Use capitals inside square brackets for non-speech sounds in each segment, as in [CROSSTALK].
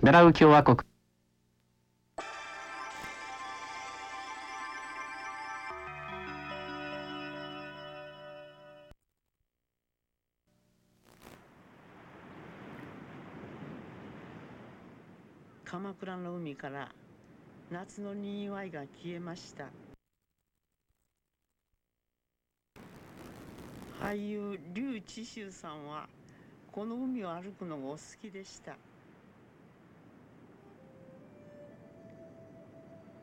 ベラウ共和国。鎌倉の海から夏のにぎわいが消えました。俳優劉智秀さんはこの海を歩くのがお好きでした。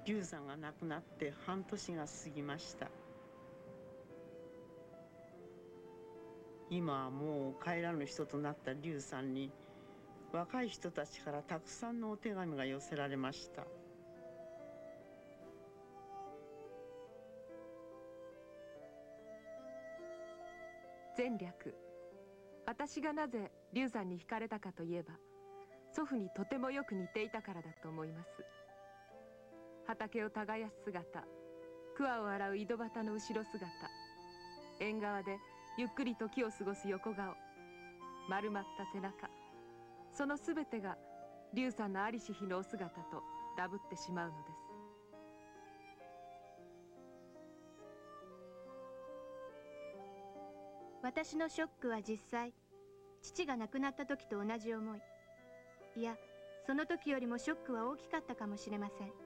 劉さんが亡くなって半年が過ぎました。今はもう帰らぬ人となった劉さんに若い人たちからたくさんのお手紙が寄せられました。前略。私がなぜ龍さんに惹かれたかといえば祖父にとてもよく似ていたからだと思います。畑を耕す姿桑を洗う井戸端の後ろ姿縁側でゆっくり時を過ごす横顔丸まった背中その全てが龍さんのありし日のお姿とダブってしまうのです。私のショックは実際父が亡くなった時と同じ思い。いやその時よりもショックは大きかったかもしれません。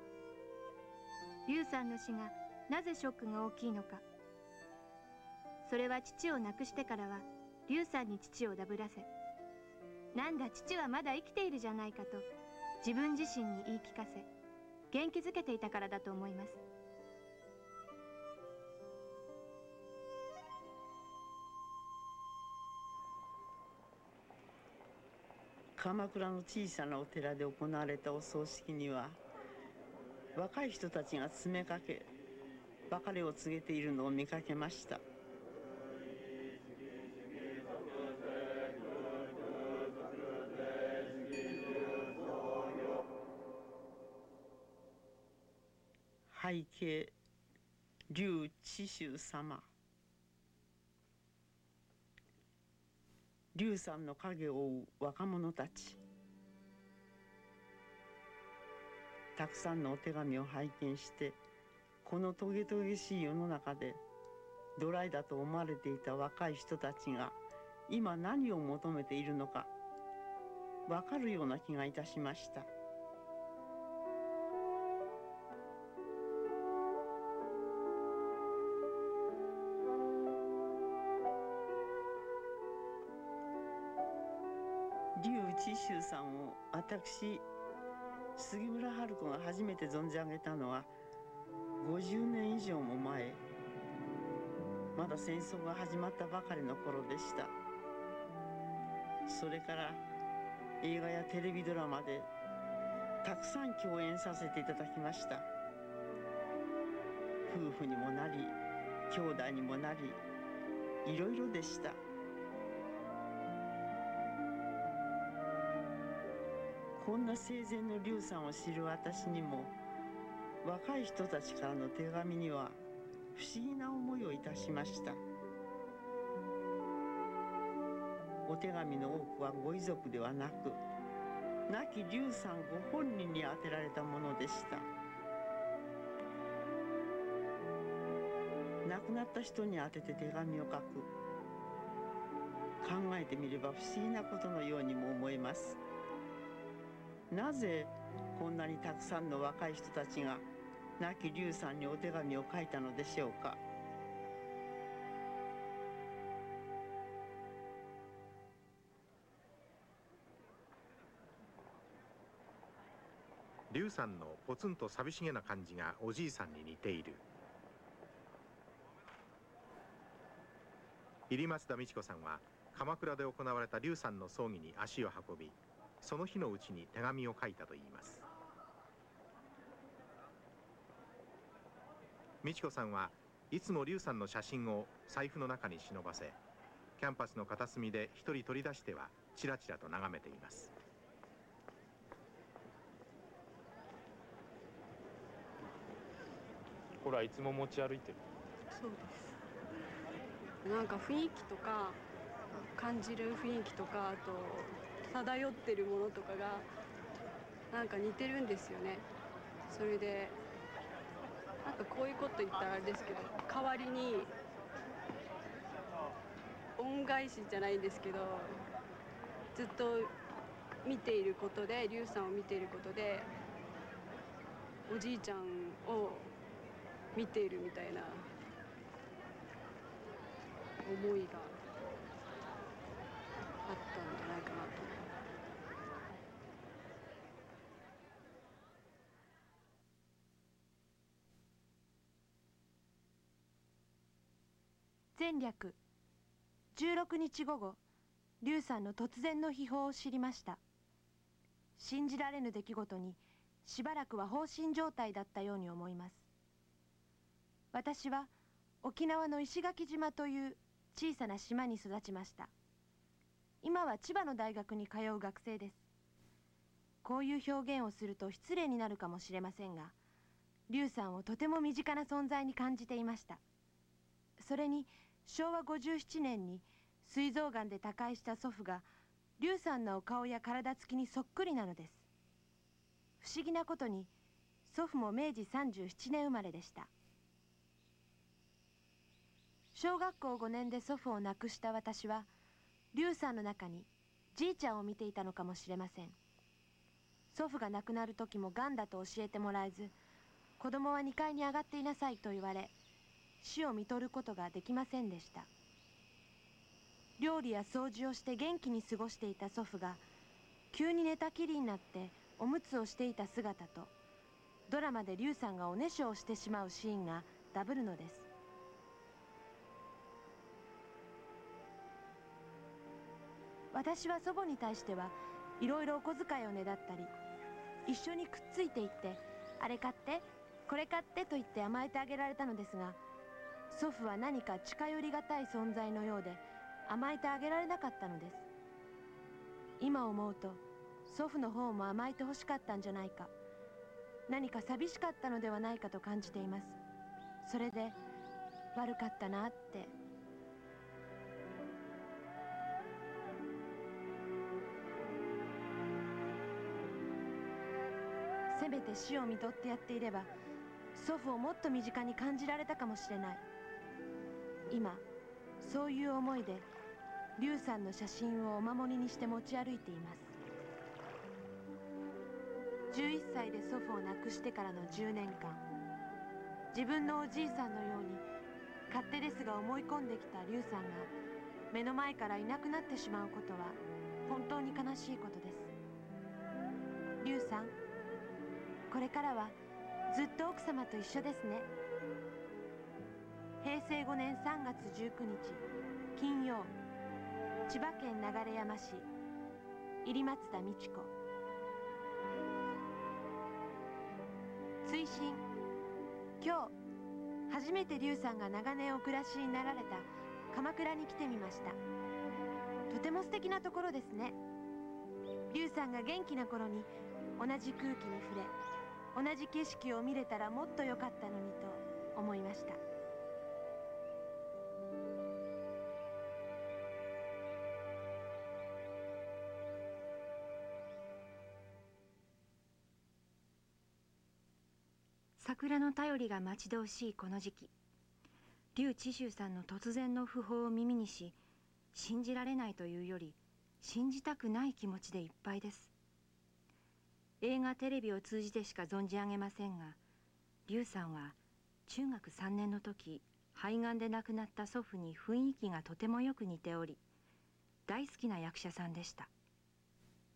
劉さんの死がなぜショックが大きいのか。それは父を亡くしてからは劉さんに父をダブらせなんだ父はまだ生きているじゃないかと自分自身に言い聞かせ元気づけていたからだと思います。鎌倉の小さなお寺で行われたお葬式には若い人たちが詰めかけ別れを告げているのを見かけました。背景劉智秀様。劉さんの影を追う若者たち。たくさんのお手紙を拝見してこのトゲトゲしい世の中でドライだと思われていた若い人たちが今何を求めているのかわかるような気がいたしました。劉智秀さんを私杉村春子が初めて存じ上げたのは50年以上も前。まだ戦争が始まったばかりの頃でした。それから映画やテレビドラマでたくさん共演させていただきました。夫婦にもなり兄弟にもなりいろいろでした。こんな生前の劉さんを知る私にも若い人たちからの手紙には不思議な思いをいたしました。お手紙の多くはご遺族ではなく亡き劉さんご本人に宛てられたものでした。亡くなった人に宛てて手紙を書く。考えてみれば不思議なことのようにも思えます。なぜこんなにたくさんの若い人たちが亡き劉さんにお手紙を書いたのでしょうか？劉さんのポツンと寂しげな感じがおじいさんに似ている。入松田美智子さんは鎌倉で行われた劉さんの葬儀に足を運びその日のうちに手紙を書いたといいます。美智子さんはいつも劉さんの写真を財布の中に忍ばせキャンパスの片隅で一人取り出してはちらちらと眺めています。これはいつも持ち歩いてる？そうです。なんか雰囲気とか感じる雰囲気とかあと漂ってるものとかがなんか似てるんですよね。それでなんかこういうこと言ったらあれですけど代わりに恩返しじゃないんですけどずっと見ていることで劉さんを見ていることでおじいちゃんを見ているみたいな思いがあったんじ前略。16日午後劉さんの突然の秘宝を知りました。信じられぬ出来事にしばらくは放心状態だったように思います。私は沖縄の石垣島という小さな島に育ちました。今は千葉の大学に通う学生です。こういう表現をすると失礼になるかもしれませんが劉さんをとても身近な存在に感じていました。それに昭和57年に膵臓がんで他界した祖父が劉さんのお顔や体つきにそっくりなのです。不思議なことに祖父も明治37年生まれでした。小学校5年で祖父を亡くした私は劉さんの中にじいちゃんを見ていたのかもしれません。祖父が亡くなる時もがんだと教えてもらえず子供は2階に上がっていなさいと言われ死を見とることができませんでした。料理や掃除をして元気に過ごしていた祖父が急に寝たきりになっておむつをしていた姿とドラマで劉さんがおねしょをしてしまうシーンがダブるのです。私は祖母に対してはいろいろお小遣いをねだったり一緒にくっついていってあれ買ってこれ買ってと言って甘えてあげられたのですが祖父は何か近寄りがたい存在のようで甘えてあげられなかったのです。今思うと祖父の方も甘えてほしかったんじゃないか。何か寂しかったのではないかと感じています。それで悪かったなってせめて死を見とってやっていれば祖父をもっと身近に感じられたかもしれない。今そういう思いで劉さんの写真をお守りにして持ち歩いています。11歳で祖父を亡くしてからの10年間自分のおじいさんのように勝手ですが思い込んできた劉さんが目の前からいなくなってしまうことは本当に悲しいことです。劉さんこれからはずっと奥様と一緒ですね。平成5年3月19日金曜千葉県流山市入松田美智子。追伸。今日初めて劉さんが長年お暮らしになられた鎌倉に来てみました。とても素敵なところですね。劉さんが元気な頃に同じ空気に触れ同じ景色を見れたらもっと良かったのにと思いました。桜の便りが待ち遠しいこの時期劉知州さんの突然の訃報を耳にし信じられないというより信じたくない気持ちでいっぱいです。映画テレビを通じてしか存じ上げませんが劉さんは中学3年の時肺がんで亡くなった祖父に雰囲気がとてもよく似ており大好きな役者さんでした。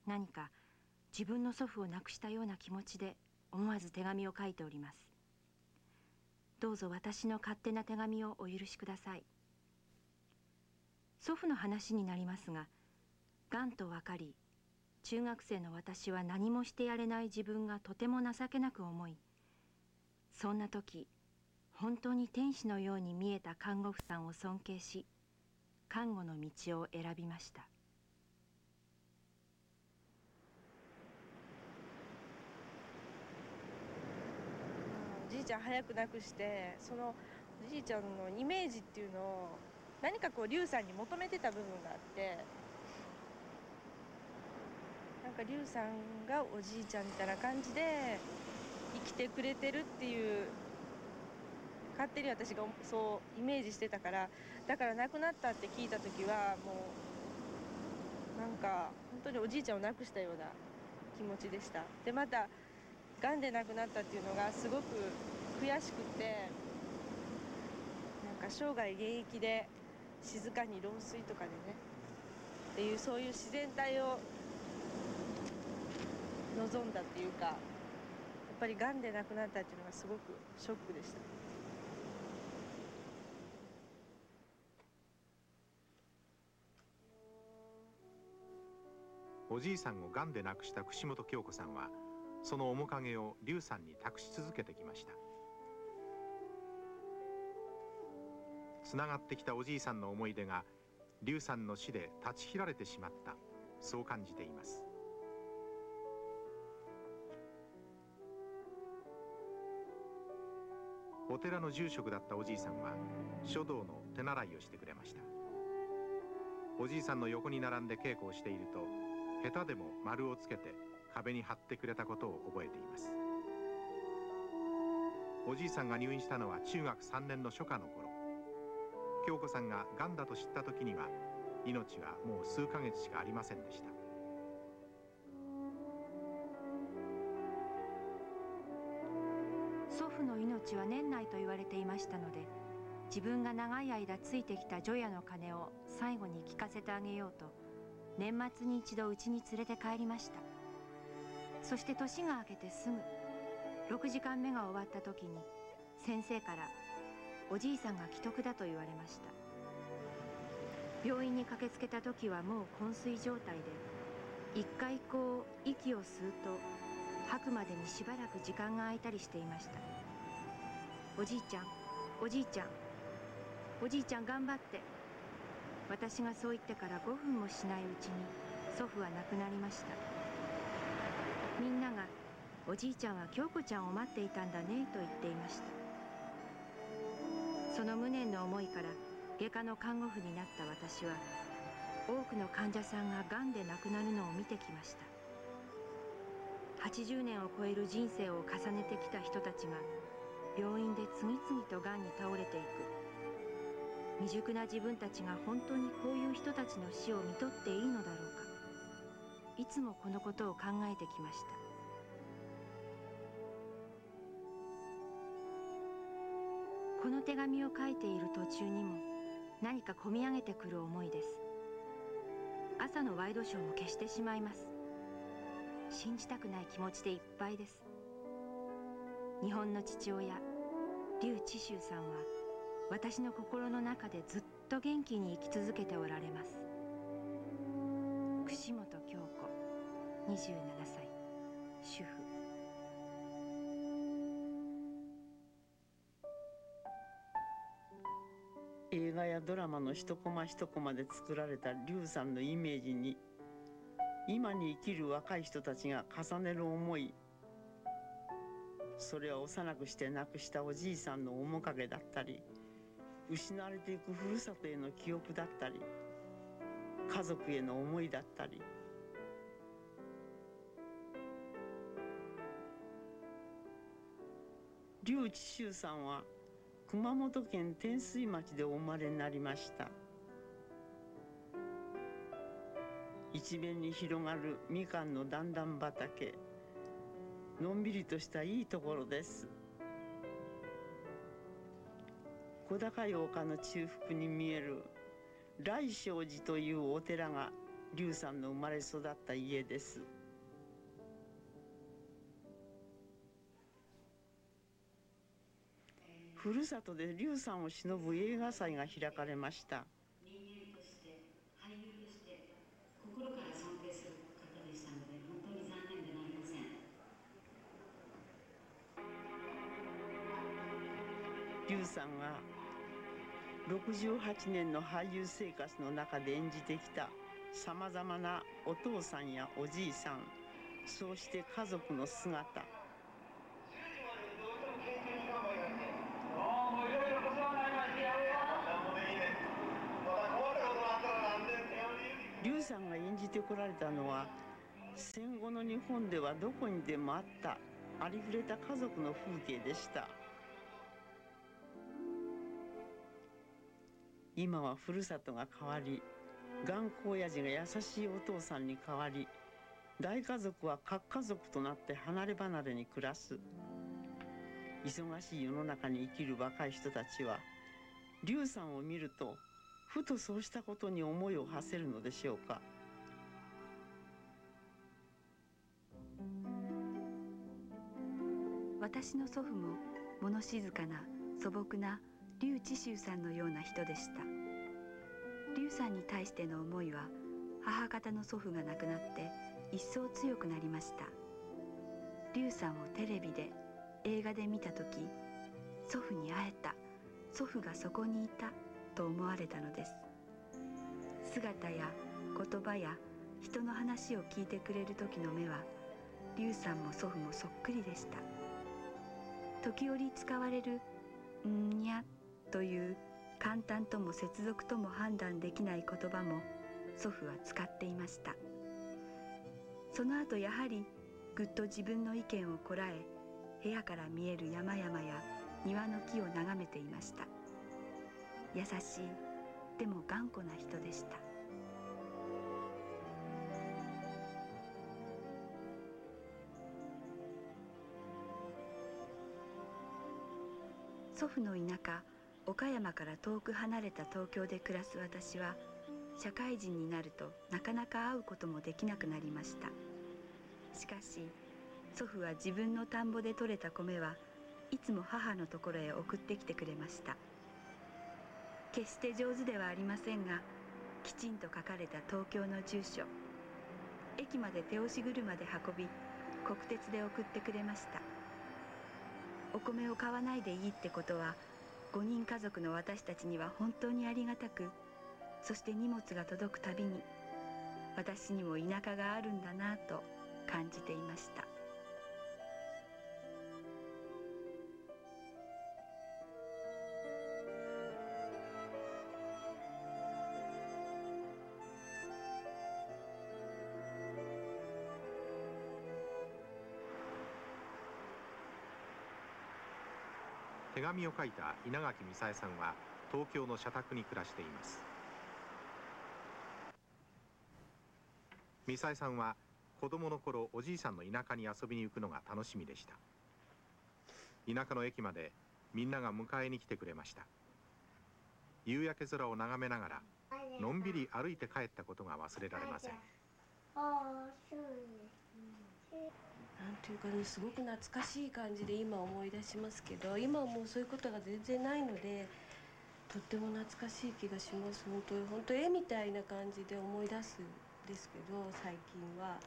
何か自分の祖父を亡くしたような気持ちで思わず手紙を書いております。どうぞ私の勝手な手紙をお許しください。祖父の話になりますががんと分かり中学生の私は何もしてやれない自分がとても情けなく思いそんな時本当に天使のように見えた看護婦さんを尊敬し看護の道を選びました。じいちゃん早く亡くしてそのじいちゃんのイメージっていうのを何かこう劉さんに求めてた部分があってなんか龍さんがおじいちゃんみたいな感じで生きてくれてるっていう勝手に私がそうイメージしてたからだから亡くなったって聞いた時はもうなんか本当におじいちゃんを亡くしたような気持ちでした。でまたがんで亡くなったっていうのがすごく悔しくてなんか生涯現役で静かに老衰とかでねっていうそういう自然体を望んだっていうかやっぱりがんで亡くなったっていうのがすごくショックでした。おじいさんをがんで亡くした串本京子さんはその面影を劉さんに託し続けてきましたつながってきたおじいさんの思い出が劉さんの死で断ち切られてしまったそう感じていますお寺の住職だったおじいさんは書道の手習いをしてくれました。おじいさんの横に並んで稽古をしていると下手でも丸をつけて壁に貼ってくれたことを覚えています。おじいさんが入院したのは中学3年の初夏の頃。京子さんががんだと知った時には命はもう数ヶ月しかありませんでした。命は年内と言われていましたので自分が長い間ついてきた除夜の鐘を最後に聞かせてあげようと年末に一度家に連れて帰りました。そして年が明けてすぐ6時間目が終わった時に先生からおじいさんが既得だと言われました。病院に駆けつけた時はもう昏睡状態で一回こう息を吸うと吐くまでにしばらく時間が空いたりしていました。おじいちゃんおじいちゃんおじいちゃん頑張って。私がそう言ってから5分もしないうちに祖父は亡くなりました。みんながおじいちゃんは京子ちゃんを待っていたんだねと言っていました。その無念の思いから外科の看護婦になった私は多くの患者さんががんで亡くなるのを見てきました。80年を超える人生を重ねてきた人たちが病院で次々とがんに倒れていく。未熟な自分たちが本当にこういう人たちの死を見とっていいのだろうか。いつもこのことを考えてきました。この手紙を書いている途中にも何かこみ上げてくる思いです。朝のワイドショーも消してしまいます。信じたくない気持ちでいっぱいです。日本の父親劉智秋さんは私の心の中でずっと元気に生き続けておられます。串本京子27歳主婦。映画やドラマの一コマ一コマで作られた劉さんのイメージに今に生きる若い人たちが重ねる思いそれは幼くして亡くしたおじいさんの面影だったり失われていくふるさとへの記憶だったり家族への思いだったり劉智秋さんは熊本県天水町でお生まれになりました。一面に広がるみかんの段々畑。のんびりとしたいいところです。小高い丘の中腹に見える来正寺というお寺が劉さんの生まれ育った家です。ふるさとで劉さんを偲ぶ映画祭が開かれました。さんが68年の俳優生活の中で演じてきたさまざまなお父さんやおじいさんそうして家族の姿。劉さんが演じてこられたのは戦後の日本ではどこにでもあったありふれた家族の風景でした。今はふるさとが変わり頑固親父が優しいお父さんに変わり大家族は核家族となって離れ離れに暮らす。忙しい世の中に生きる若い人たちは劉さんを見るとふとそうしたことに思いを馳せるのでしょうか。私の祖父も物静かな素朴な劉知州さんのような人でした。劉さんに対しての思いは母方の祖父が亡くなって一層強くなりました。劉さんをテレビで映画で見た時祖父に会えた。祖父がそこにいたと思われたのです。姿や言葉や人の話を聞いてくれる時の目は劉さんも祖父もそっくりでした。時折使われる「んにゃ」という簡単とも接続とも判断できない言葉も祖父は使っていました。その後やはりぐっと自分の意見をこらえ部屋から見える山々や庭の木を眺めていました。優しいでも頑固な人でした。祖父の田舎岡山から遠く離れた東京で暮らす私は社会人になるとなかなか会うこともできなくなりました。しかし祖父は自分の田んぼで採れた米はいつも母のところへ送ってきてくれました。決して上手ではありませんがきちんと書かれた東京の住所駅まで手押し車で運び国鉄で送ってくれました。お米を買わないでいいってことは5人家族の私たちには本当にありがたくそして荷物が届くたびに私にも田舎があるんだなと感じていました。紙を書いた稲垣美沙恵さんは東京の社宅に暮らしています。美沙恵さんは子供の頃おじいさんの田舎に遊びに行くのが楽しみでした。田舎の駅までみんなが迎えに来てくれました。夕焼け空を眺めながらのんびり歩いて帰ったことが忘れられません。なんていうかねすごく懐かしい感じで今思い出しますけど今はもうそういうことが全然ないのでとっても懐かしい気がします。本当本当絵みたいな感じで思い出すんですけど最近は。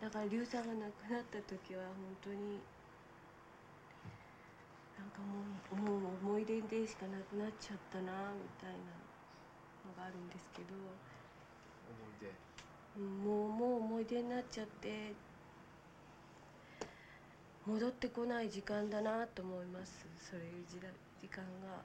だから龍さんが亡くなった時は本当になんかもうもう思い出でしかなくなっちゃったなみたいなのがあるんですけど。思い出。うんもうもう思い出になっちゃって戻ってこない時間だなと思います。そういう時代時間が、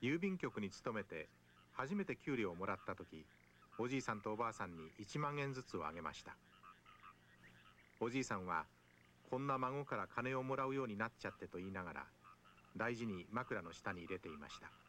郵便局に勤めて初めて給料をもらった時おじいさんとおばあさんに1万円ずつをあげました。おじいさんはこんな孫から金をもらうようになっちゃってと言いながら大事に枕の下に入れていました。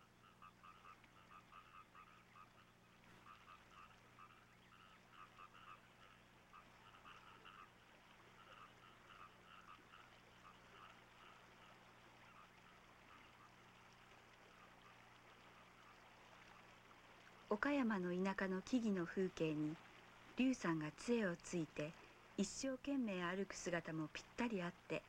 岡山の田舎の木々の風景に龍さんが杖をついて一生懸命歩く姿もぴったりあって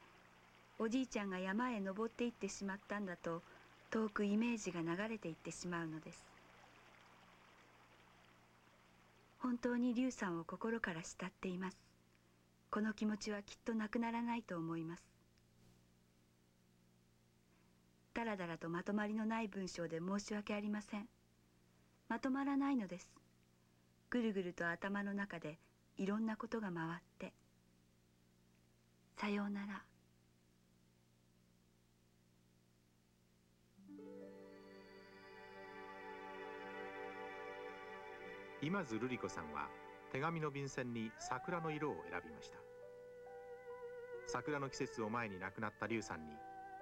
おじいちゃんが山へ登っていってしまったんだと遠くイメージが流れていってしまうのです。本当に龍さんを心から慕っています。この気持ちはきっとなくならないと思います。だらだらとまとまりのない文章で申し訳ありません。まとまらないのです。ぐるぐると頭の中でいろんなことが回って「さようなら」今津瑠璃子さんは手紙の便箋に桜の色を選びました。桜の季節を前に亡くなった劉さんに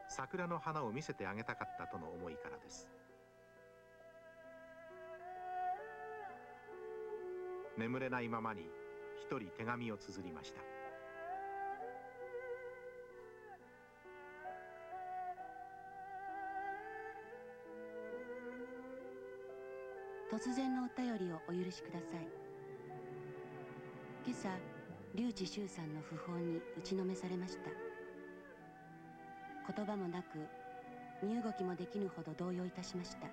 桜の花を見せてあげたかったとの思いからです。眠れないままに一人手紙を綴りました。突然のお便りをお許しください。今朝劉智秀さんの訃報に打ちのめされました。言葉もなく身動きもできぬほど動揺いたしました。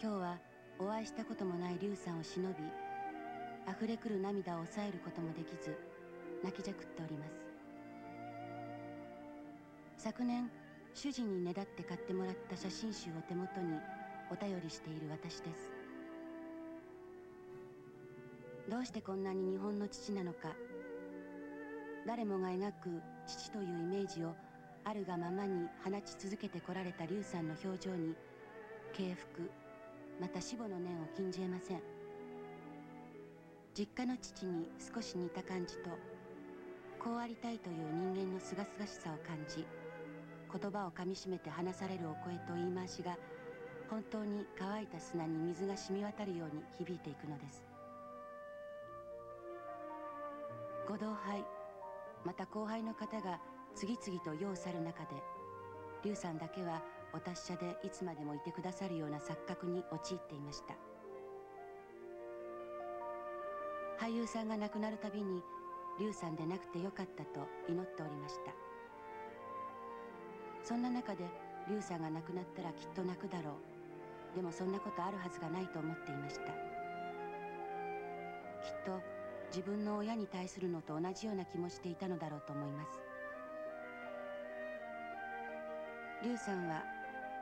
今日はお会いしたこともない劉さんを忍び溢れくる涙を抑えることもできず泣きじゃくっております。昨年主人にねだって買ってもらった写真集を手元にお便りしている私です。どうしてこんなに日本の父なのか誰もが描く父というイメージをあるがままに放ち続けてこられた劉さんの表情に敬服また死母の念を禁じえません。実家の父に少し似た感じとこうありたいという人間のすがすがしさを感じ言葉をかみしめて話されるお声と言い回しが本当に乾いた砂に水が染み渡るように響いていくのです。ご同輩また後輩の方が次々と世を去る中で劉さんだけはお達者でいつまでもいてくださるような錯覚に陥っていました。俳優さんが亡くなるたびに劉さんでなくてよかったと祈っておりました。そんな中で劉さんが亡くなったらきっと泣くだろう。でもそんなことあるはずがないと思っていました。きっと自分の親に対するのと同じような気もしていたのだろうと思います。劉さんは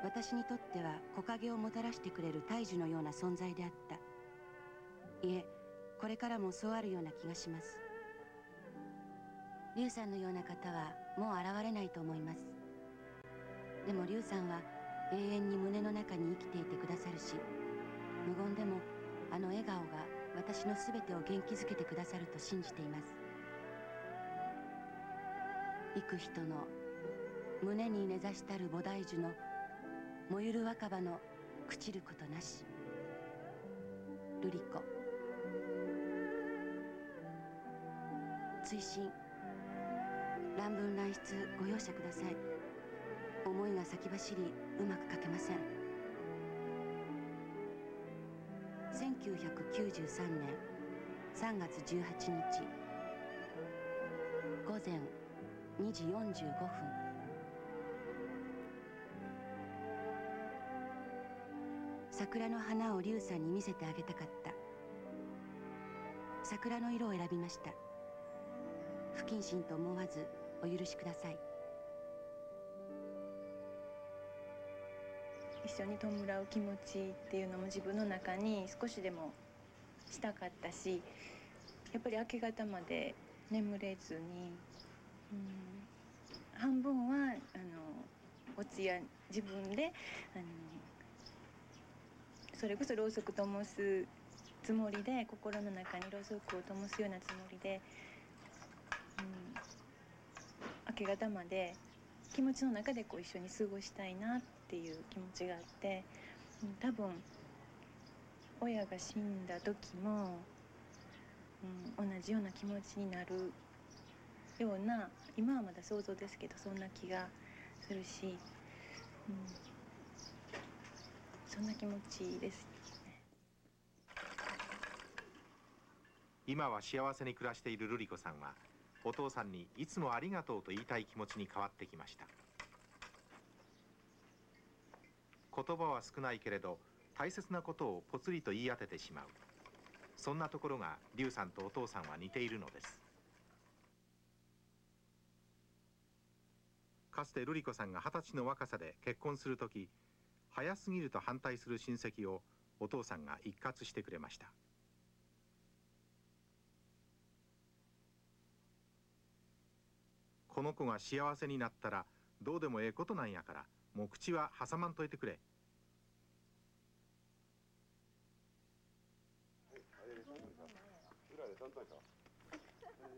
私にとっては木陰をもたらしてくれる大樹のような存在であった。いえこれからもそうあるような気がします。劉さんのような方はもう現れないと思います。でも劉さんは永遠に胸の中に生きていてくださるし無言でもあの笑顔が私の全てを元気づけてくださると信じています。幾人の胸に根ざしたる菩提樹の燃ゆる若葉の朽ちることなし。瑠璃子。追伸。乱文乱筆ご容赦ください。思いが先走りうまく書けません。1993年3月18日。午前2時45分。桜の花を劉さんに見せてあげたかった。桜の色を選びました。不謹慎と思わずお許しください。一緒に弔う気持ちっていうのも自分の中に少しでもしたかったしやっぱり明け方まで眠れずに、うん、半分はあのお通夜自分であのそれこそろうそく灯すつもりで心の中にろうそくを灯すようなつもりで、うん、明け方まで気持ちの中でこう一緒に過ごしたいなっていう気持ちがあって、うん、多分親が死んだ時も、うん、同じような気持ちになるような今はまだ想像ですけどそんな気がするし、うん、そんな気持ちです。ね。今は幸せに暮らしている瑠璃子さんはお父さんにいつもありがとうと言いたい気持ちに変わってきました。言葉は少ないけれど大切なことをぽつりと言い当ててしまう。そんなところが劉さんとお父さんは似ているのです。かつて瑠璃子さんが二十歳の若さで結婚する時早すぎると反対する親戚をお父さんが一括してくれましたこの子が幸せになったらどうでもええことなんやからもう口は挟まんといてくれ。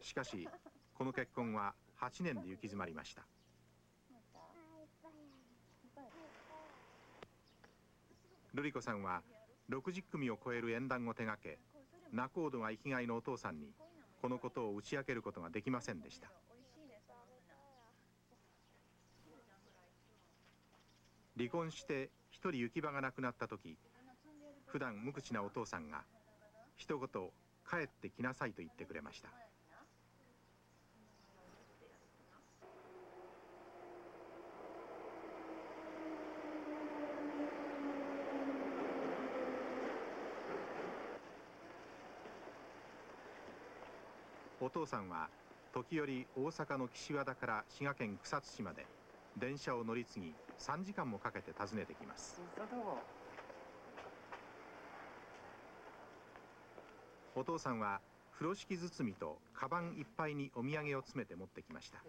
しかしこの結婚は8年で行き詰まりました。瑠璃子さんは60組を超える縁談を手掛け仲人が生きがいのお父さんにこのことを打ち明けることができませんでした。離婚して一人行き場がなくなった時普段無口なお父さんが一言「帰ってきなさい」と言ってくれました。お父さんは時折大阪の岸和田から滋賀県草津市まで電車を乗り継ぎ3時間もかけて訪ねてきます。お父さんは風呂敷包みとカバンいっぱいにお土産を詰めて持ってきました。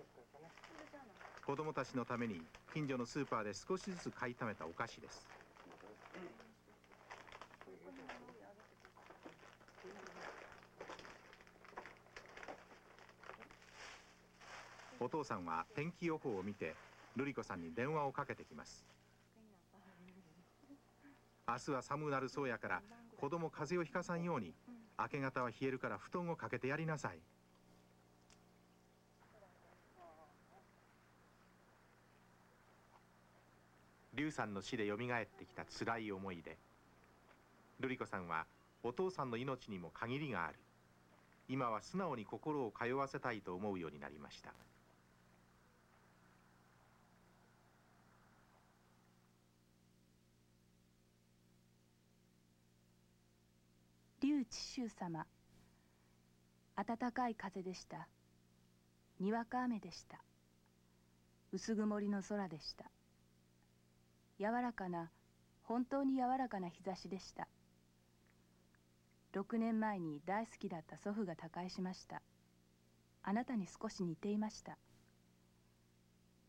子供たちのために近所のスーパーで少しずつ買いためたお菓子です。お父さんは天気予報を見て瑠璃子さんに電話をかけてきます。明日は寒くなるそうやから子供風邪をひかさんように明け方は冷えるから布団をかけてやりなさい。劉さんの死でよみがえってきた辛い思い出瑠璃子さんはお父さんの命にも限りがある。今は素直に心を通わせたいと思うようになりました。劉知州様暖かい風でした。にわか雨でした。薄曇りの空でした。柔らかな本当に柔らかな日差しでした。6年前に大好きだった祖父が他界しました。あなたに少し似ていました。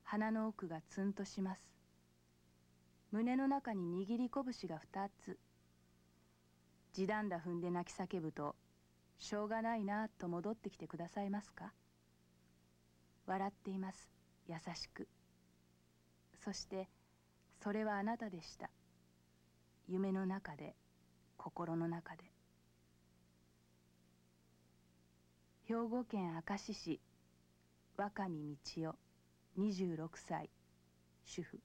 鼻の奥がツンとします。胸の中に握り拳が2つ。地団打踏んで泣き叫ぶとしょうがないなと戻ってきてくださいますか？笑っています優しく。そしてそれはあなたでした。夢の中で心の中で。兵庫県明石市若見道夫26歳主婦。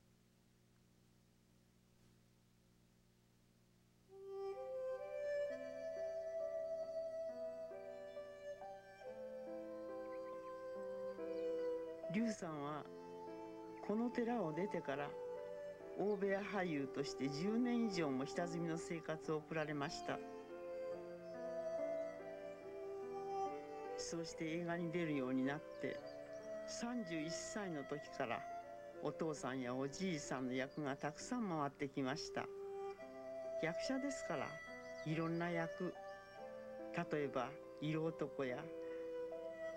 劉さんはこの寺を出てから大部屋俳優として10年以上も下積みの生活を送られました。そうして映画に出るようになって31歳の時からお父さんやおじいさんの役がたくさん回ってきました。役者ですからいろんな役例えば色男や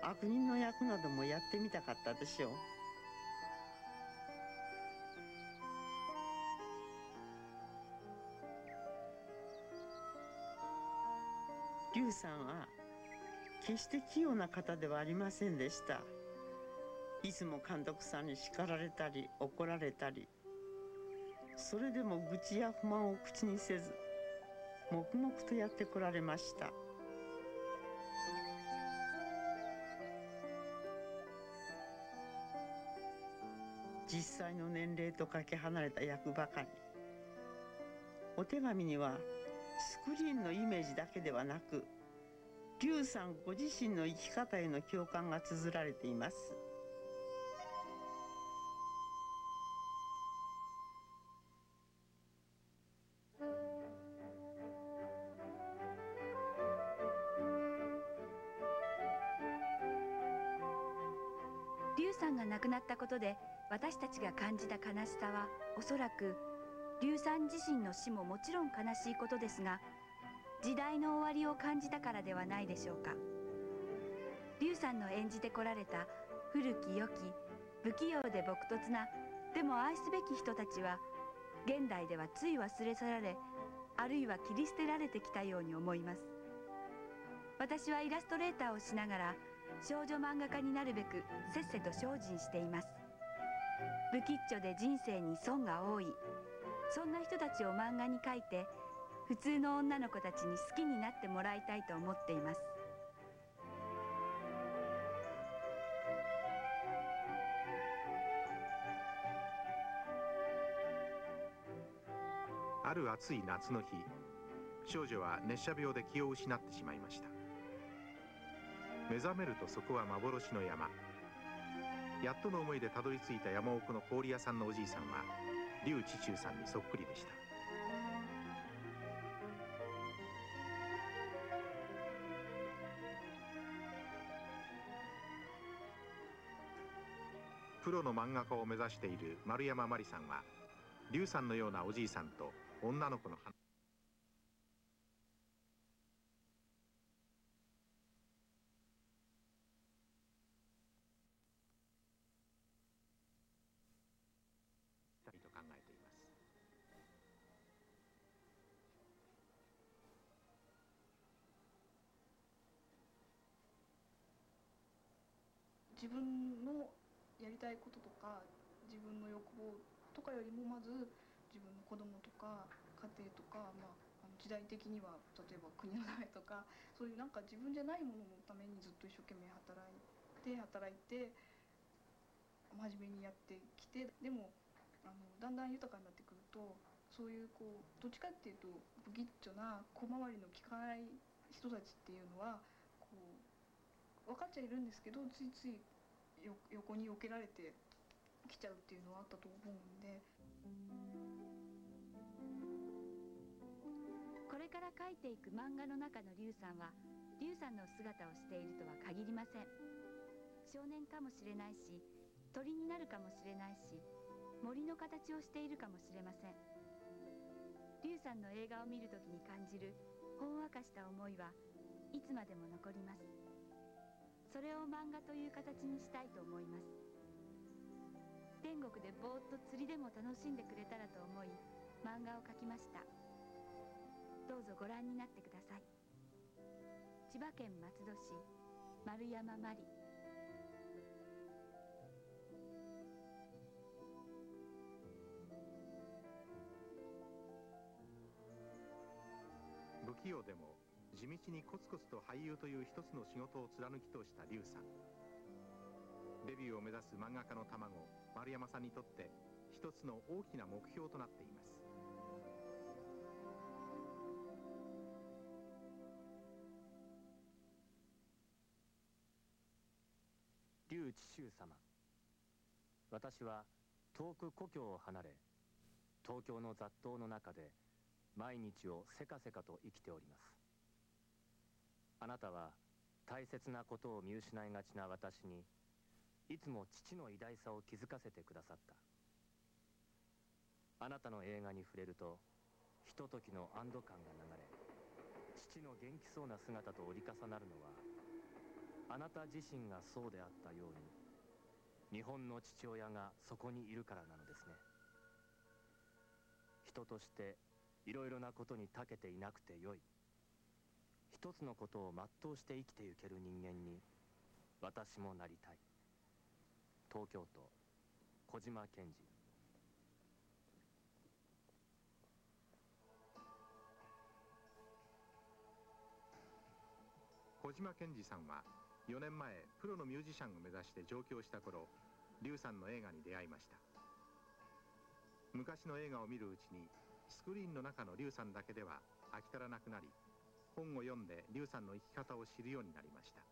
悪人の役などもやってみたかったでしょう。劉さんは決して器用な方ではありませんでした。いつも監督さんに叱られたり怒られたり。それでも愚痴や不満を口にせず黙々とやってこられました。実際の年齢とかけ離れた役ばかり。お手紙にはスクリーンのイメージだけではなく劉さんご自身の生き方への共感が綴られています。劉さんが亡くなったことで私たちが感じた悲しさはおそらく劉さん自身の死ももちろん悲しいことですが時代の終わりを感じたからではないでしょうか。劉さんの演じてこられた古き良き不器用で朴突なでも愛すべき人たちは現代ではつい忘れ去られあるいは切り捨てられてきたように思います。私はイラストレーターをしながら少女漫画家になるべくせっせと精進しています。不吉祥で人生に損が多い。そんな人たちを漫画に描いて普通の女の子たちに好きになってもらいたいと思っています。ある暑い夏の日少女は熱射病で気を失ってしまいました。目覚めるとそこは幻の山。やっとの思いでたどり着いた山奥の氷屋さんのおじいさんは劉知中さんにそっくりでした。プロの漫画家を目指している丸山真理さんは劉さんのようなおじいさんと女の子の話したいと考えています自分のやりたいこととか自分の欲望とかよりもまず自分の子供とか家庭とか、まあ、の時代的には例えば国のためとかそういうなんか自分じゃないもののためにずっと一生懸命働いて働いて真面目にやってきてでもあのだんだん豊かになってくるとそういうこうどっちかっていうと不吉祥な小回りの利かない人たちっていうのはこう分かっちゃいるんですけどついつい横に避けられてきちゃうっていうのはあったと思うんで。これから描いていく漫画の中の劉さんは劉さんの姿をしているとは限りません。少年かもしれないし鳥になるかもしれないし森の形をしているかもしれません。劉さんの映画を見るときに感じるほんわかした思いはいつまでも残ります。それを漫画という形にしたいと思います。天国でぼーっと釣りでも楽しんでくれたらと思い漫画を描きました。どうぞご覧になってください。千葉県松戸市丸山真理不器用でも地道にコツコツと俳優という一つの仕事を貫き通した劉さん。デビューを目指す漫画家の卵丸山さんにとって一つの大きな目標となっています。劉知州様私は遠く故郷を離れ東京の雑踏の中で毎日をせかせかと生きております。あなたは大切なことを見失いがちな私にいつも父の偉大さを気づかせてくださった。あなたの映画に触れるとひとときの安堵感が流れ父の元気そうな姿と折り重なるのはあなた自身がそうであったように日本の父親がそこにいるからなのですね。人としていろいろなことに長けていなくてよい。一つのことを全うして生きてゆける人間に私もなりたい。東京都小島健二。小島健二さんは4年前プロのミュージシャンを目指して上京した頃劉さんの映画に出会いました。昔の映画を見るうちにスクリーンの中の劉さんだけでは飽き足らなくなり本を読んで劉さんの生き方を知るようになりました。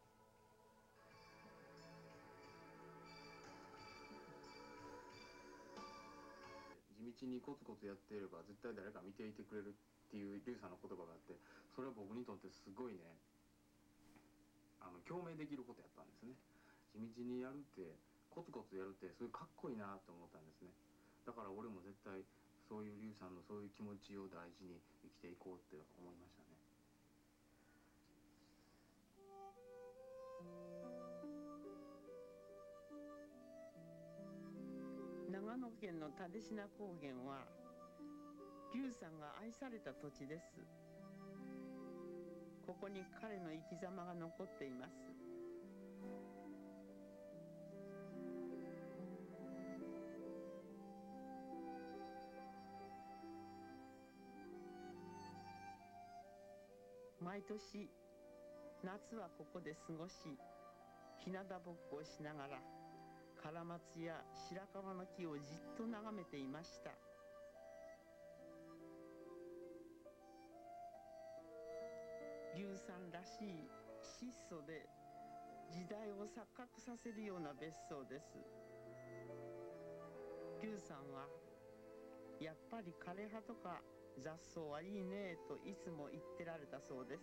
地道にコツコツやっていれば絶対誰か見ていてくれるっていう劉さんの言葉があってそれは僕にとってすごいねあの共鳴できることやったんですね。地道にやるってコツコツやるってすごいかっこいいなと思ったんですね。だから俺も絶対そういう劉さんのそういう気持ちを大事に生きていこうって思いましたね。長野県の蓼科高原は劉さんが愛された土地です。ここに彼の生き様が残っています。毎年夏はここで過ごし日向ぼっこをしながらカラマツや白樺の木をじっと眺めていました。劉さんらしい質素で時代を錯覚させるような別荘です。劉さんはやっぱり枯葉とか雑草はいいねといつも言ってられたそうです。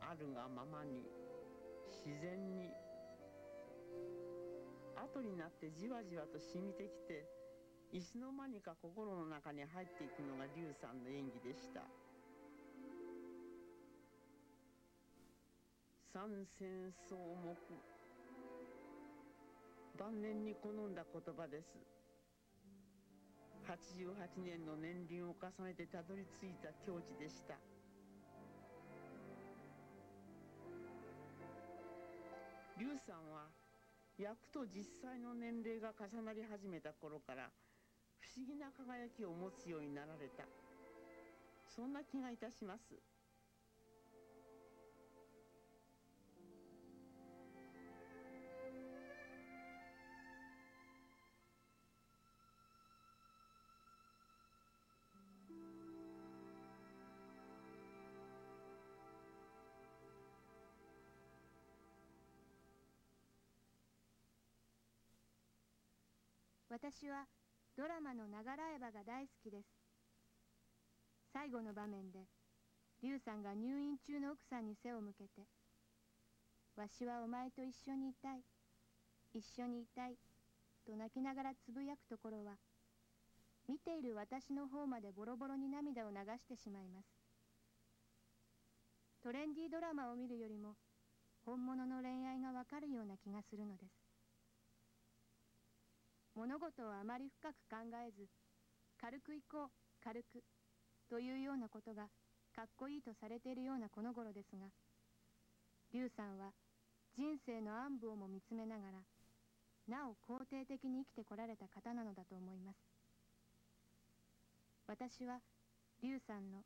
あるがままに自然に後になってじわじわと染みてきていつの間にか心の中に入っていくのが劉さんの演技でした。三戦草木。晩年に好んだ言葉です。88年の年輪を重ねてたどり着いた境地でした。劉さんは役と実際の年齢が重なり始めた頃から不思議な輝きを持つようになられた。そんな気がいたします。私はドラマのながらえばが大好きです。最後の場面で劉さんが入院中の奥さんに背を向けて「わしはお前と一緒にいたい一緒にいたい」と泣きながらつぶやくところは見ている私の方までボロボロに涙を流してしまいます。トレンディードラマを見るよりも本物の恋愛がわかるような気がするのです。物事をあまり深く考えず軽くいこう軽くというようなことがかっこいいとされているようなこの頃ですが劉さんは人生の暗部をも見つめながらなお肯定的に生きてこられた方なのだと思います。私は劉さんの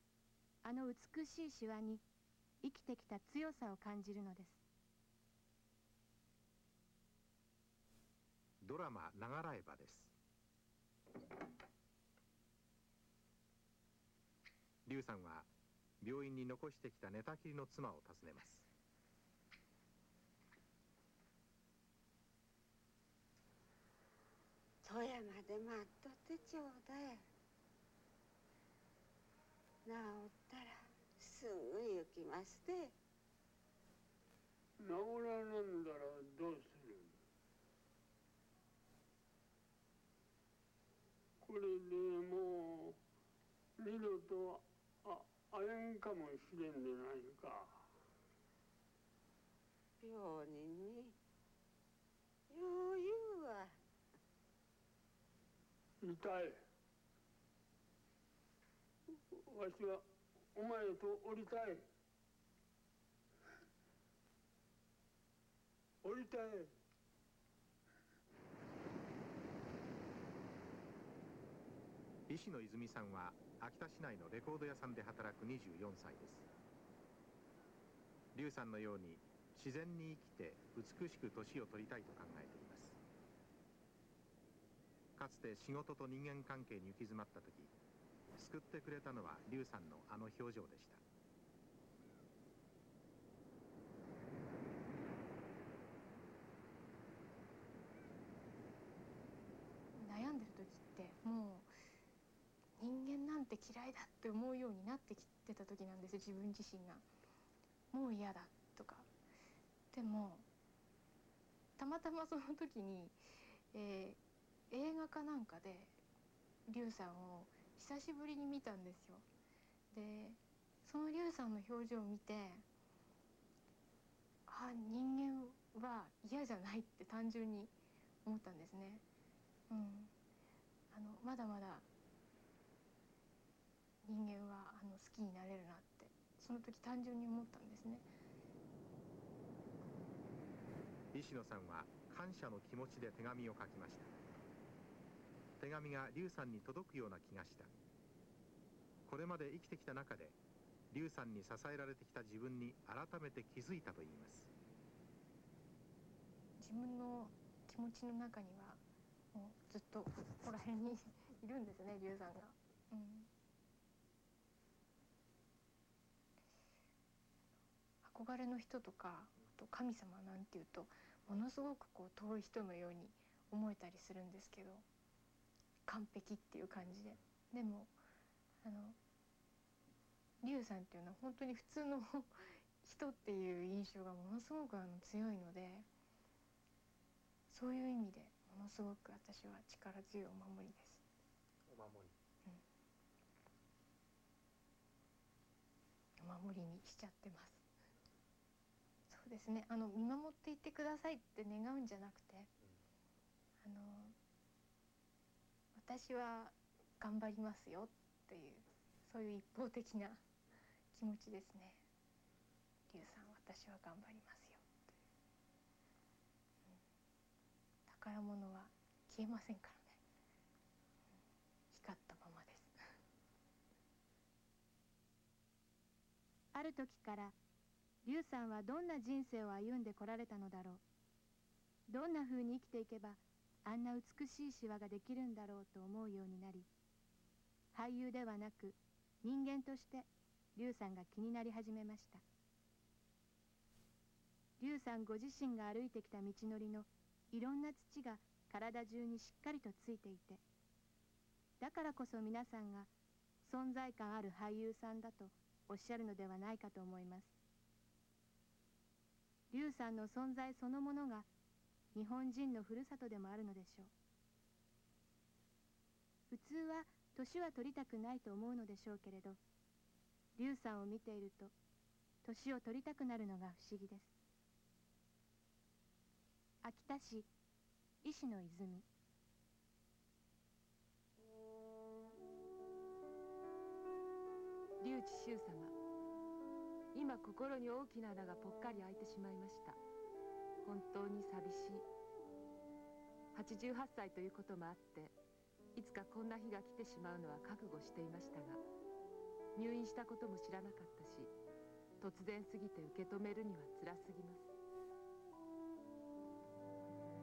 あの美しいシワに生きてきた強さを感じるのです。ドラマ「ながらえば」です。劉さんは病院に残してきた寝たきりの妻を訪ねます。富山で待っとってちょうだい。治ったらすぐ行きますで治らなんだらどうするこれでもう二度とあ会えんかもしれんでないか。病人によう言うわ痛い。わしはお前とおりたい。おりたい石野泉さんは秋田市内のレコード屋さんで働く24歳です。劉さんのように自然に生きて美しく年を取りたいと考えています。かつて仕事と人間関係に行き詰まった時救ってくれたのは劉さんのあの表情でした。悩んでる時ってもうなんて嫌いだって思うようになってきてた時なんです自分自身が。もう嫌だとか。でもたまたまその時に、えー映画かなんかで劉さんを久しぶりに見たんですよ。でその劉さんの表情を見てあ人間は嫌じゃないって単純に思ったんですね。うん。あのまだまだ人人間はあの好きになれるなってその時単純に思ったんですね。石野さんは感謝の気持ちで手紙を書きました。手紙が劉さんに届くような気がした。これまで生きてきた中で劉さんに支えられてきた自分に改めて気づいたといいます。自分の気持ちの中にはもうずっとここら辺にいるんですね劉さんが。うん憧れの人とかあと神様なんていうとものすごくこう遠い人のように思えたりするんですけど完璧っていう感じででもあの龍さんっていうのは本当に普通の [LAUGHS] 人っていう印象がものすごくあの強いのでそういう意味でものすごく私は力強いお守りです。お守り、うん、お守りにしちゃってます。ですねあの見守っていてくださいって願うんじゃなくて、あの私は頑張りますよっていうそういう一方的な気持ちですね。龍さん私は頑張りますよ、うん、宝物は消えませんからね、うん、光ったままです。ある時から龍さんはどんな人生を歩んでこられたのだろう。どんなふうに生きていけばあんな美しいシワができるんだろうと思うようになり俳優ではなく人間として龍さんが気になり始めました。龍さんご自身が歩いてきた道のりのいろんな土が体中にしっかりとついていてだからこそ皆さんが存在感ある俳優さんだとおっしゃるのではないかと思います。龍さんの存在そのものが日本人のふるさとでもあるのでしょう。普通は年は取りたくないと思うのでしょうけれど龍さんを見ていると年を取りたくなるのが不思議です。秋田市石の泉。龍智秀様今心に大きな穴がぽっかり開いてしまいました。本当に寂しい。88歳ということもあっていつかこんな日が来てしまうのは覚悟していましたが入院したことも知らなかったし突然すぎて受け止めるには辛すぎます。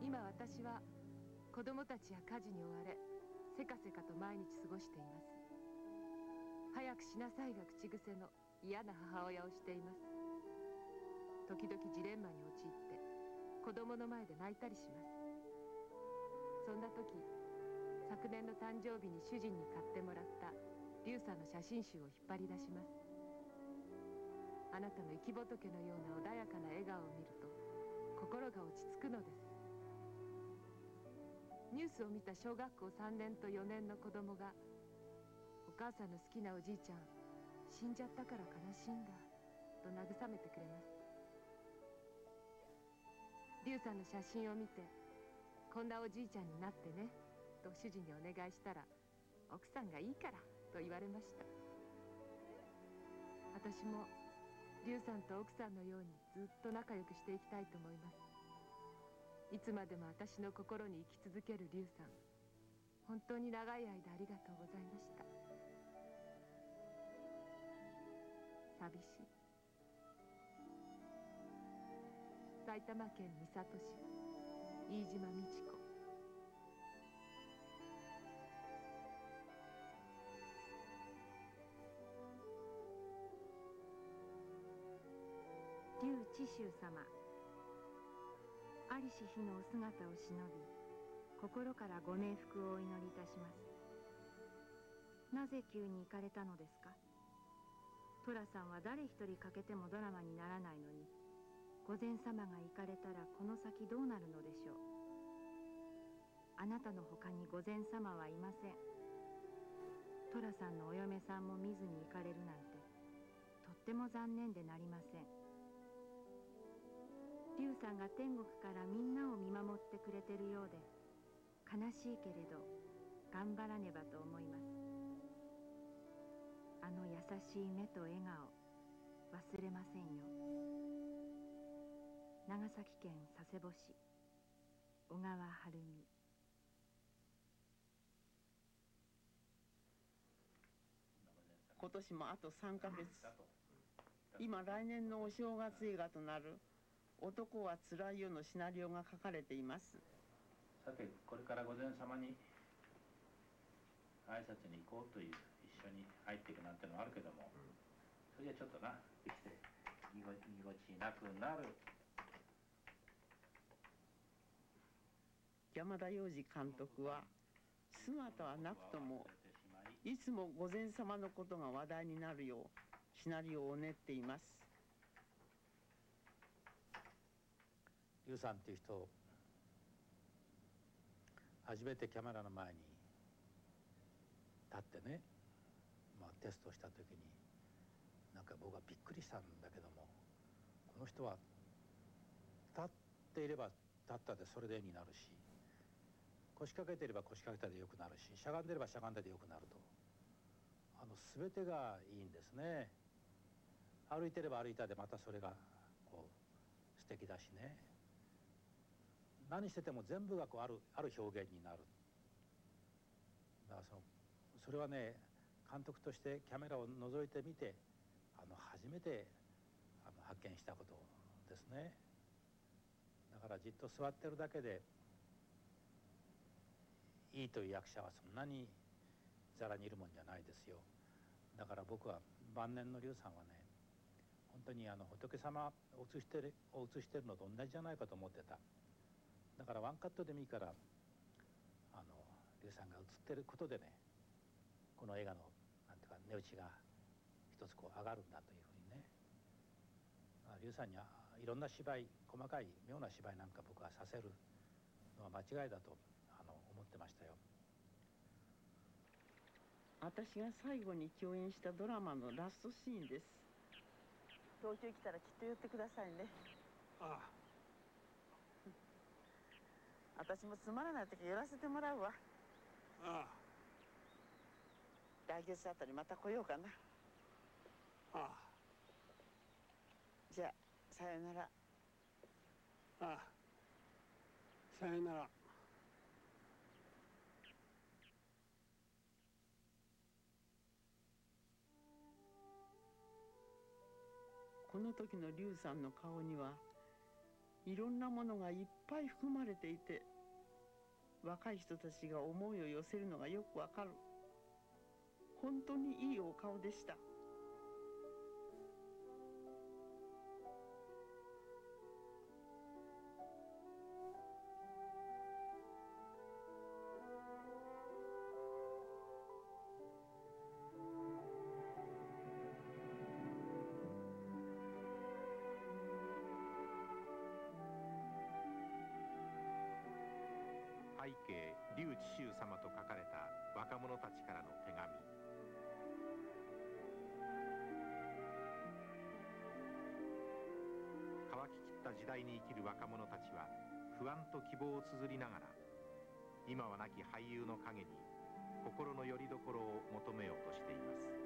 今私は子供たちや家事に追われせかせかと毎日過ごしています。早くしなさいが口癖の嫌な母親をしています。時々ジレンマに陥って子供の前で泣いたりします。そんな時昨年の誕生日に主人に買ってもらった龍さんの写真集を引っ張り出します。あなたの生き仏のような穏やかな笑顔を見ると心が落ち着くのです。ニュースを見た小学校3年と4年の子供がお母さんの好きなおじいちゃん死んじゃったから悲しいんだと慰めてくれます。龍さんの写真を見てこんなおじいちゃんになってねと主人にお願いしたら奥さんがいいからと言われました。私も龍さんと奥さんのようにずっと仲良くしていきたいと思います。いつまでも私の心に生き続ける龍さん本当に長い間ありがとうございました。寂しい。埼玉県三郷市飯島美智子。劉智秀様在りし日のお姿を忍び心からご冥福をお祈りいたします。なぜ急に行かれたのですか？寅さんは誰一人欠けてもドラマにならないのに御前様が行かれたらこの先どうなるのでしょう。あなたの他に御前様はいません。寅さんのお嫁さんも見ずに行かれるなんてとっても残念でなりません。龍さんが天国からみんなを見守ってくれてるようで悲しいけれど頑張らねばと思います。あしい目と笑顔忘れませんよ。長崎県佐世保市小川晴美。今年もあと3ヶ月。今来年のお正月映画となる「男はつらいよ」のシナリオが書かれています。さてこれから御前様に挨拶に行こうという一緒に入っていくなんてのもあるけども、それじゃちょっとなできてぎこぎこちなくなる。山田洋次監督は姿はなくともいつも御前様のことが話題になるようシナリオを練っています。劉さんっていう人初めてキャメラの前に立ってね、まあ、テストした時になんか僕はびっくりしたんだけどもこの人は立っていれば立ったでそれで絵になるし腰掛けていれば腰掛けたでよくなるししゃがんでればしゃがんだでよくなると。あの全てがいいんですね。歩いてれば歩いたでまたそれがこう素敵だしね。何してても全部がこうあるある表現になる。だからそのそれはね監督としてキャメラを覗いてみてあの初めてあの発見したことですね。だからじっと座ってるだけでいいという役者はそんなにざらにいるもんじゃないですよ。だから僕は晩年の龍さんはね本当にあの仏様を映してるを映してるのと同じじゃないかと思ってた。だからワンカットでもいいからあの龍さんが映ってることでねこの映画の値打ちが一つこう上がるんだというふうにね。龍さんにはいろんな芝居細かい妙な芝居なんか僕はさせるのは間違いだとあの思ってましたよ。私が最後に共演したドラマのラストシーンです。東京来たらきっと寄ってくださいね。ああ。[LAUGHS] 私もつまらない時寄らせてもらうわ。ああ来月あたりまた来ようかな。ああ。じゃあさよなら。ああ。さよなら。この時の龍さんの顔にはいろんなものがいっぱい含まれていて若い人たちが思いを寄せるのがよくわかる本当にいいお顔でした。背景劉智秀様と書かれた若者たちからのった時代に生きる若者たちは不安と希望を綴りながら今は亡き俳優の陰に心の拠り所を求めようとしています。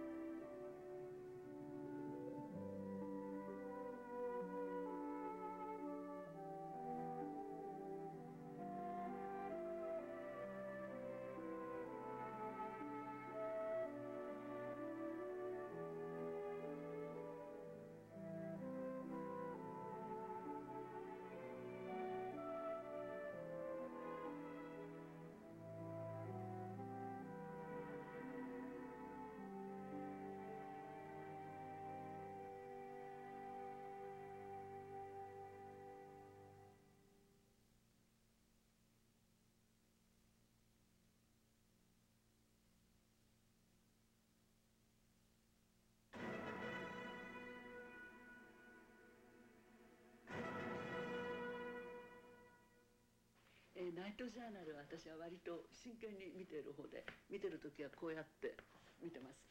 ナイトジャーナルは私は割と真剣に見ている方で見てる時はこうやって見てます、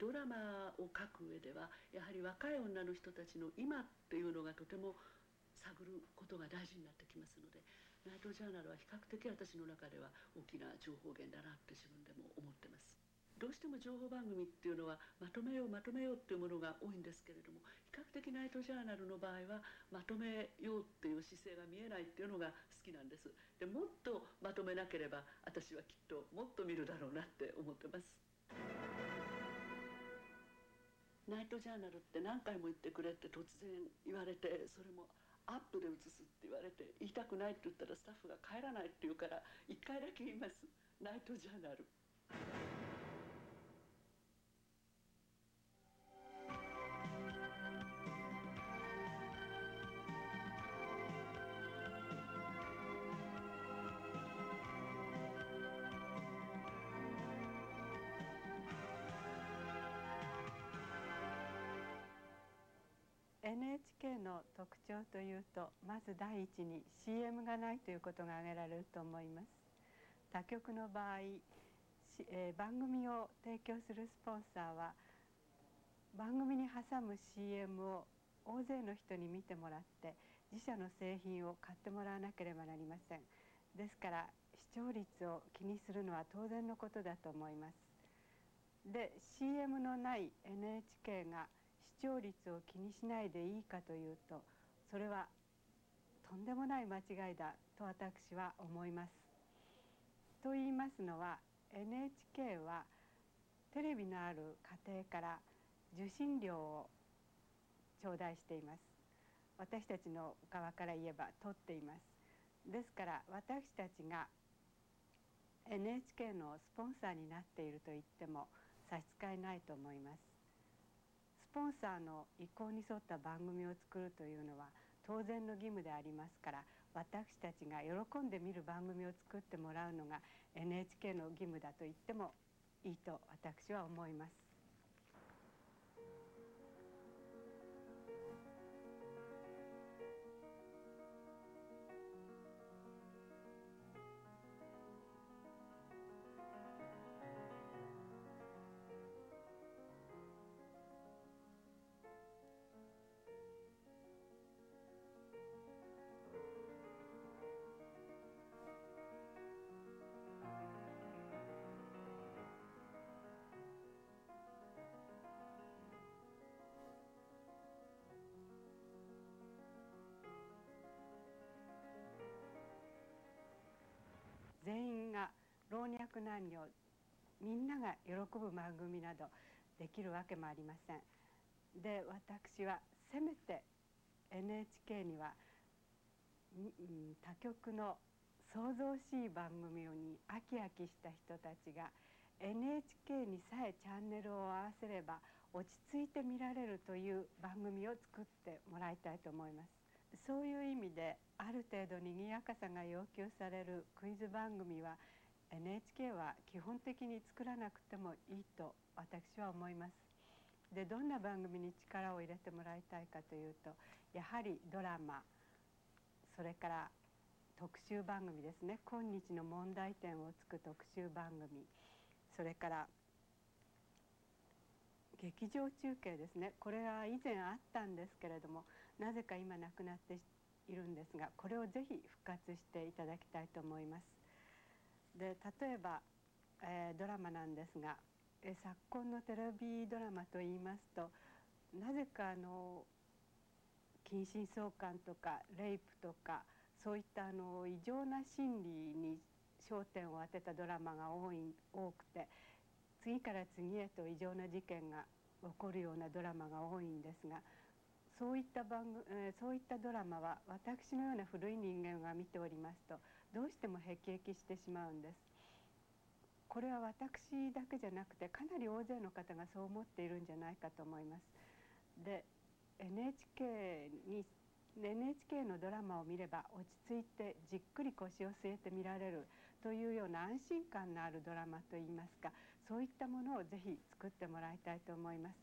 ドラマを書く上ではやはり若い女の人たちの今っていうのがとても探ることが大事になってきますのでナイトジャーナルは比較的私の中では大きな情報源だなって自分でも思ってます。どうしても情報番組っていうのはまとめようまとめようっていうものが多いんですけれども比較的ナイトジャーナルの場合はまとめようっていう姿勢が見えないっていうのが好きなんです。でもっとまとめなければ私はきっともっと見るだろうなって思ってます。ナイトジャーナルって何回も言ってくれって突然言われてそれもアップで映すって言われて言いたくないって言ったらスタッフが帰らないって言うから1回だけ言いますナイトジャーナル。NHK の特徴というとまず第一に CM がないということが挙げられると思います。他局の場合、えー、番組を提供するスポンサーは番組に挟む CM を大勢の人に見てもらって自社の製品を買ってもらわなければなりません。ですから視聴率を気にするのは当然のことだと思います。で CM のない NHK が聴率を気にしないでいいかというとそれはとんでもない間違いだと私は思います。と言いますのは NHK はテレビのある家庭から受信料を頂戴しています。私たちの側から言えば取っています。ですから私たちが NHK のスポンサーになっていると言っても差し支えないと思います。スポンサーの意向に沿った番組を作るというのは当然の義務でありますから私たちが喜んで見る番組を作ってもらうのが NHK の義務だと言ってもいいと私は思います。老若男女みんなが喜ぶ番組などできるわけもありません。で私はせめて NHK には、他局の騒々しい番組に飽き飽きした人たちが NHK にさえチャンネルを合わせれば落ち着いて見られるという番組を作ってもらいたいと思います。そういう意味である程度にぎやかさが要求されるクイズ番組は NHK は基本的に作らなくてもいいと私は思います。でどんな番組に力を入れてもらいたいかというとやはりドラマそれから特集番組ですね今日の問題点をつく特集番組それから劇場中継ですねこれは以前あったんですけれどもなぜか今なくなっているんですがこれをぜひ復活していただきたいと思います。で例えば、えー、ドラマなんですが、えー、昨今のテレビドラマといいますとなぜかあの近親相関とかレイプとかそういったあの異常な心理に焦点を当てたドラマが多い多くて次から次へと異常な事件が起こるようなドラマが多いんですがそういった番組、えー、そういったドラマは私のような古い人間が見ておりますとどうしても辟易してしまうんです。これは私だけじゃなくてかなり大勢の方がそう思っているんじゃないかと思います。で NHK に NHK のドラマを見れば落ち着いてじっくり腰を据えて見られるというような安心感のあるドラマといいますかそういったものをぜひ作ってもらいたいと思います。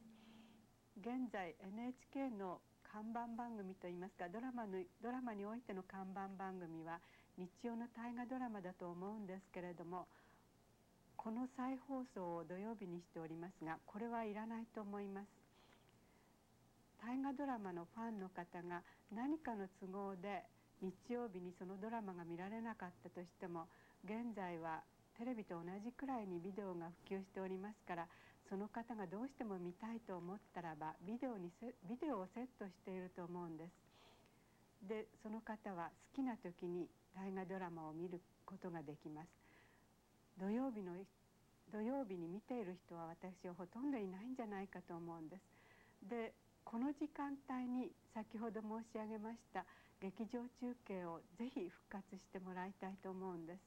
現在 NHK の看板番組といいますかドラマのドラマにおいての看板番組は日曜の大河ドラマだと思うんですけれどもこの再放送を土曜日にしておりますがこれはいらないと思います。大河ドラマのファンの方が何かの都合で日曜日にそのドラマが見られなかったとしても現在はテレビと同じくらいにビデオが普及しておりますからその方がどうしても見たいと思ったらばビデオにビデオをセットしていると思うんです。でその方は好きな時に大河ドラマを見ることができます。土曜日の土曜日に見ている人は私はほとんどいないんじゃないかと思うんです。でこの時間帯に先ほど申し上げました劇場中継をぜひ復活してもらいたいと思うんです。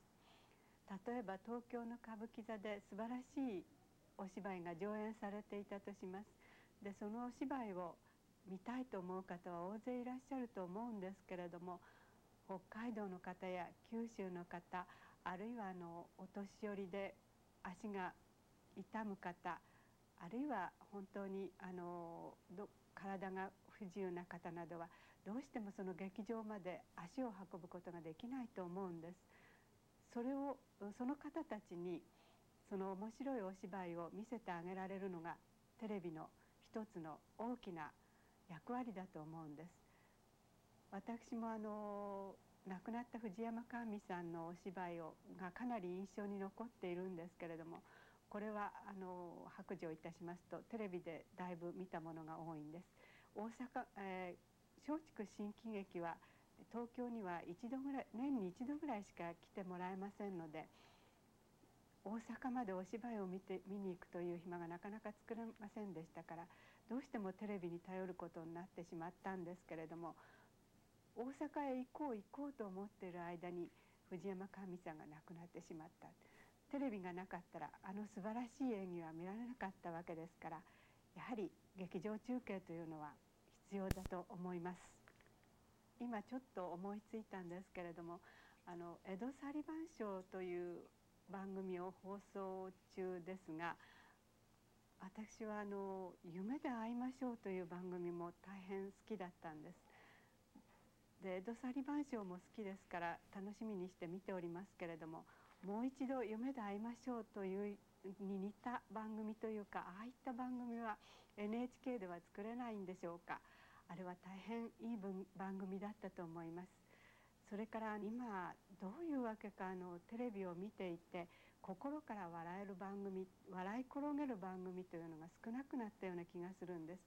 例えば東京の歌舞伎座で素晴らしいお芝居が上演されていたとします。でそのお芝居を見たいと思う方は大勢いらっしゃると思うんですけれども北海道の方や九州の方あるいはあのお年寄りで足が痛む方あるいは本当にあの体が不自由な方などはどうしてもその劇場まで足を運ぶことができないと思うんです。それをその方たちにその面白いお芝居を見せてあげられるのがテレビの一つの大きな役割だと思うんです。私もあの亡くなった藤山甘美さんのお芝居をがかなり印象に残っているんですけれどもこれはあの白状いたしますとテレビでだいぶ見たものが多いんです。大阪、えー、松竹新喜劇は東京には一度ぐらい年に一度ぐらいしか来てもらえませんので大阪までお芝居を見て見に行くという暇がなかなか作れませんでしたからどうしてもテレビに頼ることになってしまったんですけれども大阪へ行こう行こうと思ってる間に藤山甘美さんが亡くなってしまったテレビがなかったらあの素晴らしい演技は見られなかったわけですからやはり劇場中継というのは必要だと思います今ちょっと思いついたんですけれどもあの江戸サリバン賞という番組を放送中ですが私はあの「夢で会いましょう」という番組も大変好きだったんです。で江戸サリバン賞も好きですから楽しみにして見ておりますけれどももう一度「夢で会いましょう」というに似た番組というかああいった番組は NHK では作れないんでしょうかあれは大変いい番組だったと思います。それから今どういうわけかあのテレビを見ていて心から笑える番組笑い転げる番組というのが少なくなったような気がするんです。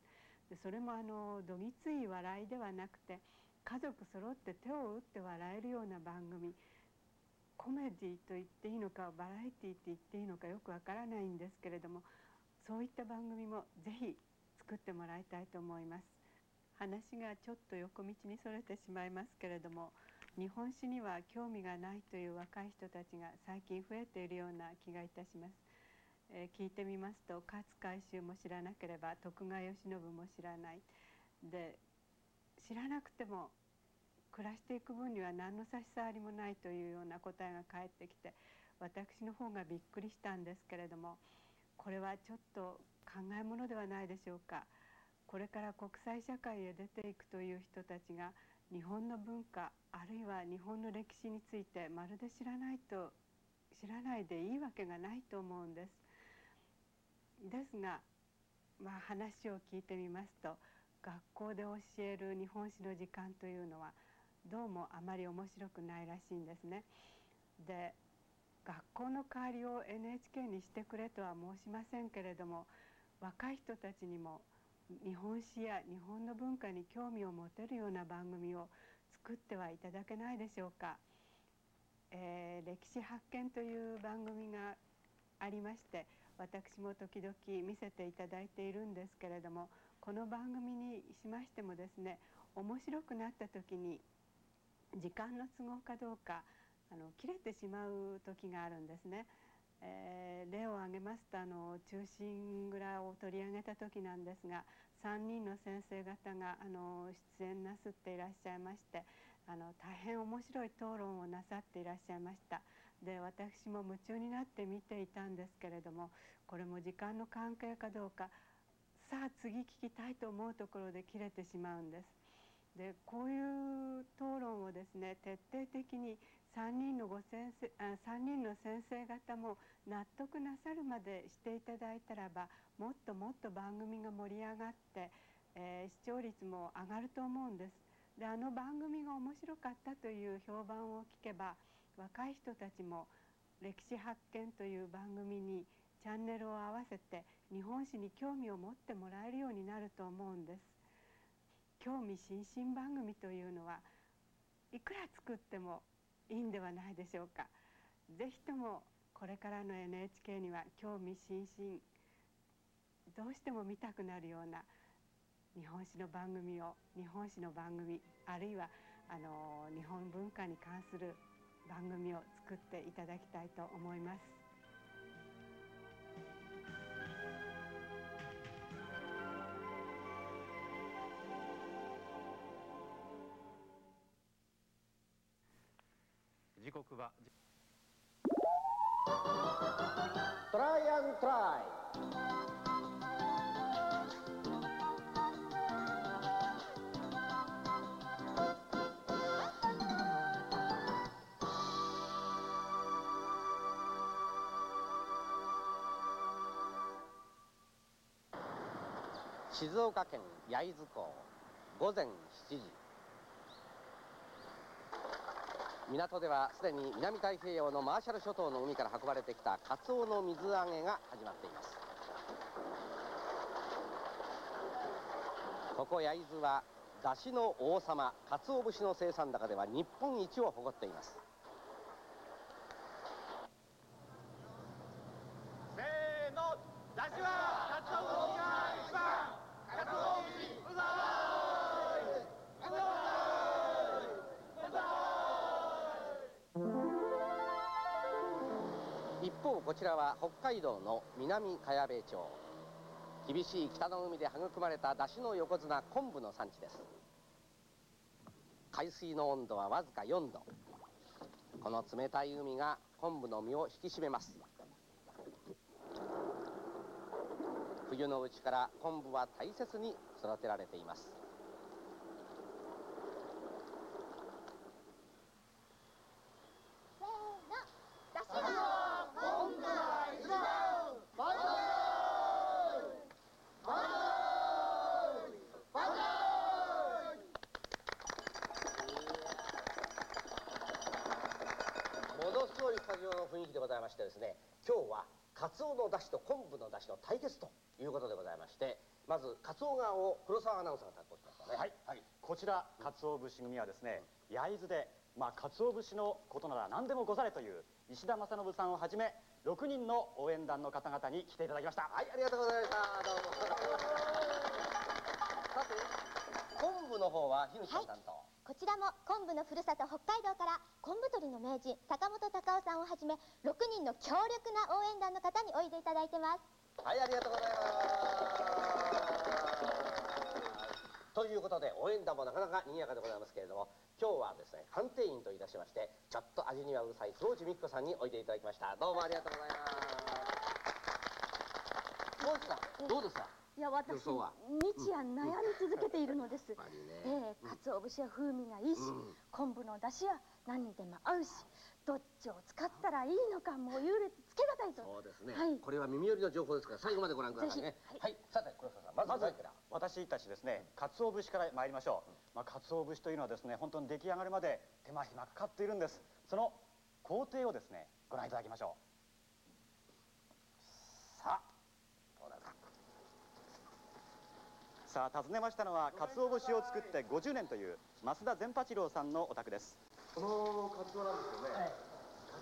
でそれもあのどぎつい笑いではなくて家族揃って手を打って笑えるような番組コメディと言っていいのかバラエティって言っていいのかよくわからないんですけれどもそういった番組もぜひ作ってもらいたいと思います。話がちょっと横道にそれてしまいますけれども日本史には興味がないという若い人たちが最近増えているような気がいたします、えー、聞いてみますと勝海舟も知らなければ徳川慶喜も知らない。で知らなくても暮らしていく分には何の差し障りもないというような答えが返ってきて私の方がびっくりしたんですけれどもこれはちょっと考えものではないでしょうか。これから国際社会へ出ていくという人たちが日本の文化あるいは日本の歴史についてまるで知らないと知らないでいいわけがないと思うんです。ですが、まあ、話を聞いてみますと学校で教える日本史の時間というのはどうもあまり面白くないらしいんですね。で学校の代わりを NHK にしてくれとは申しませんけれども若い人たちにも日本史や日本の文化に興味を持てるような番組を作ってはいただけないでしょうか。えー、歴史発見という番組がありまして私も時々見せていただいているんですけれどもこの番組にしましてもですね面白くなった時に時間の都合かどうかあの切れてしまう時があるんですね。えー、例を挙げますとあの中心蔵を取り上げた時なんですが3人の先生方があの出演なすっていらっしゃいましてあの大変面白い討論をなさっていらっしゃいましたで私も夢中になって見ていたんですけれどもこれも時間の関係かどうかさあ次聞きたいと思うところで切れてしまうんです。でこういう討論をですね徹底的に3人のご先生あ3人の先生方も納得なさるまでしていただいたらばもっともっと番組が盛り上がって、えー、視聴率も上がると思うんです。であの番組が面白かったという評判を聞けば若い人たちも歴史発見という番組にチャンネルを合わせて日本史に興味を持ってもらえるようになると思うんです興味津々番組というのはいくら作ってもいいんではないでしょうかぜひともこれからの NHK には興味津々どうしても見たくなるような日本史の番組を日本史の番組あるいはあの日本文化に関する番組を作っていただきたいと思います。時刻はトライアントライ静岡県焼津港午前7時港ではすでに南太平洋のマーシャル諸島の海から運ばれてきたカツオの水揚げが始まっています。ここ焼津は出汁の王様鰹節の生産高では日本一を誇っています。ちらは北海道の南茅部町。厳しい北の海で育まれた出汁の横綱昆布の産地です。海水の温度はわずか4度。この冷たい海が昆布の身を引き締めます。冬のうちから昆布は大切に育てられています出汁は昆布が一番万歳万歳万ものすごいスタジオの雰囲気でございましてですね今日はカツオの出汁と昆布の出汁の対決ということでございましてまずカツオ側を黒沢アナウンサーが担当しましたね。はい、はい、こちら鰹節組はですね焼津でまあ鰹節のことなら何でもござれという石田正信さんをはじめ6人の応援団の方々に来ていただきました。はいありがとうございました。どうも。さて昆布の方は樋口さん担ちらも昆布のふるさと北海道から昆布取りの名人坂本隆夫さんをはじめ6人の強力な応援団の方においでいただいてますはい、ありがとうございます。ということで、応援団もなかなか賑やかでございますけれども、今日はですね、鑑定員といたしまして、ちょっと味にはうるさい庄司美紀子さんにおいでいただきました。どうもありがとうございます。庄司さん、どうですか？いや私日夜悩み続けているのです、ね。ええ鰹節は風味がいいし、うん。昆布の出汁は何にでも合うしどっちを使ったらいいのかもう優劣つけがたいと。そうですね、はい。これは耳寄りの情報ですから、最後までご覧くださいね。はい、さて、黒沢さん、まずまず私たちですね鰹節から参りましょう、まあ、鰹節というのはですね本当に出来上がるまで手間暇かかっているんです。その工程をですねご覧いただきましょう。さあどうだかさあ訪ねましたのは鰹節を作って50年という増田善八郎さんのお宅です。このカツオなんですよね、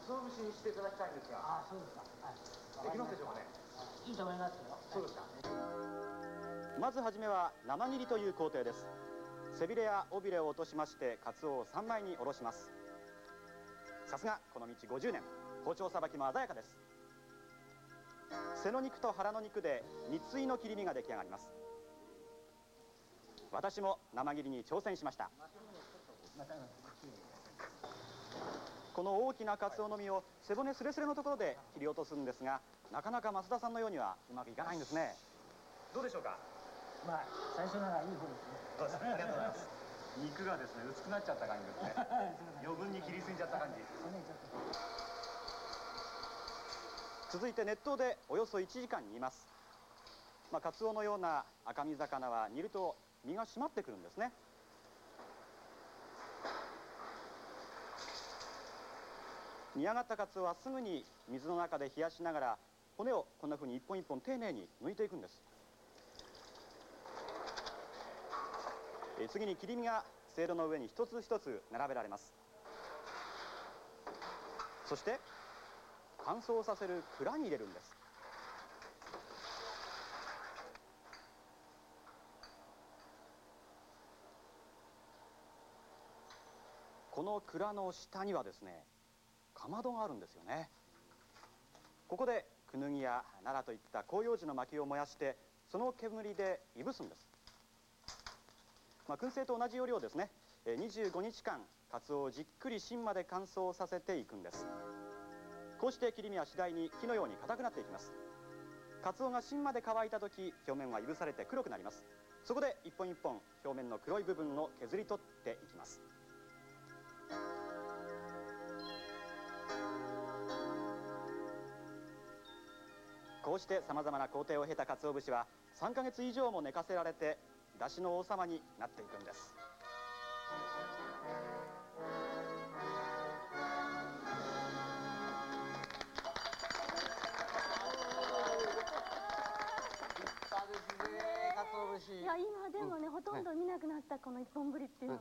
鰹節にしていただきたいんですが、あそうですか。できますでしょうかね。い。いと思いますよ。そうですか。まずはじめは生切りという工程です。背びれや尾びれを落としましてカツオを3枚におろします。さすがこの道50年。包丁さばきも鮮やかです。背の肉と腹の肉で三ついの切り身が出来上がります私も生切りに挑戦しました。この大きなカツオの身を背骨すれすれのところで切り落とすんですがなかなか増田さんのようにはうまくいかないんですね。どうでしょうか？まあ最初ならいい方ですね。ありがとうございます [LAUGHS] 肉がですね薄くなっちゃった感じですね。[LAUGHS] 余分に切りすぎちゃった感じ。続いて熱湯でおよそ1時間煮ます。まあカツオのような赤身魚は煮ると身が締まってくるんですね。煮上がったカツオはすぐに水の中で冷やしながら骨をこんな風に一本一本丁寧に剥いていくんです。え次に切り身がせいろの上に一つ一つ並べられます。そして乾燥させる蔵に入れるんです。の蔵の下にはですねかまどがあるんですよね。ここでクヌギや奈良といった広葉樹の薪を燃やしてその煙でいぶすんです、まあ、燻製と同じ要領ですね。え25日間カツオをじっくり芯まで乾燥させていくんです。こうして切り身は次第に木のように硬くなっていきます。カツオが芯まで乾いた時表面はいぶされて黒くなります。そこで一本一本表面の黒い部分を削り取っていきます。こうしてさまざまな工程を経た鰹節は3ヶ月以上も寝かせられて出汁の王様になっていくんです。いや今でもね、ほとんど見なくなったこの一本ぶりっていうの、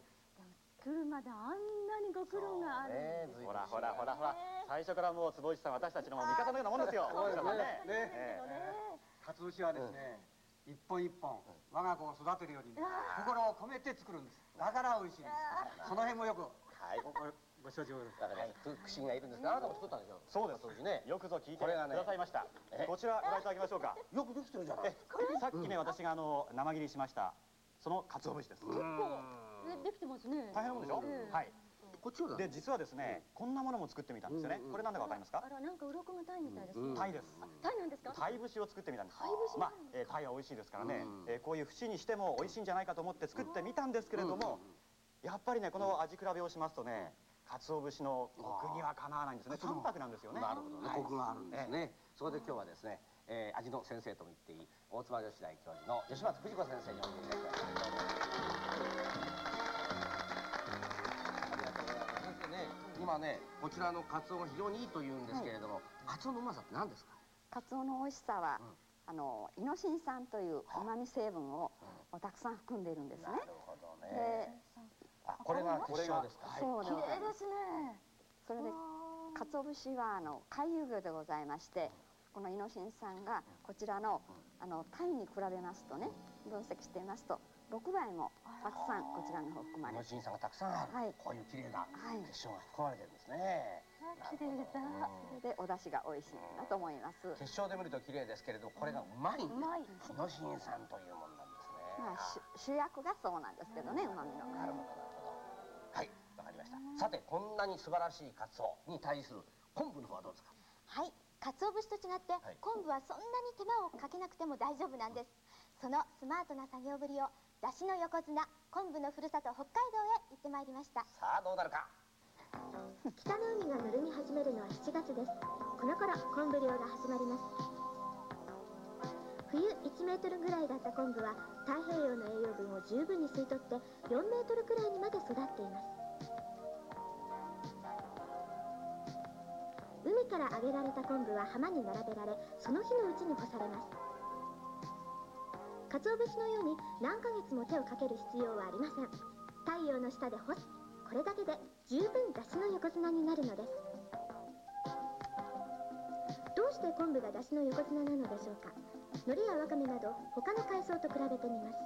作るまであんなにご苦労がある。んですほらほらほらほら最初からもう坪内さん私たちの味方のようなもんですよ。そうですね。ね。ね。かつお節はですね、一本一本我が子を育てるように心を込めて作るんです。だから美味しいんです。その辺もよくはい。ごご承知をだからね苦心がいるんですがあなたも作ったんでしょそうです。鰹節ね。よくぞ聞いてくださいました。えこちらご覧いただきましょうか。よくできてるじゃないえさっきね私があの生切りしましたその鰹節です。えできてますね。大変なもんでしょ？ええはい。こっちはで実はですねこんなものも作ってみたんですよね。これなんだかわかりますか？あらなんか鱗がタイみたいですね。タイです。タイなんですか？タイ節を作ってみたんです。タイ節まあ、えータイは美味しいですからね、えーこういう節にしても美味しいんじゃないかと思って作ってみたんですけれども、やっぱりねこの味比べをしますとね鰹節のコクにはかなわないんですね淡白なんですよね。なるほどね、はい。コクがあるんですね、そこで今日はですね、えー味の先生とも言っていい大妻女子大教授の吉松藤子先生においでいただきまし今ねこちらのカツオが非常にいいと言うんですけれども、カツオのうまさって何ですか？カツオの美味しさは、あのイノシン酸という旨味成分を、たくさん含んでいるんですね。なるほどでねあこれが結晶ですか？そう綺麗まですね。それで鰹節はあの回遊魚でございまして、このイノシン酸がこちらのあのタイに比べますとね分析していますと6倍もたくさんこちらの方含まれて。イノシン酸がたくさんある、はい。こういう綺麗なはい結晶が含まれてるんですね、綺麗だ。それでお出汁が美味しいなと思います。結晶で見ると綺麗ですけれどこれがうまいんです。うまい。イノシン酸というものなんですね。まあ主主役がそうなんですけどね旨味のなるほどなるほど。はいわかりました。さてこんなに素晴らしいカツオに対する昆布の方はどうですか？はい。鰹節と違って昆布はそんなに手間をかけなくても大丈夫なんです。そのスマートな作業ぶりを出汁の横綱昆布のふるさと北海道へ行ってまいりました。さあどうなるか。北の海がぬるみ始めるのは7月です。この頃昆布漁が始まります。冬1メートルぐらいだった昆布は太平洋の栄養分を十分に吸い取って4メートルくらいにまで育っています。海から揚げられた昆布は浜に並べられその日のうちに干されます鰹節のように何ヶ月も手をかける必要はありません。太陽の下で干す。これだけで十分出汁の横綱になるのです。どうして昆布が出汁の横綱なのでしょうか。海苔やわかめなど他の海藻と比べてみます。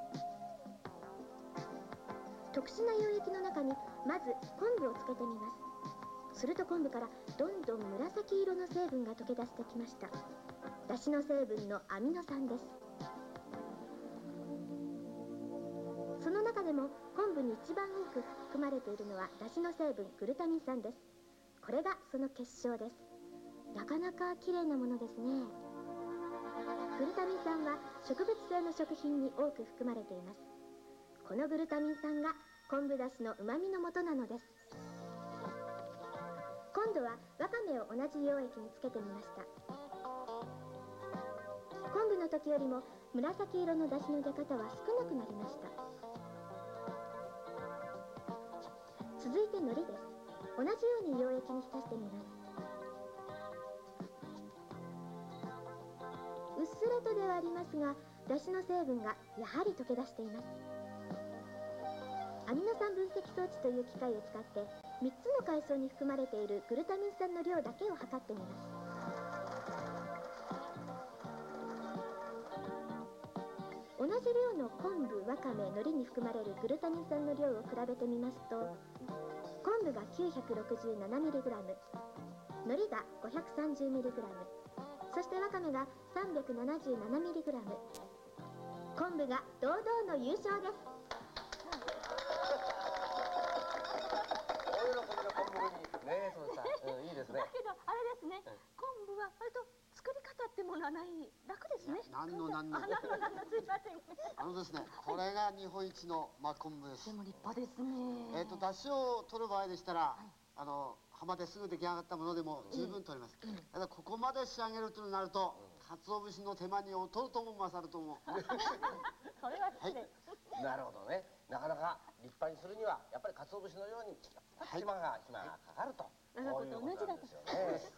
特殊な溶液の中にまず昆布をつけてみます。すると昆布からどんどん紫色の成分が溶け出してきました。出汁の成分のアミノ酸です。その中でも昆布に一番多く含まれているのは出汁の成分グルタミン酸です。これがその結晶です。なかなか綺麗なものですね。グルタミン酸は植物性の食品に多く含まれています。このグルタミン酸が昆布だしの旨味の元なのです。今度はわかめを同じ溶液につけてみました。昆布の時よりも紫色の出汁の出方は少なくなりました。続いて海苔です。同じように溶液に浸してみます。うっすらとではありますがだしの成分がやはり溶け出しています。アミノ酸分析装置という機械を使って3つの階層に含まれているグルタミン酸の量だけを測ってみます。同じ量の昆布わかめ海苔に含まれるグルタミン酸の量を比べてみますと昆布が 967mg 海苔が 530mg そしてわかめが 377mg 昆布が堂々の優勝です。大喜びの昆布にねえそうさ、うん、いいですね。だけどあれですね、昆布は割と作り方ってものはない。楽ですね。何の何の。[LAUGHS] あ何の何の。すいません。あのですね、これが日本一の真昆布です。でも立派ですね。えっ、と、出汁を取る場合でしたら、あの、浜ですぐ出来上がったものでも十分取れます。ただ、ここまで仕上げるとなると、鰹節の手間に劣るとも勝ると思う。[LAUGHS] それは失礼、なるほどね。なかなか立派にするにはやっぱり鰹節のように暇が暇がかかると、長子と同じだと。こういうことなんですよね、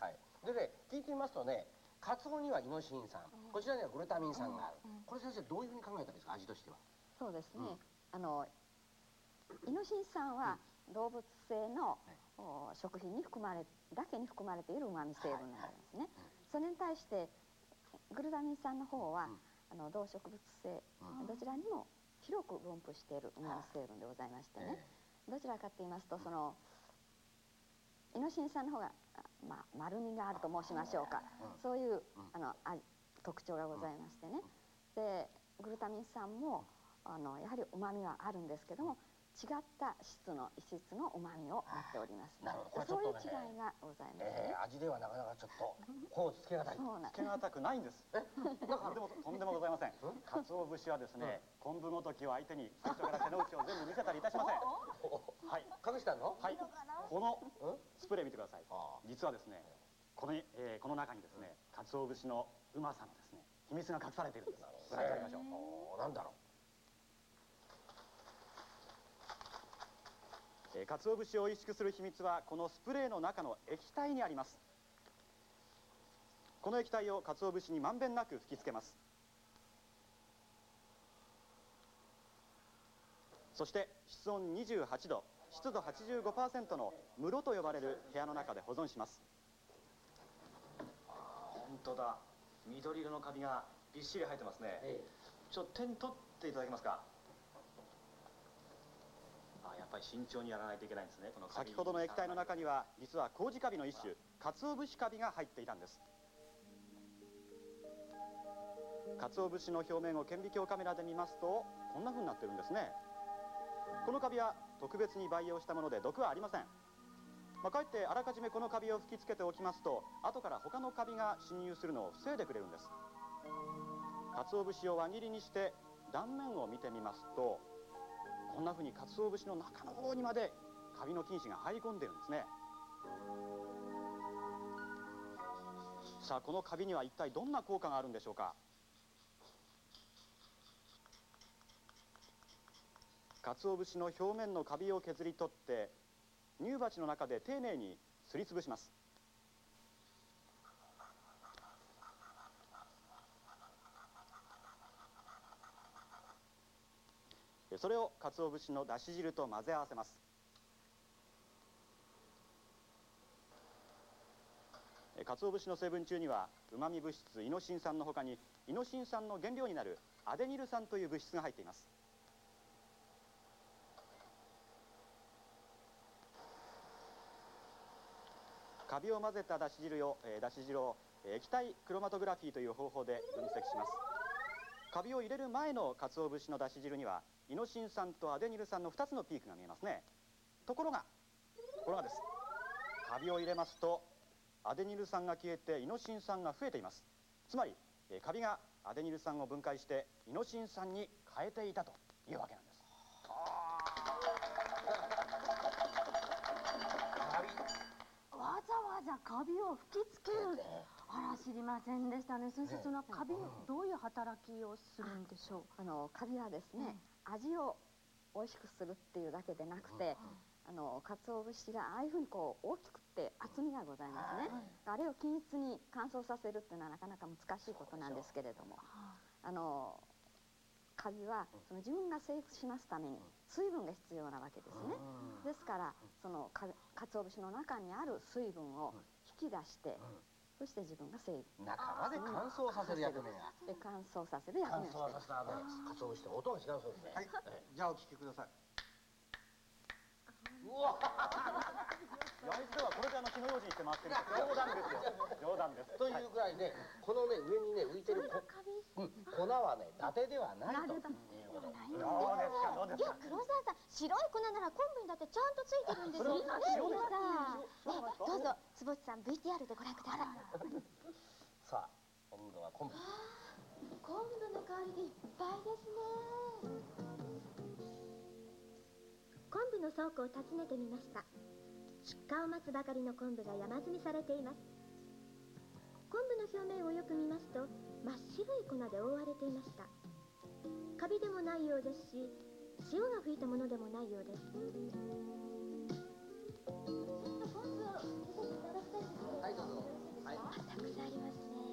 はい、でね聞いてみますとねカツオにはイノシン酸、こちらにはグルタミン酸がある、これ先生どういうふうに考えたんですか？味として。はそうですね、あのイノシン酸は動物性の、お食品に含まれだけに含まれている旨味成分なんですね、それに対してグルタミン酸の方は、あの動植物性、どちらにも広く分布している旨味成分でございましてね、どちらかと言いますとそのイノシン酸の方が、あまあ、丸みがあると申しましょうか、そういうあのあ特徴がございましてね、でグルタミン酸もあのやはりうまみはあるんですけども違った質の異質のうまみを持っております。なるほど。これちょっとね。そういう違いがございますね。え、ー、味ではなかなかちょっと [LAUGHS] 頬をつけがたいそうなんつけがたくないんです。と [LAUGHS] んでもとんでもございません。鰹節はですね昆布ごときを相手に最初から手の内を全部見せたりいたしません。はい。隠したの？はい。このスプレー見てください。実はですねこの,、えーこの中にですね鰹節のうまさのですね秘密が隠されているんです。ご覧いただきましょう。なんだろえー、鰹節を美味しくする秘密はこのスプレーの中の液体にあります。この液体を鰹節にまんべんなく吹きつけます。そして室温28度湿度85%の室と呼ばれる部屋の中で保存します。本当だ。緑色のカビがびっしり生えてますね、ちょっと手に取っていただけますか？ぱり慎重にやらないといけないんですねこの先ほどの液体の中には実は麹カビの一種鰹節カビが入っていたんです。鰹節の表面を顕微鏡カメラで見ますとこんな風になってるんですね。このカビは特別に培養したもので毒はありません。まあ、かえってあらかじめこのカビを吹きつけておきますと後から他のカビが侵入するのを防いでくれるんです。鰹節を輪切りにして断面を見てみますとこんな風に鰹節の中の方にまでカビの菌糸が入り込んでいるんですね。さあこのカビには一体どんな効果があるんでしょうか。鰹節の表面のカビを削り取って乳鉢の中で丁寧にすりつぶします。それを鰹節のだし汁と混ぜ合わせます。鰹節の成分中にはうまみ物質イノシン酸のほかにイノシン酸の原料になるアデニル酸という物質が入っています。カビを混ぜただし汁を、えー、だし汁を液体クロマトグラフィーという方法で分析します。カビを入れる前の鰹節のだし汁にはイノシン酸とアデニル酸の2つのピークが見えますね。ところがところがです。カビを入れますとアデニル酸が消えてイノシン酸が増えています。つまり、えーカビがアデニル酸を分解してイノシン酸に変えていたというわけなんです。わざわざカビを吹きつける。あら知りませんでしたね。先生そのカビどういう働きをするんでしょう？あのカビはですね、味を美味しくするっていうだけでなくて、あの鰹節がああいうふうにこう大きくて厚みがございますね、あれを均一に乾燥させるっていうのはなかなか難しいことなんですけれどもあのカビはその自分が生育しますために水分が必要なわけですね。ですからそのか鰹節の中にある水分を引き出してそして自分が生育中まで乾燥させる役目がで乾燥させる役目をして乾燥させた後鰹節って音が違うそうですね。はい。じゃあお聞きください。うわ焼津ではこれであの火の用心して回ってる冗談ですよ。冗談です。というぐらいで、このね上にね浮いてるこ、うん、粉はね伊達ではないと。いうことどうですか？どうですか？いや黒沢さん白い粉なら昆布にだってちゃんとついてるんですよね。それはさあねどうぞ。坪地さん VTR でご覧ください。[LAUGHS] さあ今度は昆布。昆布の香りでいっぱいですね。昆布の倉庫を訪ねてみました出荷を待つばかりの昆布が山積みされています。昆布の表面をよく見ますと真っ白い粉で覆われていました。カビでもないようですし潮が吹いたものでもないようです。はいどうぞ。はい。たくさんありますね。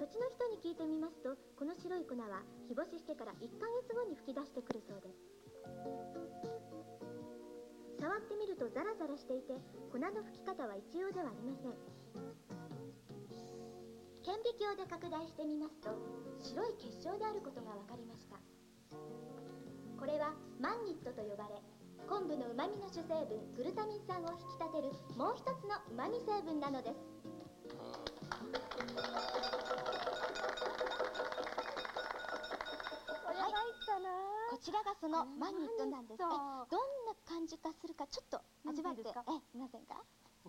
土地の人に聞いてみますとこの白い粉は日干ししてから1ヶ月後に吹き出してくるそうです触ってみるとザラザラしていて粉の吹き方は一様ではありません。顕微鏡で拡大してみますと白い結晶であることが分かりました。これはマンニットと呼ばれ昆布のうまみの主成分グルタミン酸を引き立てるもう一つのうまみ成分なのです。こちらがそのマンニットなんですえどんな感じかするかちょっと味わって。えみませんか？[LAUGHS]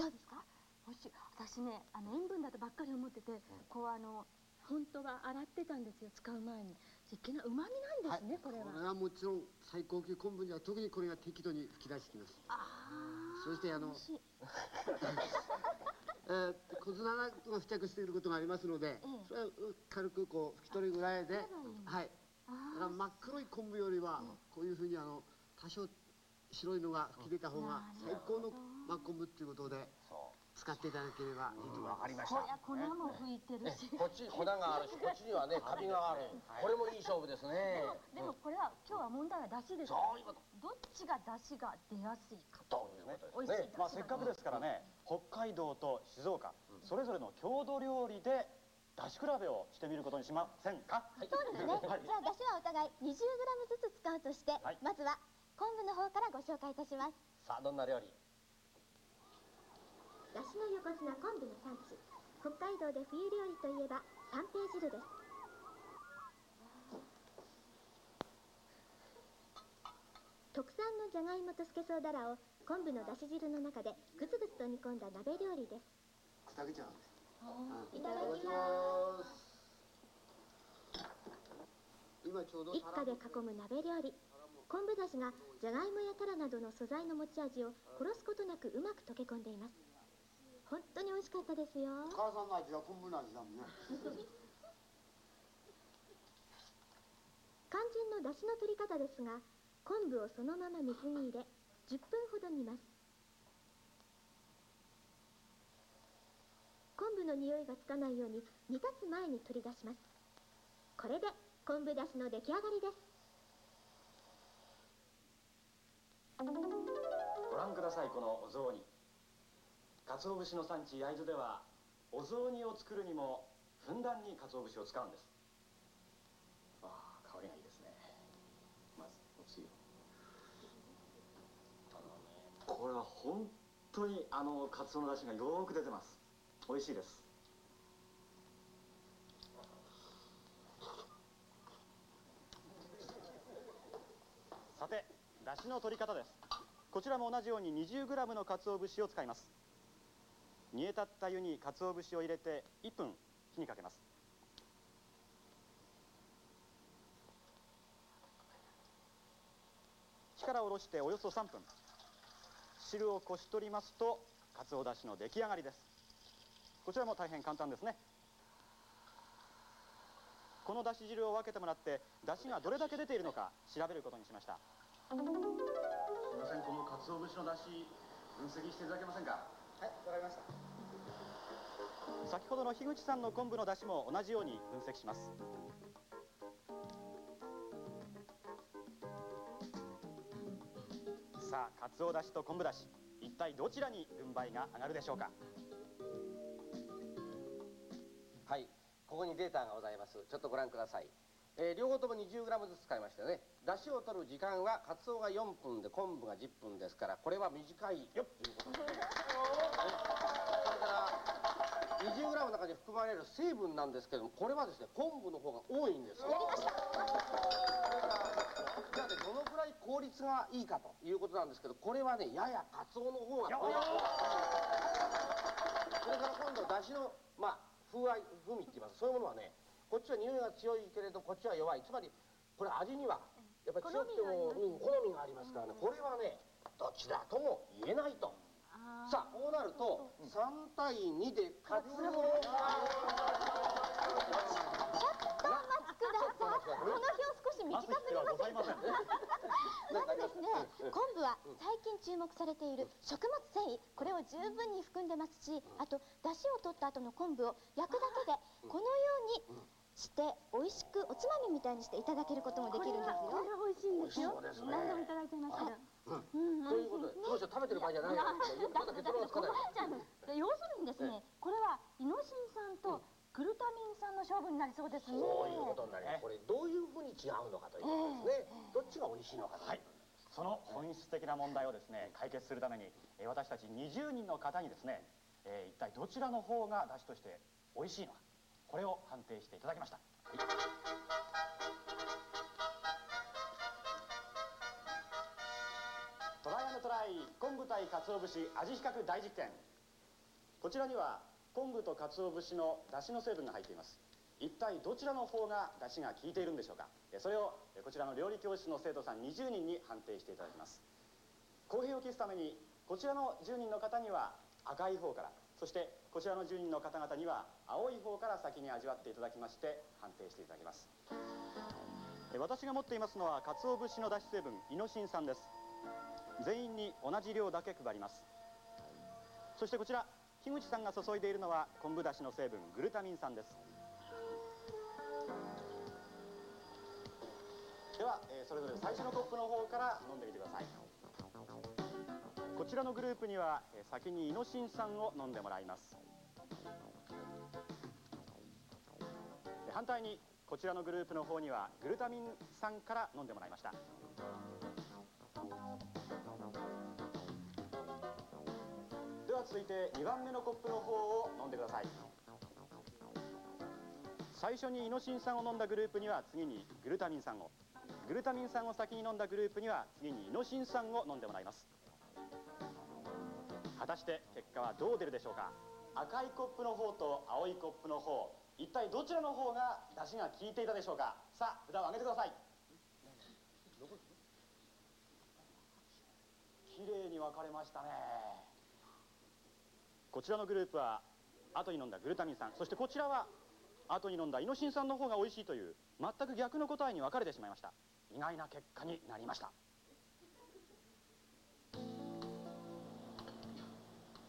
どうですか？美味しい。私ねあの塩分だとばっかり思ってて、こうあの本当は洗ってたんですよ使う前に。いけないうまみなんですね、これは。これはもちろん最高級昆布には特にこれが適度に吹き出してきます。そしてあの [LAUGHS] えー小砂が付着していることがありますので、それは軽くこう拭き取るぐらいで、はい。だから真っ黒い昆布よりは、こういうふうにあの多少白いのが吹き出た方が最高の真っ昆布っていうことで使っていただければいいと思います。わかりました。粉も吹いてるし。こっち粉があるし [LAUGHS] こっちにはねカビがある。これもいい勝負ですね。でもこれは今日は問題は出汁ですそういうこと。どっちが出汁が出やすいかと。いうことですね。まあせっかくですからね北海道と静岡それぞれの郷土料理で出し比べをしてみることにしませんか？そうですね、はい。じゃあ出汁はお互い 20g ずつ使うとして、はい。まずは昆布の方からご紹介いたします。さあどんな料理？出汁の横綱昆布の産地北海道で冬料理といえば三平汁です。特産のじゃがいもとスケソウダラを昆布の出汁汁の中でグツグツと煮込んだ鍋料理です。くたけちゃうんです。いただきます。今ちょうど一家で囲む鍋料理。昆布だしがじゃがいもやタラなどの素材の持ち味を殺すことなくうまく溶け込んでいます。本当に美味しかったですよ。母さんの味は昆布の味だもんね。肝心の出汁の取り方ですが昆布をそのまま水に入れ10分ほど煮ます昆布の匂いがつかないように煮立つ前に取り出します。これで昆布だしの出来上がりです。ご覧くださいこのお雑煮。鰹節の産地焼津ではお雑煮を作るにもふんだんに鰹節を使うんです。ああ香りがいいですね。まずおつゆ。あのねこれは本当にあの鰹の出汁がよく出てます。美味しいです。さて出汁の取り方です。こちらも同じように 20g の鰹節を使います。煮え立った湯に鰹節を入れて1分火にかけます。火から下ろしておよそ3分。汁をこし取りますと鰹だしの出来上がりです。こちらも大変簡単ですね。このだし汁を分けてもらってだしがどれだけ出ているのか調べることにしました。すみませんこの鰹節の出汁分析していただけませんか？はいわかりました。先ほどの樋口さんの昆布の出汁も同じように分析します。さあ鰹だしと昆布だし一体どちらに軍配が上がるでしょうか？ここにデータがございます。ちょっとご覧ください、えー両方とも 20g ずつ使いましたよね。出汁を取る時間はカツオが4分で昆布が10分ですからこれは短いよ。ということですねそれから 20g の中に含まれる成分なんですけどもこれはですね昆布の方が多いんですよ。やりました。じゃあねどのくらい効率がいいかということなんですけどこれはねややカツオの方が効率それから今度出汁のまあ風合い風味って言います。そういうものはねこっちは匂いが強いけれどこっちは弱い。つまりこれ味にはやっぱり強くてもうん好みがありますからね。これはねどちらとも言えないと。さあこうなると3対2でカツオがちょっとお待ちください。この表少し短すぎませんか。まずですね、昆布は最近注目されている食物繊維、これを十分に含んでますし、あと出汁を取った後の昆布を焼くだけでこのようにして美味しくおつまみみたいにしていただけることもできるんですよ。これは美味しいんですよ何度もいただいてますけどうんということで当初食べてる場合じゃないまだ結論がつかないちゃんで要するにですね、これはイノシン酸とグルタミン酸の勝負になりそうですね。そういうことになります。これどういうふうに違うのかということですね。どっちが美味しいのかと。はい。その本質的な問題をですね解決するためにえー私たち20人の方にですね、えー一体どちらの方が出汁として美味しいのか。これを判定していただきました、はい。トライアンドトライ昆布対鰹節味比較大実験。こちらには昆布と鰹節の出汁の成分が入っています。一体どちらの方が出汁が効いているんでしょうか？それをこちらの料理教室の生徒さん20人に判定していただきます。公平を期すためにこちらの10人の方には赤い方からそしてこちらの10人の方々には青い方から先に味わっていただきまして判定していただきます。私が持っていますのは鰹節の出汁成分イノシン酸です。全員に同じ量だけ配ります。そしてこちら樋口さんが注いでいるのは昆布だしの成分グルタミン酸です。では、えーそれぞれ最初のコップの方から飲んでみてください。こちらのグループには、えー先にイノシン酸を飲んでもらいます。反対にこちらのグループの方にはグルタミン酸から飲んでもらいました。では続いて2番目のコップの方を飲んでください。最初にイノシン酸を飲んだグループには次にグルタミン酸を。グルタミン酸を先に飲んだグループには次にイノシン酸を飲んでもらいます。果たして結果はどう出るでしょうか。赤いコップの方と青いコップの方。一体どちらの方が出汁が効いていたでしょうか。さあ札を上げてください。綺麗に分かれましたね。こちらのグループは後に飲んだグルタミン酸そしてこちらは後に飲んだイノシン酸の方が美味しいという全く逆の答えに分かれてしまいました。意外な結果になりました。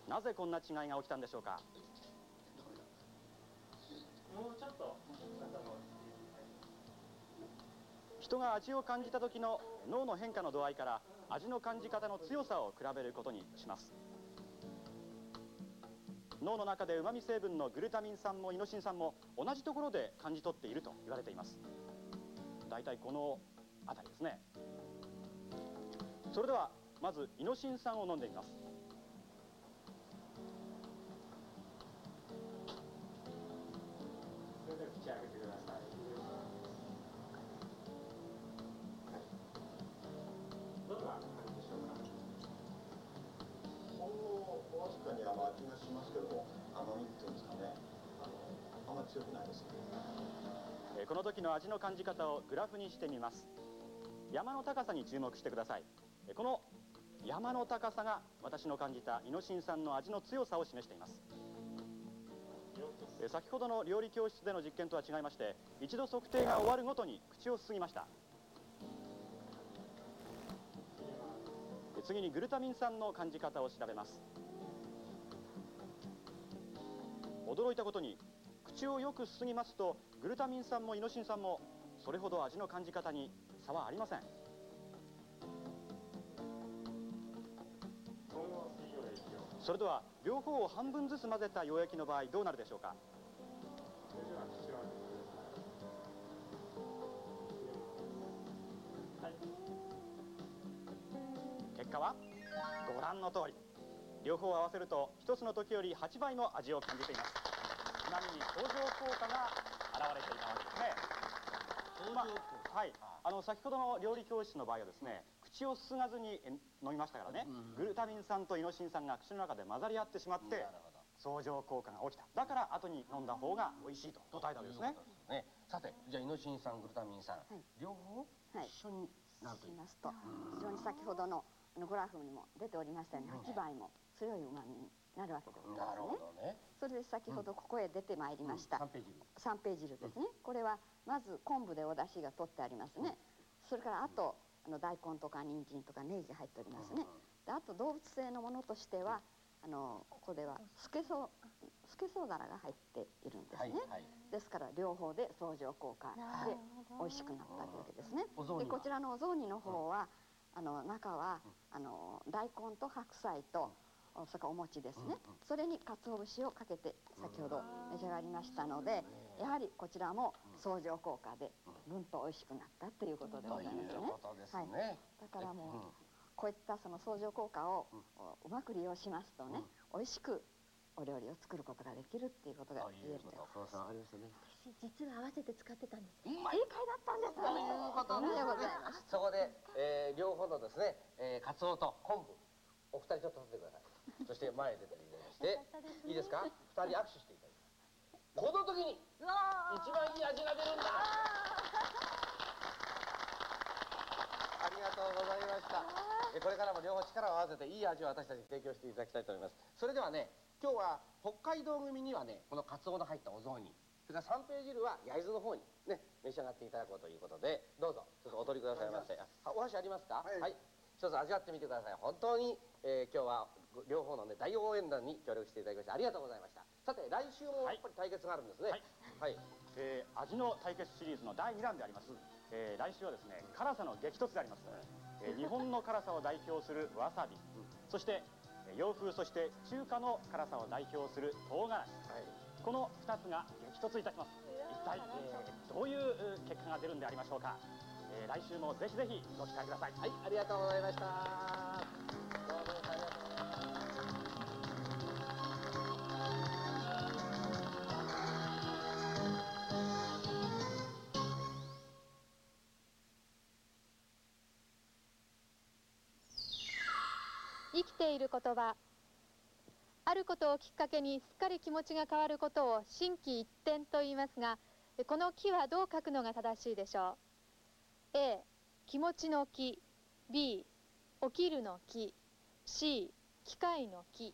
なぜこんな違いが起きたんでしょうか？人が味を感じた時の脳の変化の度合いから味の感じ方の強さを比べることにします。脳の中で旨味成分のグルタミン酸もイノシン酸も同じところで感じ取っていると言われています。大体この辺りですね。それではまずイノシン酸を飲んでみます。それで口開けてください。どんな感じでしょうか強くないですえーこの時の味の感じ方をグラフにしてみます。山の高さに注目してください。この山の高さが私の感じたイノシン酸の味の強さを示しています。先ほどの料理教室での実験とは違いまして一度測定が終わるごとに口をすすぎました。次にグルタミン酸の感じ方を調べます。驚いたことに口をよくすすぎますとグルタミン酸もイノシン酸もそれほど味の感じ方に差はありません。それでは両方を半分ずつ混ぜた溶液の場合どうなるでしょうか？結果はご覧の通り。両方合わせると一つの時より8倍の味を感じています。ちなみに相乗効果が現れていたわけですね。まあはい。あの先ほどの料理教室の場合はですね口をすすがずにえ飲みましたからね、グルタミン酸とイノシン酸が口の中で混ざり合ってしまって相乗効果が起きた。だから後に飲んだ方が美味しいと答えたわけですね。ね。さてじゃあイノシン酸グルタミン酸、両方一緒に。なるといますと非常に先ほどのあのグラフにも出ておりましたように8倍も強いうまみになるわけでございますね。なるほどね。それで先ほどここへ出てまいりました、三平汁三平汁ですね、これはまず昆布でお出汁が取ってありますね、それからあとあの大根とか人参とかネギが入っておりますね、であと動物性のものとしてはあのここではスケソウスケソウ皿が入っているんですね、ですから両方で相乗効果で美味しくなったというわけですね。お雑煮はでこちらのお雑煮の方は、あの中はあの大根と白菜とそれからお餅ですね、それに鰹節をかけて先ほど召し上がりましたので、やはりこちらも相乗効果でぐん。と美味しくなったということでございますね。すね。はい、だからもう、こういったその相乗効果をうまく利用しますとね、美味しくお料理を作ることができるっていうことが言えると。黒さんありましたね実は合わせて使ってたんです。正解だったんです。ということででございます。そこで、えー両方のですね、えー、カツオと昆布お二人ちょっと立ってくださいそして前へ出ていただきましていいですか？二人握手していただきます。この時に一番いい味が出るんだ。ありがとうございました。えこれからも両方力を合わせていい味を私たちに提供していただきたいと思います。それではね今日は北海道組にはねこのカツオの入ったお雑煮。それから三平汁は焼津の方にね召し上がっていただこうということでどうぞちょっとお取りくださいませ。あお箸ありますか？はい、一つ味わってみてください。本当に、えー今日は両方のね大応援団に協力していただきましてありがとうございました。さて来週もやっぱり対決があるんですね。はい、えー味の対決シリーズの第2弾であります、えー来週はですね辛さの激突であります、えー [LAUGHS] 日本の辛さを代表するわさび、そしてえー洋風そして中華の辛さを代表する唐辛子、この2つが激突いたします。一体、えーどういうえー結果が出るんでありましょうか、えー来週もぜひぜひご期待ください。はいありがとうございました生きている言葉あることをきっかけにすっかり気持ちが変わることを心機一転と言いますがこの木はどう書くのが正しいでしょう？A 気持ちの木。B 起きるの木。C 機械の木。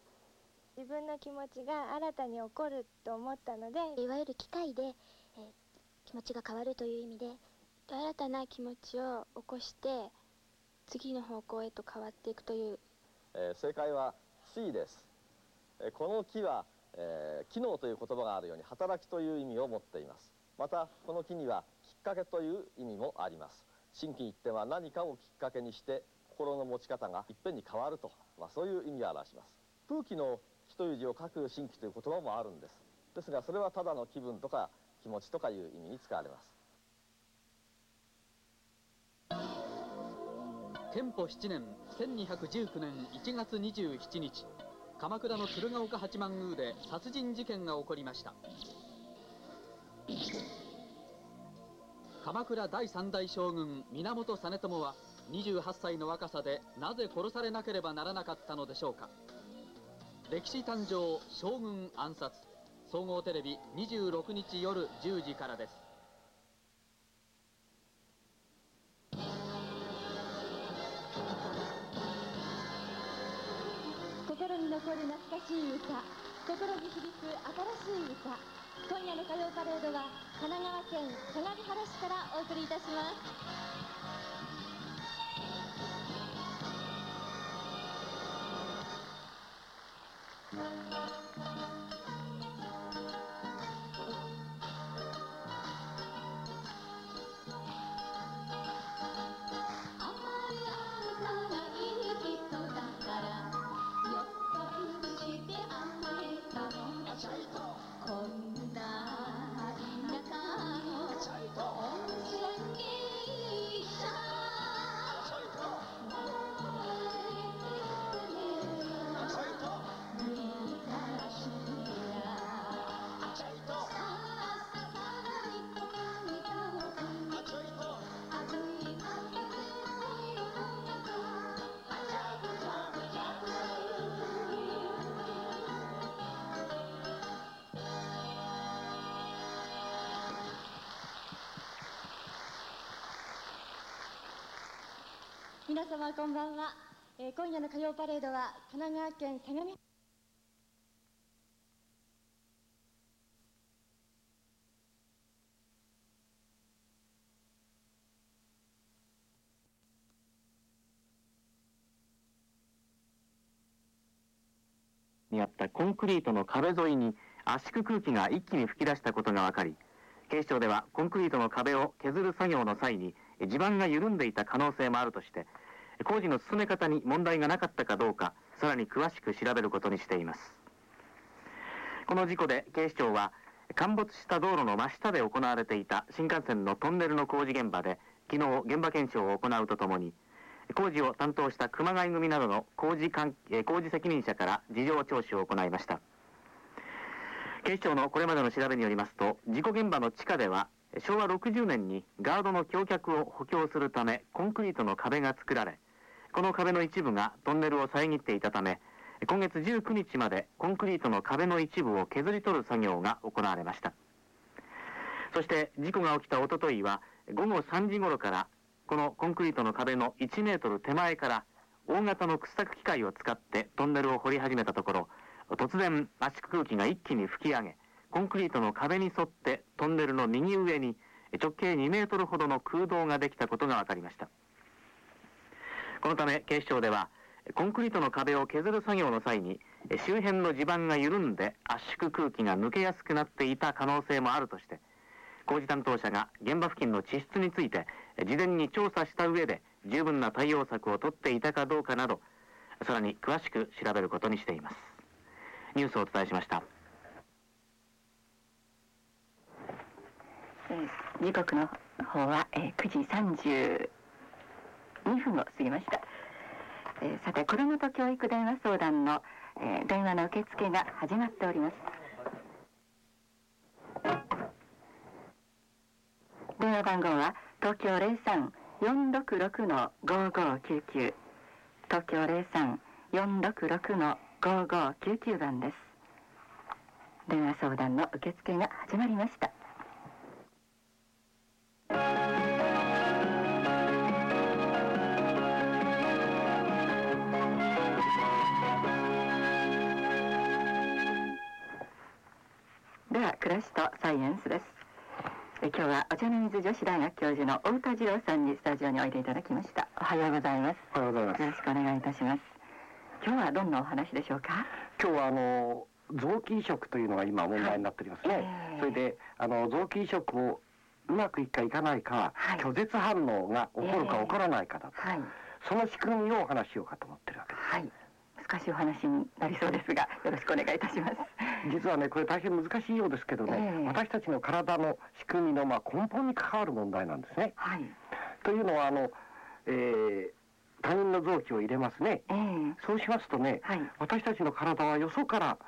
自分の気持ちが新たに起こると思ったのでいわゆる機械で、えー気持ちが変わるという意味で新たな気持ちを起こして次の方向へと変わっていくという。えー正解は C です、えーこの木は、えー機能という言葉があるように働きという意味を持っています。またこの木にはきっかけという意味もあります。心機一転は何かをきっかけにして心の持ち方がいっぺんに変わると、まあ、そういう意味を表します。空気のという字を書く心機という言葉もあるんです。ですがそれはただの気分とか気持ちとかいう意味に使われます。天保7年1219年1月27日鎌倉の鶴岡八幡宮で殺人事件が起こりました。鎌倉第三代将軍源実朝は28歳の若さでなぜ殺されなければならなかったのでしょうか。歴史誕生将軍暗殺。総合テレビ26日夜10時からです。心に残る懐かしい歌。心に響く新しい歌。今夜の歌謡パレードは神奈川県相模原市からお送りいたします。Música 皆様こんばんは、えー今夜の歌謡パレードは神奈川県相模にあったコンクリートの壁沿いに圧縮空気が一気に吹き出したことが分かり警視庁ではコンクリートの壁を削る作業の際に地盤が緩んでいた可能性もあるとして工事の進め方に問題がなかったかどうかさらに詳しく調べることにしています。この事故で警視庁は陥没した道路の真下で行われていた新幹線のトンネルの工事現場で昨日現場検証を行うとともに工事を担当した熊谷組などの工事関えー工事責任者から事情聴取を行いました。警視庁のこれまでの調べによりますと事故現場の地下では昭和60年にガードの橋脚を補強するためコンクリートの壁が作られこの壁の一部がトンネルを遮っていたため今月19日までコンクリートの壁の一部を削り取る作業が行われました。そして事故が起きたおとといは午後3時頃からこのコンクリートの壁の1メートル手前から大型の掘削機械を使ってトンネルを掘り始めたところ突然圧縮空気が一気に吹き上げコンクリートの壁に沿ってトンネルの右上に直径2メートルほどの空洞ができたことが分かりました。このため警視庁ではコンクリートの壁を削る作業の際に周辺の地盤が緩んで圧縮空気が抜けやすくなっていた可能性もあるとして工事担当者が現場付近の地質について事前に調査した上で十分な対応策を取っていたかどうかなどさらに詳しく調べることにしています。ニュースをお伝えしました。えー時刻の方は、えー9時32分を過ぎました、えーさて子どもと教育電話相談の、えー電話の受付が始まっております。電話番号は東京03-466の5599東京03-466の5599番です。電話相談の受付が始まりました。では暮らしとサイエンスです。え今日はお茶の水女子大学教授の太田次郎さんにスタジオにおいでいただきました。おはようございます。おはようございます。よろしくお願いいたします。今日はどんなお話でしょうか？今日はあの臓器移植というのが今問題になっておりますね、それであの臓器移植をうまくいくかいかないか、拒絶反応が起こるか起こらないかだと、その仕組みをお話ししようかと思ってるわけです、はい。難しいお話になりそうですがよろしくお願いいたします。実はねこれ大変難しいようですけどね、ええ。私たちの体の仕組みのまあ根本に関わる問題なんですね、はい。というのはあの、えー他人の臓器を入れますね、そうしますとね、私たちの体はよそから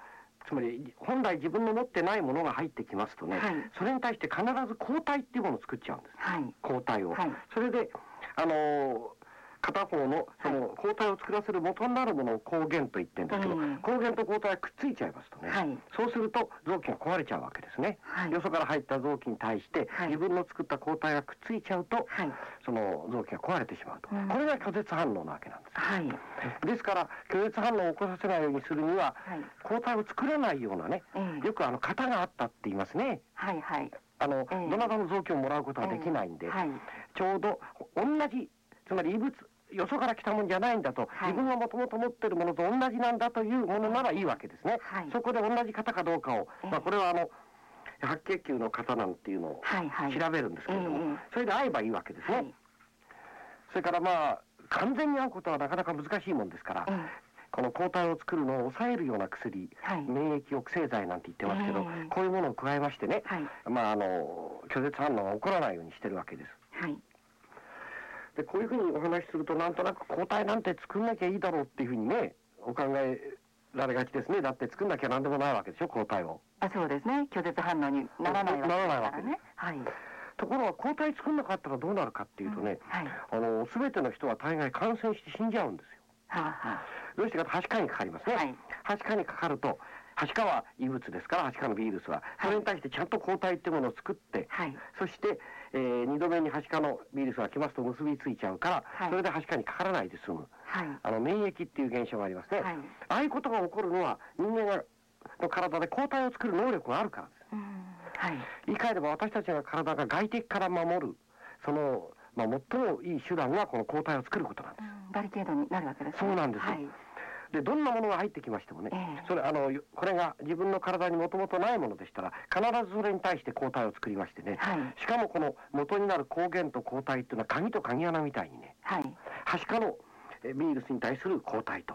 つまり本来自分の持ってないものが入ってきますとね、それに対して必ず抗体っていうものを作っちゃうんです、抗体を、それであのー片方のその抗体を作らせる元になるものを抗原と言ってるんですけど、抗原と抗体がくっついちゃいますとね、そうすると臓器が壊れちゃうわけですね、よそから入った臓器に対して自分の作った抗体がくっついちゃうと、その臓器が壊れてしまうと、これが拒絶反応なわけなんです、ですから拒絶反応を起こさせないようにするには、抗体を作らないようなね、よくあの型があったって言いますね。はいはい。あの、どなたの臓器をもらうことはできないんで、ちょうど同じつまり異物よそから来たもんじゃないんだと、はい、自分がもともと持ってるものと同じなんだというものならいいわけですね、はい、そこで同じ方かどうかを、まあ、これはあの白血球の方なんていうのを調べるんですけれども、それで会えばいいわけですね、それからまあ完全に会うことはなかなか難しいもんですから、この抗体を作るのを抑えるような薬、はい、免疫抑制剤なんて言ってますけど、えー、こういうものを加えましてね、はい、まああの拒絶反応が起こらないようにしてるわけです。はい、でこういうふうにお話しするとなんとなく抗体なんて作んなきゃいいだろうっていうふうにねお考えられがちですね。だって作んなきゃ何でもないわけでしょ抗体を。あそうですね。拒絶反応にならないわけですからね。はい。ところが抗体作んなかったらどうなるかっていうとね、うんはい、あの全ての人は大概感染して死んじゃうんですよ。はあはあ、どうしてかとはしかにかかりますね。はい、はしかにかかるとはしかは異物ですからはしかのウイルスは、それに対してちゃんと抗体っていうものを作って、はい、そして、えー、2度目にはしかのウイルスが来ますと結びついちゃうから、はい、それではしかにかからないで済む、はい、あの免疫っていう現象があります。ね、はい、ああいうことが起こるのは人間がの体で抗体を作る能力があるからです、はい、言い。換えれば私たちが体が外敵から守るその、まあ、最もいい手段がこの抗体を作ることなんです、バリケードになるわけです、ね、そうなんです、はいでどんなものが入ってきましてもね、えー、それあのこれが自分の体にもともとないものでしたら必ずそれに対して抗体を作りましてね、はい、しかもこの元になる抗原と抗体っていうのは鍵と鍵穴みたいにね、はい、はしかのウイルスに対する抗体と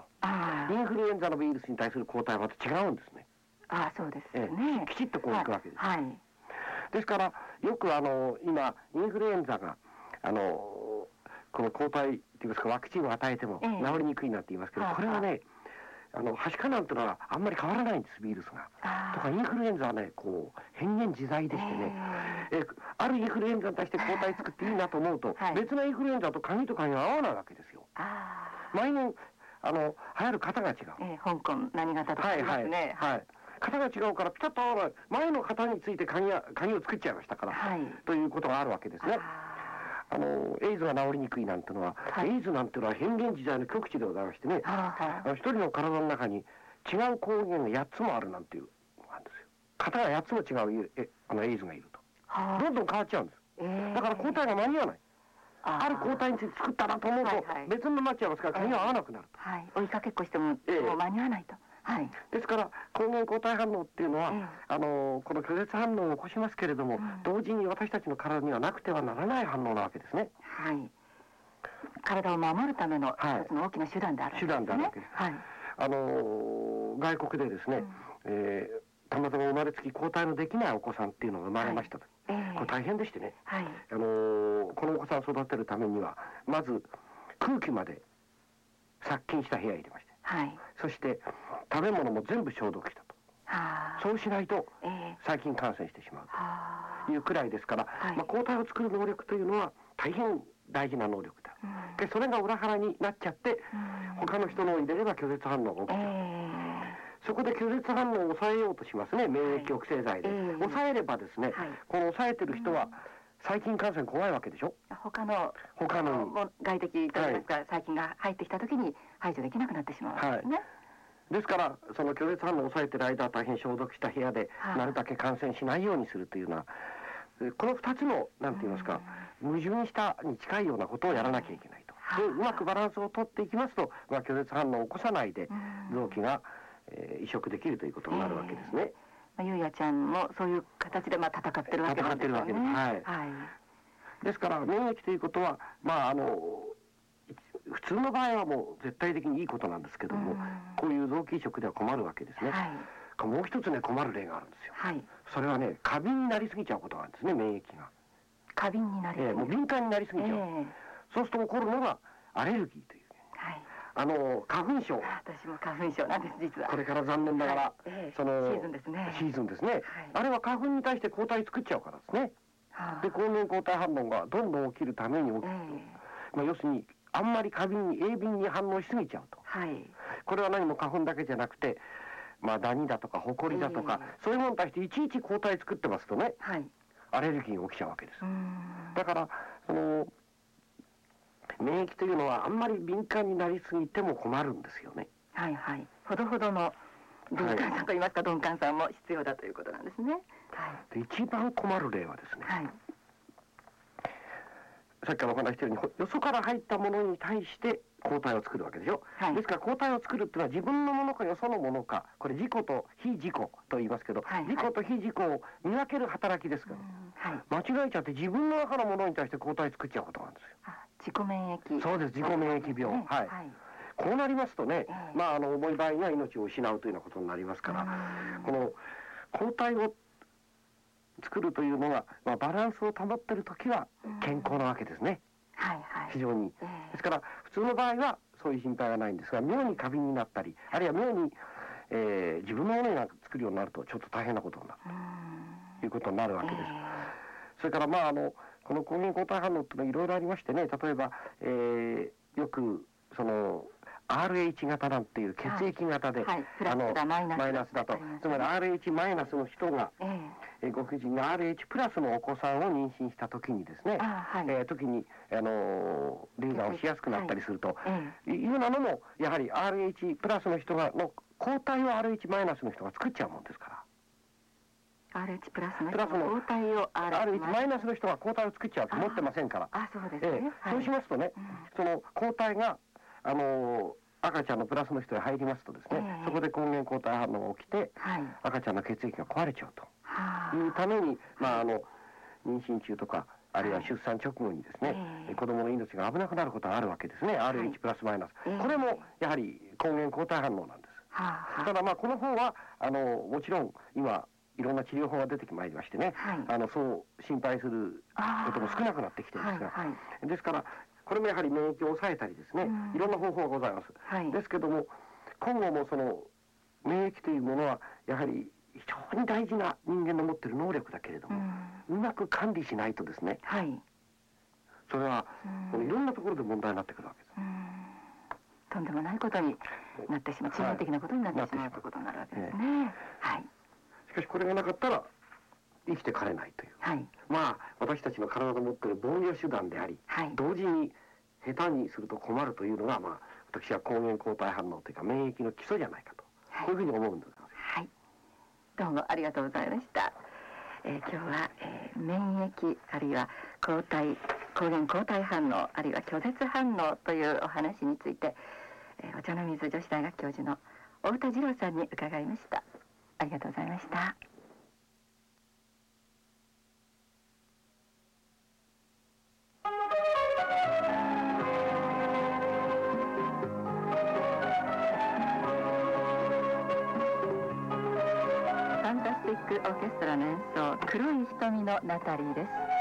インフルエンザのウイルスに対する抗体はまた違うんですね。あそうですね、えー、きちっとこういくわけです。はい、ですからよくあの今インフルエンザがあのこの抗体っていいますかワクチンを与えても治りにくいなんて言いますけど、これはねあのはしかなんてのはあんまり変わらないんですウイルスが。とかインフルエンザはねこう変幻自在でしてね、えあるインフルエンザに対して抗体作っていいなと思うと、はい、別のインフルエンザと鍵と鍵が合わないわけですよ。毎年あの流行る型が違う。えー、香港何型とかありますね。はい、はい。型が違うからピタッと合わない。前の型について鍵鍵を作っちゃいましたから、はい、ということがあるわけですね。あのエイズが治りにくいなんてのは、はい、エイズなんてのは変幻自在の極地でございましてね、あの一人の体の中に違う抗原が8つもあるなんていうなんですよ。型が8つも違うえあのエイズがいると。どんどん変わっちゃうんです、えー、だから抗体が間に合わない。ある抗体について作ったなと思うと、別になっちゃいますから鍵が合わなくなると、はい、追いかけっこしても,、えー、もう間に合わないと。はい、ですから抗原抗体反応っていうのは、あのこの拒絶反応を起こしますけれども、うん、同時に私たちの体にはなくてはならない反応なわけですね。はい。体を守るための一つの大きな手段である、ね、手段であるわけです。はい。あの外国でですね、うん、えー、たまたま生まれつき抗体のできないお子さんっていうのが生まれましたと、はい、これ大変でしてね、はい、あのー、このお子さんを育てるためにはまず空気まで殺菌した部屋に入れました。はい、そして食べ物も全部消毒したと。そうしないと細菌感染してしまうというくらいですから、はい、まあ、抗体を作る能力というのは大変大事な能力だ、うん、でそれが裏腹になっちゃって、うん、他の人のを入れれば拒絶反応が起きちゃう、えー、そこで拒絶反応を抑え。ようとしますね免疫抑制剤で、はい、抑えればですね、はい、この抑えてる人は、細菌感染怖いわけでしょ？他の他の。外敵といいますか、細菌が入ってきた時に排除できなくなってしまうわけですね、はい。ですからその拒絶反応を抑えてる間は大変消毒した部屋で、なるだけ感染しないようにするというのはこの2つの何て言いますか矛盾したに近いようなことをやらなきゃいけないと。でうまくバランスをとっていきますと、まあ、拒絶反応を起こさないで臓器が、えー、移植できるということになるわけですね。まあ、ゆうやちゃんもそういう形でまあ戦ってるわけですね。はい。はい、ですから免疫ということはまああの普通の場合はもう絶対的にいいことなんですけども、こういう臓器移植では困るわけですね。はい、もう一つね困る例があるんですよ。はい、それはね過敏になりすぎちゃうことなんですね免疫が。過敏になりすぎ、えー、もう敏感になりすぎちゃう。えー、そうすると起こるのがアレルギーという。はい、あの花粉症。私も花粉症なんです実は。これから残念ながら、はい。えー、そのシーズンですね。シーズンですね、はい、あれは花粉に対して抗体作っちゃうからですね、はあ、で抗原抗体反応がどんどん起きるために起きる、えー、まあ、要するにあんまり過敏に鋭敏に反応しすぎちゃうと、はい、これは何も花粉だけじゃなくてまあダニだとかホコリだとか、そういうものに対していちいち抗体作ってますとね、はい、アレルギーが起きちゃうわけです。だからその免疫というのはあんまり敏感になりすぎても困るんですよね。はいはい。ほどほどの敏感さといいますか、鈍感さも必要だということなんですね、はい、で一番困る例はですね、はい。さっきからお話してるようによそから入ったものに対して抗体を作るわけでしょ、はい、ですから抗体を作るっていうのは自分のものかよそのものかこれ自己と非自己と言いますけど、はい。はい、自己と非自己を見分ける働きですから、はい、間違えちゃって自分の中のものに対して抗体作っちゃうことなんですよ自己免疫。そうです自己免疫病、はい、こうなりますとね、えー、まああの重い場合には命を失うというようなことになりますからこの抗体を作るというのが、まあ、バランスを保ってる時は健康なわけですね。はいはい、非常に、えー、ですから普通の場合はそういう心配がないんですが妙に過敏になったりあるいは妙に、えー、自分のものになんか作るようになるとちょっと大変なことになる。ということになるわけです。えー、それからまああのこの抗原抗体反応っていうのはいろいろありましてね例えば、えー、よくその RH 型なんていう血液型で、はいはい、あのマイナスだと、つまり RH マイナスの人が、えー、ご婦人が RH プラスのお子さんを妊娠した時にですね、はい、えー、時に、あの流産をしやすくなったりすると、い、いうなのもやはり RH プラスの人がの抗体を RH マイナスの人が作っちゃうもんですから。RH プラスの人が抗体を RH マイナスの人が抗体を作っちゃうと持ってませんから。あ、そうですね。えー、そうしますとね、うん、その抗体があの赤ちゃんのプラスの人に入りますとですね、えー、そこで根源抗体反応が起きて、はい、赤ちゃんの血液が壊れちゃうと。いうために、まああの妊娠中とかあるいは出産直後にですね、えー、子供の命が危なくなることがあるわけですね、RH プラスマイナス、えー、これもやはり根源抗体反応なんです。ただまあこの方はあのもちろん今いろんな治療法が出てきまいりましてね、はい、あのそう心配することも少なくなってきてるんですが、はいはい、ですからこれもやはり免疫を抑えたりですね、うん、いろんな方法がございます、はい、ですけども今後もその免疫というものはやはり非常に大事な人間の持っている能力だけれども、うん、うまく管理しないとですね、はい、それは、うん、いろんなところで問題になってくるわけです。とんでもないことになってしまう、致命的なことになってしまうということになるわけですね。はい。しかしこれがなかったら生きてかれないという、はい、まあ私たちの体の持っている防御手段であり、はい、同時に下手にすると困るというのが、まあ、私は抗原抗体反応というか免疫の基礎じゃないかと、はい、こういうふうに思うんです。はい、どうもありがとうございました。えー、今日は、えー、免疫あるいは抗体抗原抗体反応あるいは拒絶反応というお話について、えー、お茶の水女子大学教授の太田次郎さんに伺いましたありがとうございました。ファンタスティックオーケストラの演奏黒い瞳のナタリーです。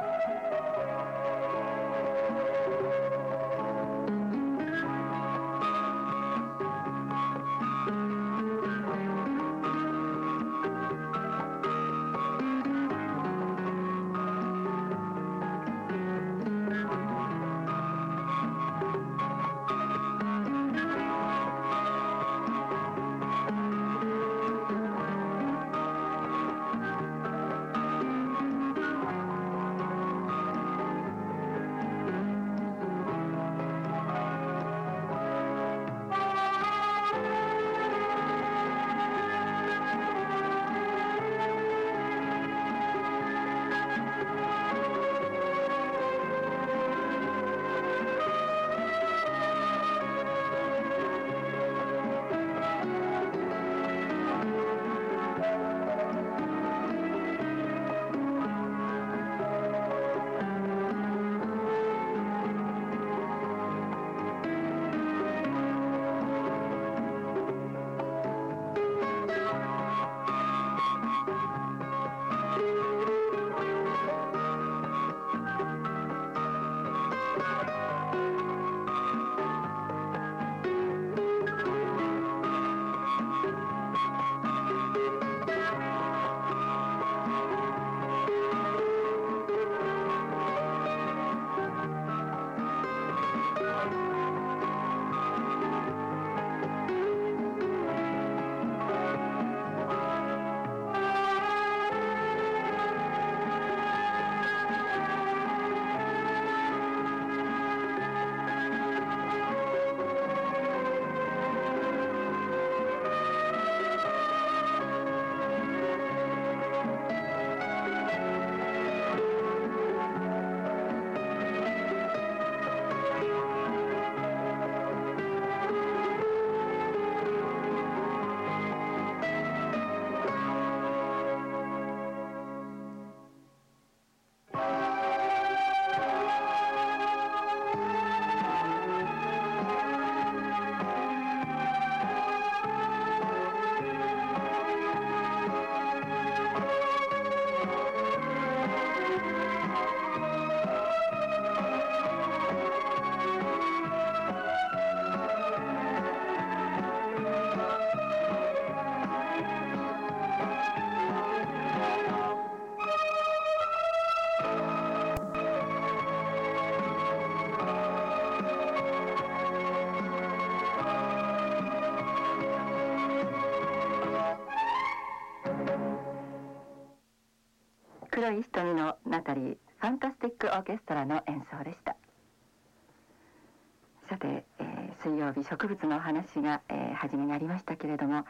えー、水曜日植物のお話が、えー、初めにありましたけれども、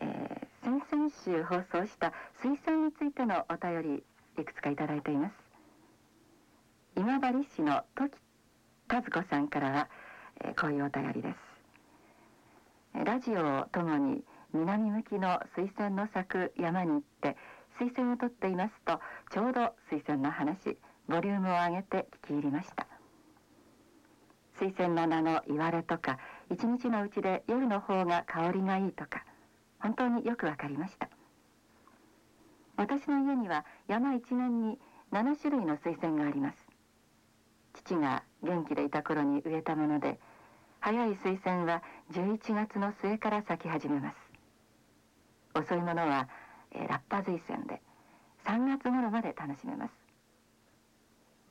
えー、先々週放送した水仙についてのお便りいくつかいただいています。今治市の時和子さんからは、えー、こういうお便りです。ラジオをともに南向きの水仙の咲く山に行って水仙を取っていますとちょうど水仙の話ボリュームを上げて聞き入りました。水仙の名の言われとか一日のうちで夜の方が香りがいいとか本当によくわかりました。私の家には山一面に7種類の水仙があります。父が元気でいた頃に植えたもので早い水仙は11月の末から咲き始めます。遅いものは、えー、ラッパ水仙で3月頃まで楽しめます。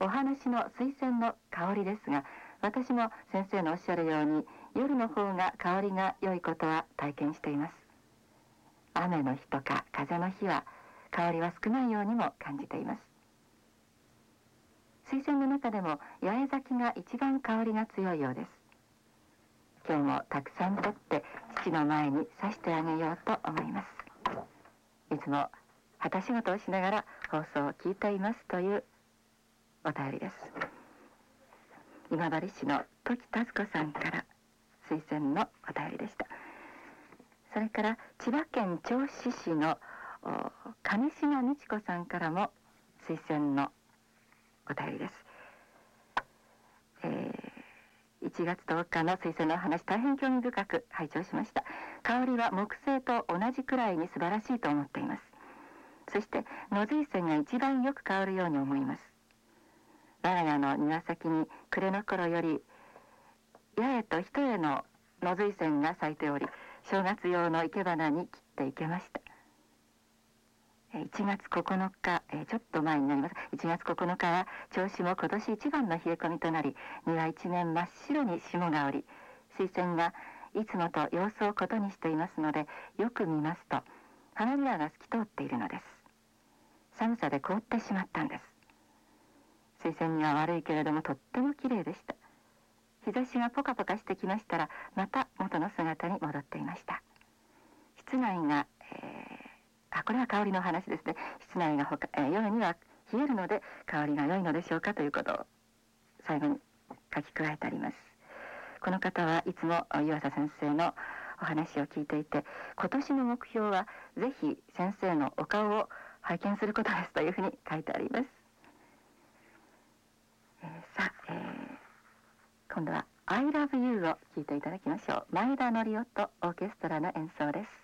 お話の水仙の香りですが私も先生のおっしゃるように夜の方が香りが良いことは体験しています。雨の日とか風の日は香りは少ないようにも感じています。水仙の中でも八重咲きが一番香りが強いようです。今日もたくさん取って父の前に刺してあげようと思います。いつも旗仕事をしながら放送を聞いていますというお便りです。今治市の時田子さんから推薦のお便りでした。それから千葉県銚子市の金島美智子さんからも推薦のお便りです、えー、1月10日の推薦の話大変興味深く拝聴しました。香りは木星と同じくらいに素晴らしいと思っています。そして野水仙が一番よく香るように思います。我が家の庭先に暮れの頃より八重と一重の野水仙が咲いており正月用の生け花に切っていけました。1月9日、えちょっと前になります。1月9日は銚子も今年一番の冷え込みとなり庭一面真っ白に霜が降り水仙がいつもと様子をことにしていますのでよく見ますと花びらが透き通っているのです。寒さで凍ってしまったんです。水仙には悪いけれどもとっても綺麗でした。日差しがポカポカしてきましたらまた元の姿に戻っていました。室内が、えーあこれは香りの話ですね。室内がほか、えー、夜には冷えるので香りが良いのでしょうかということを最後に書き加えてあります。この方はいつも湯浅先生のお話を聞いていて今年の目標はぜひ先生のお顔を拝見することですというふうに書いてあります、えー、さあ、えー、今度は「I love you」を聴いていただきましょう。前田則夫とオーケストラの演奏です。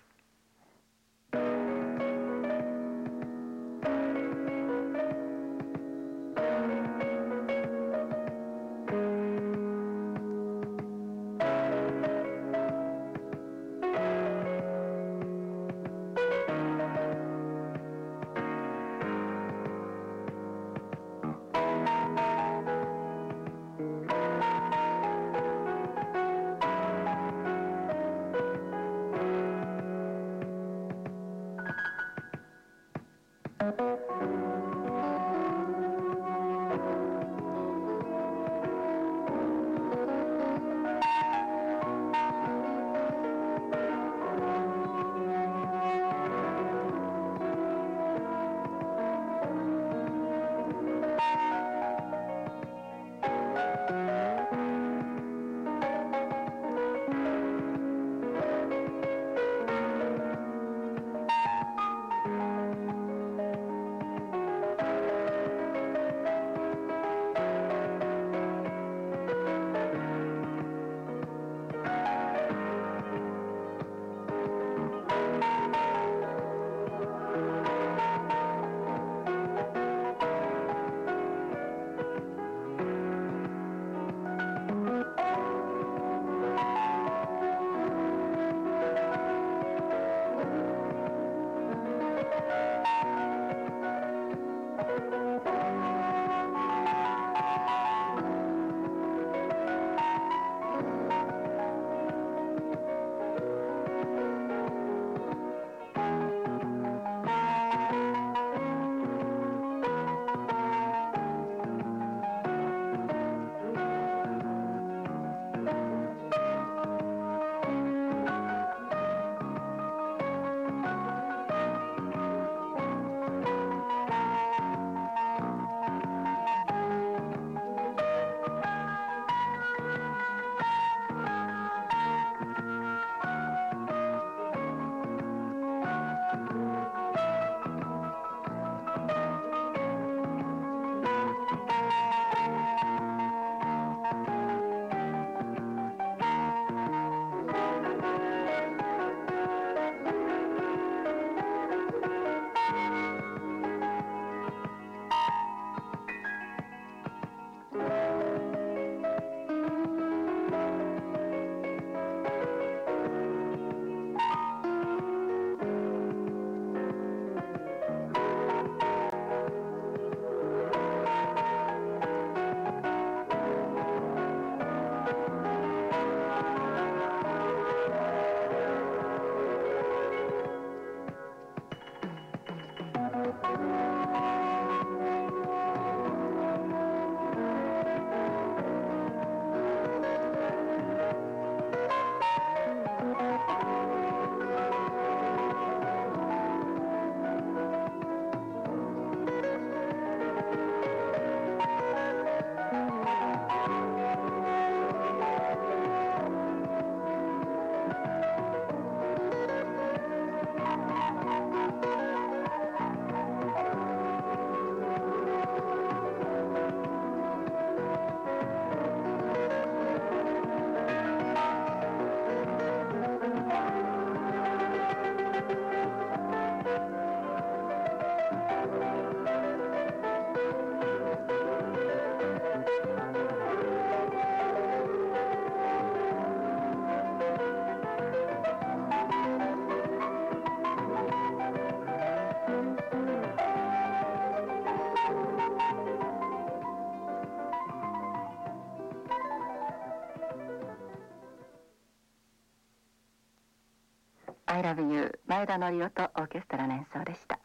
I love you 前田則夫とオーケストラの演奏でした、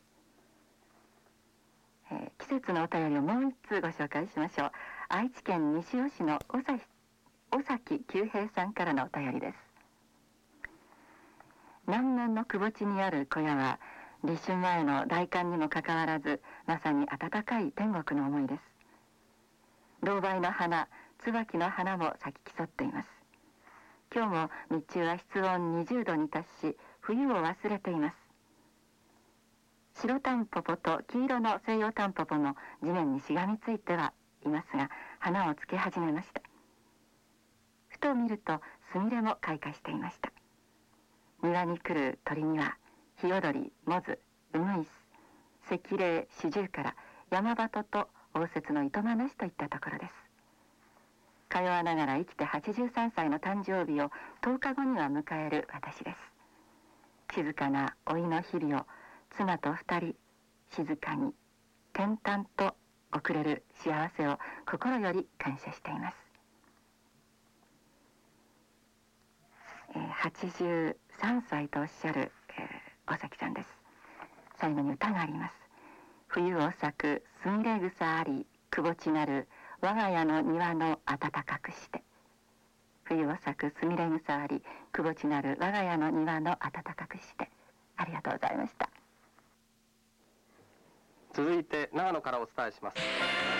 えー、季節のお便りをもう一通ご紹介しましょう。愛知県西尾市の尾崎尾崎久平さんからのお便りです。南面の窪地にある小屋は立春前の大寒にもかかわらずまさに暖かい天国の思いです。老梅の花椿の花も咲き競っています。今日も日中は室温20度に達し冬を忘れています。白タンポポと黄色の西洋タンポポも地面にしがみついてはいますが花をつけ始めました。ふと見るとスミレも開花していました。庭に来る鳥にはヒヨドリ、モズ、ウグイス、赤霊、シジュウカラ、山鳩と応接の糸満なしといったところです。通わながら生きて83歳の誕生日を10日後には迎える私です。静かな老いの日々を妻と二人静かに転々と送れる幸せを心より感謝しています、えー、83歳とおっしゃる、えー、尾崎さんです。最後に歌があります。冬を咲くすみれ草ありくぼちなる我が家の庭の暖かくして。冬を咲くすみれ草ありくぼちなる我が家の庭の暖かくして。ありがとうございました。続いて長野からお伝えします。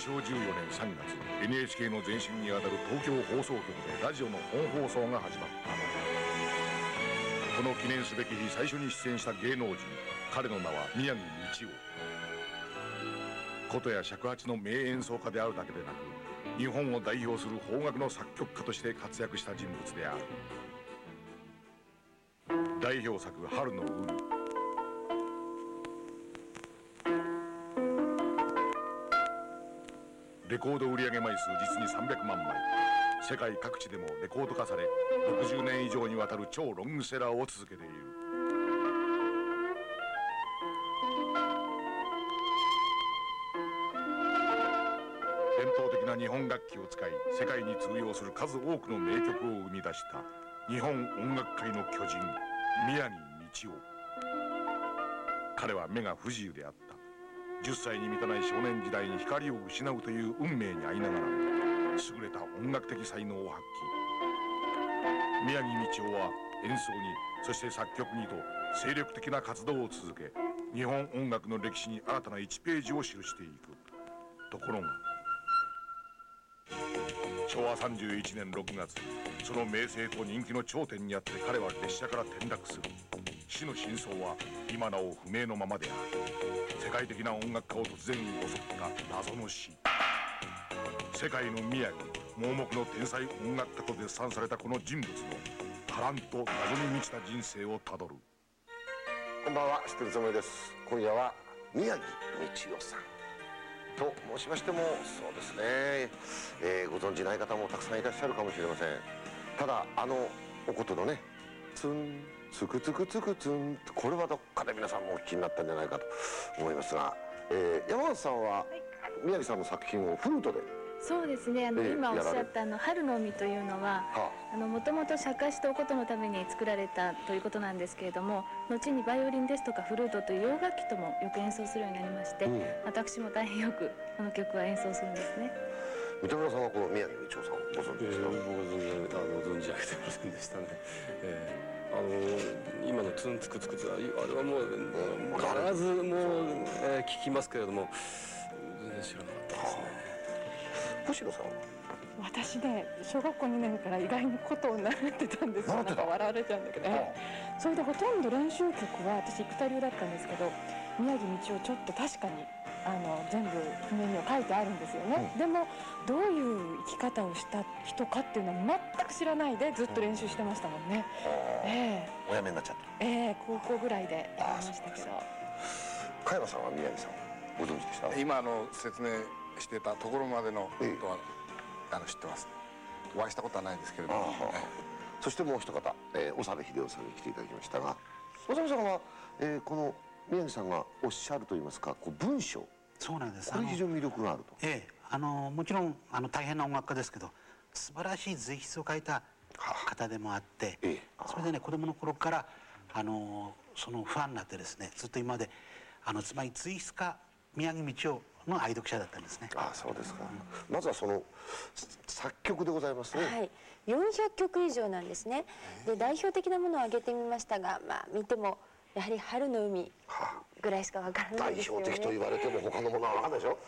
正14年3月 NHK の前身にあたる東京放送局でラジオの本放送が始まったこの記念すべき日最初に出演した芸能人彼の名は宮城道夫。琴や尺八の名演奏家であるだけでなく日本を代表する邦楽の作曲家として活躍した人物である。代表作「春の海」レコード売上枚数実に300万枚。世界各地でもレコード化され60年以上にわたる超ロングセラーを続けている。伝統的な日本楽器を使い世界に通用する数多くの名曲を生み出した日本音楽界の巨人宮城道夫。彼は目が不自由であった。10歳に満たない少年時代に光を失うという運命に遭いながら優れた音楽的才能を発揮。宮城道夫は演奏にそして作曲にと精力的な活動を続け日本音楽の歴史に新たな1ページを記していく。ところが昭和31年6月その名声と人気の頂点にあって彼は列車から転落する。死の真相は今なお不明のままである。世界的な音楽家を突然襲った謎の死世界の宮城盲目の天才音楽家と絶賛されたこの人物の波乱と謎に満ちた人生をたどる。こんばんは。知ってるつもりです。今夜は宮城道夫さん。と申しましてもそうですね、えー、ご存じない方もたくさんいらっしゃるかもしれません。ただあのおことのねツン。つくつくつくつんこれはどっかで皆さんもお聞きになったんじゃないかと思いますが、えー、山本さんは宮城さんの作品をフルートでそうですねあの、えー、今おっしゃったあの春の海というのはもともと釈迦師とお琴のために作られたということなんですけれども後にバイオリンですとかフルートという洋楽器ともよく演奏するようになりまして、うん、私も大変よくこの曲は演奏するんですね。三田村さんはこの宮城道夫さんご存知ですか、えー、存じ上げてませんでしたね。えーあの今のツンツクツクツあれはもう必ずもう、えー、聞きますけれども全然知らなかったですね。星野さん私ね小学校2年から意外にことを習ってたんですよ。なんか笑われちゃうんだけど、ね、それでほとんど練習曲は私生田流だったんですけど宮城道夫ちょっと確かにあの全部譜面には書いてあるんですよね、うん、でもどういう生き方をした人かっていうのは全く知らないでずっと練習してましたもんね、うん、ええ。ー、おやめになっちゃった。ええー、高校ぐらいでやりましたけど。加山さんは宮城さんご存知でした？今あの説明してたところまでのことは、えー、あの知ってます。お会いしたことはないですけれども、そしてもう一方、えー、長部秀夫さんに来ていただきましたが小沢さんは、えー、この宮城さんがおっしゃると言いますかこう文章。そうなんです。これ非常に魅力があると。ええ。あのもちろんあの大変な音楽家ですけど素晴らしい随筆を書いた方でもあって、ええ、それでね子供の頃からあのそのファンになってですねずっと今まであのつまり随筆家宮城道夫の愛読者だったんですね。あそうですか、うん、まずはその作曲でございますね。はい。400曲以上なんですね。で代表的なものを挙げてみましたがまあ見てもやはり春の海ぐらいしかわからないですよね。代表的と言われても他のものは分かんないでしょ。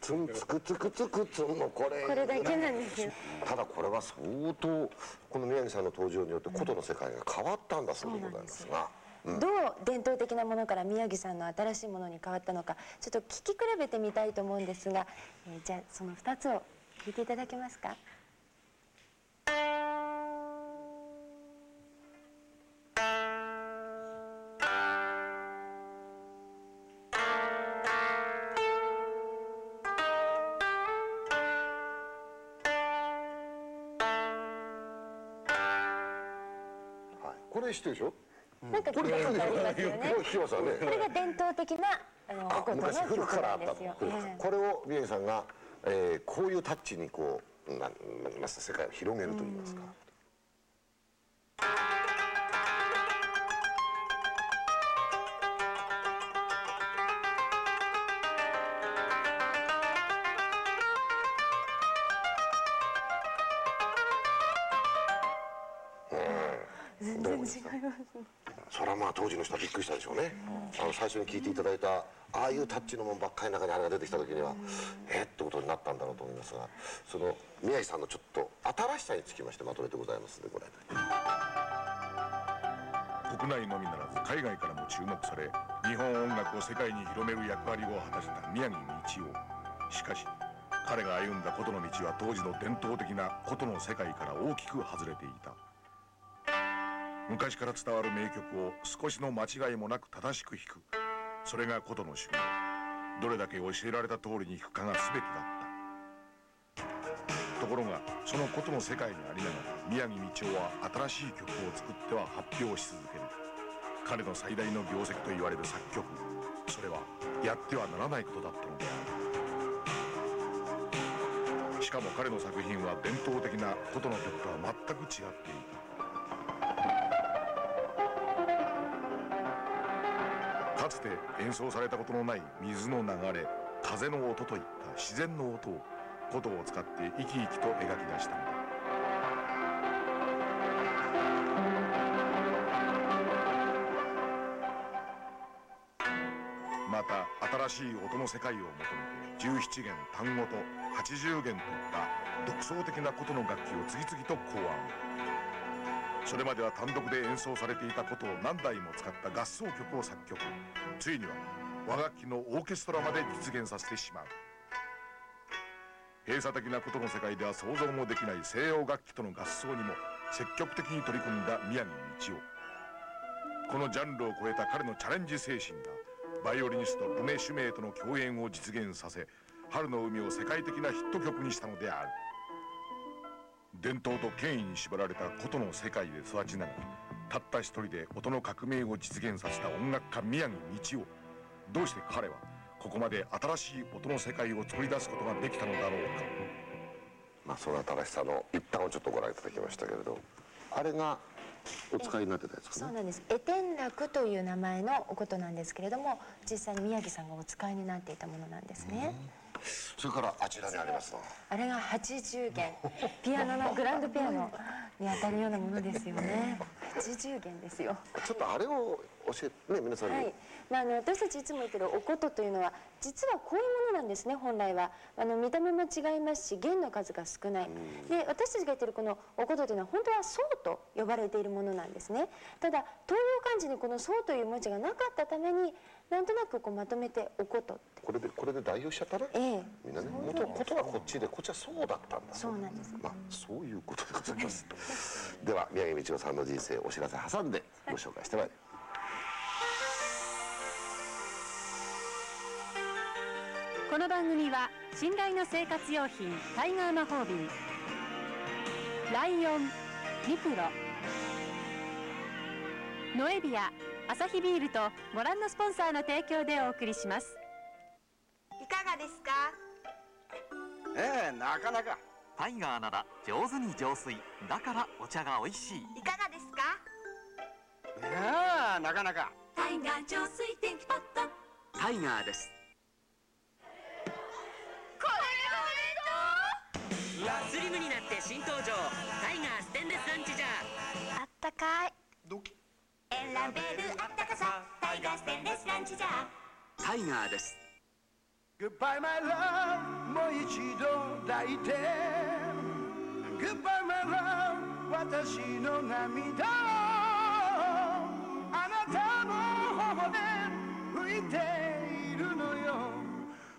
ツンツクツクツクツンのこれ。これだけなんですよ。ただこれは相当この宮城さんの登場によって琴の世界が変わったんだそうでございますが、うん、どう伝統的なものから宮城さんの新しいものに変わったのかちょっと聞き比べてみたいと思うんですが、えー、じゃあその2つを聞いていただけますか？れ知ってるでしょ？なんかことありますよね。これが伝統的なあのお琴の曲なんですよ。これを宮城さんが、えー、こういうタッチにこうなな世界を広げると言いますか。タッチのもんばっかりの中にあれが出てきた時には、えっってことになったんだろうと思いますがその宮城さんのちょっと新しさにつきましてまとめてございますのでご覧いただきます国内のみならず海外からも注目され日本音楽を世界に広める役割を果たした宮城道夫しかし彼が歩んだ琴の道は当時の伝統的な琴の世界から大きく外れていた。昔から伝わる名曲を少しの間違いもなく正しく弾く。それが琴の修行どれだけ教えられた通りに弾くかが全てだった。ところがその琴の世界にありながら宮城道夫は新しい曲を作っては発表し続ける。彼の最大の業績と言われる作曲。それはやってはならないことだったのである。しかも彼の作品は伝統的な琴の曲とは全く違っていた。つて演奏されたことのない水の流れ風の音といった自然の音を琴を使って生き生きと描き出したのだ。また新しい音の世界を求めて17弦単語と80弦といった独創的な琴の楽器を次々と考案。それまでは単独で演奏されていたことを何台も使った合奏曲を作曲。ついには和楽器のオーケストラまで実現させてしまう。閉鎖的なことの世界では想像もできない西洋楽器との合奏にも積極的に取り組んだ宮城道夫。このジャンルを超えた彼のチャレンジ精神がバイオリニストルネ・シュメイとの共演を実現させ春の海を世界的なヒット曲にしたのである。伝統と権威に縛られた琴の世界で育ちながらたった一人で音の革命を実現させた音楽家宮城道夫どうして彼はここまで新しい音の世界を作り出すことができたのだろうか。まあその新しさの一端をちょっとご覧いただきましたけれどあれがお使いになってたやつか。なそうなんです。絵天楽という名前のおことなんですけれども実際に宮城さんがお使いになっていたものなんですね、それからあちらにあります。のあれが80弦。ピアノの [LAUGHS] グランドピアノに当たるようなものですよね。80弦ですよ。ちょっとあれを教えてね皆さんに、はい。まあ、あの私たちいつも言ってるお琴というのは実はこういうものなんですね本来は。あの見た目も違いますし弦の数が少ない、で私たちが言ってるこのお琴というのは本当は宋と呼ばれているものなんですね。ただ東洋漢字にこの宋という文字がなかったためになんとなくこうまとめておことこれでこれで代用しちゃったね、ええ、みんなね。元ことはこっちでこっちはそうだったんだ。そうなんです、まあそういうことでございます。[LAUGHS] では宮城道夫さんの人生お知らせ挟んでご紹介してまいります。この番組は信頼の生活用品タイガー魔法瓶ライオンニプロノエビアアサヒビールとご覧のスポンサーの提供でお送りします。いかがですか？ええなかなか。タイガーなら上手に浄水。だからお茶が美味しい。いかがですか？いやなかなか。タイガー浄水天気ポットタイガーです。これがスリムになって新登場。タイガーステンレスランチジャー。あったかい。ドキ選べるあったかさタイガーステンレスランチジャータイガーです。Goodbye my love もう一度抱いて。Goodbye my love 私の涙。をあなたの頬で拭いているのよ。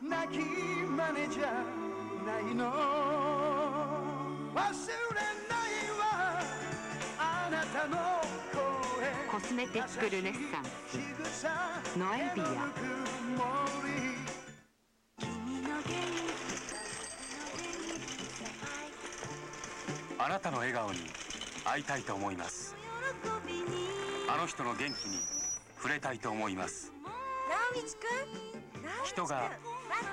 泣き真似じゃないの。忘れないわ。あなたのコスメティックルネッサン。スノエビアあなたの笑顔に会いたいと思います。あの人の元気に触れたいと思います。人が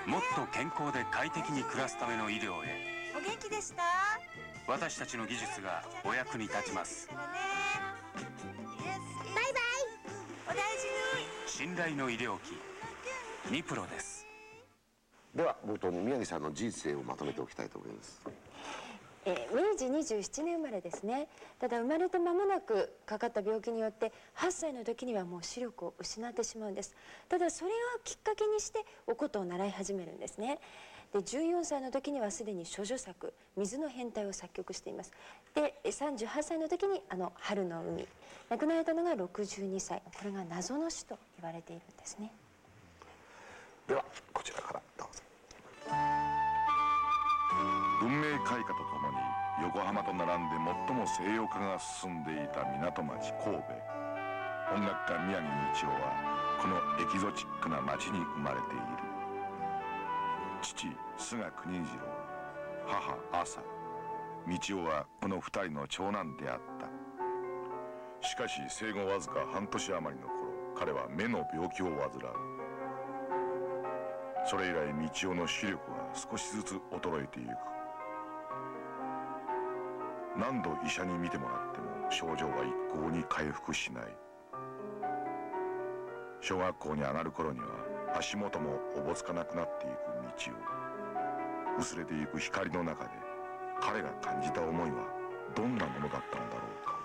もっと健康で快適に暮らすための医療へ。お元気でした？私たちの技術がお役に立ちますお大事に。信頼の医療機。ニプロです。では冒頭に宮城さんの人生をまとめておきたいと思います。えー、明治27年生まれですね。ただ生まれて間もなくかかった病気によって8歳の時にはもう視力を失ってしまうんです。ただそれをきっかけにしてお琴を習い始めるんですねで14歳の時にはすでに処女作「水の変態」を作曲しています。で38歳の時にあの「春の海」亡くなられたのが62歳。これが謎の死と言われているんですね。ではこちらからどうぞ。文明開化とともに横浜と並んで最も西洋化が進んでいた港町神戸。音楽家宮城道夫はこのエキゾチックな町に生まれている父菅国次郎。母朝。道夫はこの二人の長男であった。しかし生後わずか半年余りの頃彼は目の病気を患う。それ以来道夫の視力は少しずつ衰えていく。何度医者に診てもらっても症状は一向に回復しない。小学校に上がる頃には足元もおぼつかなくなっていく道を薄れていく光の中で彼が感じた思いはどんなものだったのだろうか。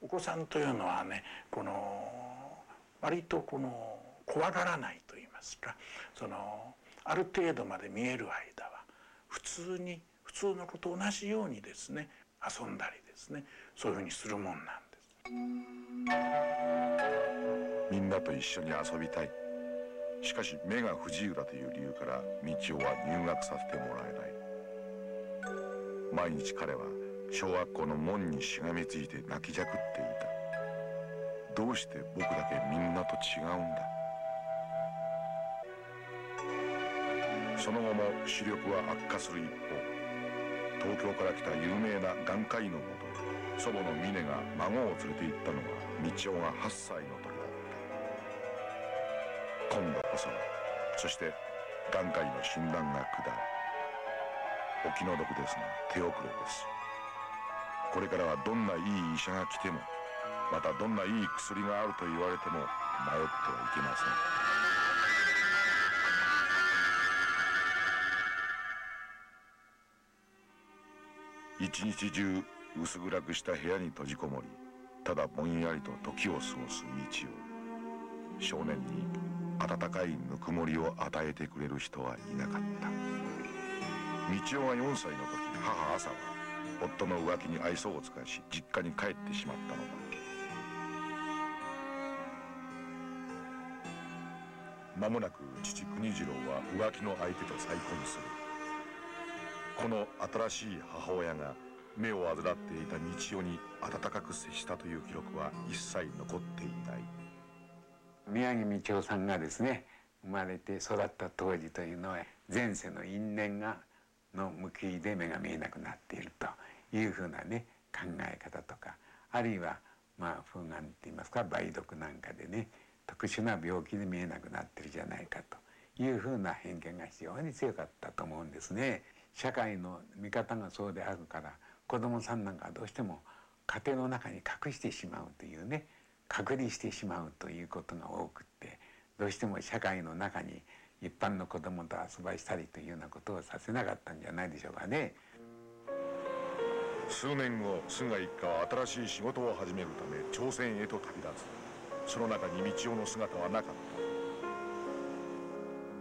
お子さんというのはねこの割とこの怖がらないと言いますかそのある程度まで見える間は普通に普通の子と同じようにですね遊んだりですねそういうふうにするもんなんですみんなと一緒に遊びたい。しかし目が不自由だという理由から道夫は入学させてもらえない。毎日彼は小学校の門にしがみついて泣きじゃくっていた。どうして僕だけみんなと違うんだ。その後も視力は悪化する一方東京から来た有名な眼科医のも祖母の峰が孫を連れて行ったのは道夫が8歳の時だった。今度こそそして眼科医の診断が下るお気の毒ですが手遅れですこれからはどんないい医者が来てもまたどんないい薬があると言われても迷ってはいけません。一日中薄暗くした部屋に閉じこもりただぼんやりと時を過ごす道を少年に温かいぬくもりを与えてくれる人はいなかった。道夫が4歳の時母朝は夫の浮気に愛想を尽かし実家に帰ってしまったのだ。間もなく父国次郎は浮気の相手と再婚する。この新しい母親が目を患っていた道夫に温かく接したという記録は一切残っていない宮城道夫さんがですね生まれて育った当時というのは前世の因縁がの報いで目が見えなくなっているというふうなね考え方とかあるいはまあ風眼って言いますか梅毒なんかでね特殊な病気で見えなくなってるじゃないかというふうな偏見が非常に強かったと思うんですね。社会の見方がそうであるから子どもさんなんかどうしても家庭の中に隠してしまうというね隔離してしまうということが多くってどうしても社会の中に一般の子供と遊ばしたりというようなことをさせなかったんじゃないでしょうかね。数年後菅一家は新しい仕事を始めるため朝鮮へと旅立つ。その中に道夫の姿はなかっ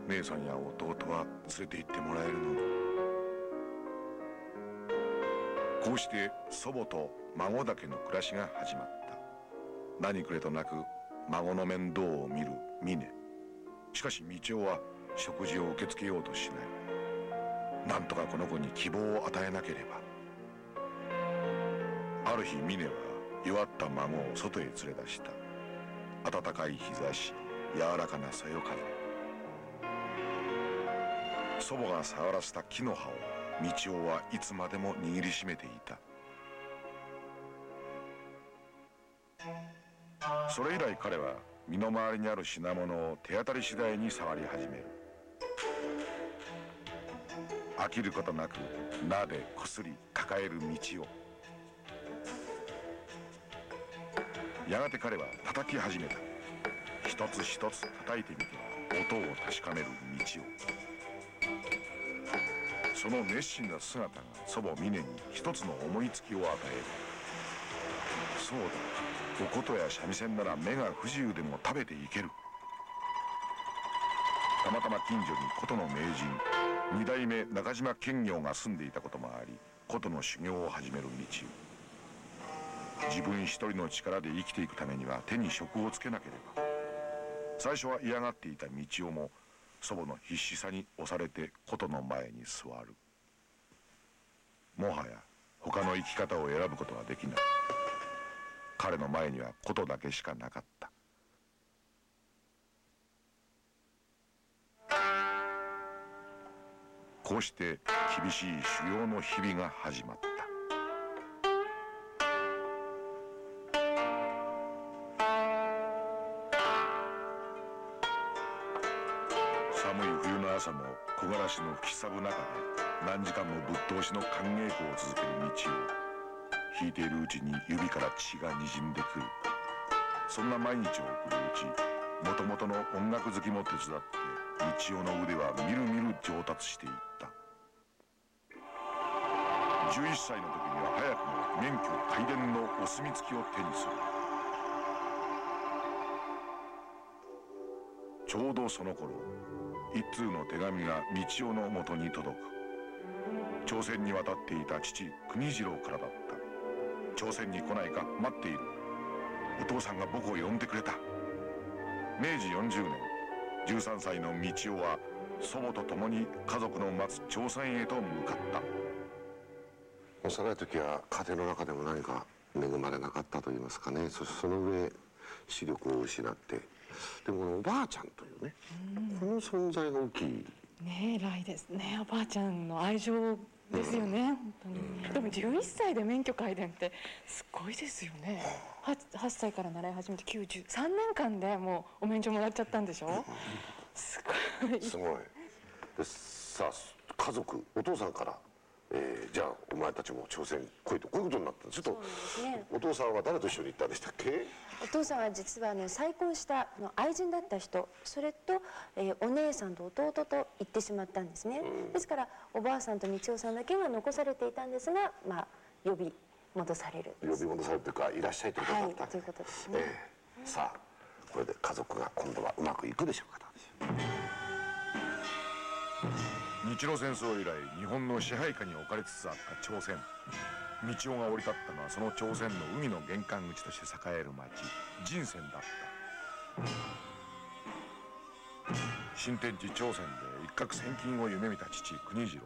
た。姉さんや弟は連れて行ってもらえるのにこうして祖母と孫だけの暮らしが始まった。何くれとなく孫の面倒を見る峰。しかし道夫は食事を受け付けようとしない。なんとかこの子に希望を与えなければ。ある日峰は弱った孫を外へ連れ出した。暖かい日差し柔らかなそよ風。祖母が触らせた木の葉を道夫はいつまでも握りしめていた。それ以来彼は身の回りにある品物を手当たり次第に触り始める。飽きることなくなでこすり抱える道を。やがて彼は叩き始めた。一つ一つ叩いてみて音を確かめる道を。その熱心な姿が祖母峰に一つの思いつきを与える。そうだ。お琴や三味線なら目が不自由でも食べていける。たまたま近所に琴の名人二代目中島健行が住んでいたこともあり琴の修行を始める道。自分一人の力で生きていくためには手に職をつけなければ。最初は嫌がっていた道夫も祖母の必死さに押されて琴の前に座る。もはや他の生き方を選ぶことはできない。彼の前には琴だけしかなかった。こうして厳しい修行の日々が始まった。朝も木枯らしの吹きさぶ中で何時間もぶっ通しの歓迎校を続ける道を。弾いているうちに指から血がにじんでくる。そんな毎日を送るうちもともとの音楽好きも手伝って道夫の腕はみるみる上達していった。11歳の時には早くも免許開伝のお墨付きを手にする。ちょうどその頃一通の手紙が道夫のもとに届く。朝鮮に渡っていた父国次郎からだった。朝鮮に来ないか待っている。お父さんが僕を呼んでくれた。明治40年13歳の道夫は祖母と共に家族の待つ朝鮮へと向かった。幼い時は家庭の中でも何か恵まれなかったと言いますかね。そその上視力を失ってでもおばあちゃんというね、うこの存在が大きい。ね偉いですねおばあちゃんの愛情ですよね、うん、本当に、うん、でも11歳で免許改伝ってすごいですよね。8, 8歳から習い始めて93年間でもうお免許もらっちゃったんでしょ？すごい。すごい。でさあ家族お父さんからえー、じゃあお前たちも朝鮮来いとこういうことになったちょっと、ね、お父さんは誰と一緒に行ったんでしたっけ？お父さんは実はあの再婚したの愛人だった人。それと、えー、お姉さんと弟と行ってしまったんですね、うん、ですからおばあさんと道夫さんだけが残されていたんですがまあ呼び戻される呼び戻されるというかいらっしゃいということだった、はい、ということですね、えー、さあこれで家族が今度はうまくいくでしょうか日露戦争以来日本の支配下に置かれつつあった朝鮮。道夫が降り立ったのはその朝鮮の海の玄関口として栄える町人鮮だった。新天地朝鮮で一攫千金を夢見た父国次郎。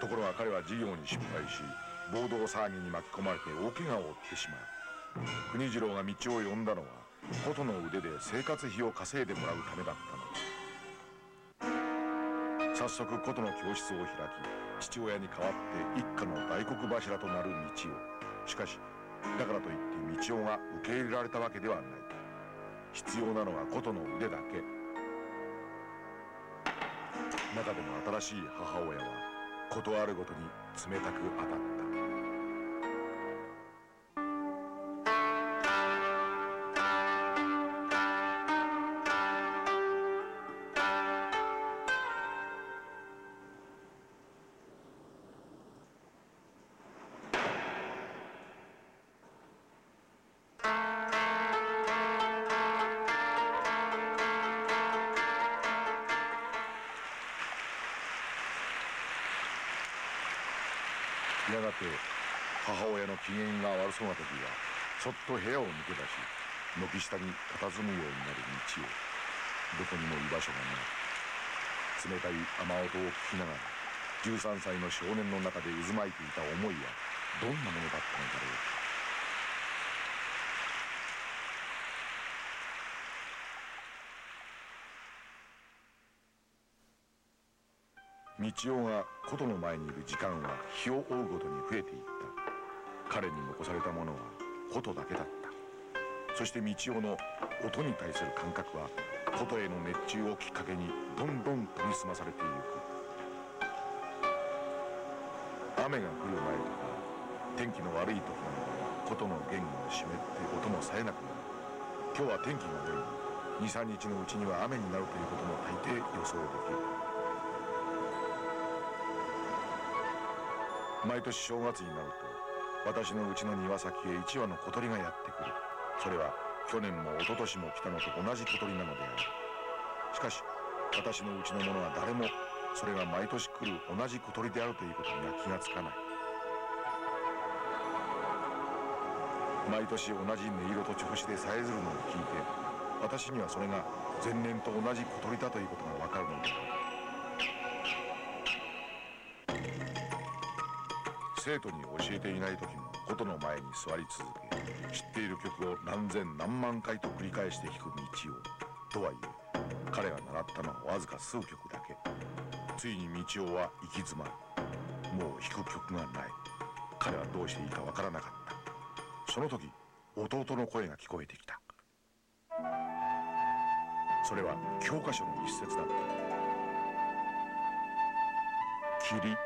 ところが彼は事業に失敗し暴動騒ぎに巻き込まれて大怪我を負ってしまう。国次郎が道を呼んだのは琴の腕で生活費を稼いでもらうためだったのだ。早速琴の教室を開き父親に代わって一家の大黒柱となる道を。しかしだからといって道夫が受け入れられたわけではない。必要なのは琴の腕だけ。中でも新しい母親は事あるごとに冷たく当たった。そっと部屋を抜け出し軒下に佇むようになる道をどこにも居場所がない。冷たい雨音を聞きながら13歳の少年の中で渦巻いていた思いはどんなものだったのだろう。か道夫が琴の前にいる時間は日を追うごとに増えていった。彼に残されたものは琴だけだった。そして道夫の音に対する感覚は琴への熱中をきっかけにどんどん研ぎ澄まされていく。雨が降る前とか天気の悪い時など琴の弦が湿って音も冴えなくなる。今日は天気が良い。23日のうちには雨になるということも大抵予想できる。毎年正月になると私のうちの庭先へ一羽の小鳥がやってくる。それは去年も一昨年も来たのと同じ小鳥なのである。しかし私のうちの者は誰もそれが毎年来る同じ小鳥であるということには気がつかない。毎年同じ音色と調子でさえずるのを聞いて私にはそれが前年と同じ小鳥だということがわかるのである。生徒に教えていない時も琴の前に座り続け知っている曲を何千何万回と繰り返して弾く道をとはいえ彼が習ったのはわずか数曲だけ。ついに道夫は行き詰まるもう弾く曲がない。彼はどうしていいかわからなかった。その時弟の声が聞こえてきた。それは教科書の一節だった。霧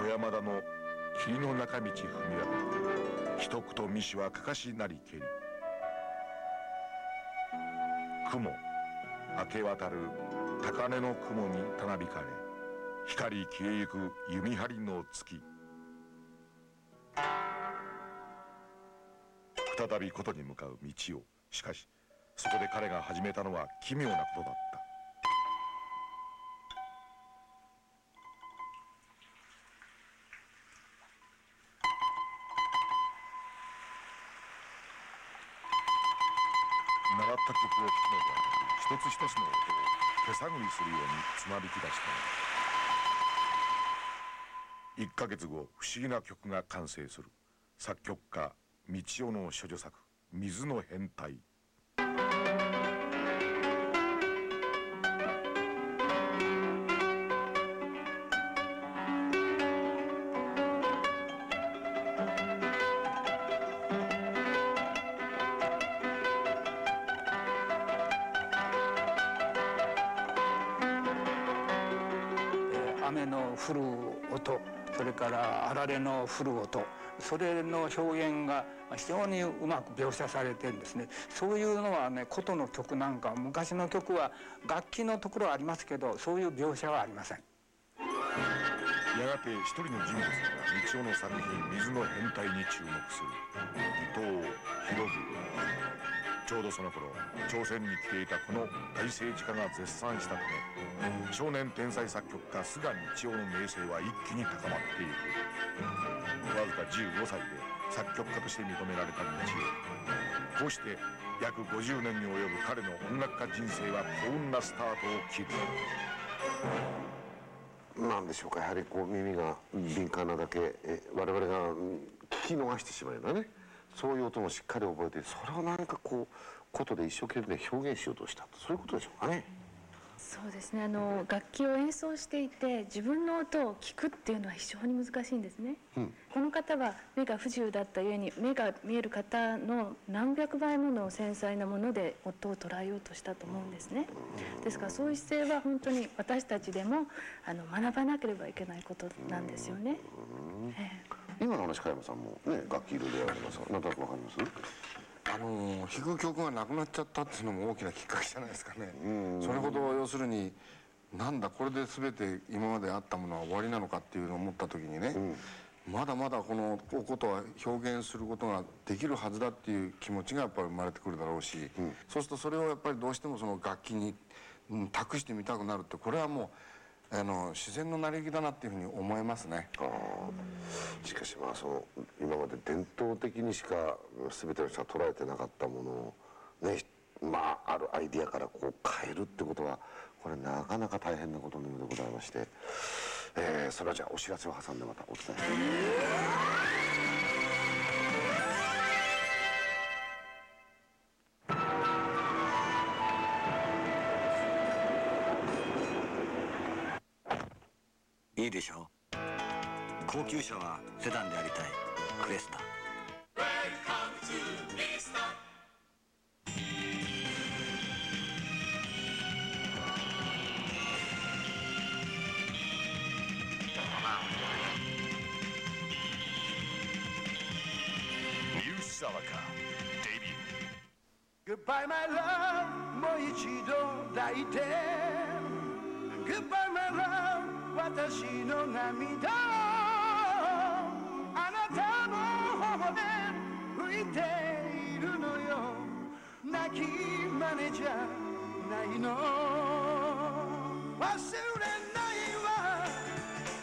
小山田の霧の中道踏み分け一言未死はかかしなりけり。雲明け渡る高根の雲にたなびかれ光消えゆく弓張りの月。再び琴に向かう道を。しかしそこで彼が始めたのは奇妙なことだった。探りするようにつまびき出した1ヶ月後不思議な曲が完成する作曲家道夫の処女作「水の変態」降る音。それの表現が非常にうまく描写されてるんですね。そういうのはね琴の曲なんか昔の曲は楽器のところはありますけどそういう描写はありません。やがて一人の人物が道夫の作品「水の変態」に注目する伊藤博文。ちょうどその頃朝鮮に来ていたこの大政治家が絶賛したため少年天才作曲家菅道夫の名声は一気に高まっていくわずか15歳で作曲家として認められた道夫こうして約50年に及ぶ彼の音楽家人生は幸運なスタートを切る。なんでしょうかやはりこう耳が敏感なだけえ我々が聞き逃してしまうようなねそういう音もしっかり覚えてそれをなんかこうことで一生懸命表現しようとしたそういうことでしょうかね。そうですね。あの楽器を演奏していて自分の音を聞くっていうのは非常に難しいんですね、うん、この方は目が不自由だったゆえに目が見える方の何百倍もの繊細なもので音を捉えようとしたと思うんですね。ですからそういう姿勢は本当に私たちでもあの学ばなければいけないことなんですよね、えー、今の話加山さんもね楽器いろいろやられます何となくわかります？あの弾く曲がなくなっちゃったっていうのも大きなきっかけじゃないですかね。それほど要するになんだこれで全て今まであったものは終わりなのかっていうのを思った時にね、うん、まだまだこのおことは表現することができるはずだっていう気持ちがやっぱり生まれてくるだろうし、うん、そうするとそれをやっぱりどうしてもその楽器に、うん、託してみたくなるってこれはもうあの自然の成り行きだなっていうふうに思いますね。しかしまあその今まで伝統的にしか全ての人が捉えてなかったものをねまああるアイディアからこう変えるってことはこれなかなか大変なことのようでございまして、えー、それはじゃあお知らせを挟んでまたお伝えします。いいでしょ？う高級車はセダンでありたい。クレスタ。ニューサワカデビュー。Goodbye my love もう一度抱いて。Goodbye my love 私の涙。あなたの方で吹いているのよ。泣き真似じゃないの。忘れないわ。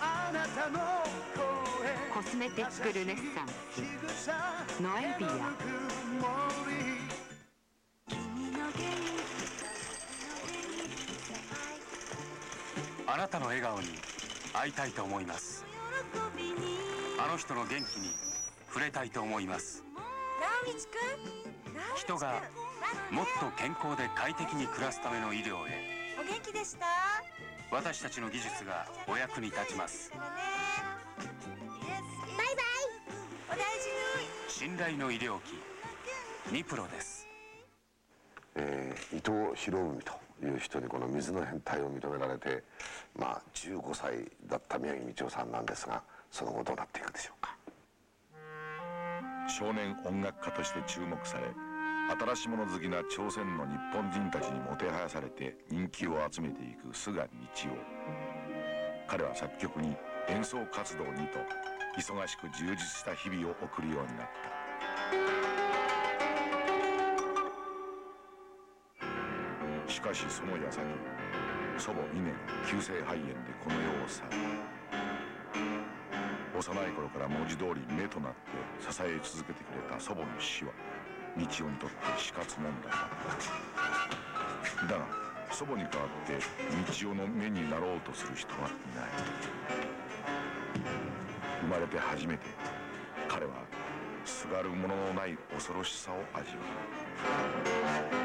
あなたの声コスメティックルネッサンス。ノエビアあなたの笑顔に会いたいと思います。あの人の元気に触れたいと思います。人がもっと健康で快適に暮らすための医療へ。お元気でした私たちの技術がお役に立ちます。バイバイ。お大事に信頼の医療機ニプロです。えー、伊藤博文という人にこの水の変態を認められてまあ15歳だった宮城道夫さんなんですがその後どうなっていくでしょうか。少年音楽家として注目され新しいもの好きな朝鮮の日本人たちにもてはやされて人気を集めていく菅道夫彼は作曲に演奏活動にと忙しく充実した日々を送るようになった。しかしその矢先祖母稲が急性肺炎でこの世を去る幼い頃から文字通り目となって支え続けてくれた。祖母の死は道夫にとって死活問題だった。だが祖母に代わって道夫の目になろうとする人はいない。生まれて初めて彼はすがるもののない恐ろしさを味わう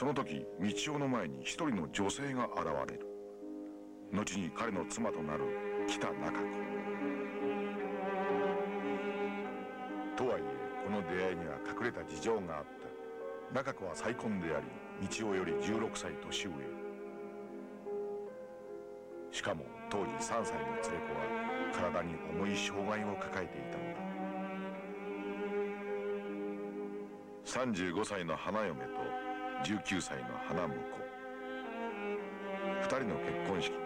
その時道夫の前に一人の女性が現れる。後に彼の妻となる北中子。とはいえこの出会いには隠れた事情があった。中子は再婚であり道夫より16歳年上。しかも当時3歳の連れ子は体に重い障害を抱えていたのだ。35歳の花嫁と19歳の花婿。2人の結婚式が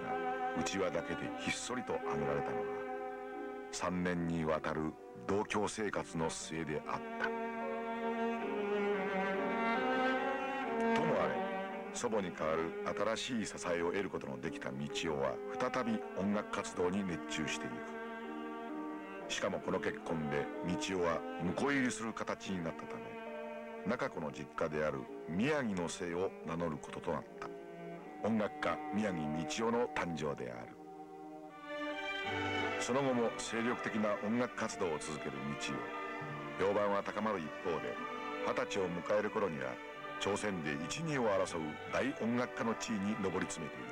内輪だけでひっそりと挙げられたのは3年にわたる同居生活の末であった。ともあれ祖母に代わる新しい支えを得ることのできた道夫は再び音楽活動に熱中していく。しかもこの結婚で道夫は婿入りする形になったため中子の実家である宮城の姓を名乗ることとなった。音楽家宮城道夫の誕生である。その後も精力的な音楽活動を続ける道夫評判は高まる一方で二十歳を迎える頃には朝鮮で一二を争う大音楽家の地位に上り詰めてい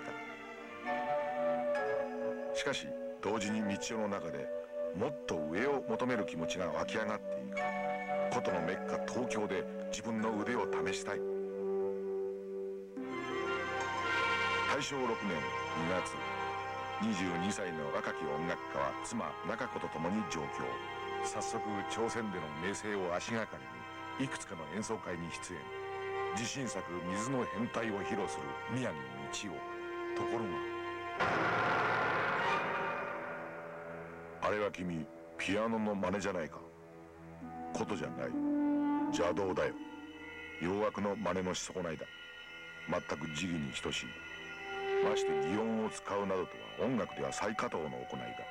た。しかし同時に道夫の中でもっと上を求める気持ちが湧き上がっていく。琴のメッカ東京で自分の腕を試したい。大正6年2月22歳の若き音楽家は妻中子と共に上京。早速朝鮮での名声を足がかりにいくつかの演奏会に出演。自信作「水の変態」を披露する宮城道夫。ところがあれは君ピアノの真似じゃないか。ことじゃない。邪道だよ。洋楽の真似のし損ないだ。全く時義に等しい。まして擬音を使うなどとは音楽では最下等の行いだ。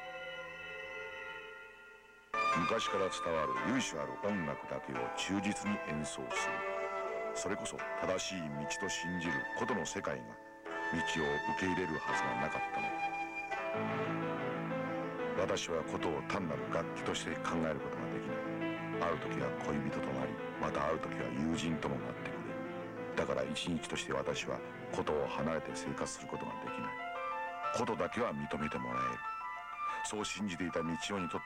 昔から伝わる由緒ある音楽だけを忠実に演奏する。それこそ正しい道と信じることの世界が道を受け入れるはずがなかったのだ私はことを単なる楽器として考えることができない。ある時は恋人となりまたある時は友人ともなってくれ。るだから一日として私はことを離れて生活することができない。ことだけは認めてもらえる。そう信じていた道夫にとって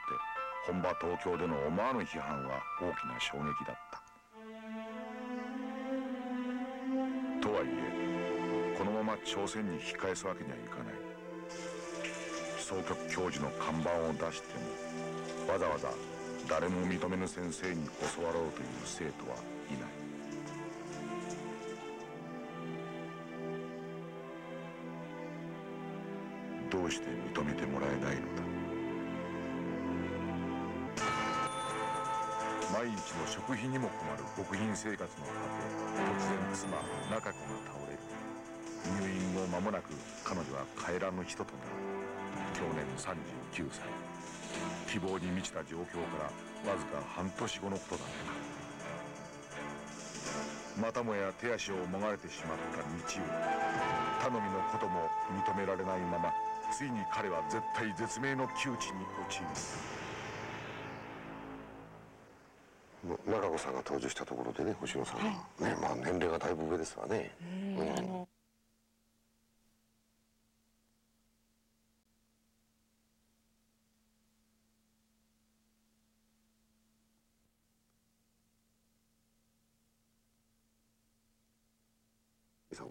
本場東京での思わぬ批判は大きな衝撃だった。とはいえこのまま朝鮮に引き返すわけにはいかない。総局教授の看板を出してもわざわざ誰も認めぬ先生に教わろうという生徒はいない。どうして認めてもらえないのだ？毎日の食費にも困る極貧生活の果て突然妻中子が倒れる入院後間もなく彼女は帰らぬ人となる。去年39歳。希望に満ちた状況からわずか半年後のことだったまたもや手足をもがれてしまった道を頼みのことも認められないままついに彼は絶対絶命の窮地に陥る。中子さんが登場したところでね星野さんが、はい、ねまあ年齢がだいぶ上ですわね。うん、あの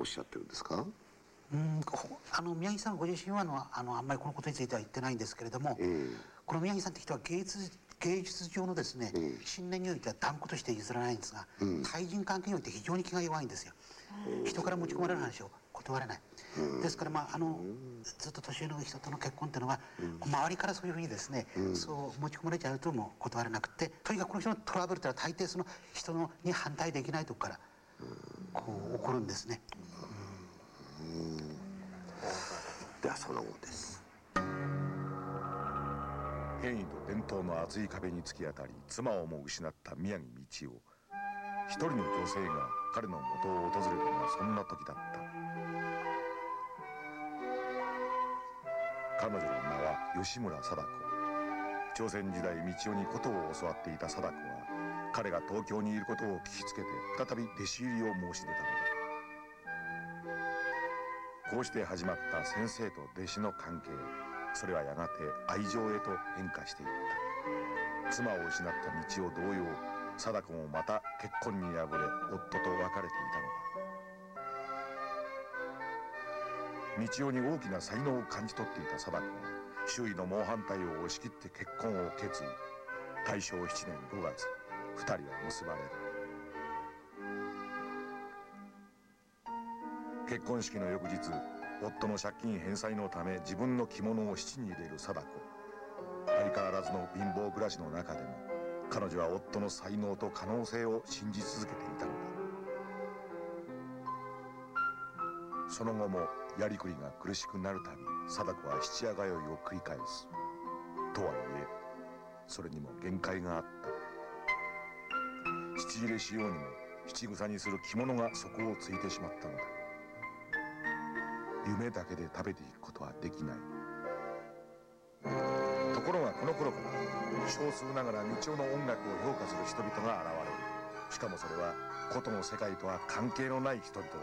おっしゃってるんですか？うんあの宮城さんご自身はあのあのあんまりこのことについては言ってないんですけれども、えー、この宮城さんって人は芸術芸術上のですね、えー、信念においては断固として譲らないんですが、うん、対人関係において非常に気が弱いんですよ。人から持ち込まれる話を断れない。ですから、まあ、あのずっと年上の人との結婚っていうのは、周りからそういうふうにですね、そう持ち込まれちゃうともう断れなくてとにかくこの人のトラブルっていうのは大抵その人のに反対できないとこからこう起こるんですね。ではその後です。権威と伝統の厚い壁に突き当たり妻をも失った宮城道夫一人の女性が彼の元を訪れたのはそんな時だった。彼女の名は吉村貞子。朝鮮時代道夫に琴を教わっていた貞子は彼が東京にいることを聞きつけて再び弟子入りを申し出たのだ。こうして始まった先生と弟子の関係それはやがて愛情へと変化していった妻を失った道を同様貞子もまた結婚に敗れ夫と別れていたのだ。道夫に大きな才能を感じ取っていた貞子は周囲の猛反対を押し切って結婚を決意大正7年5月2人は結ばれる結婚式の翌日夫の借金返済のため自分の着物を質に入れる貞子。相変わらずの貧乏暮らしの中でも彼女は夫の才能と可能性を信じ続けていたのだ。その後もやりくりが苦しくなるたび貞子は七夜通いを繰り返す。とはいえそれにも限界があった。七入れしようにも七草にする着物が底をついてしまったのだ。夢だけで食べていくことはできない。ところがこの頃から少数ながら道夫の音楽を評価する人々が現れる。しかもそれは琴の世界とは関係のない人々だっ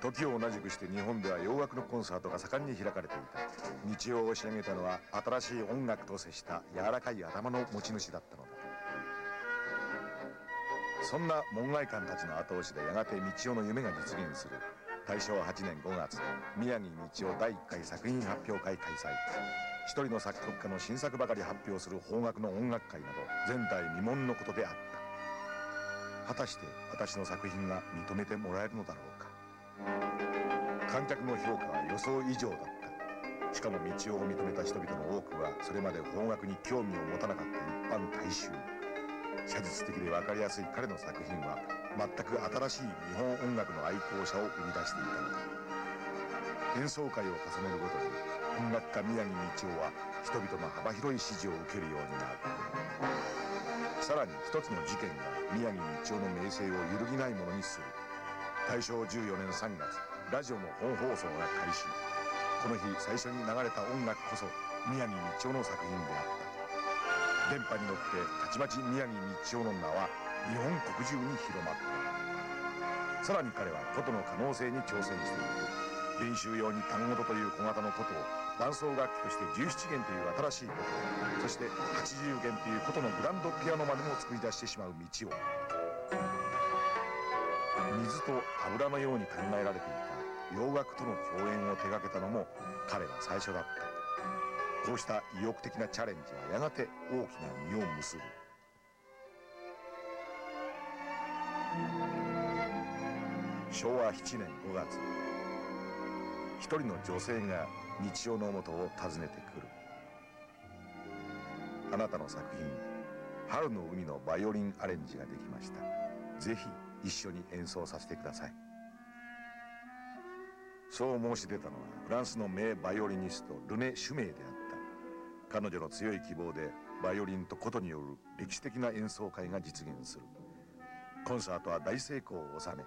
た。時を同じくして日本では洋楽のコンサートが盛んに開かれていた。日を押し上げたのは新しい音楽と接した柔らかい頭の持ち主だったのだ。そんな門外漢たちの後押しでやがて道夫の夢が実現する。大正8年5月宮城道夫第1回作品発表会開催。一人の作曲家の新作ばかり発表する邦楽の音楽会など前代未聞のことであった。果たして私の作品が認めてもらえるのだろうか。観客の評価は予想以上だった。しかも道夫を認めた人々の多くはそれまで邦楽に興味を持たなかった一般大衆。写実的で分かりやすい彼の作品は全く新しい日本音楽の愛好者を生み出していたのだ演奏会を重ねるごとに音楽家宮城道夫は人々の幅広い支持を受けるようになるさらに一つの事件が宮城道夫の名声を揺るぎないものにする。大正14年3月ラジオの本放送が開始。この日最初に流れた音楽こそ宮城道夫の作品であった。電波に乗ってたちまち宮城道夫の名は日本国中に広まった。さらに彼は琴の可能性に挑戦している。練習用に単語という小型の琴を伴奏楽器として17弦という新しい琴そして80弦という琴のグランドピアノまでも作り出してしまう道を。水と油のように考えられていた洋楽との共演を手掛けたのも彼が最初だった。こうした意欲的なチャレンジはやがて大きな実を結ぶ。昭和7年5月一人の女性が日曜のもとを訪ねてくる。あなたの作品「春の海」のバイオリンアレンジができました。ぜひ一緒に演奏させてください。そう申し出たのはフランスの名バイオリニストルネ・シュメイであった。彼女の強い希望でバイオリンと琴による歴史的な演奏会が実現する。コンサートは大成功を収め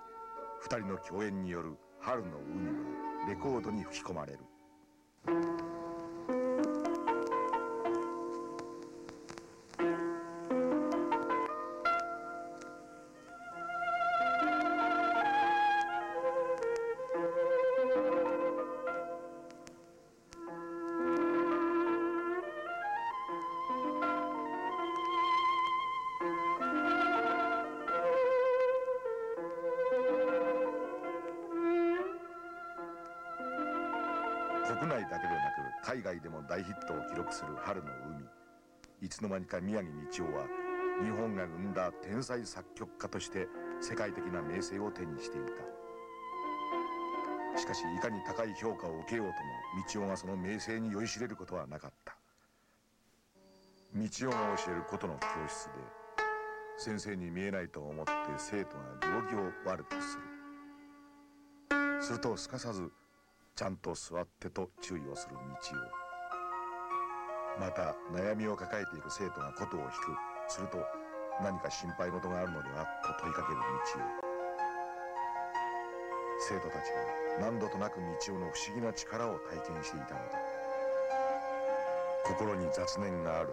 2人の共演による「春の海」はレコードに吹き込まれる。つの間にか宮城道夫は日本が生んだ天才作曲家として世界的な名声を手にしていた。しかしいかに高い評価を受けようとも道夫がその名声に酔いしれることはなかった。道夫が教えることの教室で先生に見えないと思って生徒が行儀を悪くする。するとすかさずちゃんと座ってと注意をする道をまた悩みを抱えている生徒が琴を弾く。すると何か心配事があるのではと問いかける道を。生徒たちは何度となく道夫の不思議な力を体験していたのだ。心に雑念がある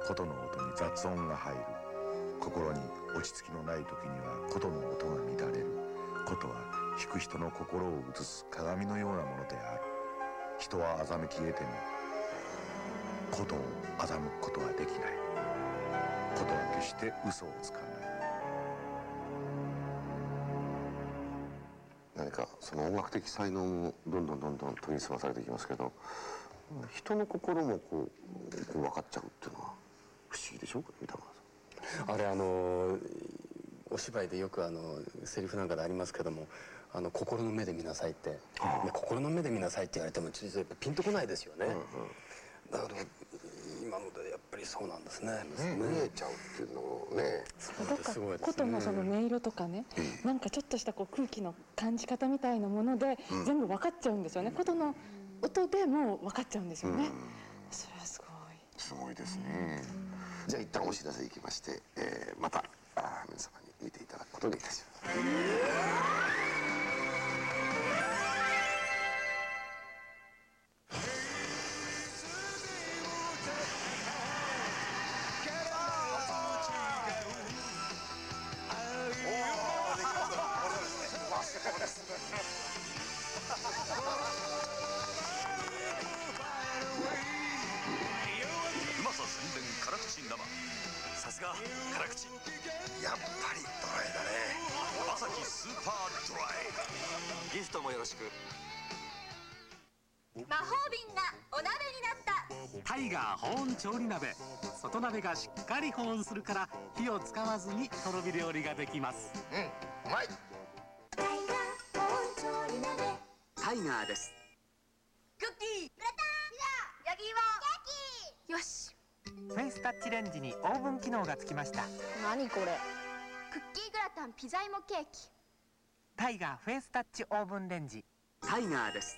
と琴の音に雑音が入る。心に落ち着きのない時には琴の音が乱れる。琴は弾く人の心を映す鏡のようなものである。人は欺き得ても琴を欺くことはできない。琴は決して嘘をつかない。何かその音楽的才能もどんどんどんどん研ぎ澄まされていきますけど人の心もこうこう分かっちゃうっていうのは不思議でしょ？うか三田川さん。あれあのお芝居でよくあのセリフなんかでありますけどもあの心の目で見なさいって。心の目で見なさいって言われてもちょっとピンとこないですよね、うんうん、だから今のでやっぱりそうなんですね、ね見えちゃうっていうのもね。すごい琴のその音色とかね、うん、なんかちょっとしたこう空気の感じ方みたいなもので、うん、全部分かっちゃうんですよね。琴の音でもう分かっちゃうんですよね、うん、それはすごい。すごいですね、じゃあ一旦お知らせいきまして、えー、またあ皆様に見ていただくことにいたします。味がしっかり保温するから火を使わずにとろ火料理ができます。うんうまい。タイガー保温調理鍋。タイガーです。クッキーグラタン焼き芋。よし。フェイスタッチレンジにオーブン機能がつきました。何これ。クッキーグラタンピザ芋ケーキ。タイガーフェイスタッチオーブンレンジ。タイガーです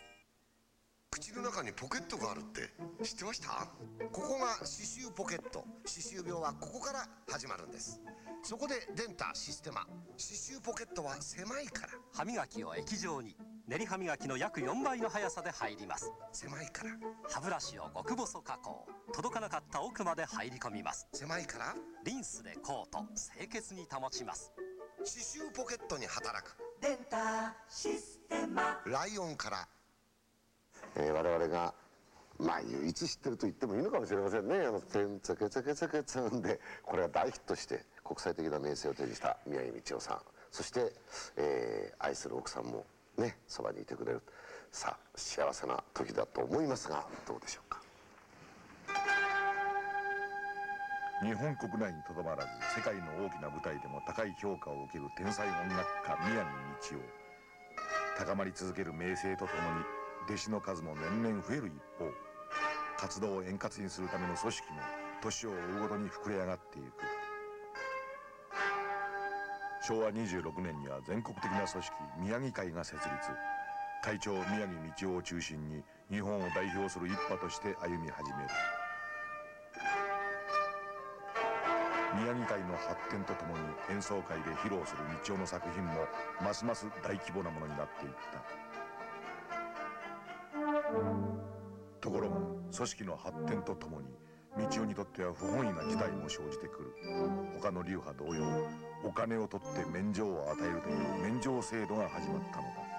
口の中にポケットがあるって知ってました？ここが歯周ポケット。歯周病はここから始まるんです。そこでデンタシステマ。歯周ポケットは狭いから。歯磨きを液状に。練り歯磨きの約4倍の速さで入ります。狭いから。歯ブラシを極細加工。届かなかった奥まで入り込みます。狭いから？リンスでコート。清潔に保ちます。歯周ポケットに働く。デンタシステマ。ライオンから、えー、我々がまあ唯一知ってると言ってもいいのかもしれませんね「あのケンツァケツァケツァケツァ」でこれが大ヒットして国際的な名声を手にした宮城道夫さん。そして、えー、愛する奥さんもねそばにいてくれる。さあ幸せな時だと思いますがどうでしょうか。日本国内にとどまらず世界の大きな舞台でも高い評価を受ける天才音楽家宮城道夫。高まり続ける名声とともに弟子の数も年々増える一方活動を円滑にするための組織も年を追うごとに膨れ上がっていく。昭和26年には全国的な組織宮城会が設立。会長宮城道夫を中心に日本を代表する一派として歩み始める。宮城会の発展とともに演奏会で披露する道夫の作品もますます大規模なものになっていった。ところが組織の発展とともに道夫にとっては不本意な事態も生じてくる他の流派同様お金を取って免状を与えるという免状制度が始まったのだ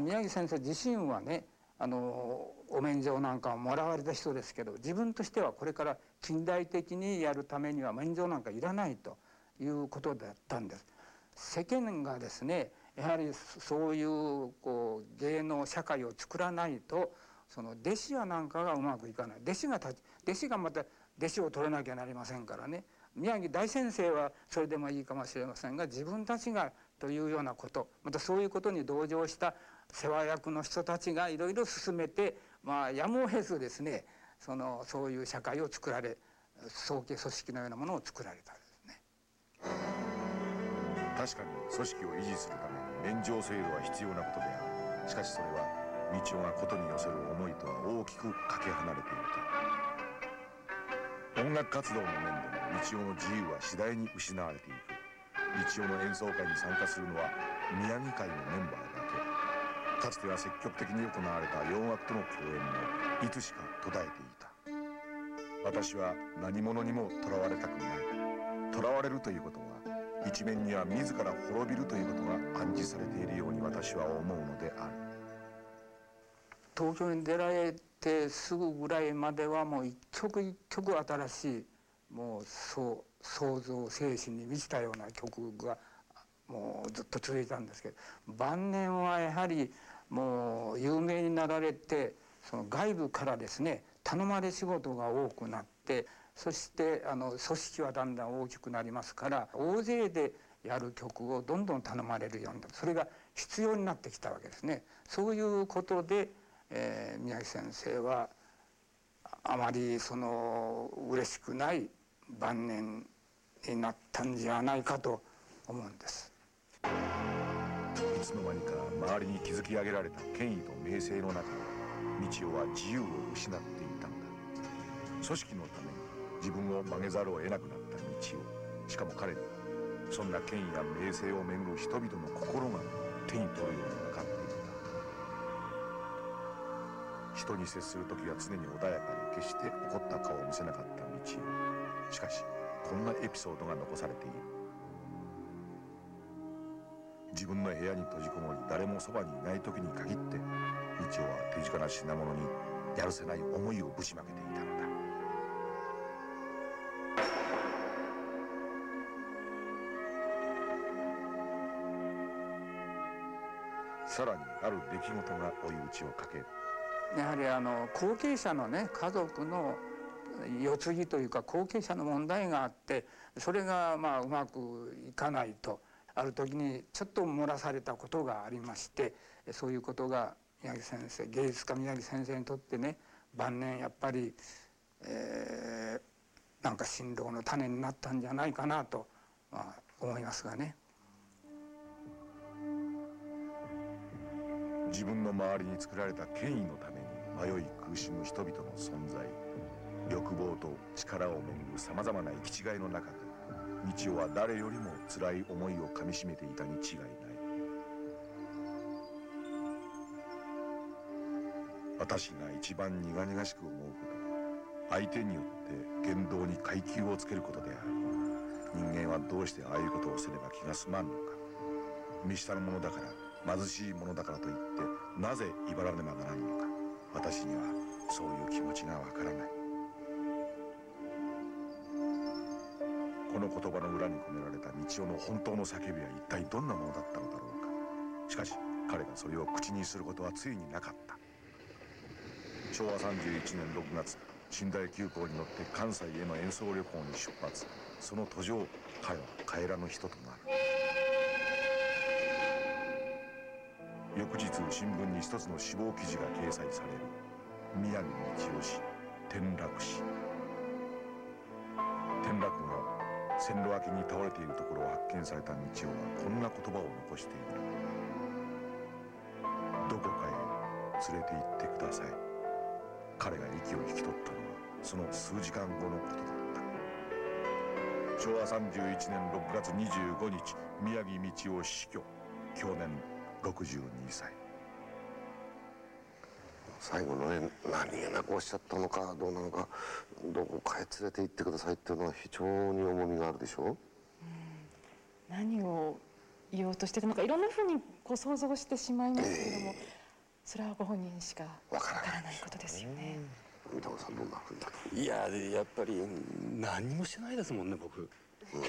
宮城先生自身はねあのお免状なんかをもらわれた人ですけど自分としてはこれから近代的にやるためには免状なんかいらないということだったんです。世間がですねやはりそういうこう芸能社会を作らないとその弟子やなんかがうまくいかない弟子が立ち弟子がまた弟子を取らなきゃなりませんからね宮城大先生はそれでもいいかもしれませんが自分たちがというようなことまたそういうことに同情した世話役の人たちがいろいろ進めてまあやむを得ずですねそのそういう社会を作られ早期組織のようなものを作られたんですね。確かに組織を維持するために免状制度は必要なことである。しかしそれは道夫がことに寄せる思いとは大きくかけ離れていた音楽活動の面でも道夫の自由は次第に失われていく。道夫の演奏会に参加するのは宮城会のメンバーだけ。かつては積極的に行われた洋楽との共演もいつしか途絶えていた。私は何者にもとらわれたくない。とらわれるということは一面には自ら滅びるということが暗示されているように私は思うのである。東京に出られてすぐぐらいまではもう一曲一曲新しいもうそう創造精神に満ちたような曲がもうずっと続いたんですけど晩年はやはりもう有名になられてその外部からですね頼まれ仕事が多くなってそしてあの組織はだんだん大きくなりますから大勢でやる曲をどんどん頼まれるようになるそれが必要になってきたわけですね。そういうことで、えー、宮城先生はあまりその嬉しくない晩年になったんじゃないかと思うんです。いつの間にか周りに築き上げられた権威と名声の中道夫は自由を失っていたのだ組織の自分を曲げざるを得なくなった道夫しかも彼にそんな権威や名声をめぐる人々の心が手に取るように分かっていた人に接する時は常に穏やかで決して怒った顔を見せなかった道夫しかしこんなエピソードが残されている自分の部屋に閉じこもり誰もそばにいない時に限って道夫は手近な品物にやるせない思いをぶちまけていた。さらにある出来事が追い打ちをかけるやはりあの後継者のね家族の世継ぎというか後継者の問題があってそれがまあうまくいかないとある時にちょっと漏らされたことがありましてそういうことが宮城先生芸術家宮城先生にとってね晩年やっぱり、えー、なんか振動の種になったんじゃないかなと、まあ、思いますがね。自分の周りに作られた権威のために迷い苦しむ人々の存在欲望と力をめぐるさまざまな行き違いの中で道夫は誰よりも辛い思いをかみしめていたに違いない。私が一番苦々しく思うことは相手によって言動に階級をつけることである人間はどうしてああいうことをせねば気が済まんのか。見下のものだから貧しいものだからといってなぜ威張らねばならんのか私にはそういう気持ちがわからない。この言葉の裏に込められた道夫の本当の叫びは一体どんなものだったのだろうか。しかし彼がそれを口にすることはついになかった。昭和31年6月寝台急行に乗って関西への演奏旅行に出発。その途上彼は帰らぬ人とな翌日新聞に一つの死亡記事が掲載される。宮城道夫氏転落死。転落後線路脇に倒れているところを発見された道夫はこんな言葉を残している。どこかへ連れて行ってください。彼が息を引き取ったのはその数時間後のことだった。昭和31年6月25日宮城道夫死去。去年62歳。最後のね何気なくおっしゃったのかどうなのかどこかへ連れて行ってくださいっていうのは非常に重みがあるでしょ？う、うん、何を言おうとしてたのかいろんなふうにこう想像してしまいますけれども、えー、それはご本人しかわからない。ことですよね。三田さんどんなふうだいややっぱり何もしてないですもんね僕。この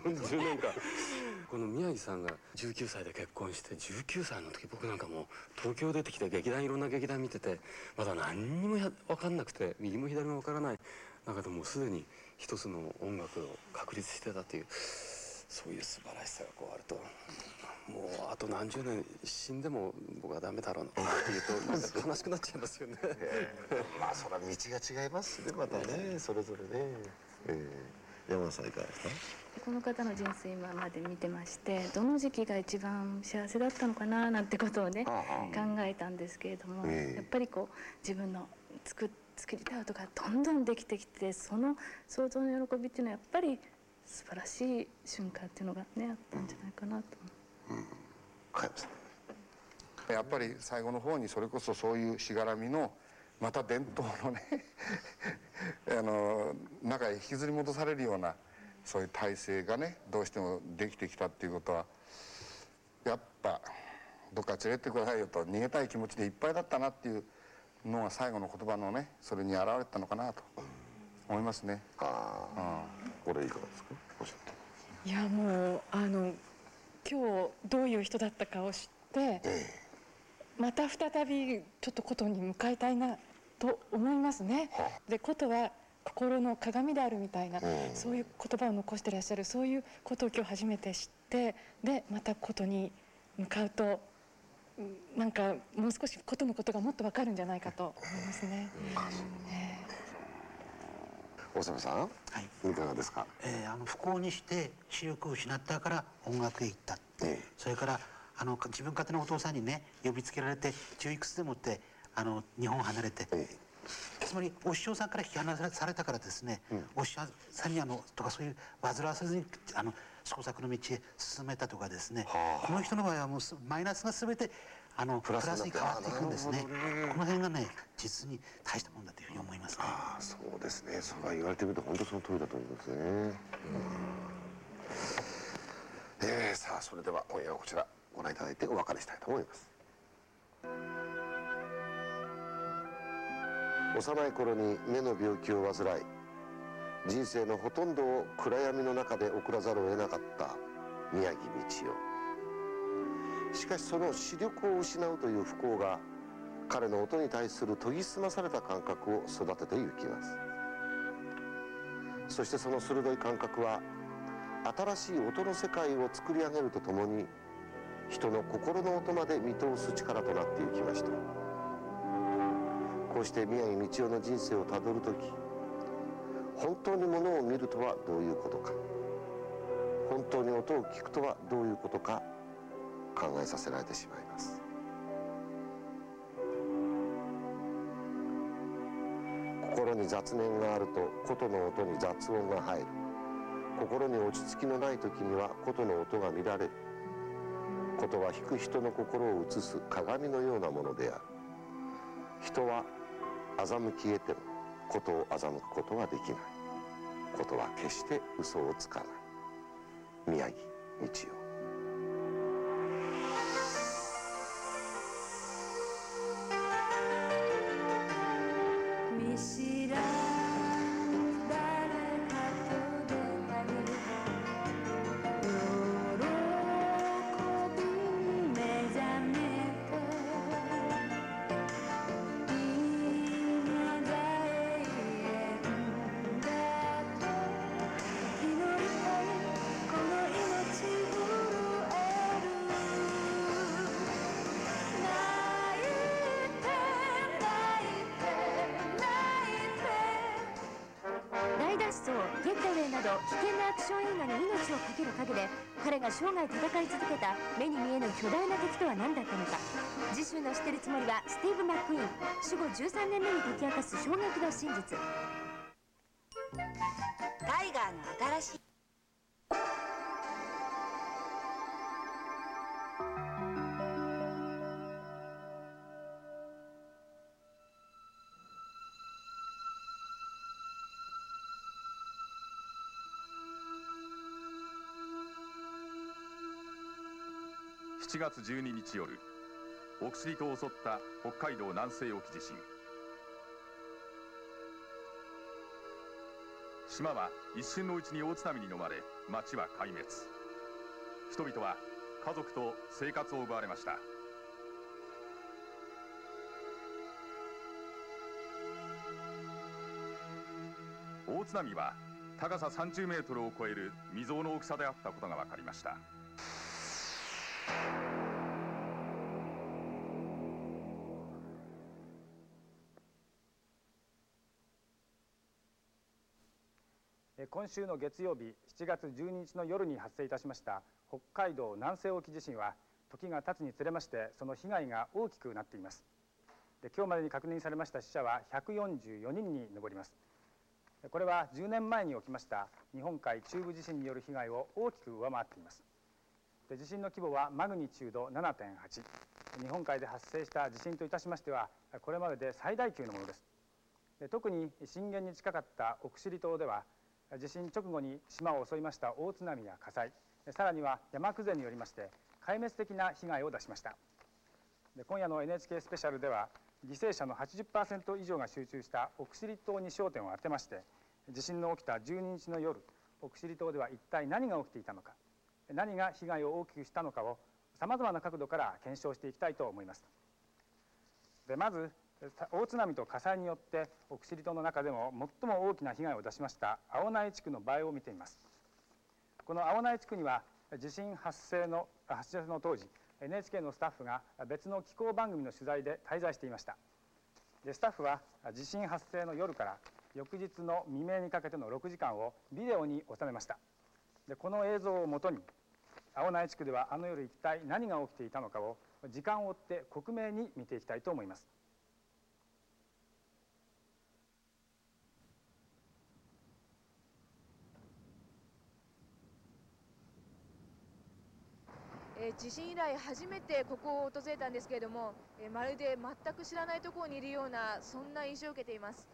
40年間。[LAUGHS] この宮城さんが19歳で結婚して19歳の時僕なんかもう東京出てきて劇団いろんな劇団見ててまだ何にも分かんなくて右も左も分からない。中でもうすでに一つの音楽を確立してたっていうそういう素晴らしさがこうあると。もうあと何十年死んでも僕はダメだろうなっていうと [LAUGHS] 悲しくなっちゃいますよね。[LAUGHS] まあそれは道が違いますねまたねそれぞれね。えー山さんいかがですか？この方の人生今まで見てましてどの時期が一番幸せだったのかななんてことをね考えたんですけれども、やっぱりこう自分の作作りたい音がどんどんできてきてその想像の喜びっていうのはやっぱり素晴らしい瞬間っていうのがねあったんじゃないかなと。うん。うん。やっぱり最後の方にそれこそそういうしがらみのまた伝統のね [LAUGHS] あの中へ引きずり戻されるようなそういう体制がねどうしてもできてきたっていうことはやっぱどっか連れてくださいよと逃げたい気持ちでいっぱいだったなっていうのが最後の言葉のねそれに表れたのかなと思いますね。ああ、これいかがですか？いやもうあの今日どういう人だったかを知って、ええ、また再びちょっと琴に向かいたいなと思いますね。でことは心の鏡であるみたいな、そういう言葉を残してらっしゃるそういうことを今日初めて知ってでまたことに向かうとなんかもう少しことのことがもっと分かるんじゃないかと思いますね。大沢さん、はい、いかがですか、えー、あの不幸にして視力を失ったから音楽へ行った、えー、それからあの自分勝手なお父さんにね呼びつけられて中いくつでもってあの日本を離れて、つまりお師匠さんから引き離されたからですね、うん、お師匠さんにあのとかそういう煩わせずにあの創作の道へ進めたとかですね、はあ、この人の場合はもうマイナスが全てあのプラスに変わっていくんですね、ね、この辺がね実に大したもんだというふうに思いますね。ああそうですね。それは言われてみると本当その通りだと思いますね、うん、えー、さあそれでは今夜はこちらご覧いただいてお別れしたいと思います。幼い頃に目の病気を患い人生のほとんどを暗闇の中で送らざるを得なかった宮城道夫。しかしその視力を失うという不幸が彼の音に対する研ぎ澄まされた感覚を育ててゆきます。そしてその鋭い感覚は新しい音の世界を作り上げるとともに人の心の音まで見通す力となっていきました。こうして宮城道夫の人生をたどる時本当にものを見るとはどういうことか本当に音を聞くとはどういうことか考えさせられてしまいます。心に雑念があると琴の音に雑音が入る。心に落ち着きのない時には琴の音が乱れることは弾く人の心を映す鏡のようなものである。人は欺き得てもことを欺くことはできない。ことは決して嘘をつかない。宮城道夫。生涯戦い続けた目に見えぬ巨大な敵とは何だったのか。次週の知ってるつもりはスティーブ・マック・イーン。死後13年目に解き明かす衝撃の真実。タイガーの新しい7月12日夜奥尻島を襲った北海道南西沖地震。島は一瞬のうちに大津波に飲まれ町は壊滅。人々は家族と生活を奪われました。大津波は高さ30メートルを超える未曾有の大きさであったことが分かりました。今週の月曜日7月12日の夜に発生いたしました北海道南西沖地震は時が経つにつれましてその被害が大きくなっています。で今日までに確認されました死者は144人に上ります。これは10年前に起きました日本海中部地震による被害を大きく上回っています。で地震の規模はマグニチュード7.8日本海で発生した地震といたしましてはこれまでで最大級のものです。で特に震源に近かった奥尻島では地震直後に島を襲いました大津波や火災。さらには山崩れによりまして壊滅的な被害を出しました。で今夜の NHK スペシャルでは犠牲者の80%以上が集中した奥尻島に焦点を当てまして地震の起きた12日の夜奥尻島では一体何が起きていたのか。何が被害を大きくしたのかをさまざまな角度から検証していきたいと思います。でまず大津波と火災によって奥尻島の中でも最も大きな被害を出しました青苗地区の場合を見てみます。この青苗地区には地震発生の発生の当時 NHK のスタッフが別の気候番組の取材で滞在していました。でスタッフは地震発生の夜から翌日の未明にかけての6時間をビデオに収めました。でこの映像をもとに青苗地区ではあの夜一体何が起きていたのかを時間を追って克明に見ていきたいと思います。えー、地震以来初めてここを訪れたんですけれども、えー、まるで全く知らないところにいるようなそんな印象を受けています。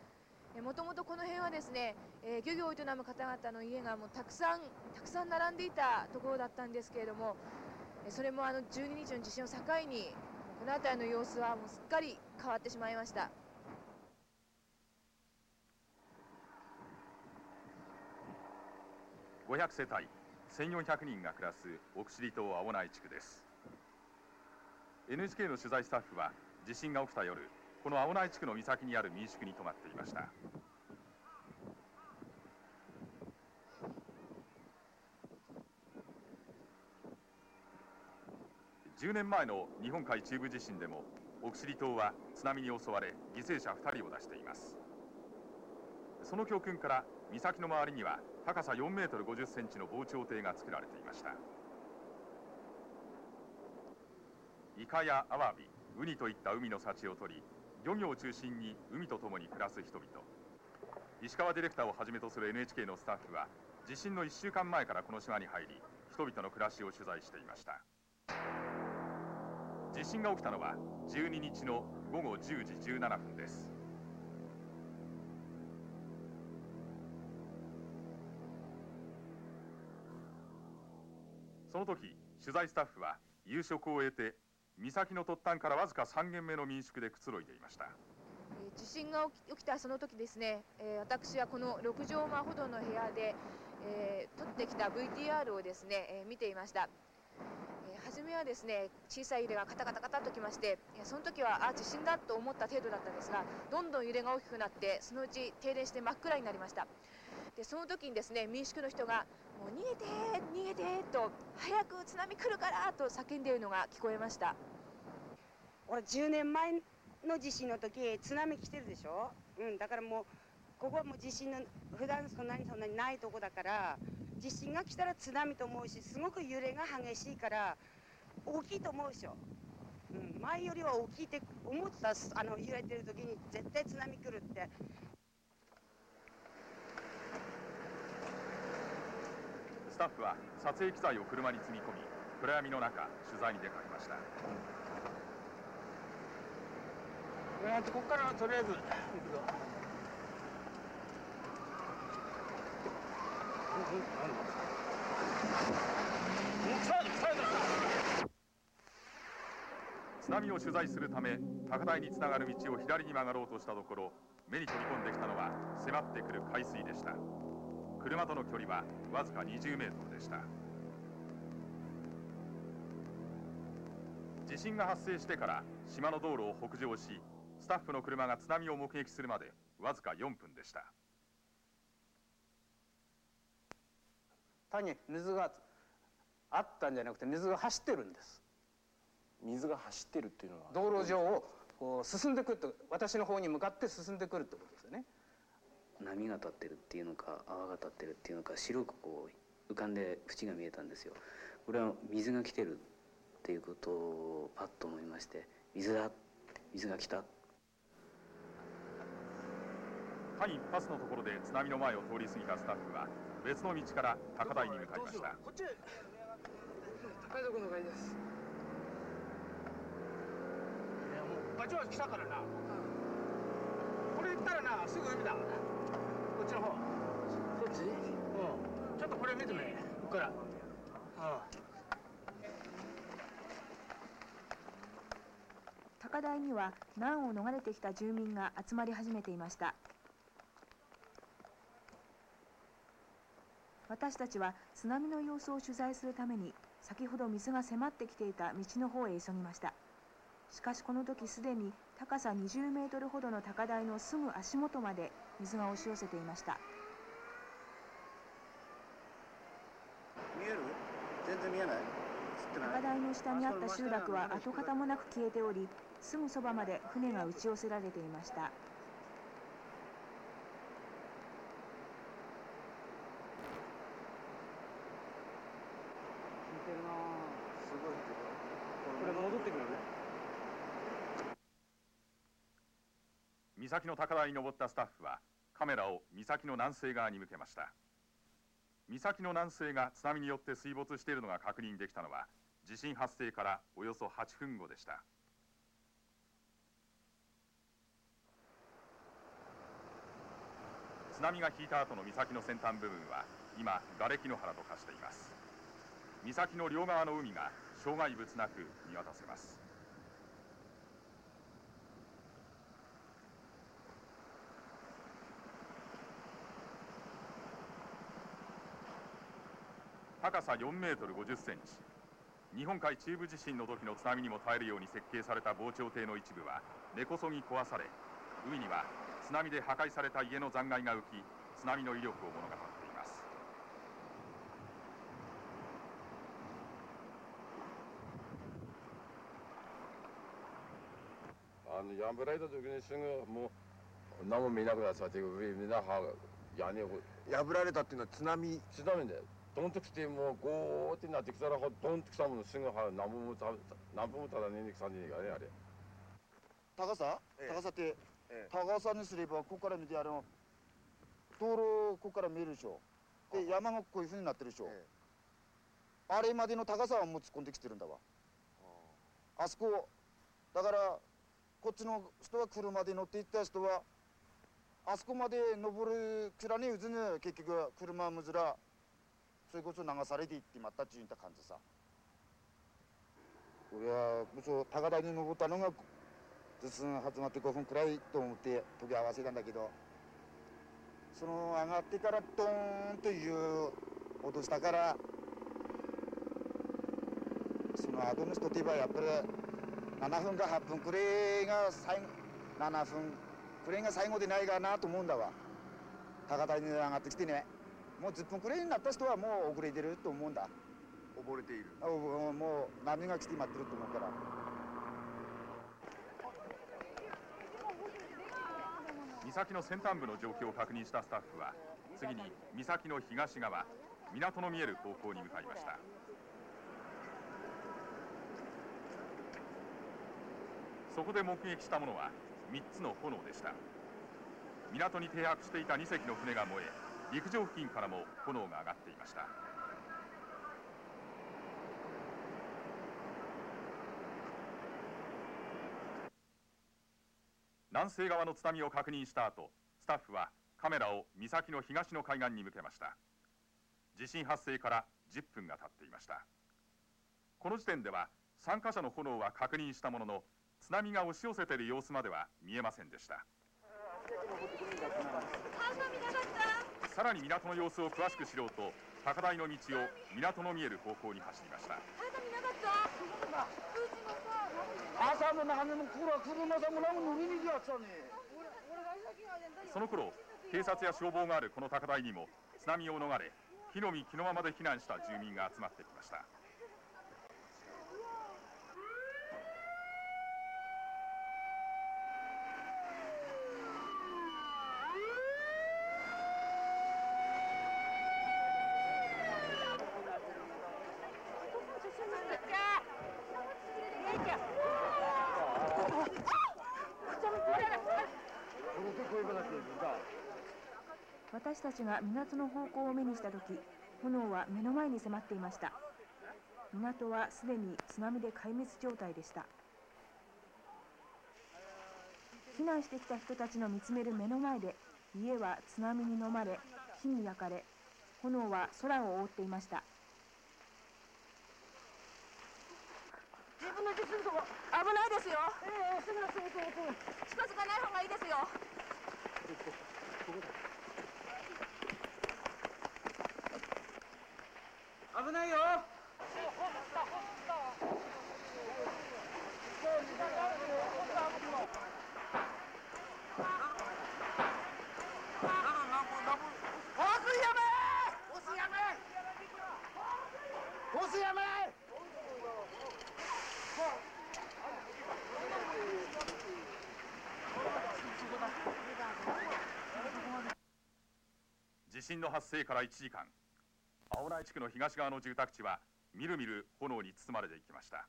もともとこの辺はですね、えー、漁業を営む方々の家がもうたくさんたくさん並んでいたところだったんですけれどもそれもあの12日の地震を境にこの辺りの様子はもうすっかり変わってしまいました。500世帯1400人が暮らす奥尻島青内地区です。NHK の取材スタッフは地震が起きた夜この青内地区の岬にある民宿に泊まっていました。10年前の日本海中部地震でも奥尻島は津波に襲われ犠牲者2人を出しています。その教訓から岬の周りには高さ4メートル50センチの防潮堤が作られていました。イカやアワビウニといった海の幸を取り漁業を中心に海と共に暮らす人々。石川ディレクターをはじめとする NHK のスタッフは地震の1週間前からこの島に入り人々の暮らしを取材していました。地震が起きたのは12日の午後10時17分です。その時取材スタッフは夕食を終えて岬の突端からわずか3軒目の民宿でくつろいでいました。地震が起きたその時ですね、えー、私はこの6畳間ほどの部屋で、えー、撮ってきた VTR をですね、えー、見ていました。初めはですね小さい揺れがカタカタカタときましてその時はあ地震だと思った程度だったんですがどんどん揺れが大きくなってそのうち停電して真っ暗になりました。でその時にですね民宿の人が「もう逃げて逃げて」と「早く津波来るから」と叫んでいるのが聞こえました。俺10年前の地震の時津波来てるでしょ、うん、だからもうここはもう地震の普段そんなにそんなにないとこだから地震が来たら津波と思うしすごく揺れが激しいから大きいと思うでしょ、うん、前よりは大きいって思ったあの揺れてる時に絶対津波来るって。スタッフは撮影機材を車に積み込み暗闇の中取材に出かけました、うん、ここからとりあえず行くぞ津波を取材するため高台につながる道を左に曲がろうとしたところ目に飛び込んできたのは迫ってくる海水でした。車との距離はわずか20メートルでした。地震が発生してから島の道路を北上しスタッフの車が津波を目撃するまでわずか4分でした。単に水があったんじゃなくて水が走ってるんです。水が走ってるっていうのは。道路上をこう進んでくると私の方に向かって進んでくるってことですよね。波が立ってるっていうのか泡が立ってるっていうのか白くこう浮かんで縁が見えたんですよ。これは水が来てるっていうことをパッと思いまして水だ水が来た。間一髪のところで津波の前を通り過ぎたスタッフは別の道から高台に向かいましたこっち高いところのがいいですいやもうバチバチ来たからな、これ行ったらなすぐ海だ。こっちの方。そっち？うん。ちょっとこれ見てみ。ここから。うん。高台には難を逃れてきた住民が集まり始めていました。私たちは津波の様子を取材するために先ほど水が迫ってきていた道の方へ急ぎましたしかしこの時すでに高さ20メートルほどの高台のすぐ足元まで水が押し寄せていました。見える？全然見えない。高台の下にあった集落は跡形もなく消えておりすぐそばまで船が打ち寄せられていましたてるなすごいこれ戻ってくるね岬の高台に登ったスタッフはカメラを岬の南西側に向けました。岬の南西が津波によって水没しているのが確認できたのは地震発生からおよそ8分後でした。津波が引いた後の岬の先端部分は今瓦礫の原と化しています。岬の両側の海が障害物なく見渡せます。高さ4メートル50センチ。日本海中部地震の時の津波にも耐えるように設計された防潮堤の一部は根こそぎ壊され海には津波で破壊された家の残骸が浮き津波の威力を物語っています。あの破られた時にすぐもう何も見なくなっちゃって上みんなは屋根を破られたっていうのは津波。津波でドンと来てもうゴーってなってきたらドンと来たものすぐは何分もた何分もただねにさんにあれあれ。高さ、高さって、高さにすればここから見てあの道路ここから見えるでしょ。で山がこういうふうになってるでしょ、あれまでの高さはもう突っ込んできてるんだわ。あそこだからこっちの人は車で乗っていった人はあそこまで登るくらにうずぬ結局車むずらそれこそ流されていってまったっていった感じさ。俺はこそ高台に登ったのが実寸始まって5分くらいと思って時合わせたんだけどその上がってからドーンという音したからその後の人って言えばやっぱり7分か8分くらいが最後7分くらいが最後でないかなと思うんだわ。高台に上がってきてね。もう10分くらいになった人はもう遅れてると思うんだ。溺れている。あもうもう波が来て待ってると思うから。岬の先端部の状況を確認したスタッフは次に岬の東側港の見える方向に向かいました。そこで目撃したものは3つの炎でした。港に停泊していた2隻の船が燃え陸上付近からも炎が上がっていました。南西側の津波を確認した後スタッフはカメラを岬の東の海岸に向けました。地震発生から10分が経っていました。この時点では参加者の炎は確認したものの津波が押し寄せている様子までは見えませんでした。さらに港の様子を詳しく知ろうと高台の道を港の見える方向に走りました。その頃警察や消防があるこの高台にも津波を逃れ火の見気のままで避難した住民が集まってきました私たちが港の方向を目にした時炎は目の前に迫っていました港はすでに津波で壊滅状態でした避難してきた人たちの見つめる目の前で家は津波に飲まれ火に焼かれ炎は空を覆っていました自分のとこ危ないですよ。ええすぐすぐすぐすぐ。近づかない方がいいですよ。危ないよ。地震の発生から1時間。青内地区の東側の住宅地はみるみる炎に包まれていきました。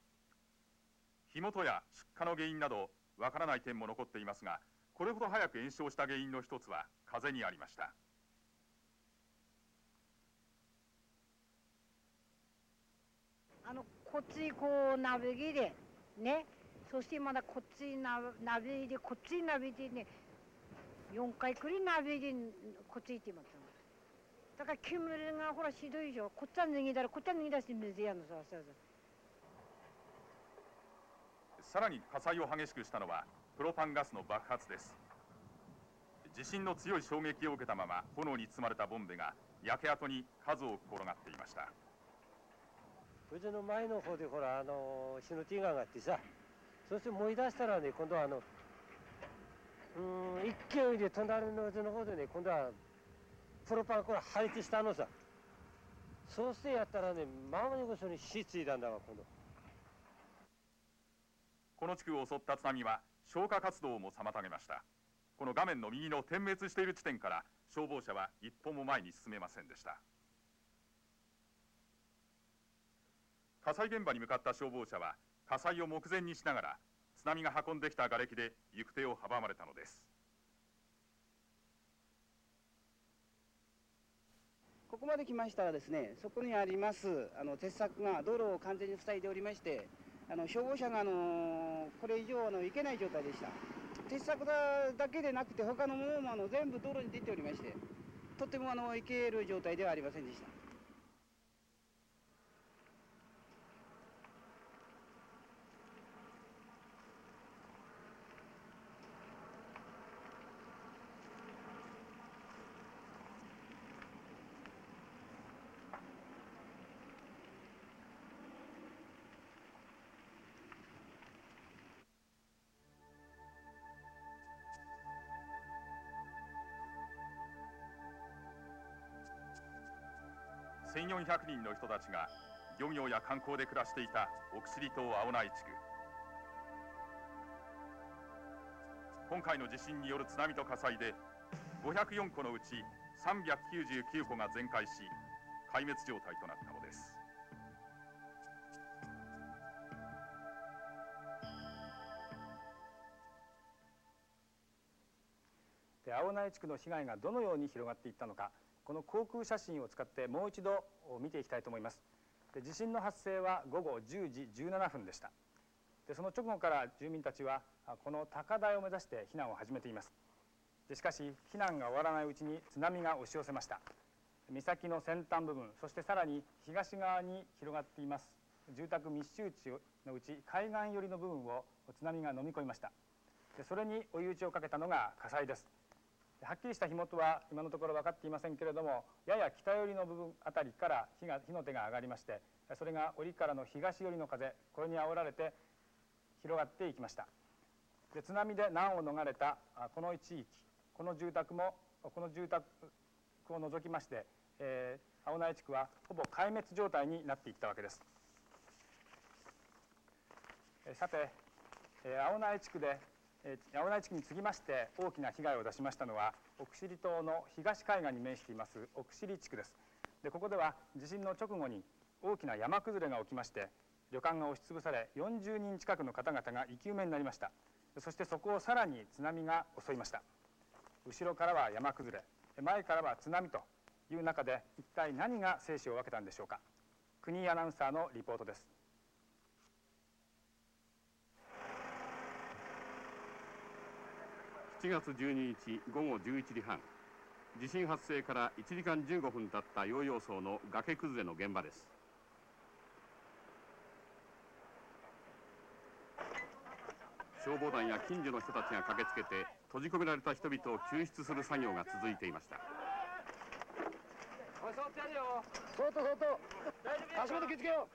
火元や出火の原因などわからない点も残っていますがこれほど早く延焼した原因の一つは風にありました。あのこっちこうなびきでねそしてまだこっちななびいてこっちなびいてね4回くらいなびいてこっち行ってます。だから煙がほらひどいでしょこっちは脱ぎだらこっちは脱ぎ出して水やんのさささらに火災を激しくしたのはプロパンガスの爆発です地震の強い衝撃を受けたまま炎に包まれたボンベが焼け跡に数多く転がっていましたうちの前の方でほらあの火の手が上がってさそして燃え出したらね今度はあのうん一軒で隣のうちの方でね今度はプロパンこれ配置したのさ。そうしてやったらねままにこそに火ついたんだわ今度。この地区を襲った津波は消火活動も妨げました。この画面の右の点滅している地点から消防車は一歩も前に進めませんでした。火災現場に向かった消防車は火災を目前にしながら津波が運んできた瓦礫で行く手を阻まれたのです。ここまで来ましたらですねそこにありますあの鉄柵が道路を完全に塞いでおりましてあの消防車があのこれ以上あの行けない状態でした。鉄柵だけでなくて他のものもあの全部道路に出ておりましてとてもあの行ける状態ではありませんでした。1400人の人たちが漁業や観光で暮らしていた奥尻島青内地区。今回の地震による津波と火災で504戸のうち399戸が全壊し壊滅状態となったのですで青内地区の被害がどのように広がっていったのかこの航空写真を使ってもう一度見ていきたいと思います。で地震の発生は午後10時17分でした。でその直後から住民たちはこの高台を目指して避難を始めています。でしかし避難が終わらないうちに津波が押し寄せました。岬の先端部分そしてさらに東側に広がっています。住宅密集地のうち海岸寄りの部分を津波が飲み込みました。でそれに追い打ちをかけたのが火災です。はっきりした火元は今のところ分かっていませんけれどもやや北寄りの部分あたりから火が火の手が上がりましてそれが折からの東寄りの風これに煽られて広がっていきましたで津波で難を逃れたこの地域この住宅もこの住宅を除きまして、えー、青内地区はほぼ壊滅状態になっていったわけです。さて、え、青内地区で、青内地区に次ぎまして大きな被害を出しましたのは奥尻島の東海岸に面しています奥尻地区です。でここでは地震の直後に大きな山崩れが起きまして旅館が押しつぶされ40人近くの方々が生き埋めになりました。そしてそこをさらに津波が襲いました。後ろからは山崩れ前からは津波という中で一体何が生死を分けたんでしょうか。国井アナウンサーのリポートです。7月12日午後11時半。地震発生から1時間15分経ったヨーヨー層の崖崩れの現場です。消防団や近所の人たちが駆けつけて閉じ込められた人々を救出する作業が続いていました。おい、そってやるよ。そっとそっと。足元気つけよ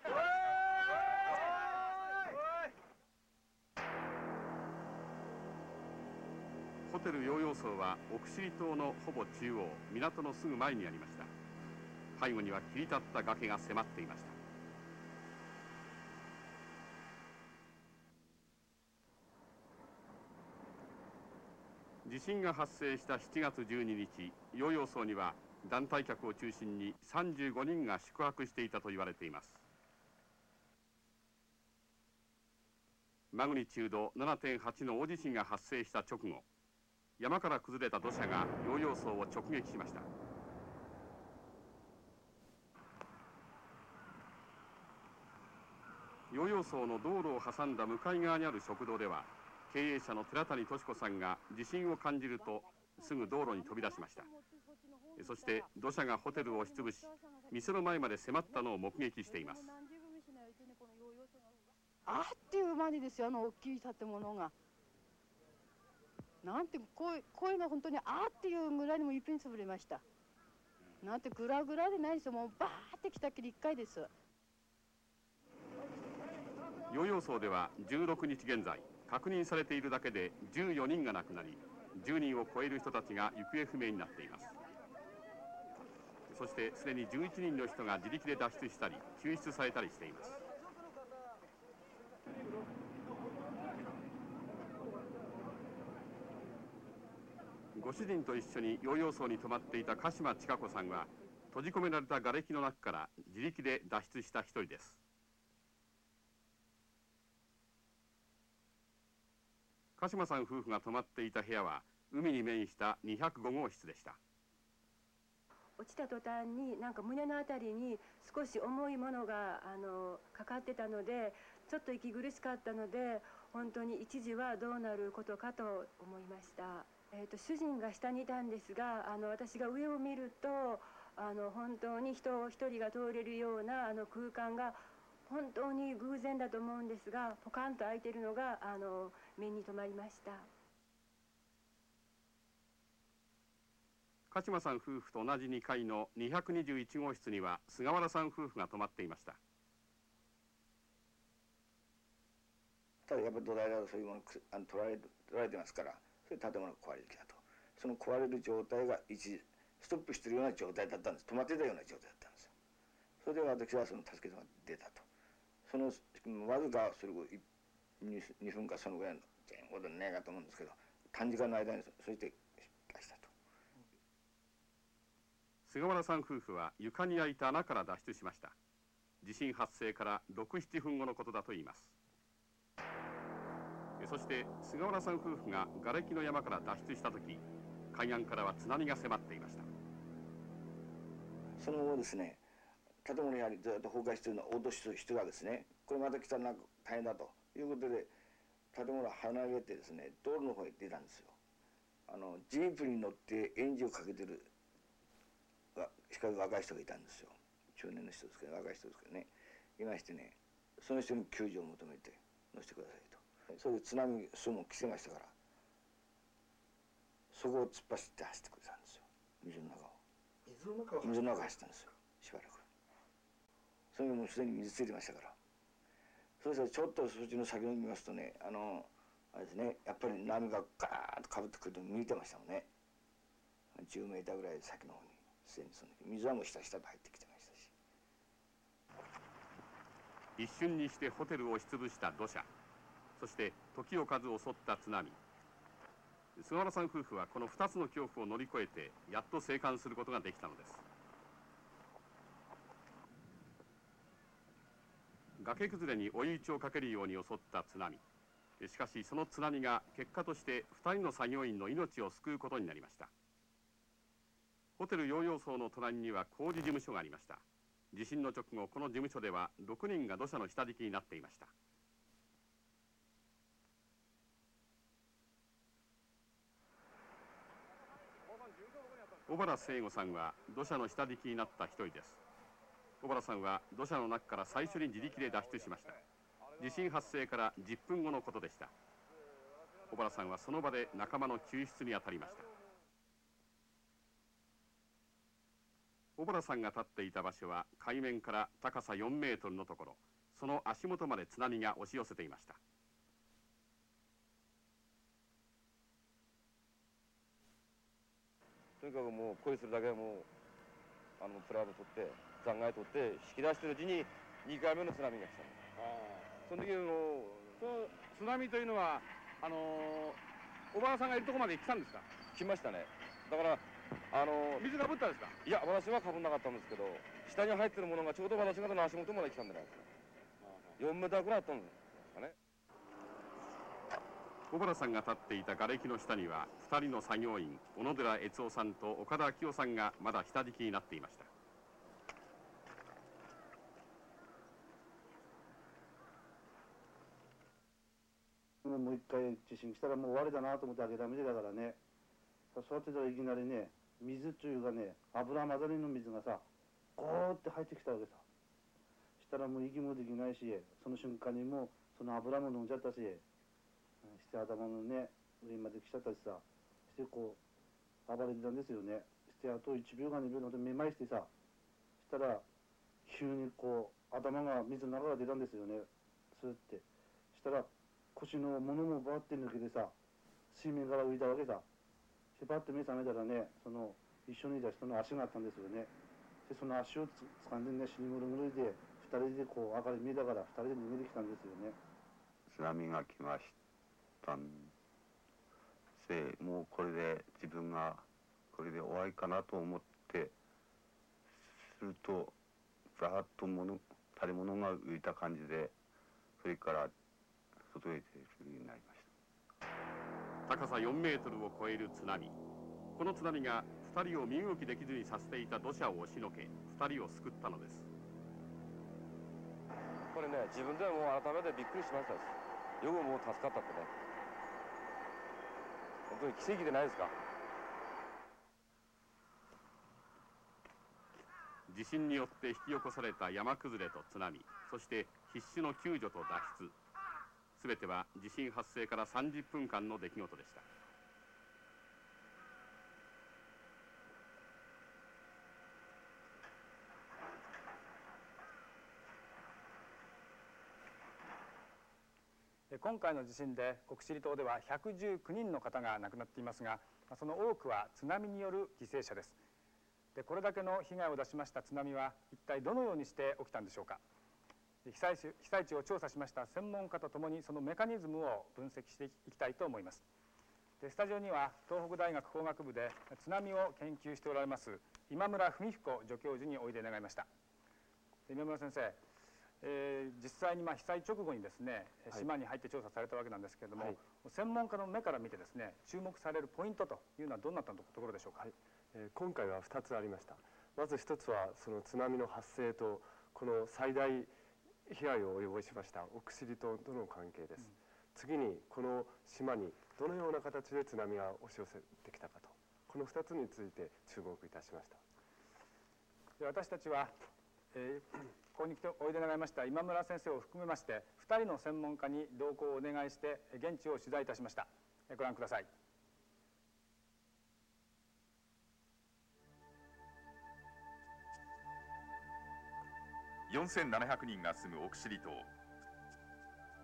ホテルヨーヨー荘は奥尻島のほぼ中央港のすぐ前にありました。背後には切り立った崖が迫っていました。地震が発生した7月12日ヨーヨー荘には団体客を中心に35人が宿泊していたと言われています。マグニチュード7.8の大地震が発生した直後山から崩れた土砂がヨーヨー層を直撃しました。ヨーヨー層の道路を挟んだ向かい側にある食堂では経営者の寺谷敏子さんが地震を感じるとすぐ道路に飛び出しました。そして土砂がホテルを押しつぶし店の前まで迫ったのを目撃しています。あっていう間にですよあの大きい建物が。なんて声声が本当にあーっていうぐらいにもいっぺん潰れました。なんてぐらぐらでないですよ。もうバーって来たきり一回です。ヨーヨー層では16日現在確認されているだけで14人が亡くなり10人を超える人たちが行方不明になっています。そしてすでに11人の人が自力で脱出したり救出されたりしています。ご主人と一緒にヨーヨー層に泊まっていた鹿島千佳子さんは閉じ込められた瓦礫の中から自力で脱出した一人です。鹿島さん夫婦が泊まっていた部屋は海に面した205号室でした。落ちた途端になんか胸の辺りに少し重いものがあのかかってたのでちょっと息苦しかったので本当に一時はどうなることかと思いました、えーと、主人が下にいたんですがあの私が上を見るとあの本当に人一人が通れるようなあの空間が本当に偶然だと思うんですがポカンと開いてるのがあの目に留まりました。鹿島さん夫婦と同じ2階の221号室には菅原さん夫婦が泊まっていました。ただやっぱり土台がそういうものあの取られ取られてますからそれ建物が壊れてきたと。その壊れる状態が一時ストップしてるような状態だったんです。止まってたような状態だったんですよ。それで私はその助けが出たと。そのわずかそれを 2, 2分かそのぐらいの前後でねえかと思うんですけど短時間の間にそして失敗したと。菅原さん夫婦は床に開いた穴から脱出しました。地震発生から67分後のことだといいます。そして菅原さん夫婦が瓦礫の山から脱出した時海岸からは津波が迫っていました。その後ですね建物やはりずっと崩壊しているのを脅す人がですねこれまた来たら大変だということで建物を離れてですね道路の方へ出たんですよ。あのジープに乗ってエンジンをかけてるしか若い人がいたんですよ。中年の人ですけど若い人ですけどね。いましてねその人に救助を求めて乗せてくださいと。それで津波すぐ来てましたからそこを突っ走って走ってくれたんですよ。水の中を。水の中を水の中走ったんですよ。しばらく。それもうすでに水ついてましたから。そしたらちょっとそっちの先を見ますとねあのあれですねやっぱり波がガーッとかぶってくると見えてましたもんね。10メーターぐらい先の方にすでにその時。水はもうひたひたと入ってきてましたし。一瞬にしてホテルを押しつぶした土砂そして時を数襲った津波。菅原さん夫婦はこの2つの恐怖を乗り越えてやっと生還することができたのです。崖崩れに追い打ちをかけるように襲った津波。しかしその津波が結果として2人の作業員の命を救うことになりました。ホテルヨーヨー層の隣には工事事務所がありました。地震の直後この事務所では6人が土砂の下敷きになっていました。小原聖吾さんは土砂の下敷きになった一人です。小原さんは土砂の中から最初に自力で脱出しました。地震発生から10分後のことでした。小原さんはその場で仲間の救出に当たりました。小原さんが立っていた場所は海面から高さ4メートルのところ。その足元まで津波が押し寄せていました。とにかくもう恋するだけはもうあのプライド取って残骸取って引き出してるうちに2回目の津波が来たその時のその津波というのはあの小原さんがいるところまで来たんですか？来ましたね。だからあの水が降ったんですか？いや私はかぶんなかったんですけど下に入ってるものがちょうど私方の足元まで来たんじゃないですか。4メーターぐらいあったんです小原さんが立っていた瓦礫の下には2人の作業員小野寺悦夫さんと岡田明夫さんがまだ下敷きになっていました。もう一回地震来たらもう終わりだなと思って諦めてたからね。そうやってたらいきなりね水っていうかね油混ざりの水がさゴーって入ってきたわけさ。したらもう息もできないしその瞬間にもうその油も飲んじゃったしして頭のね上まで来ちゃったしさしてこう暴れてたんですよね。してあと1秒か2秒のめまいしてさしたら急にこう頭が水の中から出たんですよね。そますって。したら腰の物もバーって抜けてさ水面から浮いたわけさ。しばって目覚めたらねその一緒にいた人の足があったんですよね。でその足をつ掴んでね死にぐるぐるで二人でこう明かり見えたから二人で逃げてきたんですよね。津波が来ました。んでもうこれで自分がこれで終わりかなと思ってするとざーっと物建物が浮いた感じでそれから外へ出るようになりました。高さ4メートルを超える津波。この津波が2人を身動きできずにさせていた土砂を押しのけ2人を救ったのです。これね自分でももう改めてびっくりしましたよくもう助かったってね本当に奇跡でないですか。地震によって引き起こされた山崩れと津波そして必死の救助と脱出。すべては地震発生から30分間の出来事でした。今回の地震で奥尻島では119人の方が亡くなっていますがその多くは津波による犠牲者です。でこれだけの被害を出しました津波は一体どのようにして起きたんでしょうか。被災地被災地を調査しました専門家とともにそのメカニズムを分析していきたいと思います。でスタジオには東北大学工学部で津波を研究しておられます今村文彦助教授においで願いました。今村先生えー、実際にまあ被災直後にですね、はい、島に入って調査されたわけなんですけれども、はい、専門家の目から見てですね注目されるポイントというのはどんなところでしょうか、はい、えー、今回は2つありました。まず1つはその津波の発生とこの最大被害を及ぼしました奥尻島との関係です、うん、次にこの島にどのような形で津波が押し寄せてきたかと。この2つについて注目いたしました。私たちは、えーここに来ておいで願いました今村先生を含めまして2人の専門家に同行をお願いして現地を取材いたしました。ご覧ください。4700人が住む奥尻島。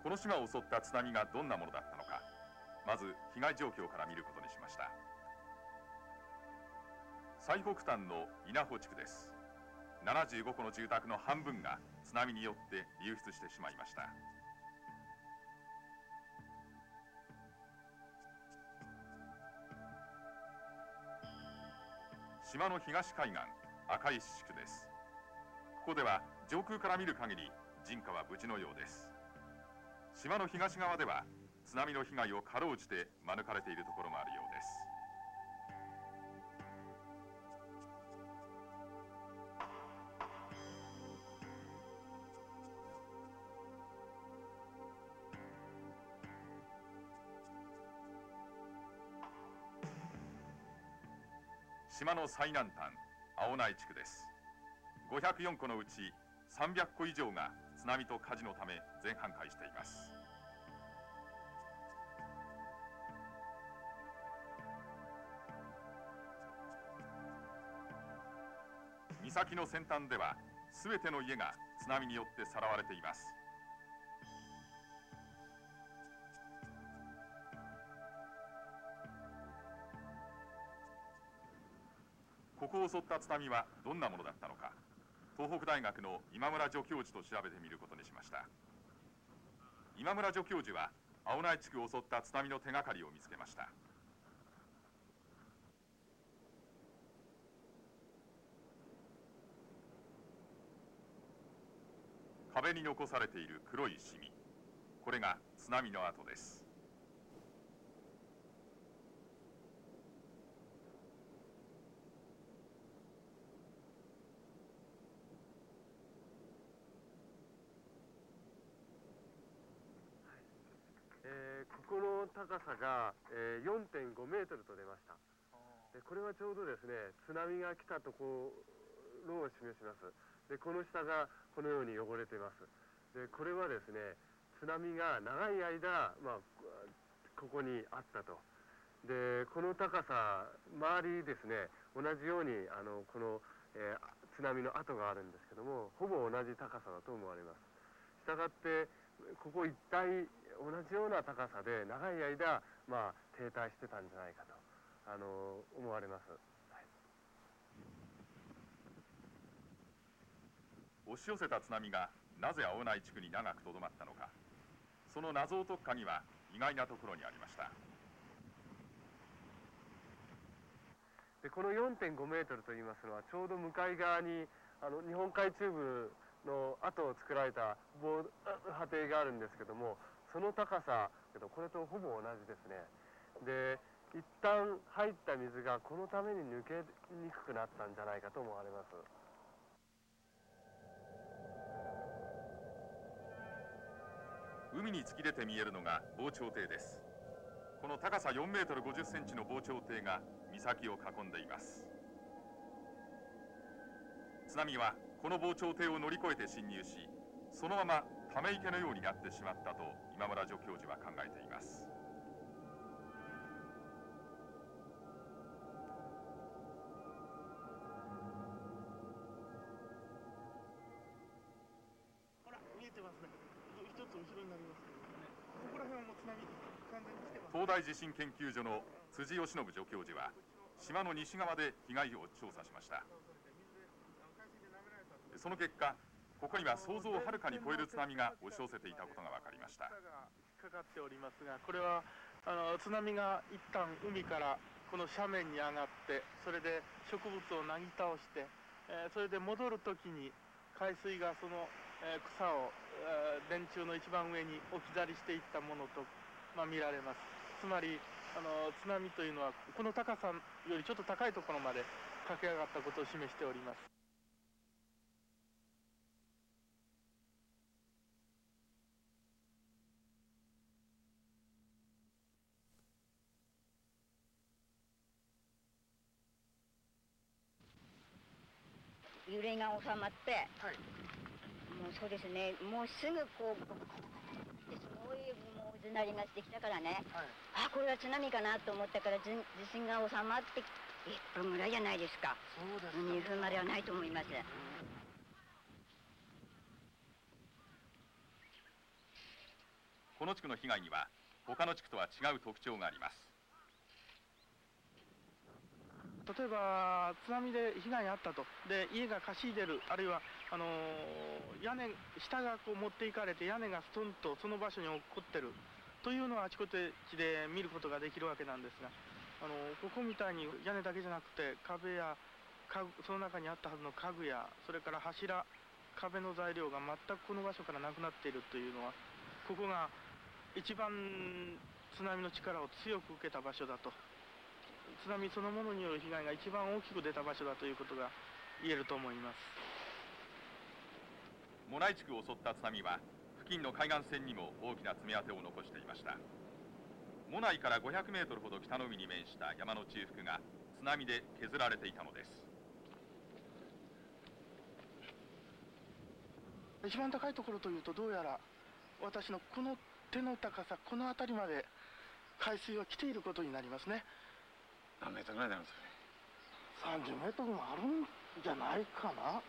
この島を襲った津波がどんなものだったのか。まず被害状況から見ることにしました。最北端の稲穂地区です。75戸の住宅の半分が津波によって流出してしまいました。島の東海岸赤石地区です。ここでは上空から見る限り人家は無事のようです。島の東側では津波の被害をかろうじて免れているところもあるようです。島の最南端青内地区です。504戸のうち300戸以上が津波と火事のため全半壊しています。岬の先端では全ての家が津波によってさらわれています。を襲った津波はどんなものだったのか。東北大学の今村助教授と調べてみることにしました。今村助教授は青内地区を襲った津波の手がかりを見つけました。壁に残されている黒いシミ。これが津波の跡ですこの高さが、えー、4.5メートルと出ました。でこれはちょうどですね津波が来たところを示します。でこの下がこのように汚れています。でこれはですね津波が長い間、まあ、ここにあったと。でこの高さ周りですね同じようにあのこの、えー、津波の跡があるんですけどもほぼ同じ高さだと思われます。したがってここ一帯同じような高さで長い間、まあ、停滞してたんじゃないかとあの思われます。押し寄せた津波がなぜ青内地区に長くとどまったのか。その謎を解く鍵は意外なところにありました。でこの4.5メートルといいますのはちょうど向かい側にあの日本海中部の後を作られた防波堤があるんですけどもその高さけどこれとほぼ同じですね。で一旦入った水がこのために抜けにくくなったんじゃないかと思われます。海に突き出て見えるのが防潮堤です。この高さ4メートル50センチの防潮堤が岬を囲んでいます。津波はこの防潮堤を乗り越えて侵入しそのままため池のようになってしまったと今村助教授は考えています。ほら見えてますね。一つ後ろになりますけどね。ここら辺はもう津波完全に来てます東大地震研究所の辻義信助教授は島の西側で被害を調査しました。その結果ここには想像をはるかに超える津波が押し寄せていたことが分かりました。引っかかっておりますがこれはあの津波が一旦海からこの斜面に上がってそれで植物をなぎ倒して、えーそれで戻る時に海水がその、えー草を、えー電柱の一番上に置き去りしていったものと、まあ、見られます。つまりあの津波というのはこの高さよりちょっと高いところまで駆け上がったことを示しております。れが収まって、もうそうですね、もうすぐこう、すごいもう渦鳴りがしてきたからね、あこれは津波かなと思ったから、じ地震が収まって1分ぐらいじゃないですか、そうです2分まではないと思います。この地区の被害には他の地区とは違う特徴があります例えば津波で被害に遭ったと。で家がかしいでる。あるいはあのー屋根下がこう持っていかれて屋根がストンとその場所に落っこってる。というのはあちこちで見ることができるわけなんですが、あのーここみたいに屋根だけじゃなくて壁や家具その中にあったはずの家具やそれから柱壁の材料が全くこの場所からなくなっているというのはここが一番津波の力を強く受けた場所だと。津波そのものによる被害が一番大きく出た場所だということが言えると思います。モナイ地区を襲った津波は付近の海岸線にも大きな爪痕を残していました。モナイから500メートルほど北の海に面した山の中腹が津波で削られていたのです。一番高いところというとどうやら私のこの手の高さこの辺りまで海水は来ていることになりますね何メートルぐらいになるんですかね。30メートルもあるんじゃないかな。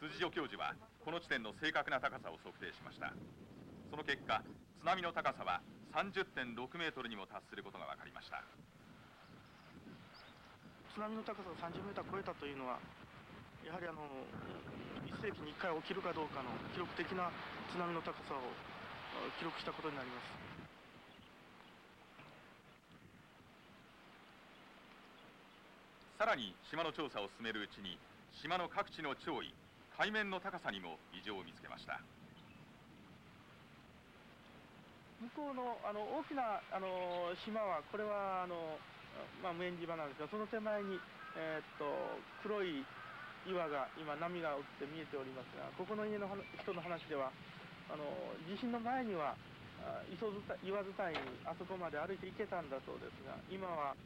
辻助教授はこの地点の正確な高さを測定しました。その結果津波の高さは30.6メートルにも達することが分かりました。津波の高さが30メーター超えたというのはやはりあの1世紀に1回起きるかどうかの記録的な津波の高さをあ記録したことになりますさらに島の調査を進めるうちに島の各地の潮位海面の高さにも異常を見つけました。向こうのあの大きなあの島はこれはあの、まあ、無縁島なんですがその手前に、えーっと黒い岩が今波が起きて見えておりますがここの家の人の話ではあの地震の前には磯伝岩伝いにあそこまで歩いて行けたんだそうですが今は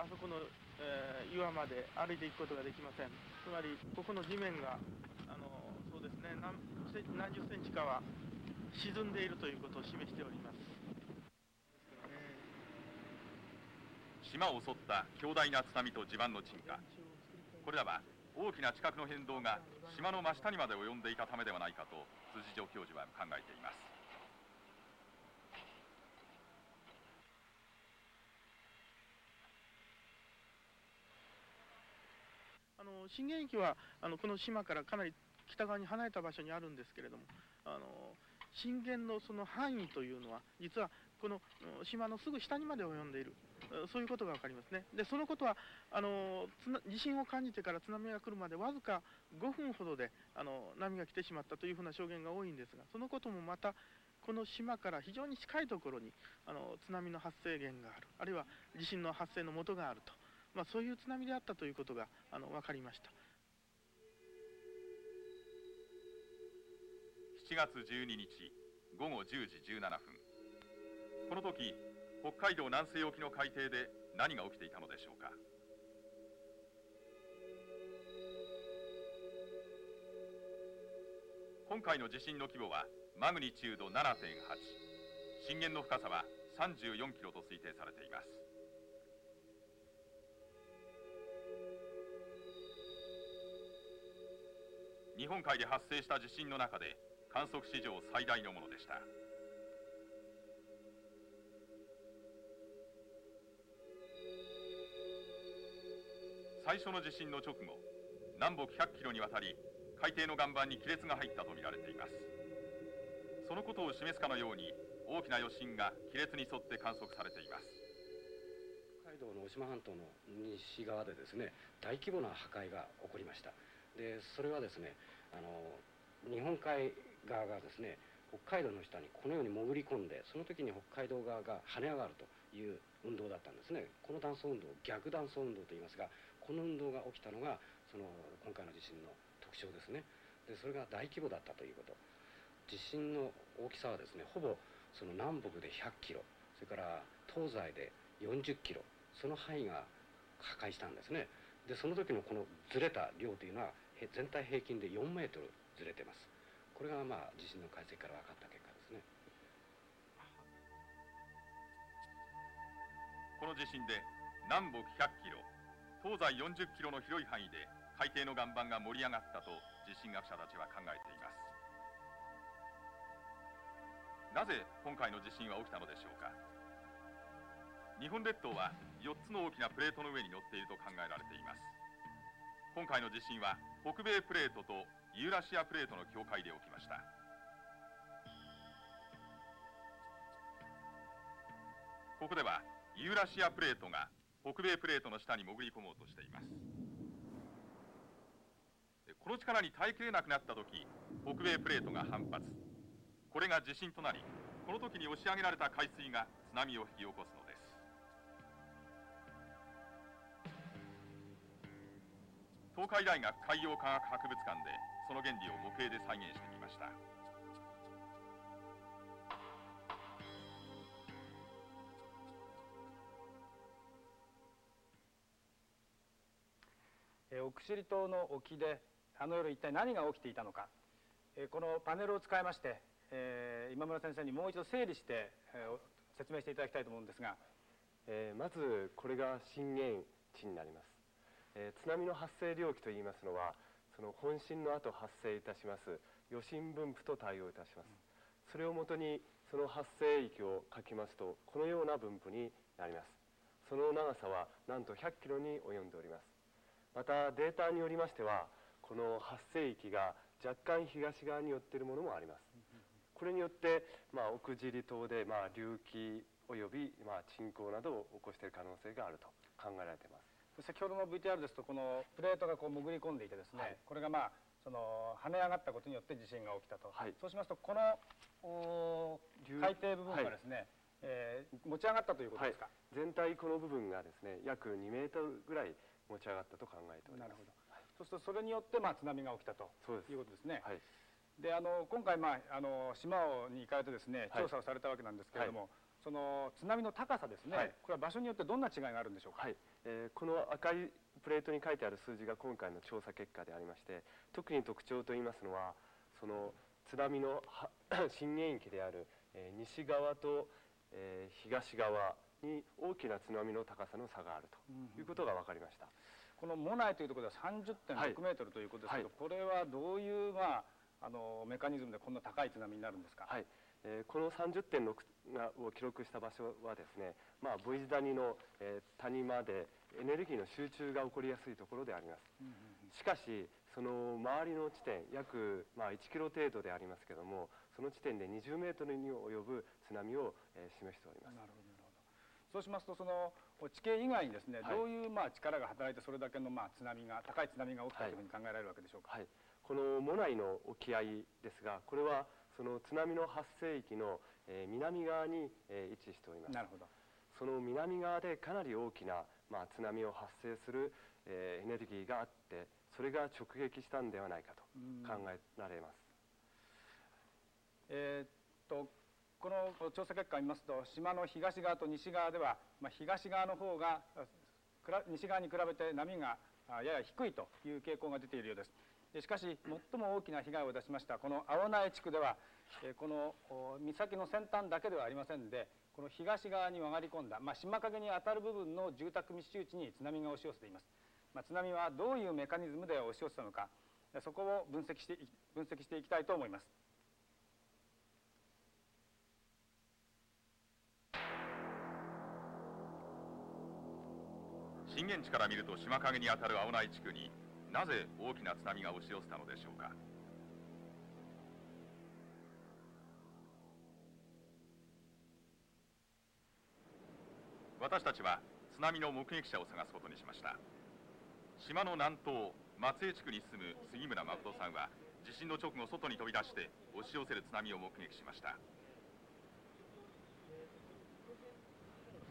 あそこの、えー岩まで歩いていくことができません。つまりここの地面があのそうですね何何十センチかは沈んでいるということを示しております。島を襲った強大な津波と地盤の沈下。これらは大きな地殻の変動が島の真下にまで及んでいたためではないかと辻助教授は考えています。あの震源域はあのこの島からかなり北側に離れた場所にあるんですけれどもあの震源のその範囲というのは実はこの島のすぐ下にまで及んでいるそういうことが分かりますね。でそのことはあの地震を感じてから津波が来るまでわずか5分ほどであの波が来てしまったというふうな証言が多いんですがそのこともまたこの島から非常に近いところにあの津波の発生源がある。あるいは地震の発生の元があると、まあ、そういう津波であったということがあの分かりました。7月12日午後10時17分。この時北海道南西沖の海底で何が起きていたのでしょうか？今回の地震の規模はマグニチュード7.8震源の深さは34キロと推定されています。日本海で発生した地震の中で観測史上最大のものでした。最初の地震の直後南北100キロにわたり海底の岩盤に亀裂が入ったとみられています。そのことを示すかのように大きな余震が亀裂に沿って観測されています。北海道の渡島半島の西側でですね大規模な破壊が起こりました。でそれはですねあの日本海側がですね北海道の下にこのように潜り込んでその時に北海道側が跳ね上がるという運動だったんですね。この断層運動逆断層運動といいますがこの運動が起きたのがその今回の地震の特徴ですね。でそれが大規模だったということ。地震の大きさはですねほぼその南北で100キロそれから東西で40キロその範囲が破壊したんですね。でその時のこのずれた量というのは全体平均で4メートルずれてます。これがまあ地震の解析から分かった結果ですね。この地震で南北100キロ東西40キロの広い範囲で海底の岩盤が盛り上がったと地震学者たちは考えています。なぜ今回の地震は起きたのでしょうか。日本列島は4つの大きなプレートの上に乗っていると考えられています。今回の地震は北米プレートとユーラシアプレートの境界で起きました。ここではユーラシアプレートが北米プレートの下に潜り込もうとしています。この力に耐えきれなくなった時北米プレートが反発。これが地震となりこの時に押し上げられた海水が津波を引き起こすのです。東海大学海洋科学博物館でその原理を模型で再現してみました。え奥尻島の沖であの夜一体何が起きていたのか、えこのパネルを使いまして、えー、今村先生にもう一度整理して、えー、説明していただきたいと思うんですが、えー、まずこれが震源地になります、え津波の発生領域といいますのはその本震の後発生いたします余震分布と対応いたします、それをもとにその発生域を書きますとこのような分布になります。その長さはなんと100キロに及んでおります。またデータによりましてはこの発生域が若干東側に寄っているものもあります。これによって、まあ、奥尻島で、まあ、隆起および、まあ、沈降などを起こしている可能性があると考えられています。先ほどの VTR ですとこのプレートがこう潜り込んでいてですね、はい、これがまあその跳ね上がったことによって地震が起きたと、はい、そうしますとこの海底部分がですね、はい、えー、持ち上がったということですか、全体この部分がですね約2メートルぐらい持ち上がったと考えております。なるほど。そうするとそれによってまあ津波が起きたということですね。はい。であの今回まああの島に行かれてですね調査をされたわけなんですけれども、はい、その津波の高さですね、はい、これは場所によってどんな違いがあるんでしょうか？はい。えー、この赤いプレートに書いてある数字が今回の調査結果でありまして、特に特徴といいますのはその津波の [COUGHS] 震源域である、えー、西側と、えー、東側に大きな津波の高さの差があるということが分かりました。このモナイというところでは30.6メートルということですけど、これはどういうまああのメカニズムでこんな高い津波になるんですか？はい。えー、この30.6がを記録した場所はですね、まあ V 字谷の、えー、谷間でエネルギーの集中が起こりやすいところであります。しかしその周りの地点約まあ1キロ程度でありますけども、その地点で20メートルに及ぶ津波を、えー、示しております。なるほど。そうしますとその地形以外にですね、はい、どういうまあ力が働いてそれだけのまあ津波が高い津波が起きたというふうに考えられるわけでしょうか？はい、このモナイの沖合ですが、これはその津波の発生域の、えー、南側に、えー、位置しております。なるほど。その南側でかなり大きなまあ津波を発生する、えー、エネルギーがあって、それが直撃したんではないかと考えられます。えー、っとこの調査結果を見ますと島の東側と西側では、まあ、東側の方が西側に比べて波がやや低いという傾向が出ているようです。しかし最も大きな被害を出しましたこの青苗地区ではこの岬の先端だけではありませんでこの東側に曲がり込んだ、まあ、島陰に当たる部分の住宅密集地に津波が押し寄せています、まあ、津波はどういうメカニズムで押し寄せたのかそこを分析して分析していきたいと思います。震源地から見ると島陰にあたる青内地区になぜ大きな津波が押し寄せたのでしょうか。私たちは津波の目撃者を探すことにしました島の南東松江地区に住む杉村誠さんは地震の直後外に飛び出して押し寄せる津波を目撃しました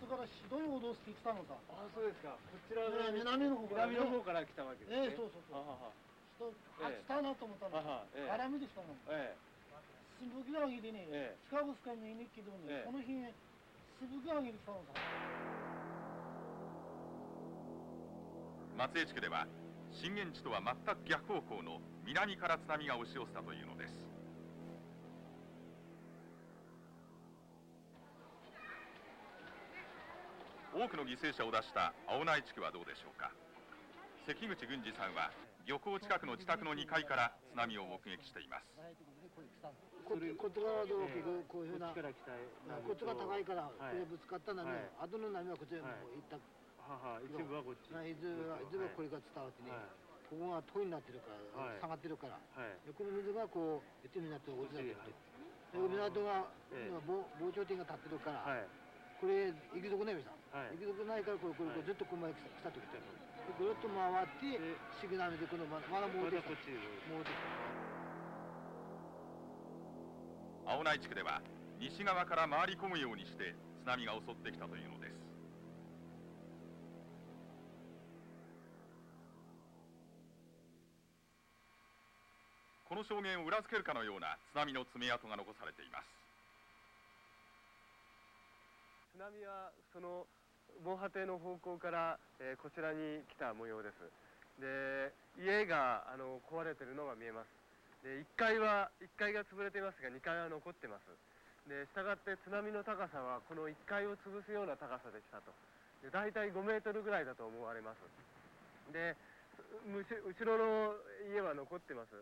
からひどい脅してきたのさ。あそうですか。こちらね、南の方から、ね、南の方から来たわけですね。ええー、そうそうそう。あ人、あ、来たなと思ったの。あえー、絡みでしたの。ええー。しぶき上げでね、えー、近くすかにいねけどね、えー、この日、しぶき上げで来たのさ。松江地区では震源地とは全く逆方向の南から津波が押し寄せたというのです多くの犠牲者を出した青内地区はどうでしょうか関口軍司さんは漁港近くの自宅の2階から津波を目撃していますこっち側はどうこういうふうな。こっちが高いからこれぶつかった波、はい、後の波はこっちへ行った。一部はこっち。一部は一部はこれが伝わってね、ここが遠になってるから、下がってるから、でこの水がこう一になって落ちてるで港が、防潮堤が立ってるから、これ行き底ないでし行きないからこれこれ、ずっとこの前来た時。ぐるっと回ってシグナルでこのままだ戻ってきた青内地区では西側から回り込むようにして津波が襲ってきたというのです。この証言を裏付けるかのような津波の爪痕が残されています。津波はその防波堤の方向から、えー、こちらに来た模様です。で家があの壊れてるのが見えます。で1階は1階が潰れていますが2階は残ってます。でしたがって津波の高さはこの1階を潰すような高さで来たと。で大体5メートルぐらいだと思われます。で後ろの家は残ってます、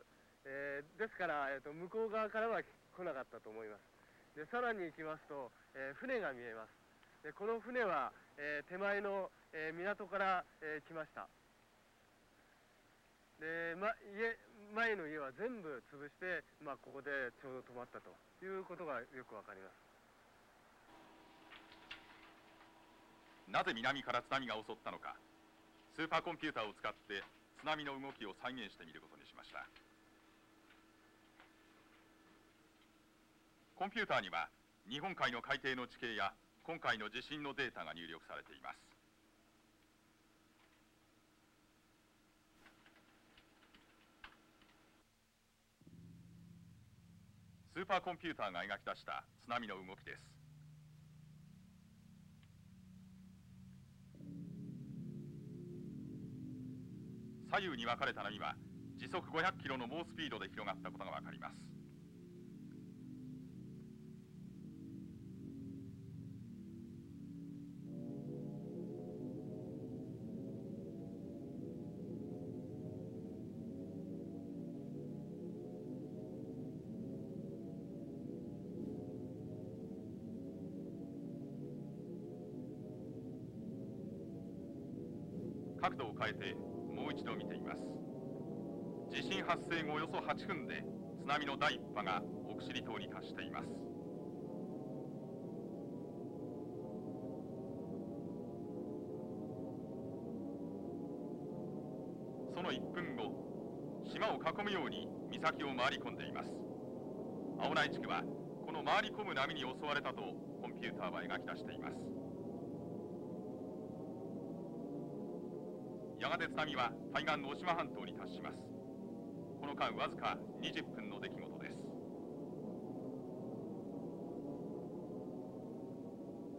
えー、ですから、えーと、向こう側からは来なかったと思います。でさらに行きますと、えー、船が見えます。でこの船は、えー、手前の、えー、港から、えー、来ました。で、ま、家前の家は全部潰して、まあ、ここでちょうど止まったということがよくわかります。なぜ南から津波が襲ったのか。スーパーコンピューターを使って津波の動きを再現してみることにしました。コンピューターには日本海の海底の地形や今回の地震のデータが入力されています。スーパーコンピューターが描き出した津波の動きです。左右に分かれた波は時速500キロの猛スピードで広がったことが分かります。8分で津波の第一波が奥尻島に達しています。その1分後島を囲むように岬を回り込んでいます。青内地区はこの回り込む波に襲われたとコンピューターは描き出しています。やがて津波は対岸の渡島半島に達します。この間わずか20分の出来事です。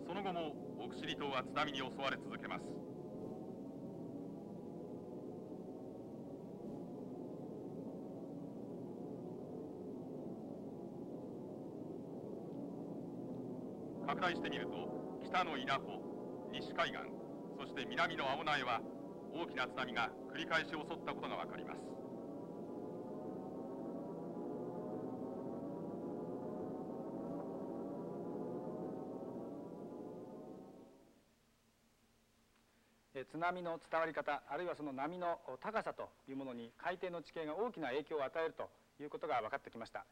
その後も奥尻島は津波に襲われ続けます。拡大してみると北の稲穂西海岸そして南の青苗は大きな津波が繰り返し襲ったことが分かります。津波の伝わり方あるいはその波の高さというものに海底の地形が大きな影響を与えるということが分かってきました。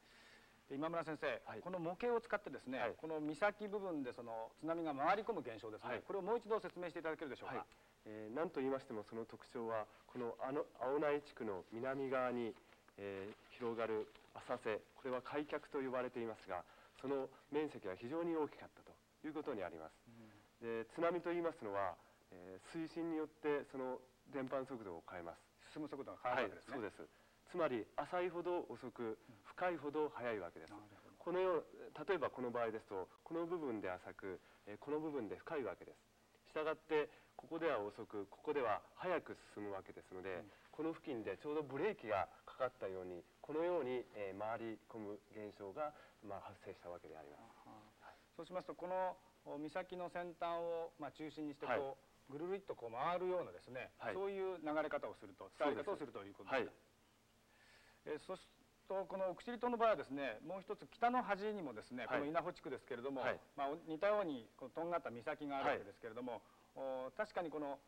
今村先生、はい、この模型を使ってですね、はい、この岬部分でその津波が回り込む現象ですね、はい、これをもう一度説明していただけるでしょうか、えー、何と言いましてもその特徴はこのあの青内地区の南側に、えー、広がる浅瀬これは開脚と呼ばれていますがその面積は非常に大きかったということにあります、うん、で津波と言いますのは、えー、水深によってその伝播速度を変えます。進む速度が変わるわけですね、そうです。つまり浅いほど遅く深いほど速いわけです。このよ例えばこの場合ですとこの部分で浅くこの部分で深いわけです。したがってここでは遅くここでは速く進むわけですので、うん、この付近でちょうどブレーキがかかったようにこのように、えー、回り込む現象が、まあ、発生したわけであります、はい、そうしますとこの岬の先端を、まあ、中心にしてこう、はい、ぐるるっとこう回るようなですね、はい、そういう流れ方をすると伝わり方をするということです。か、えー、そしとこの奥尻島の場合はですねもう一つ北の端にもですね、この稲穂地区ですけれども、はい、まあ、似たようにこのとんがった岬があるわけですけれども、はい、確かにこの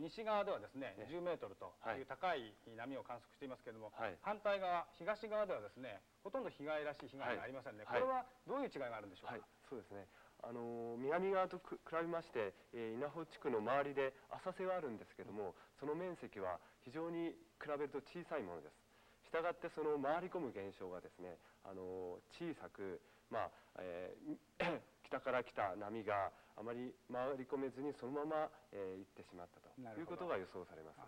西側ではですね、ね、10メートルとい。う高い波を観測していますけれども、はい、反対側東側ではですねほとんど被害らしい被害がありませんね、これはどういう違いがあるんでしょうか、そうですねあの南側と比べまして、え、稲穂地区の周りで浅瀬はあるんですけども、その面積は非常に比べると小さいものですしたがってその回り込む現象がですねあの小さく、まあえー、[COUGHS] 北から来た波があまり回り込めずにそのまま、えー、行ってしまったということが予想されます。わ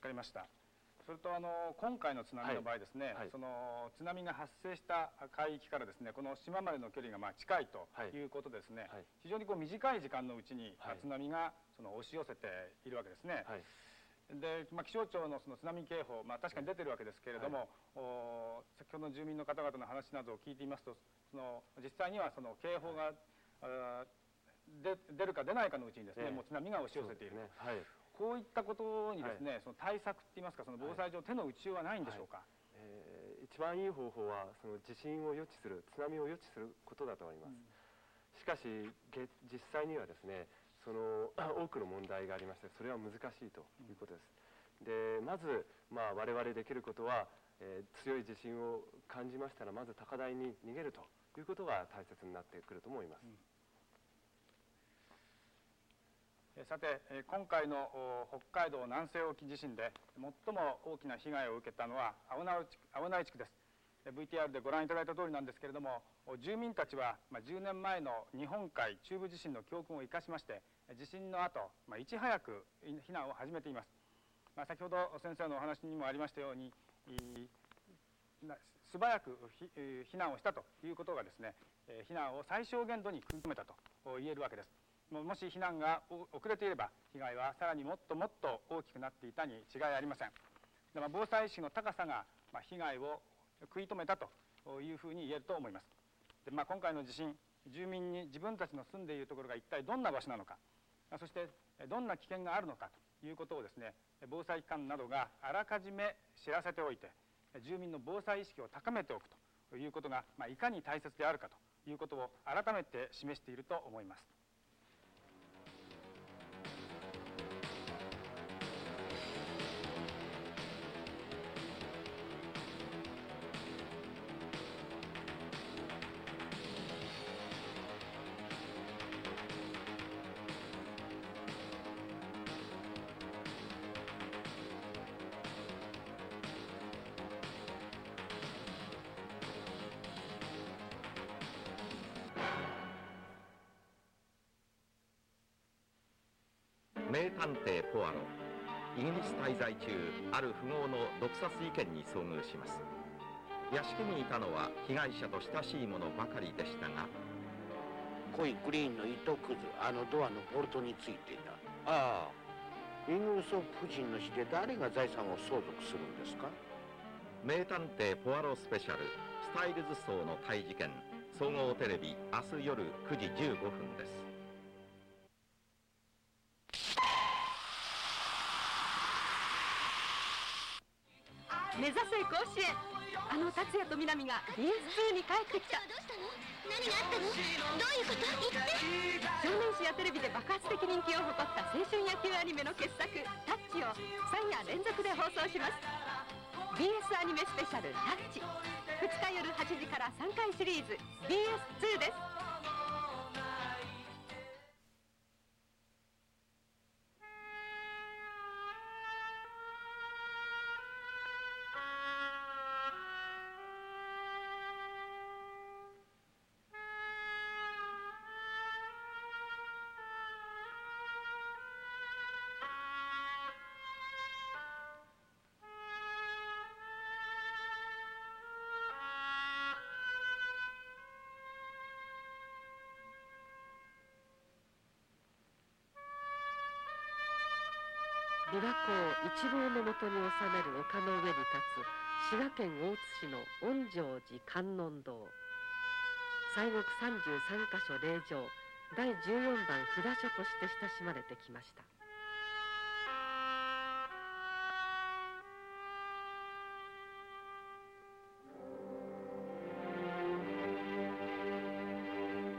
かりました。それとあの今回の津波の場合ですね、はい。はい、その津波が発生した海域からですねこの島までの距離がまあ近いとい。うことですね、はい、非常にこう短い時間のうちに、津波がその押し寄せているわけですね。で、まあ、気象庁のその津波警報、まあ、確かに出てるわけですけれども、はい、先ほどの住民の方々の話などを聞いていますとその実際にはその警報が、で出るか出ないかのうちにですね、もう津波が押し寄せている、ね。はい、こういったことにですね、その対策って言いますかその防災上、手の打ちようはないんでしょうか、えー、一番いい方法はその地震を予知する津波を予知することだと思います、うん、しかし実際にはですねその [CLEARS THROAT] 多くの問題がありましてそれは難しいということです。でまず、まあ、我々できることは、えー、強い地震を感じましたらまず高台に逃げるということが大切になってくると思います。うん、さて今回の北海道南西沖地震で最も大きな被害を受けたのは青内地区です。VTR でご覧いただいた通りなんですけれども住民たちは10年前の日本海中部地震の教訓を生かしまして地震の後、まあ、いち早く避難を始めています、まあ、先ほど先生のお話にもありましたように素早く避難をしたということがですね避難を最小限度に食い止めたと言えるわけです。もし避難が遅れていれば被害はさらにもっともっと大きくなっていたに違いありませんで、まあ、防災意識の高さが、ま、被害を食い止めたというふうに言えると思いますで、まあ、今回の地震住民に自分たちの住んでいるところが一体どんな場所なのかそしてどんな危険があるのかということをですね防災機関などがあらかじめ知らせておいて住民の防災意識を高めておくということが、まあ、いかに大切であるかということを改めて示していると思います。名探偵ポアロ。イギリス滞在中ある富豪の毒殺事件に遭遇します。屋敷にいたのは被害者と親しい者ばかりでしたが濃いグリーンの糸くずあのドアのボルトについていた。ああ。イングルソ夫人の死で誰が財産を相続するんですか？名探偵ポアロスペシャルスタイルズ層の怪事件。総合テレビ明日夜9時15分です目指せ甲子園。あの達也と南が BS2 に帰ってきた。どうしたの何があったのどういうこと言って少年誌やテレビで爆発的人気を誇った青春野球アニメの傑作「タッチ」を3夜連続で放送します。BS アニメスペシャル「タッチ」2日夜8時から3回シリーズ BS2 です。琵琶湖を一望のもとに収める丘の上に立つ滋賀県大津市の恩城寺観音堂。西国33カ所霊場。第14番札所として親しまれてきました。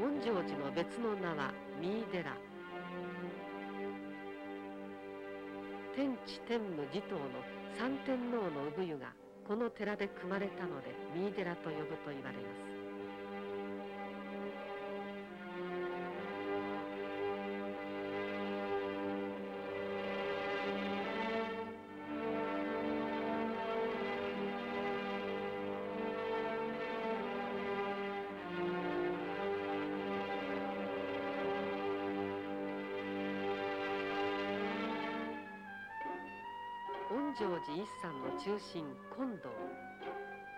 恩城寺の別の名は三井寺。天地天武持統の三天王の産湯がこの寺で組まれたので三井寺と呼ぶと言われます。山の中心金堂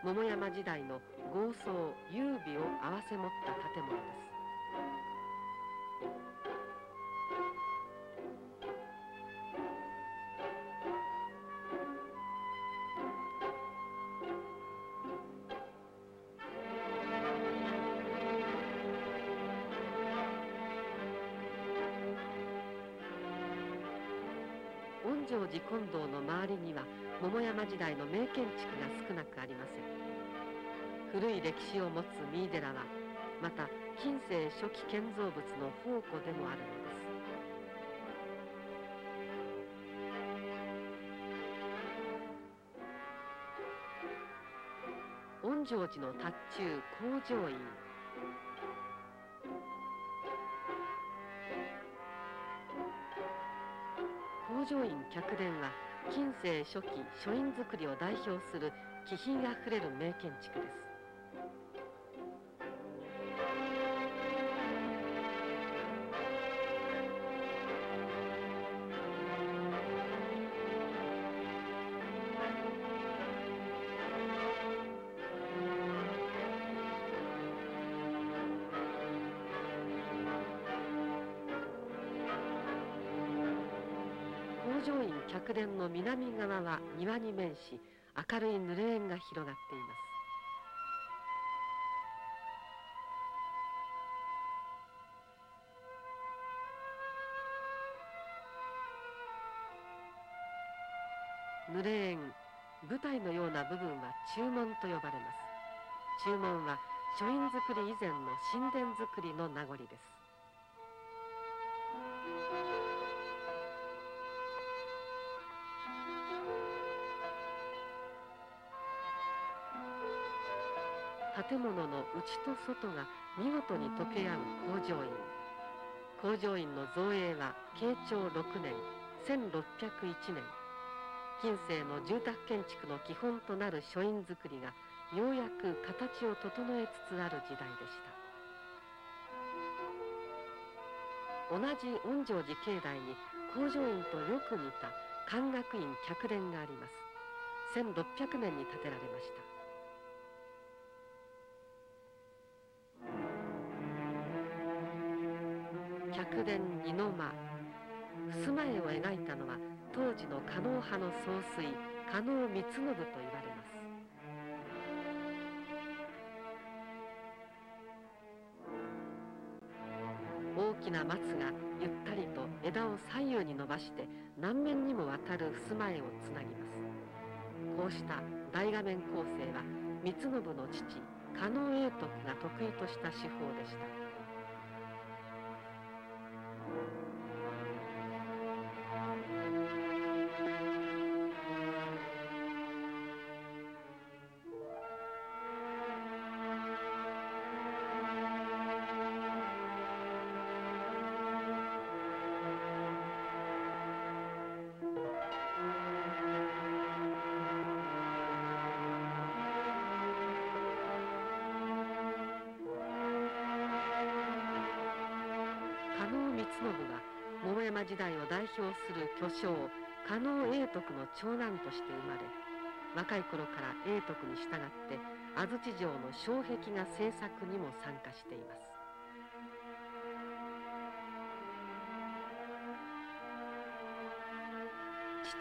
桃山時代の豪壮優美を併せ持った建物です。古い歴史を持つ三井寺はまた近世初期建造物の宝庫でもあるのです。恩城寺の達中工場院。工場院客殿は近世初期書院造りを代表する気品あふれる名建築です。に面し明るい濡れ縁が広がっています。濡れ縁舞台のような部分は注文と呼ばれます。注文は書院造り以前の神殿造りの名残です。建物の内と外が見事に溶け合う工場院。工場院の造営は慶長6年1601年。近世の住宅建築の基本となる書院造りがようやく形を整えつつある時代でした。同じ恩城寺境内に工場院とよく似た漢学院客殿があります。1600年に建てられました。客殿二の間。襖絵を描いたのは当時の狩野派の総帥狩野光信と言われます。大きな松がゆったりと枝を左右に伸ばして何面にもわたる襖絵をつなぎます。こうした大画面構成は光信の父狩野永徳が得意とした手法でした。表する巨匠加納永徳の長男として生まれ若い頃から永徳に従って安土城の障壁画制作にも参加しています。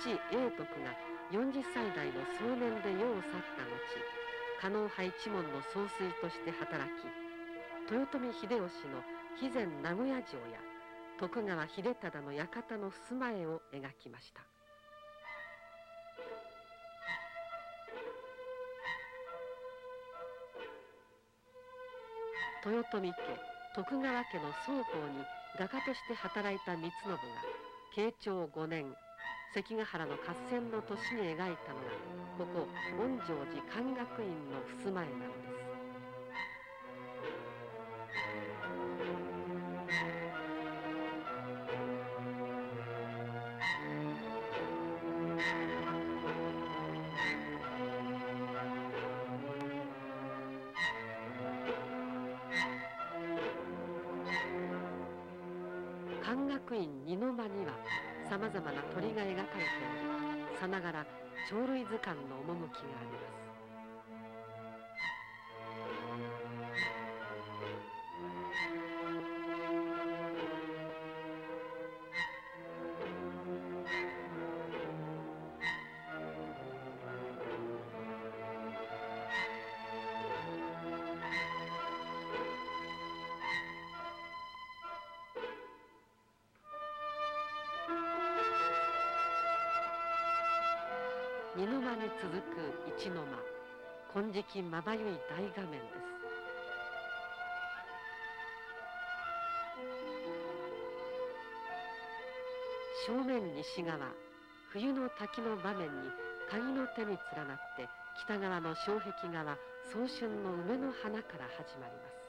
父永徳が40歳代の壮年で世を去った後加納派一門の総帥として働き豊臣秀吉の肥前名古屋城や徳川秀忠の館の襖絵を描きました。豊臣家徳川家の双方に画家として働いた光信が慶長5年関ヶ原の合戦の年に描いたのがここ恩城寺漢学院の襖絵なのです。きまばゆい大画面です。正面西側冬の滝の場面に鍵の手に連なって北側の障壁画は早春の梅の花から始まります。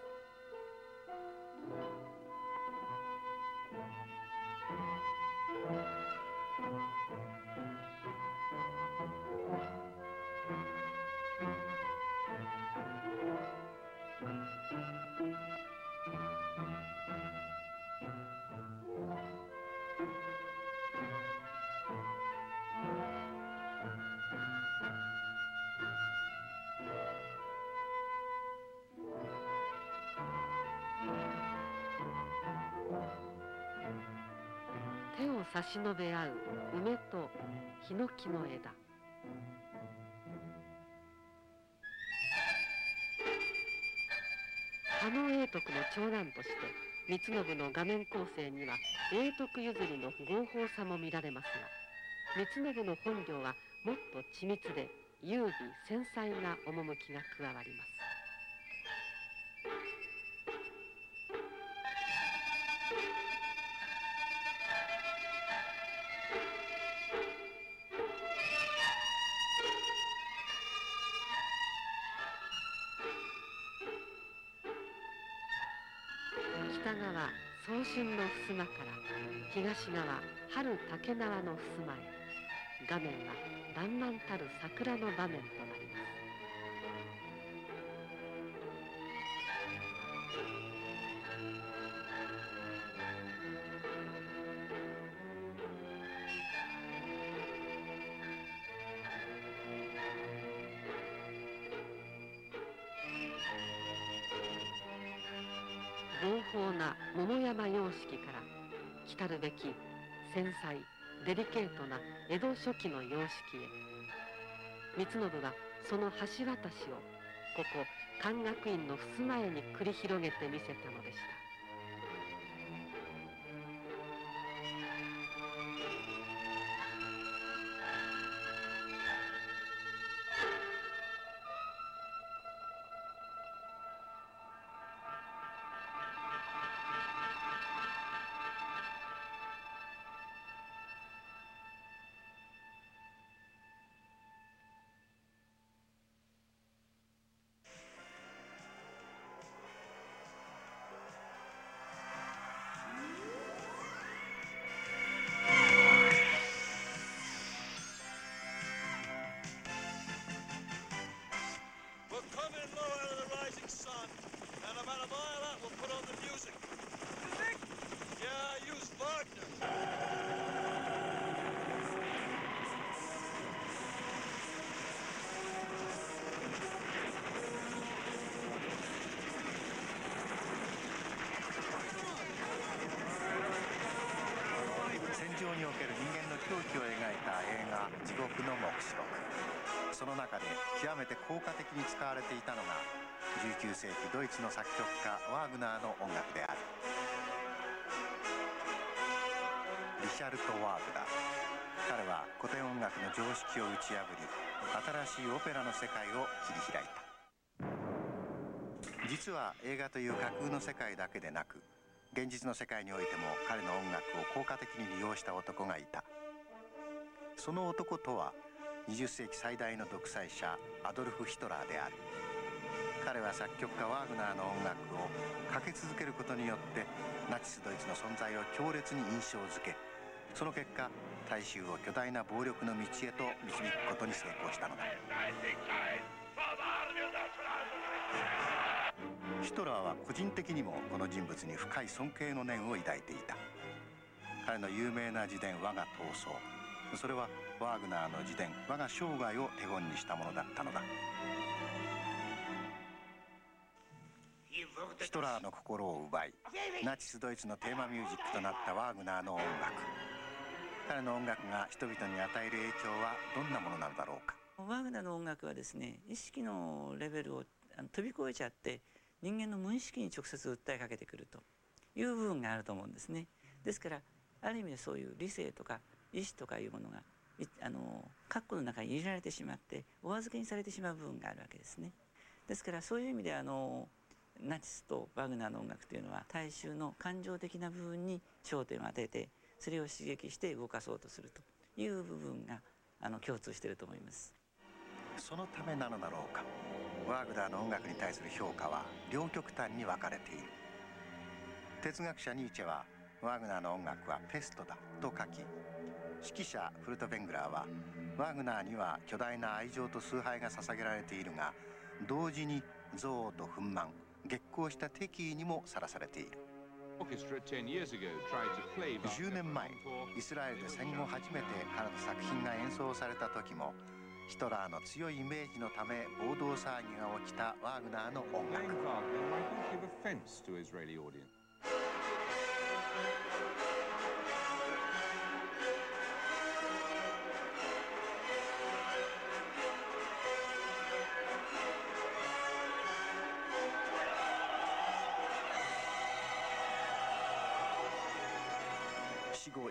差し伸べ合う梅とヒノキの枝。加納永徳の長男として光信の画面構成には永徳譲りの合法さも見られますが光信の本領はもっと緻密で優美繊細な趣が加わります。春の襖から東側春竹縄の襖へ。画面は爛漫たる桜の場面となります。繊細デリケートな江戸初期の様式へ。光信はその橋渡しをここ漢学院の襖絵に繰り広げてみせたのでした。その中で極めて効果的に使われていたのが19世紀ドイツの作曲家ワーグナーの音楽である。リシャルト・ワーグナー。彼は古典音楽の常識を打ち破り新しいオペラの世界を切り開いた。実は映画という架空の世界だけでなく現実の世界においても彼の音楽を効果的に利用した男がいた。その男とは20世紀最大の独裁者アドルフ・ヒトラーである。彼は作曲家ワーグナーの音楽をかけ続けることによってナチスドイツの存在を強烈に印象づけその結果大衆を巨大な暴力の道へと導くことに成功したのだ。ヒトラーは個人的にもこの人物に深い尊敬の念を抱いていた。彼の有名な自伝「我が闘争」それはワーグナーの自伝「我が生涯」を手本にしたものだったのだ。ヒトラーの心を奪いナチスドイツのテーマミュージックとなったワーグナーの音楽。彼の音楽が人々に与える影響はどんなものなのだろうか。ワーグナーの音楽はですね意識のレベルを飛び越えちゃって人間の無意識に直接訴えかけてくると。いう部分があると思うんですね。ですからある意味でそういう理性とか意志とかいうものがあの括弧の中に入れられてしまってお預けにされてしまう部分があるわけですね。ですからそういう意味であのナチスとワグナーの音楽というのは大衆の感情的な部分に焦点を当ててそれを刺激して動かそうとするという部分があの共通していると思います。そのためなのだろうかワーグナーの音楽に対する評価は両極端に分かれている哲学者ニーチェはワーグナーの音楽はペストだと書き指揮者フルトベングラーはワーグナーには巨大な愛情と崇拝が捧げられているが同時に憎悪と憤懣激高した敵意にもさらされている。10年前イスラエルで戦後初めて彼の作品が演奏された時もヒトラーの強いイメージのため暴動騒ぎが起きたワーグナーの音楽。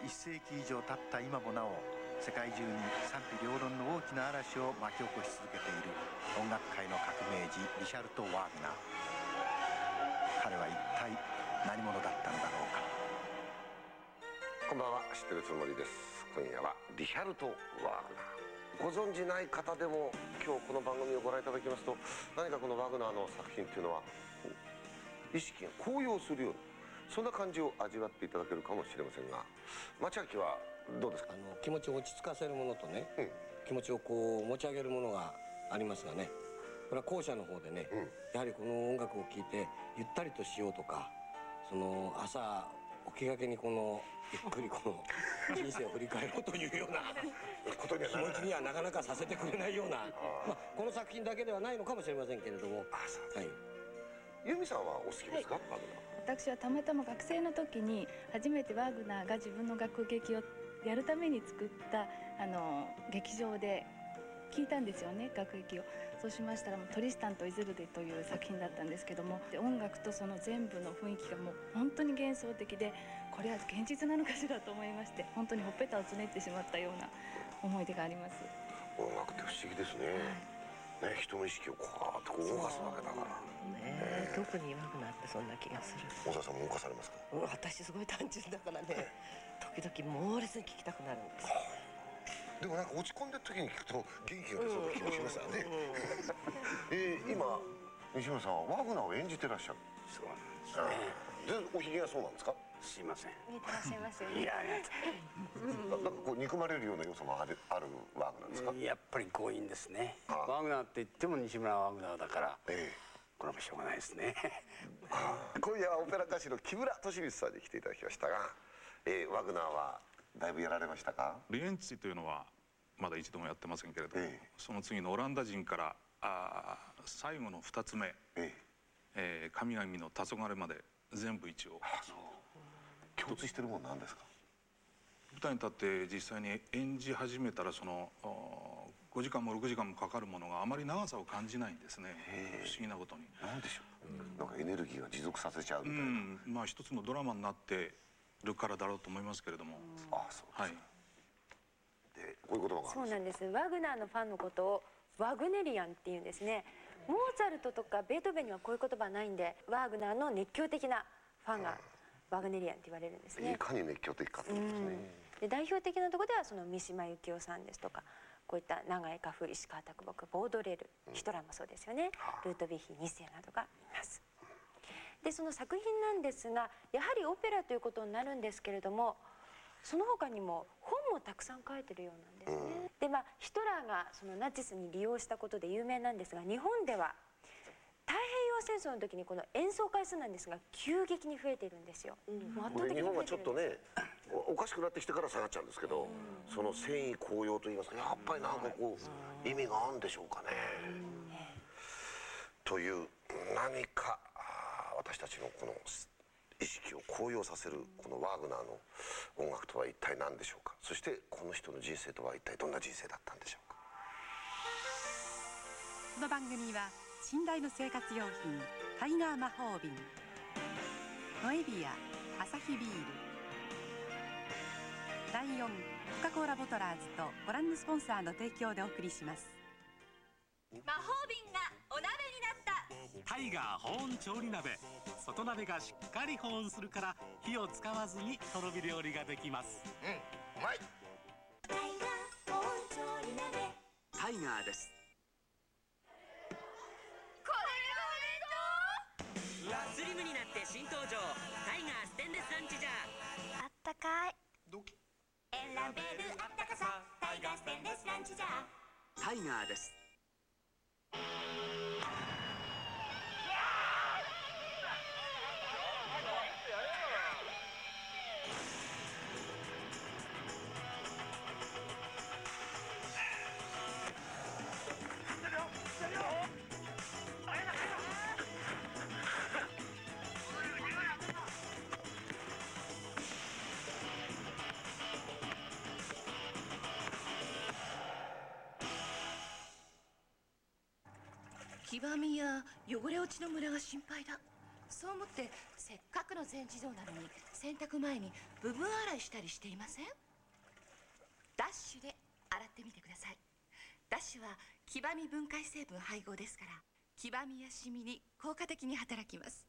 1世紀以上経った今もなお世界中に賛否両論の大きな嵐を巻き起こし続けている音楽界の革命児リシャルト・ワーグナー。彼は一体何者だったのだろうか？こんばんは。知ってるつもりです。今夜はリシャルト・ワーグナー。ご存じない方でも今日この番組をご覧いただきますと何かこのワグナーの作品っていうのは意識が高揚するようなそんな感じを味わっていただけるかもしれませんが町明はどうですか？あの気持ちを落ち着かせるものとね、うん、気持ちをこう持ち上げるものがありますがねこれは後者の方でね、うん、やはりこの音楽を聴いてゆったりとしようとかその朝起きがけにこのゆっくりこの [LAUGHS] 人生を振り返ろうというような気持ちにはなかなかさせてくれないようなまあ、この作品だけではないのかもしれませんけれども。はい。由美さんはお好きですか、はい、私はたまたま学生の時に初めてワグナーが自分の楽劇をやるために作ったあの劇場で聞いたんですよね楽劇を。そうしましたらもう「トリスタンとイズルデ」という作品だったんですけども音楽とその全部の雰囲気がもう本当に幻想的でこれは現実なのかしらと思いまして本当にほっぺたをつねってしまったような思い出があります。音楽って不思議ですね、はい、ね人の意識をこうと動かすわけだから。ね、えー、特にワグナーってそんな気がする。大沢さんも動かされますか、うん、私すごい単純だからね。時々猛烈に聞きたくなるんです。でもなんか落ち込んでる時に聞くと元気が出そうな気もしますよね、[LAUGHS] えー、今西村さんはワグナーを演じてらっしゃる。そうなんですね。でおひげがそうなんですか？すいません。見てらっしゃいますよね。いやいやなんかこう憎まれるような要素もあるあるワグナーですか？やっぱり強引ですね。ワグナーって言っても西村ワグナーだから、ええ、これもしょうがないですね。今夜はオペラ歌手の木村俊光さんに来ていただきましたが、えー、ワグナーはだいぶやられましたか？リエンツィというのはまだ一度もやってませんけれども、ええ、その次のオランダ人からあ最後の2つ目、ええ。えー、神々の黄昏まで全部一応共通してるものなんですか？舞台に立って実際に演じ始めたらその5時間も6時間もかかるものがあまり長さを感じないんですね。不思議なことに。何でしょう、うん、なんかエネルギーが持続させちゃうみたいな、うん、まあ一つのドラマになってるからだろうと思いますけれども、ああそうはい。でこういう言葉がそうなんです。ワグナーのファンのことをワグネリアンっていうんですね。モーツァルトとかベートーベンにはこういう言葉ないんでワグナーの熱狂的なファンがワグネリアンって言われるんですね。いかに熱狂的かってことですね、で代表的なところではその三島由紀夫さんですとかこういった長井花風石川啄木ボードレール、ヒトラーもそうですよね、ルートヴィヒ2世などがいます。でその作品なんですがやはりオペラということになるんですけれどもその他にも本もたくさん書いてるようなんですね。でまあヒトラーがそのナチスに利用したことで有名なんですが日本では太平洋戦争の時にこの演奏回数なんですが急激に増えているんですよ。うん、日本はちょっとねおかしくなってきてから下がっちゃうんですけど、うん、その戦意高揚といいますかやっぱりなんかこう、意味があるんでしょうかね。という何か私たちのこの意識を高揚させるこのワーグナーの音楽とは一体何でしょうかそしてこの人の人生とは一体どんな人生だったんでしょうかこの番組は信頼の生活用品タイガー魔法瓶。ノエビアアサヒビール。ライオンコカ・コーラボトラーズとご覧のスポンサーの提供でお送りします。魔法瓶がお鍋になった。タイガー保温調理鍋。外鍋がしっかり保温するから火を使わずにとろ火料理ができます。うんうまい。タイガー保温調理鍋。タイガーです新登場タイガーステンレスランチジャーあったかい。ドキ。選べるあったかさ。タイガーステンレスランチジャータイガーですばみや汚れ落ちのムラが心配だ。そう思ってせっかくの全自動なのに洗濯前に部分洗いしたりしていません？ダッシュで洗ってみてください。ダッシュは黄ばみ分解成分配合ですから黄ばみやシミに効果的に働きます。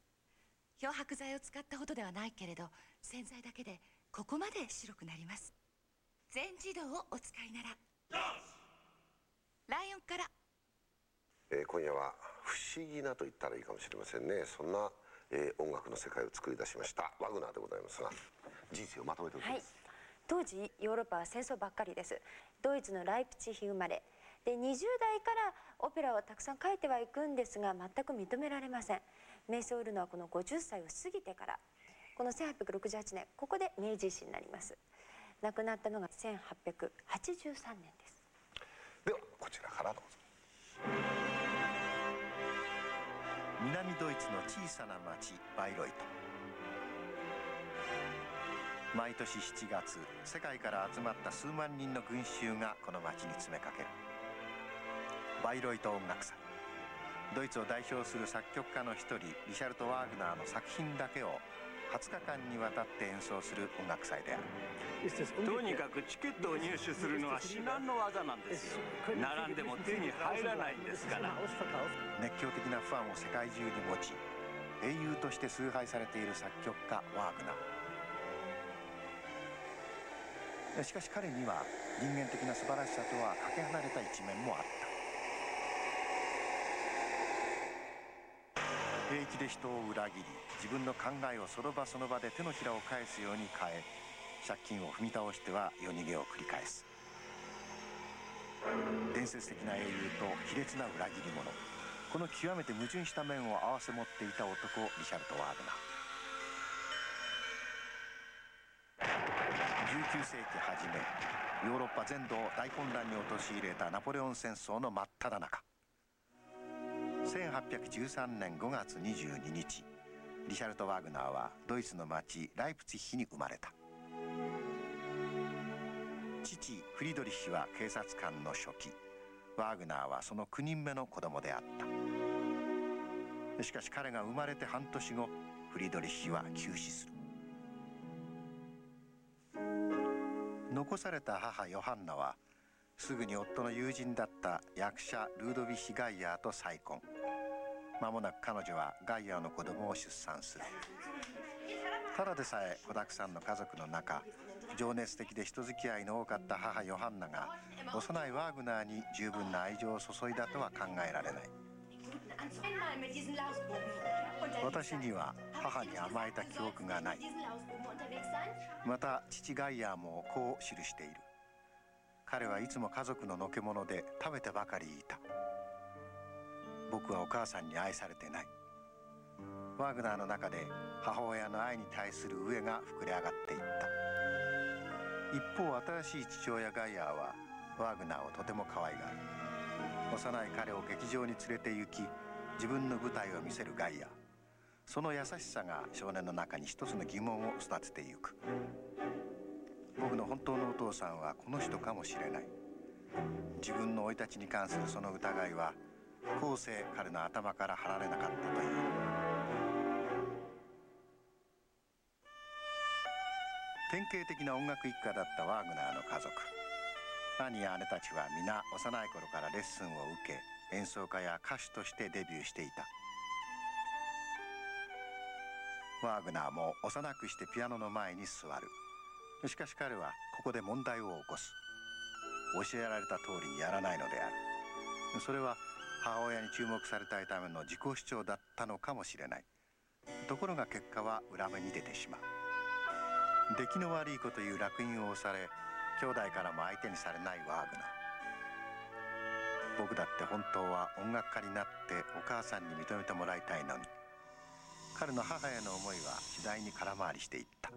漂白剤を使ったほどではないけれど洗剤だけでここまで白くなります。全自動をお使いなら。ライオンからえー、今夜は不思議なと言ったらいいかもしれませんね。そんな、えー、音楽の世界を作り出しました。ワグナーでございますが人生をまとめておきます、はい、当時ヨーロッパは戦争ばっかりです。ドイツのライプチヒ生まれ。で20代からオペラをたくさん書いてはいくんですが全く認められません。名声を売るのはこの50歳を過ぎてから。この1868年ここで明治維新になります。亡くなったのが1883年です。ではこちらからどうぞ南ドイツの小さな町バイロイト。毎年7月世界から集まった数万人の群衆がこの町に詰めかける。バイロイト音楽祭。ドイツを代表する作曲家の一人リシャルト・ワーグナーの作品だけを20日間にわたって演奏する音楽祭である。とにかくチケットを入手するのは至難の技なんですよ。並んでも手に入らないんですから。熱狂的なファンを世界中に持ち英雄として崇拝されている作曲家ワーグナー。しかし彼には人間的な素晴らしさとはかけ離れた一面もあった平気で人を裏切り自分の考えをその場その場で手のひらを返すように変え借金を踏み倒しては夜逃げを繰り返す。伝説的な英雄と卑劣な裏切り者。この極めて矛盾した面を併せ持っていた男リシャルト・ワーグナー。19世紀初めヨーロッパ全土を大混乱に陥れたナポレオン戦争の真っ只中。1813年5月22日リシャルト・ワーグナーはドイツの町ライプツィヒに生まれた。父フリドリッヒは警察官の初期。ワーグナーはその9人目の子供であった。しかし彼が生まれて半年後フリドリッヒは急死する。残された母ヨハンナはすぐに夫の友人だった役者ルードヴィヒ・ガイヤーと再婚。間もなく彼女はガイヤーの子供を出産する。ただでさえ子だくさんの家族の中情熱的で人付き合いの多かった母ヨハンナが幼いワーグナーに十分な愛情を注いだとは考えられない。私には母に甘えた記憶がない。また父ガイヤーもこう記している。彼はいつも家族ののけ物で食べてばかりいた。僕はお母さんに愛されてない。ワーグナーの中で母親の愛に対する飢えが膨れ上がっていった。一方新しい父親ガイヤーはワーグナーをとても可愛がる。幼い彼を劇場に連れて行き自分の舞台を見せるガイアその優しさが少年の中に一つの疑問を育ててゆく。僕の本当のお父さんはこの人かもしれない。自分の生い立ちに関するその疑いは後世彼の頭から離れなかったという。典型的な音楽一家だったワーグナーの家族。兄や姉たちは皆幼い頃からレッスンを受け演奏家や歌手としてデビューしていた。ワーグナーも幼くしてピアノの前に座る。しかし彼はここで問題を起こす。教えられた通りにやらないのである。それは母親に注目されたいための自己主張だったのかもしれない。ところが結果は裏目に出てしまう。出来の悪い子という烙印を押され兄弟からも相手にされないワーグナー。僕だって本当は音楽家になってお母さんに認めてもらいたいのに。彼の母への思いは次第に空回りしていった。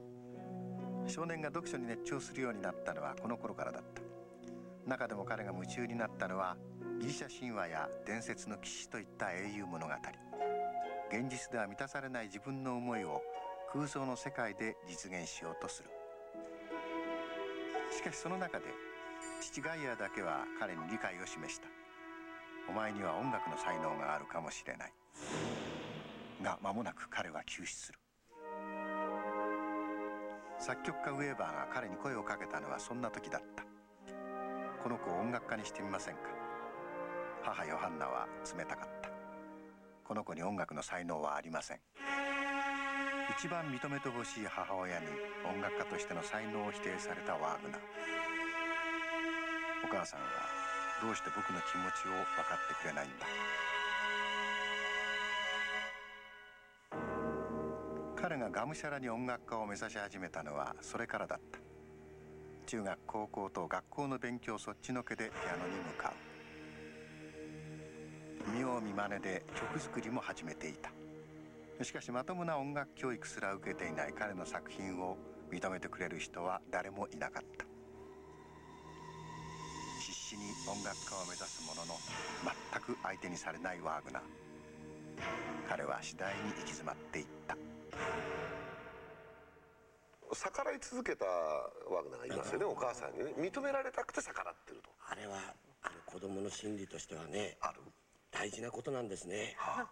少年が読書に熱中するようになったのはこの頃からだった。中でも彼が夢中になったのはギリシャ神話や伝説の騎士といった英雄物語。現実では満たされない自分の思いを空想の世界で実現しようとする。しかしその中で父ガイアだけは彼に理解を示した。お前には音楽の才能があるかもしれない。が間もなく彼は急死する。作曲家ウェーバーが彼に声をかけたのはそんな時だった。この子を音楽家にしてみませんか？母ヨハンナは冷たかった。この子に音楽の才能はありません。一番認めてほしい母親に音楽家としての才能を否定されたワーグナー。お母さんはどうして僕の気持ちを分かってくれないんだ？彼ががむしゃらに音楽家を目指し始めたのはそれからだった。中学高校と学校の勉強そっちのけでピアノに向かう。見よう見まねで曲作りも始めていた。しかしまともな音楽教育すら受けていない彼の作品を認めてくれる人は誰もいなかった。必死に音楽家を目指すものの全く相手にされないワーグナー。彼は次第に行き詰まっていった。逆らい続けたワグナーがいますよねお母さんにね。認められたくて逆らってると。あれはあの子供の心理としてはね大事なことなんですね、はあ、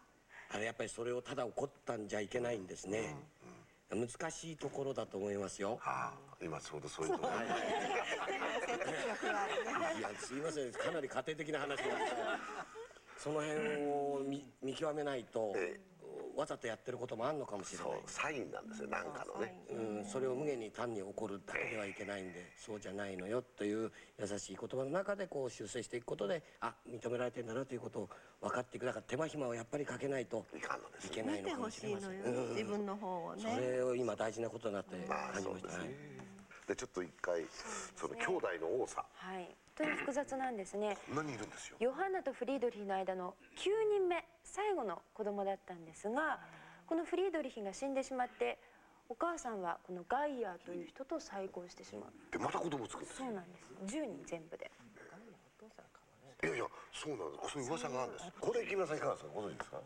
あれやっぱりそれをただ怒ったんじゃいけないんですね、うん。うん、難しいところだと思いますよ、はあ、今ちょうどそういうのが、はい、[LAUGHS] いやすいません。かなり家庭的な話がその辺を見見極めないと、ええ。わざとやってることもあるのかもしれない。サインなんですよ何かのね。うんそれを無限に単に怒るだけではいけないんでそうじゃないのよという優しい言葉の中でこう修正していくことであ認められてんだなということを分かっていく。だから手間暇をやっぱりかけないといけないのかもしれません、うん、自分の方をね。それを今大事なことになって感じました、ね、でちょっと一回その兄弟の多さ。はいとに複雑なんですね。こんなにいるんですよ？ヨハンナとフリードリヒの間の9人目最後の子供だったんですがこのフリードリヒが死んでしまってお母さんはこのガイアという人と再婚してしまう。でまた子供作るんですそうなんです。10人全部で。いやいやそうなんです。そういう噂があるんです。これ木村さんいかがですか？ご存知ですか？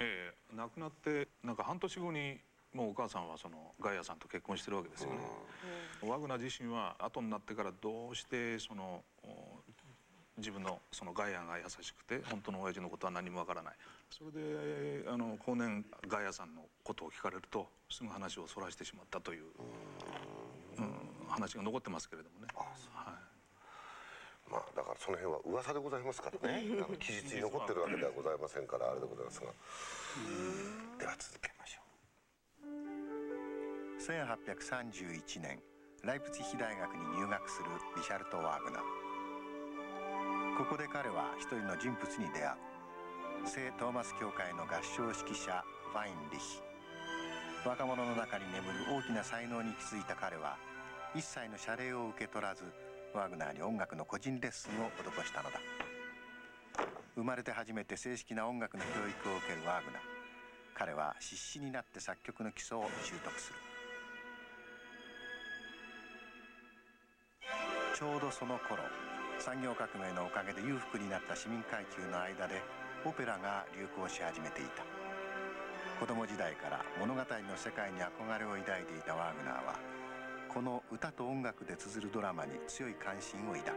ええ亡くなってなんか半年後にもうお母さんはそのガイアさんと結婚してるわけですよね、うん、ワグナー自身は後になってからどうしてその自分のそのガイアが優しくて本当の親父のことは何もわからない。それであの後年ガイアさんのことを聞かれるとすぐ話をそらしてしまったという、うん、話が残ってますけれどもね。はい。まあだからその辺は噂でございますからね。記述に残ってるわけではございませんからあれでございますが。では続けましょう。1831年ライプツィヒ大学に入学するリシャルト・ワーグナーここで彼は一人の人物に出会う。聖トーマス教会の合唱指揮者ファインリヒ。若者の中に眠る大きな才能に気づいた彼は一切の謝礼を受け取らずワグナーに音楽の個人レッスンを施したのだ。生まれて初めて正式な音楽の教育を受けるワーグナー。彼は必死になって作曲の基礎を習得する。ちょうどその頃産業革命のおかげで裕福になった市民階級の間でオペラが流行し始めていた。子供時代から物語の世界に憧れを抱いていたワーグナーはこの歌と音楽で綴るドラマに強い関心を抱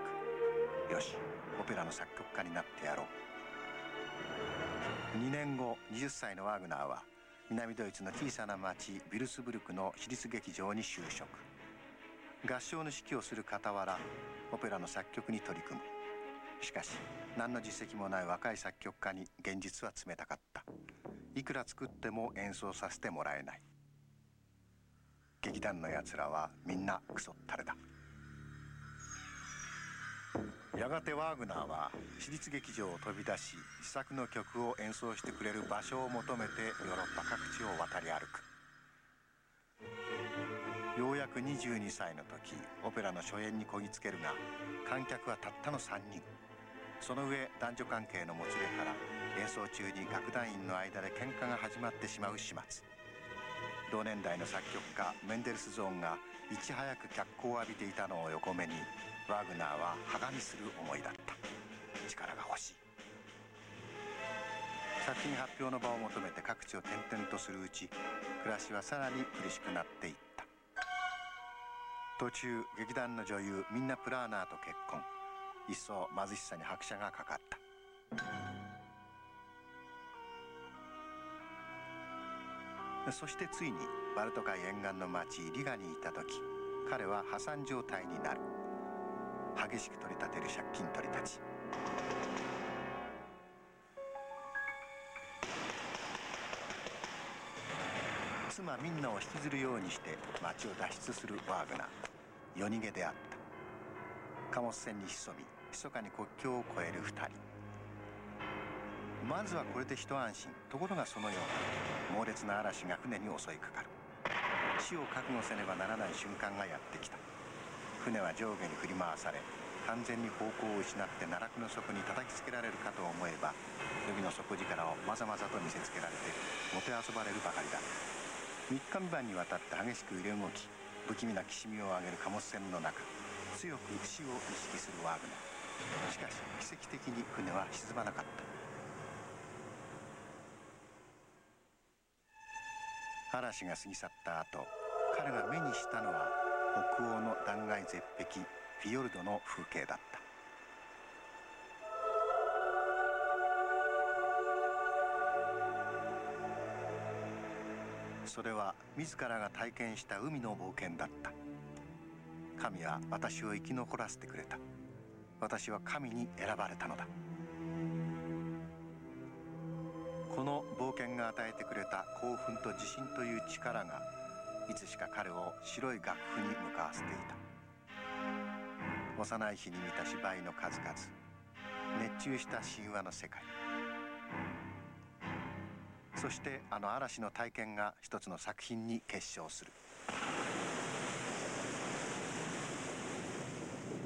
く。よしオペラの作曲家になってやろう。2年後20歳のワーグナーは南ドイツの小さな町ビルスブルクの私立劇場に就職。合唱の指揮をする傍らオペラの作曲に取り組む。しかし何の実績もない若い作曲家に現実は冷たかった。いくら作っても演奏させてもらえない。劇団のやつらはみんなクソったれだ。やがてワーグナーは私立劇場を飛び出し自作の曲を演奏してくれる場所を求めてヨーロッパ各地を渡り歩く。ようやく22歳の時オペラの初演にこぎつけるが観客はたったの3人。その上男女関係のもつれから演奏中に楽団員の間で喧嘩が始まってしまう始末。同年代の作曲家メンデルスゾーンがいち早く脚光を浴びていたのを横目にワーグナーははがみする思いだった。力が欲しい。作品発表の場を求めて各地を転々とするうち暮らしはさらに苦しくなっていった。途中劇団の女優ミンナ・プラーナーと結婚。一層貧しさに拍車がかかった。そしてついにバルト海沿岸の町リガにいた時彼は破産状態になる。激しく取り立てる借金取りたち。妻みんなを引きずるようにして町を脱出するワーグナー。夜逃げであった。貨物船に潜み密かに国境を越える2人。まずはこれで一安心。ところがそのような猛烈な嵐が船に襲いかかる。死を覚悟せねばならない瞬間がやってきた。船は上下に振り回され完全に方向を失って奈落の底に叩きつけられるかと思えば海の底力をまざまざと見せつけられてもてあそばれるばかりだ。3日三晩にわたって激しく揺れ動き不気味なきしみを上げる貨物船の中強く死を意識するワーグナー。しかし奇跡的に船は沈まなかった。嵐が過ぎ去った後彼が目にしたのは北欧の断崖絶壁フィヨルドの風景だった。それは自らが体験した海の冒険だった。神は私を生き残らせてくれた。私は神に選ばれたのだ。この冒険が与えてくれた興奮と自信という力がいつしか彼を白い楽譜に向かわせていた。幼い日に見た芝居の数々。熱中した神話の世界。そしてあの嵐の体験が一つの作品に結晶する。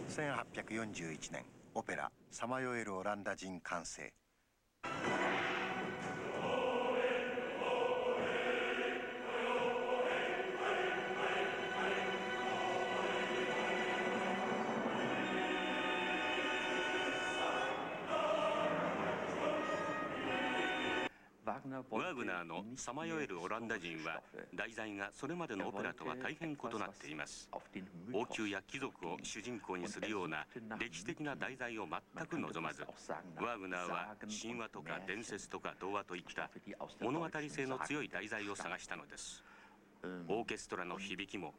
1841年オペラ「さまよえるオランダ人」完成。ワーグナーの「さまよえるオランダ人」は題材がそれまでのオペラとは大変異なっています。王宮や貴族を主人公にするような歴史的な題材を全く望まずワーグナーは神話とか伝説とか童話といった物語性の強い題材を探したのです。オーケストラの響きも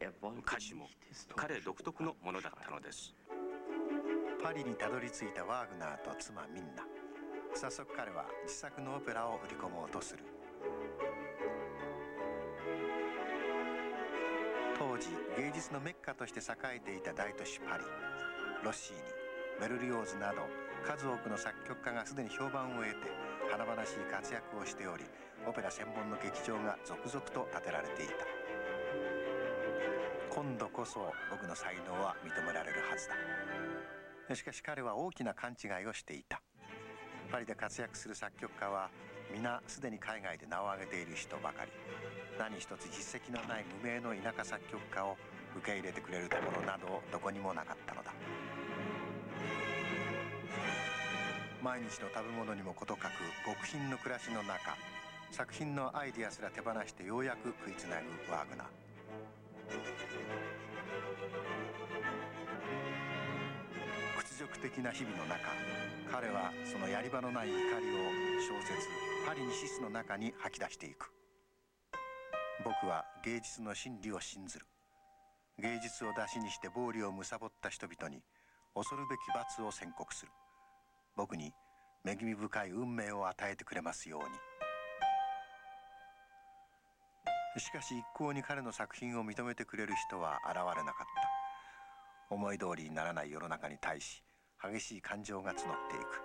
歌詞も彼独特のものだったのです。パリにたどり着いたワーグナーと妻ミンナ。早速彼は自作のオペラを売り込もうとする。当時芸術のメッカとして栄えていた大都市パリロッシーニベルリオーズなど数多くの作曲家がすでに評判を得て華々しい活躍をしておりオペラ専門の劇場が続々と建てられていた。今度こそ僕の才能は認められるはずだ。しかし彼は大きな勘違いをしていた。パリで活躍する作曲家は皆すでに海外で名を挙げている人ばかり。何一つ実績のない無名の田舎作曲家を受け入れてくれるところなどどこにもなかったのだ。毎日の食べ物にも事欠く極貧の暮らしの中作品のアイディアすら手放してようやく食いつなぐワーグナー。辱的な日々の中彼はそのやり場のない怒りを小説「パリにシス」の中に吐き出していく。僕は芸術の真理を信ずる。芸術を出しにして暴利を貪った人々に恐るべき罰を宣告する。僕に恵み深い運命を与えてくれますように。しかし一向に彼の作品を認めてくれる人は現れなかった。思い通りにならない世の中に対し激しい感情が募っていく。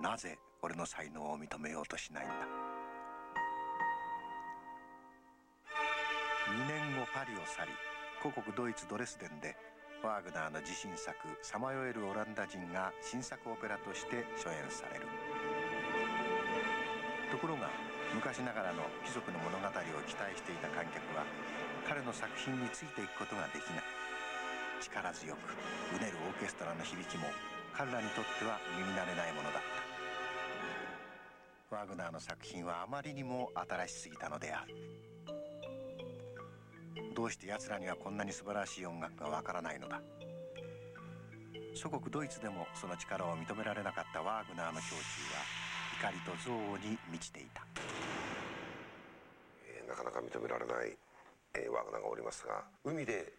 なぜ俺の才能を認めようとしないんだ？2年後パリを去り故国ドイツドレスデンでワーグナーの自信作「さまよえるオランダ人」が新作オペラとして初演される。ところが昔ながらの貴族の物語を期待していた観客は彼の作品についていくことができない。力強くうねるオーケストラの響きも彼らにとっては耳慣れないものだった。ワグナーの作品はあまりにも新しすぎたのである。どうして奴らにはこんなに素晴らしい音楽がわからないのだ。祖国ドイツでもその力を認められなかったワーグナーの胸中は怒りと憎悪に満ちていた、えー、なかなか認められない、えー、ワーグナーがおりますが海で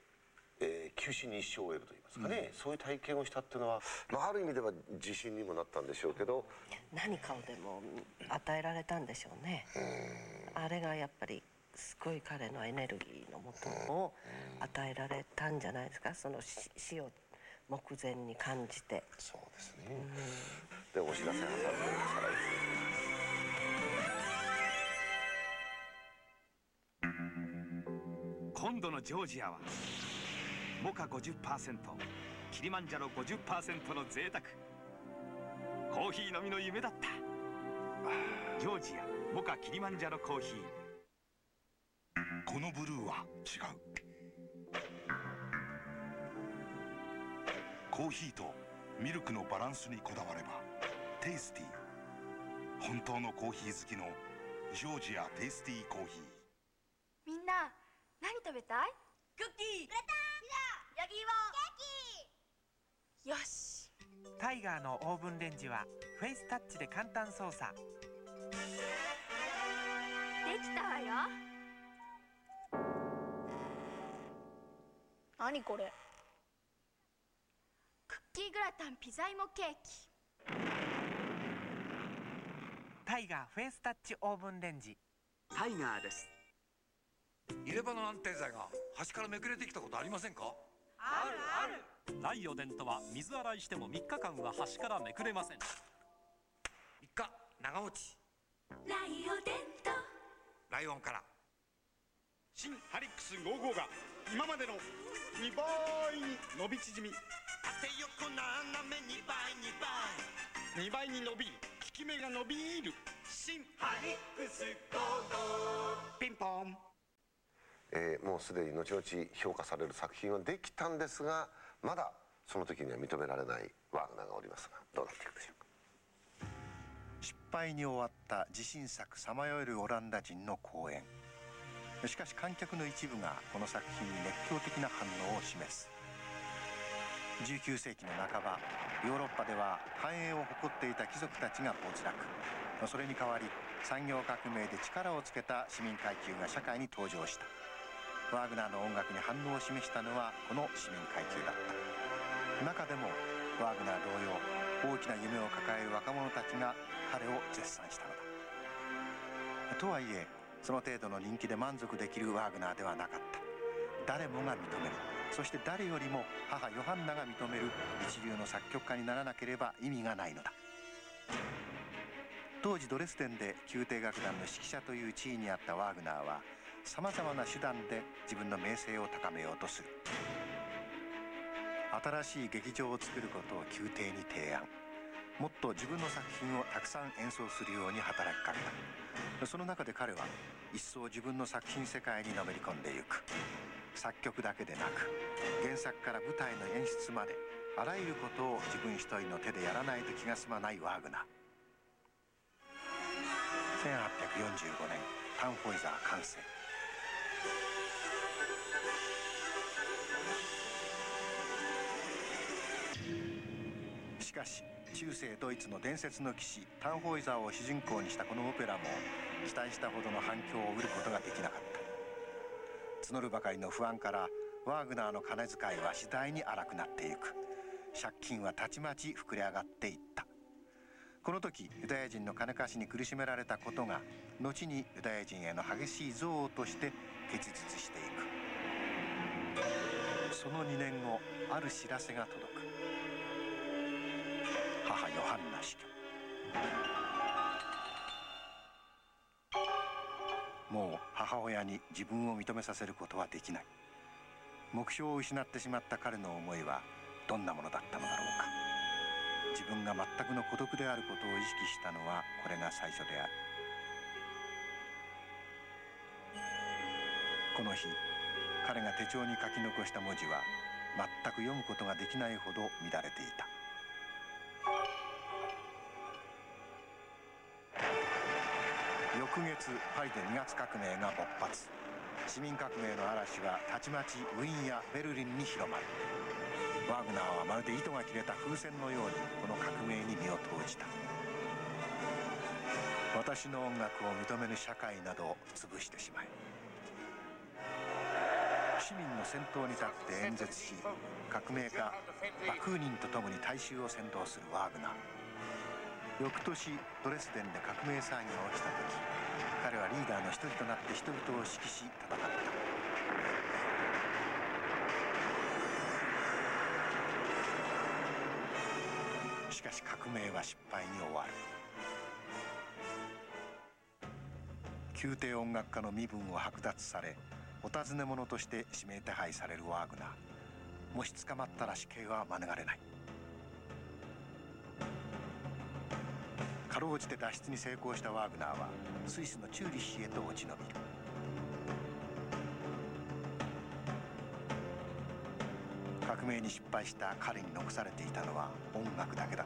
えー、九死に一生を得ると言いますかね、うん、そういう体験をしたっていうのは、まあ、ある意味では自信にもなったんでしょうけど。何かをでも与えられたんでしょうね。あれがやっぱりすごい彼のエネルギーのもとを与えられたんじゃないですか。その死を目前に感じて。そうですね、でお知らせ挟んでおさらい今度のジョージアはモカ50%キリマンジャロ50%の贅沢。コーヒー飲みの夢だった。ジョージアモカキリマンジャロコーヒー。このブルーは違う。コーヒーとミルクのバランスにこだわればテイスティー。本当のコーヒー好きのジョージアテイスティーコーヒー。みんな何食べたい？クッキー。グラタン焼き芋ケーキよし。タイガーのオーブンレンジはフェイスタッチで簡単操作。できたわよ。何これ。クッキーグラタンピザ芋ケーキ。タイガーフェイスタッチオーブンレンジ。タイガーです入れ歯の安定剤が端からめくれてきたことありませんか？あるある。ライオデントは水洗いしても3日間は端からめくれません。3日長持ち。ライオデント。ライオンから。新ハリックス55が今までの2倍に伸び縮み。縦横斜め2倍2倍。2倍に伸びる効き目が伸びる。新ハリックス55ピンポンえー、もうすでに後々評価される作品はできたんですがまだその時には認められないワーグナーがおりますがどうなっていくでしょう。か失敗に終わった自信作さまよえるオランダ人の公演しかし観客の一部がこの作品に熱狂的な反応を示す。19世紀の半ばヨーロッパでは繁栄を誇っていた貴族たちが没落。それに代わり産業革命で力をつけた市民階級が社会に登場した。ワーグナーの音楽に反応を示したのはこの市民階級だった。中でもワーグナー同様大きな夢を抱える若者たちが彼を絶賛したのだ。とはいえその程度の人気で満足できるワーグナーではなかった。誰もが認める。そして誰よりも母ヨハンナが認める一流の作曲家にならなければ意味がないのだ。当時ドレスデンで宮廷楽団の指揮者という地位にあったワーグナーはさまざまな手段で自分の名声を高めようとする。新しい劇場を作ることを宮廷に提案。もっと自分の作品をたくさん演奏するように働きかけた。その中で彼は一層自分の作品世界にのめり込んでゆく。作曲だけでなく原作から舞台の演出まであらゆることを自分一人の手でやらないと気が済まないワーグナー1845年タンホイザー完成。しかし中世ドイツの伝説の騎士タンホイザーを主人公にしたこのオペラも期待したほどの反響を得ることができなかった。募るばかりの不安からワーグナーの金遣いは次第に荒くなっていく。借金はたちまち膨れ上がっていった。この時ユダヤ人の金貸しに苦しめられたことが後にユダヤ人への激しい憎悪として結実していく。その2年後ある知らせが届く。母ヨハンナ死去。もう母親に自分を認めさせることはできない。目標を失ってしまった彼の思いはどんなものだったのだろうか。自分が全くの孤独であることを意識したのはこれが最初である。この日彼が手帳に書き残した文字は全く読むことができないほど乱れていた。翌月パリで2月革命が勃発。市民革命の嵐はたちまちウィーンやベルリンに広まる。ワーグナーはまるで糸が切れた風船のようにこの革命に身を投じた。私の音楽を認めぬ社会などを潰してしまえ市民の先頭に立って演説し革命家バクーニンと共に大衆を先導するワーグナー。翌年ドレスデンで革命騒ぎが起きた時彼はリーダーの一人となって人々を指揮し戦った。しかし革命は失敗に終わる。宮廷音楽家の身分を剥奪されお尋ね者として指名手配されるワーグナー。もし捕まったら死刑は免れない。かろうじて脱出に成功したワーグナーはスイスのチューリッヒへと落ち延びる。革命に失敗した彼に残されていたのは音楽だけだっ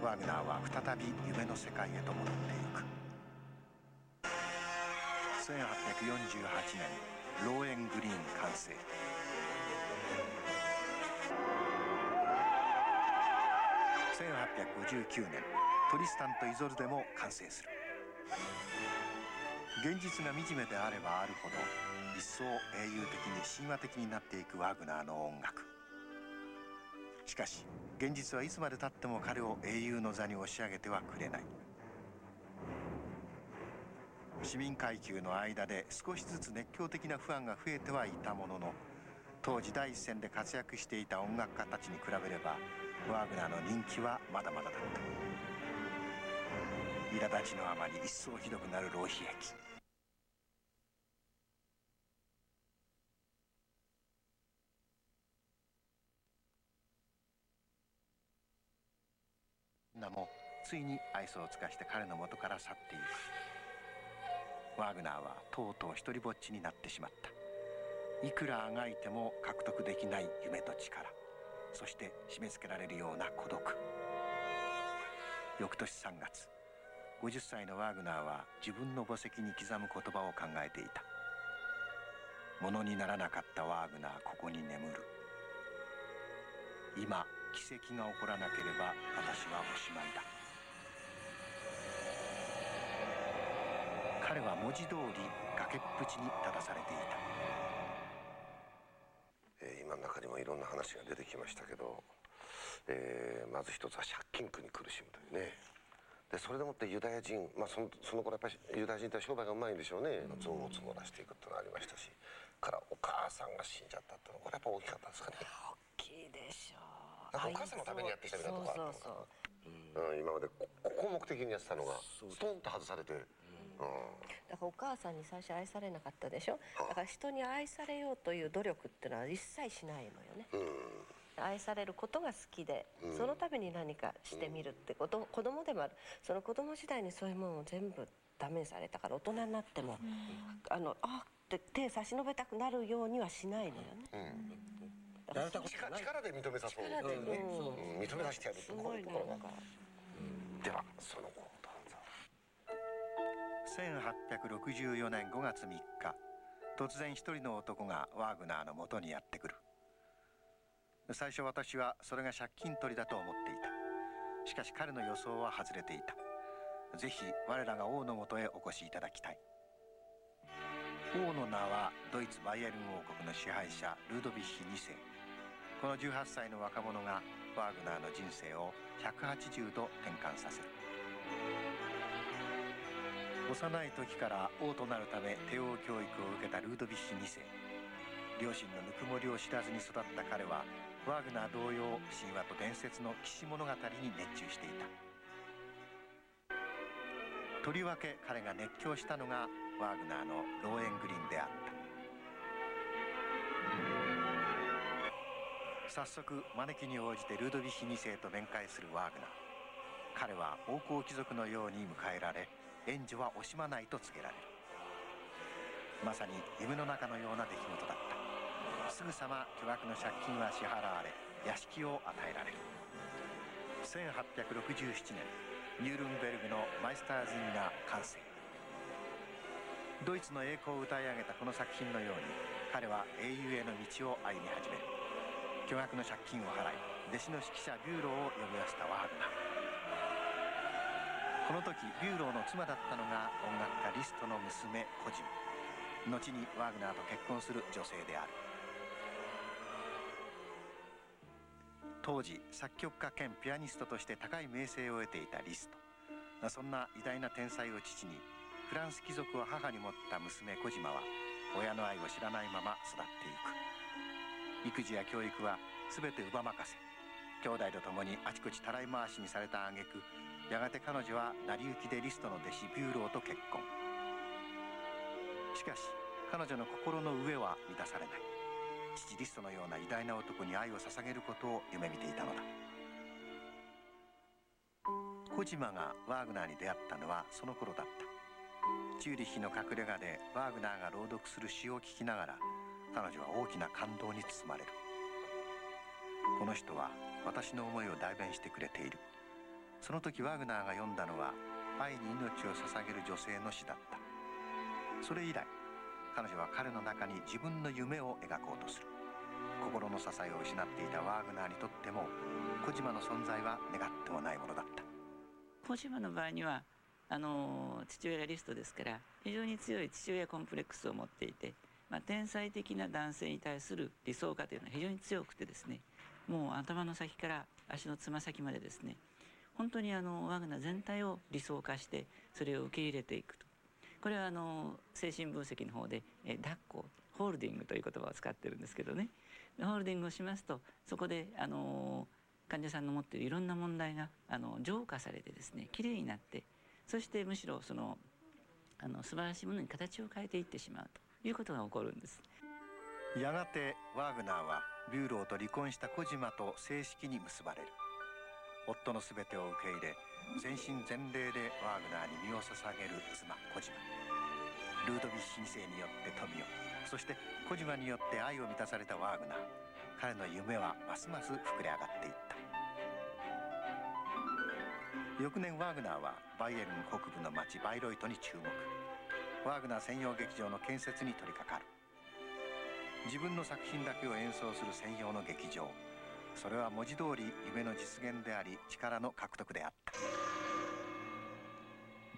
た。ワーグナーは再び夢の世界へと戻っていく。1848年ローエングリーン完成。1859年トリスタンとイゾルデも完成する。現実が惨めであればあるほど一層英雄的に神話的になっていくワーグナーの音楽。しかし現実はいつまでたっても彼を英雄の座に押し上げてはくれない。市民階級の間で少しずつ熱狂的なファンが増えてはいたものの当時第一線で活躍していた音楽家たちに比べればワーグナーの人気はまだまだだった。苛立ちのあまり一層ひどくなる浪費癖なもついに愛想を尽かして彼の元から去っていく。ワグナーはとうとう一りぼっちになってしまった。いくらあがいても獲得できない夢と力。そして締め付けられるような孤独。翌年3月50歳のワーグナーは自分の墓石に刻む言葉を考えていた。ものにならなかったワーグナーここに眠る。今奇跡が起こらなければ私はおしまいだ。彼は文字通り崖っぷちに立たされていた。今の中にもいろんな話が出てきましたけど、えー、まず一つは借金苦に苦しむというね。でそれでもってユダヤ人、まあ、そのその頃やっぱりユダヤ人って商売がうまいんでしょうね。像を積もらしていくっていうのがありましたしからお母さんが死んじゃったっていうのこれやっぱ大きかったですかね。大きいでしょう。なんかお母さんのためにやってきたみたいなとこあったのかな、うん、今までここを目的にやってたのがストンと外されて。だからお母さんに最初愛されなかったでしょ？だから人に愛されようという努力っていうのは一切しないのよね、愛されることが好きで、そのために何かしてみるってこと、子供でもある。その子供時代にそういうものを全部ダメにされたから大人になっても、あのあって手差し伸べたくなるようにはしないのよね、や力力で認めさそう、うん。認めさせてやるってこういうところが、ではその後1864年5月3日。突然一人の男がワーグナーのもとにやってくる。最初私はそれが借金取りだと思っていた。しかし彼の予想は外れていた。ぜひ我らが王のもとへお越しいただきたい。王の名はドイツバイエルン王国の支配者ルードビッヒ2世。この18歳の若者がワーグナーの人生を180度転換させる。幼い時から王となるため帝王教育を受けたルードビッヒ2世。両親のぬくもりを知らずに育った彼はワーグナー同様神話と伝説の騎士物語に熱中していた。とりわけ彼が熱狂したのがワーグナーのローエングリンであった。早速招きに応じてルードビッヒ2世と面会するワーグナー。彼は王侯貴族のように迎えられ援助は惜しまないと告げられる。まさに夢の中のような出来事だった。すぐさま巨額の借金は支払われ屋敷を与えられる。1867年ニュールンベルグのマイスターズ・インが完成。ドイツの栄光を歌い上げたこの作品のように彼は英雄への道を歩み始める。巨額の借金を払い弟子の指揮者ビューローを呼び寄せたワーグナー。この時ビューローの妻だったのが音楽家リストの娘コジマ後にワーグナーと結婚する女性である。当時作曲家兼ピアニストとして高い名声を得ていたリストそんな偉大な天才を父にフランス貴族を母に持った娘コジマは親の愛を知らないまま育っていく。育児や教育は全て乳母任せ。兄弟と共にあちこちたらい回しにされた挙句やがて彼女は成り行きでリストの弟子ビューローと結婚。しかし彼女の心の上は満たされない。父リストのような偉大な男に愛を捧げることを夢見ていたのだ。コジマがワーグナーに出会ったのはその頃だった。チューリッヒの隠れ家でワーグナーが朗読する詩を聞きながら彼女は大きな感動に包まれる。この人は私の思いを代弁してくれている。その時ワグナーが読んだのは愛に命を捧げる女性の詩だった。それ以来彼女は彼の中に自分の夢を描こうとする。心の支えを失っていたワーグナーにとっても小島の存在は願ってもないものだった。小島の場合にはあの父親がリストですから非常に強い父親コンプレックスを持っていて、まあ、天才的な男性に対する理想化というのは非常に強くてですねもう頭の先から足のつま先までですね本当にあのワグナー全体を理想化してそれを受け入れていくと。これはあの精神分析の方でえ抱っこホールディングという言葉を使ってるんですけどね。ホールディングをしますとそこであの患者さんの持っているいろんな問題があの浄化されてですねきれいになってそしてむしろそのあの素晴らしいものに形を変えていってしまうということが起こるんです。やがてワーグナーはビューローと離婚した小島と正式に結ばれる。夫の全てを受け入れ全身全霊でワーグナーに身を捧げる妻小島。ルードビッシ2世によって富をそして小島によって愛を満たされたワーグナー彼の夢はますます膨れ上がっていった。翌年ワーグナーはバイエルン北部の町バイロイトに注目。ワーグナー専用劇場の建設に取り掛かる。自分の作品だけを演奏する専用の劇場。それは文字通り夢の実現であり力の獲得であった。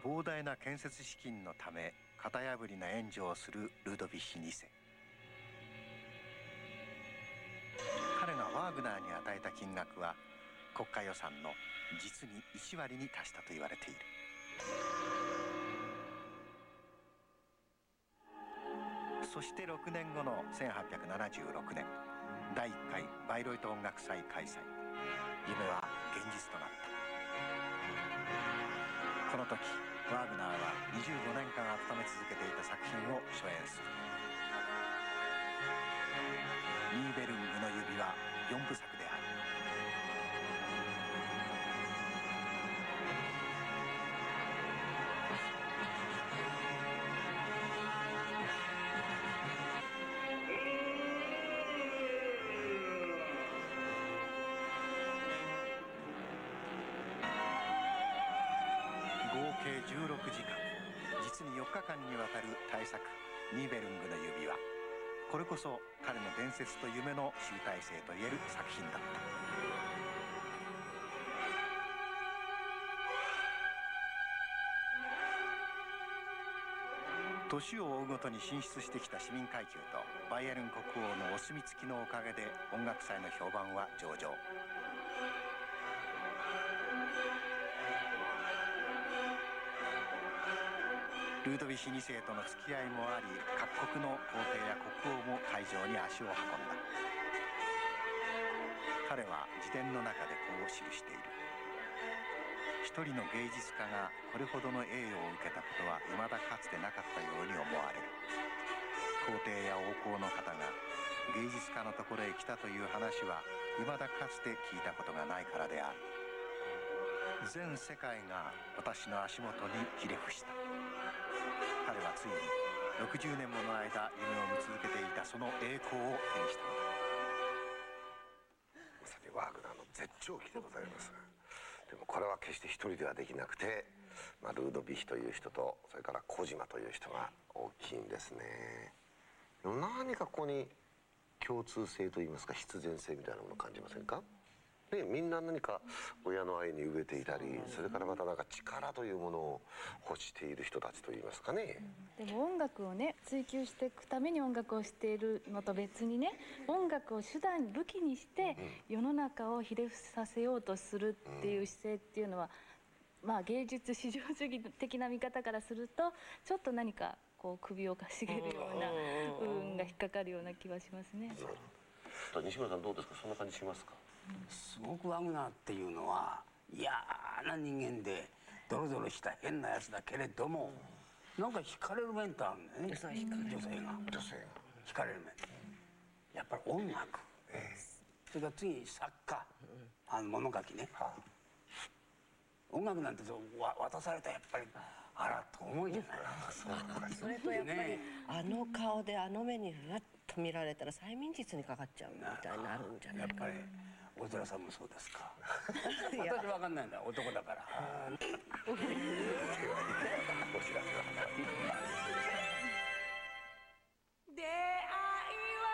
膨大な建設資金のため型破りな援助をするルドヴィヒ2世。彼がワーグナーに与えた金額は国家予算の実に1割に達したと言われている。そして6年後の1876年。第1回バイロイト音楽祭開催。夢は現実となった。この時ワーグナーは25年間温め続けていた作品を初演する「ニーベルングの指」は4部作。大作「ニーベルングの指輪」これこそ彼の伝説と夢の集大成といえる作品だった。年を追うごとに進出してきた市民階級とバイエルン国王のお墨付きのおかげで音楽祭の評判は上々。ルードヴィヒ2世との付き合いもあり各国の皇帝や国王も会場に足を運んだ。彼は自伝の中でこう記している。一人の芸術家がこれほどの栄誉を受けたことは未だかつてなかったように思われる。皇帝や王公の方が芸術家のところへ来たという話は未だかつて聞いたことがないからである。全世界が私の足元にひれ伏した。ついに60年もの間夢を見続けていたその栄光を手にした。まさにワーグナーの絶頂期でございます。でもこれは決して一人ではできなくて、まあ、ルードヴィヒという人とそれから小島という人が大きいんですね。でも何かここに共通性といいますか必然性みたいなものを感じませんか？ね、みんな何か親の愛に飢えていたりそれからまたなんか力というものを欲している人たちといいますかね、でも音楽をね追求していくために音楽をしているのと別にね音楽を手段武器にして世の中をひれ伏させようとするっていう姿勢っていうのは、まあ芸術至上主義的な見方からするとちょっと何かこう首をかしげるような部分が引っかかるような気はしますね。西村さんどうですか？そんな感じしますか？すごくワグナーっていうのは嫌な人間でドロドロした変なやつだけれどもなんか惹かれる面ってあるんだよね。女性が。女性が。惹かれる面。やっぱり音楽、それから次に作家、あの物書きね、音楽なんてわ渡されたらやっぱりあらと思いじゃない。それとやっぱり、あの顔であの目にふわっと見られたら催眠術にかかっちゃうみたいになるんじゃないかな。小寺さんもそうですか。[LAUGHS] 私わかんないんだ。男だから。[LAUGHS] 出会いは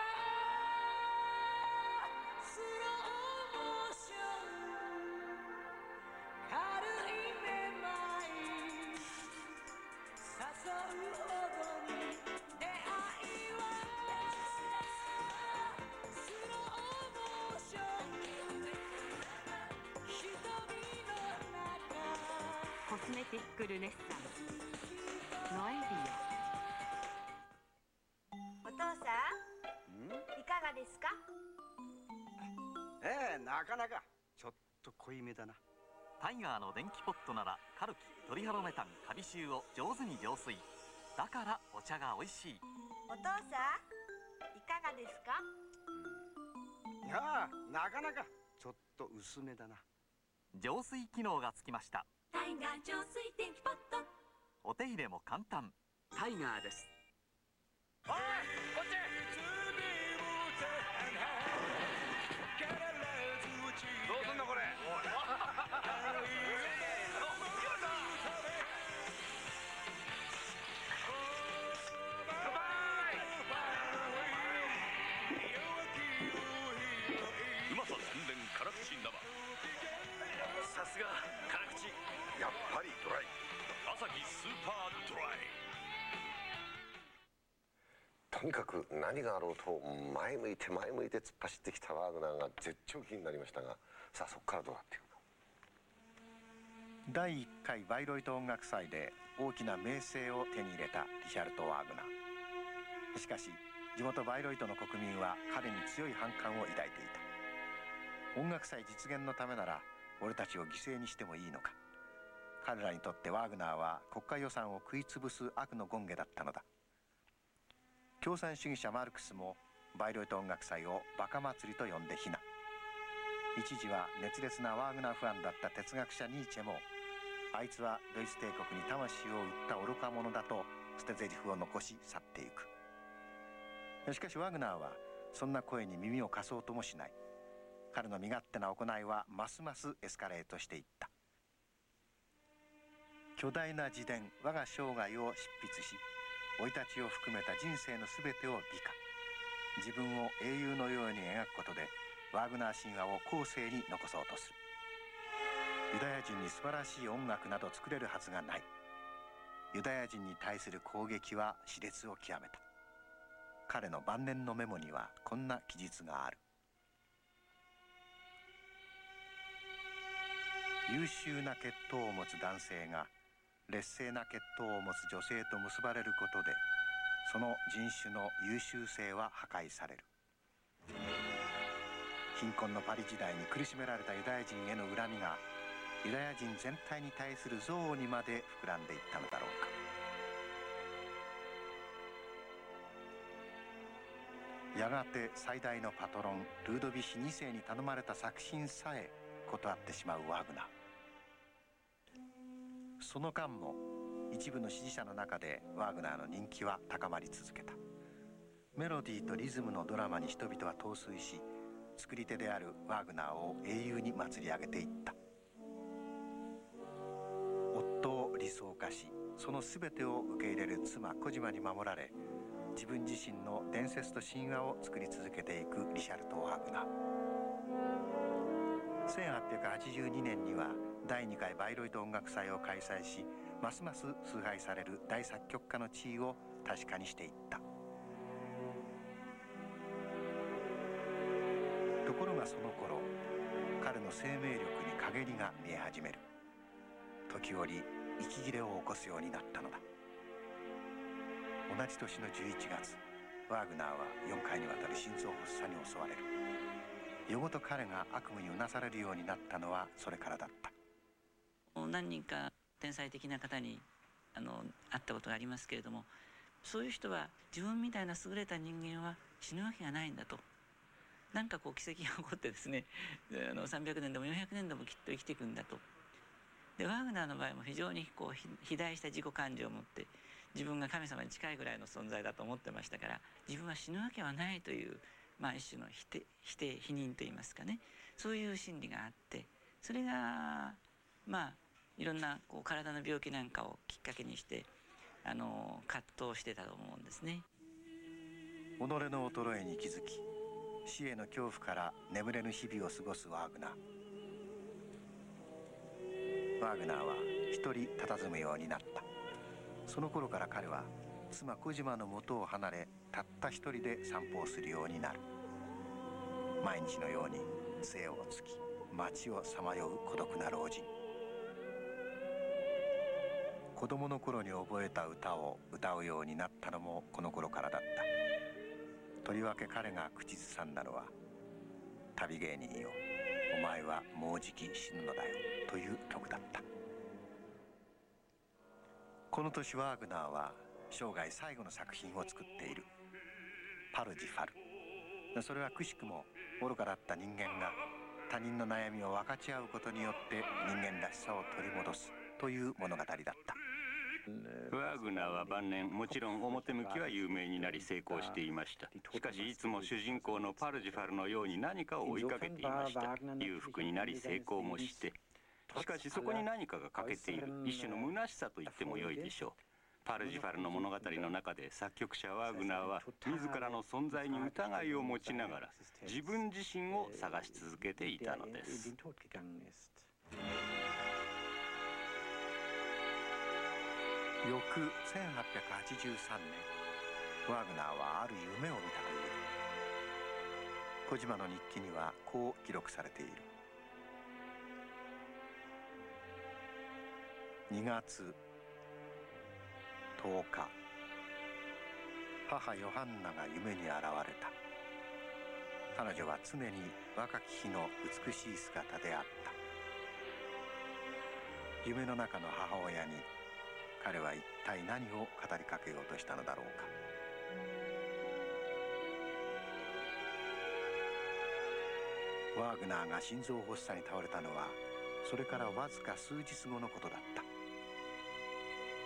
メティックルネッサンス。ノエビお父さんいかがですか？ええなかなか。ちょっと濃いめだな。タイガーの電気ポットならカルキトリハロメタンカビ臭を上手に浄水。だからお茶が美味しい。お父さんいかがですか？ああなかなか。ちょっと薄めだな。浄水機能がつきました。タイガー手入れも簡単。タイガーです。おいこっち！どうすんのこれ？うまさ宣伝辛口生さすが辛口やっぱりドライ朝日スーパードライ。とにかく何があろうと前向いて前向いて突っ走ってきたワーグナーが絶頂期になりましたがさあそこからどうなっていくか第1回バイロイト音楽祭で大きな名声を手に入れたリシャルト・ワーグナー。しかし地元バイロイトの国民は彼に強い反感を抱いていた。音楽祭実現のためなら俺たちを犠牲にしてもいいのか？彼らにとってワーグナーは国家予算を食い潰す悪の権下だったのだ。共産主義者マルクスもバイロイト音楽祭をバカ祭りと呼んで非難。一時は熱烈なワーグナーファンだった哲学者ニーチェもあいつはドイツ帝国に魂を売った愚か者だと捨て台詞を残し去っていく。しかしワグナーはそんな声に耳を貸そうともしない。彼の身勝手な行いはますますエスカレートしていった。巨大な自伝我が生涯を執筆し生い立ちを含めた人生の全てを美化。自分を英雄のように描くことでワーグナー神話を後世に残そうとする。ユダヤ人に素晴らしい音楽など作れるはずがない。ユダヤ人に対する攻撃は熾烈を極めた。彼の晩年のメモにはこんな記述がある。優秀な血統を持つ男性が劣勢な血統を持つ女性と結ばれることでその人種の優秀性は破壊される。貧困のパリ時代に苦しめられたユダヤ人への恨みがユダヤ人全体に対する憎悪にまで膨らんでいったのだろうか。やがて最大のパトロンルードヴィヒ2世に頼まれた作品さえ断ってしまうワグナー。その間も一部の支持者の中でワーグナーの人気は高まり続けた。メロディーとリズムのドラマに人々は陶酔し作り手であるワーグナーを英雄に祭り上げていった。夫を理想化しその全てを受け入れる妻小島に守られ自分自身の伝説と神話を作り続けていくリシャルト・ワーグナー。1882年には第2回バイロイト音楽祭を開催しますます崇拝される大作曲家の地位を確かにしていった。ところがその頃彼の生命力に陰りが見え始める。時折息切れを起こすようになったのだ。同じ年の11月ワーグナーは4回にわたる心臓発作に襲われる。夜ごと彼が悪夢にうなされるようになったのはそれからだった。何人か天才的な方にあの会ったことがありますけれどもそういう人は自分みたいな優れた人間は死ぬわけがないんだと。何かこう奇跡が起こってですねあの300年でも400年でもきっと生きていくんだと。でワーグナーの場合も非常にこう肥大した自己感情を持って自分が神様に近いぐらいの存在だと思ってましたから自分は死ぬわけはないという、まあ、一種の否定否定否認といいますかね。そういう心理があってそれがまあいろんなこう体の病気なんかをきっかけにしてあの葛藤してたと思うんですね。己の衰えに気づき死への恐怖から眠れぬ日々を過ごすワーグナー。ワーグナーは一人佇むようになった。その頃から彼は妻小島の元を離れたった一人で散歩をするようになる。毎日のように杖をつき街をさまよう孤独な老人。子供の頃に覚えた歌を歌うようになったのもこの頃からだった。とりわけ彼が口ずさんだのは「旅芸人よ。お前はもうじき死ぬのだよ」という曲だった。この年ワーグナーは生涯最後の作品を作っている「パルジファル」それはくしくも愚かだった人間が他人の悩みを分かち合うことによって人間らしさを取り戻すという物語だった。ワーグナーは晩年もちろん表向きは有名になり成功していました。しかしいつも主人公のパルジファルのように何かを追いかけていました。裕福になり成功もしてしかしそこに何かが欠けている一種の虚しさと言ってもよいでしょうパルジファルの物語の中で作曲者ワーグナーは自らの存在に疑いを持ちながら自分自身を探し続けていたのです。翌1883年ワーグナーはある夢を見たという。小島の日記にはこう記録されている。2月10日母ヨハンナが夢に現れた。彼女は常に若き日の美しい姿であった。夢の中の母親に彼は一体何を語りかけようとしたのだろうか。ワーグナーが心臓発作に倒れたのはそれからわずか数日後のことだった。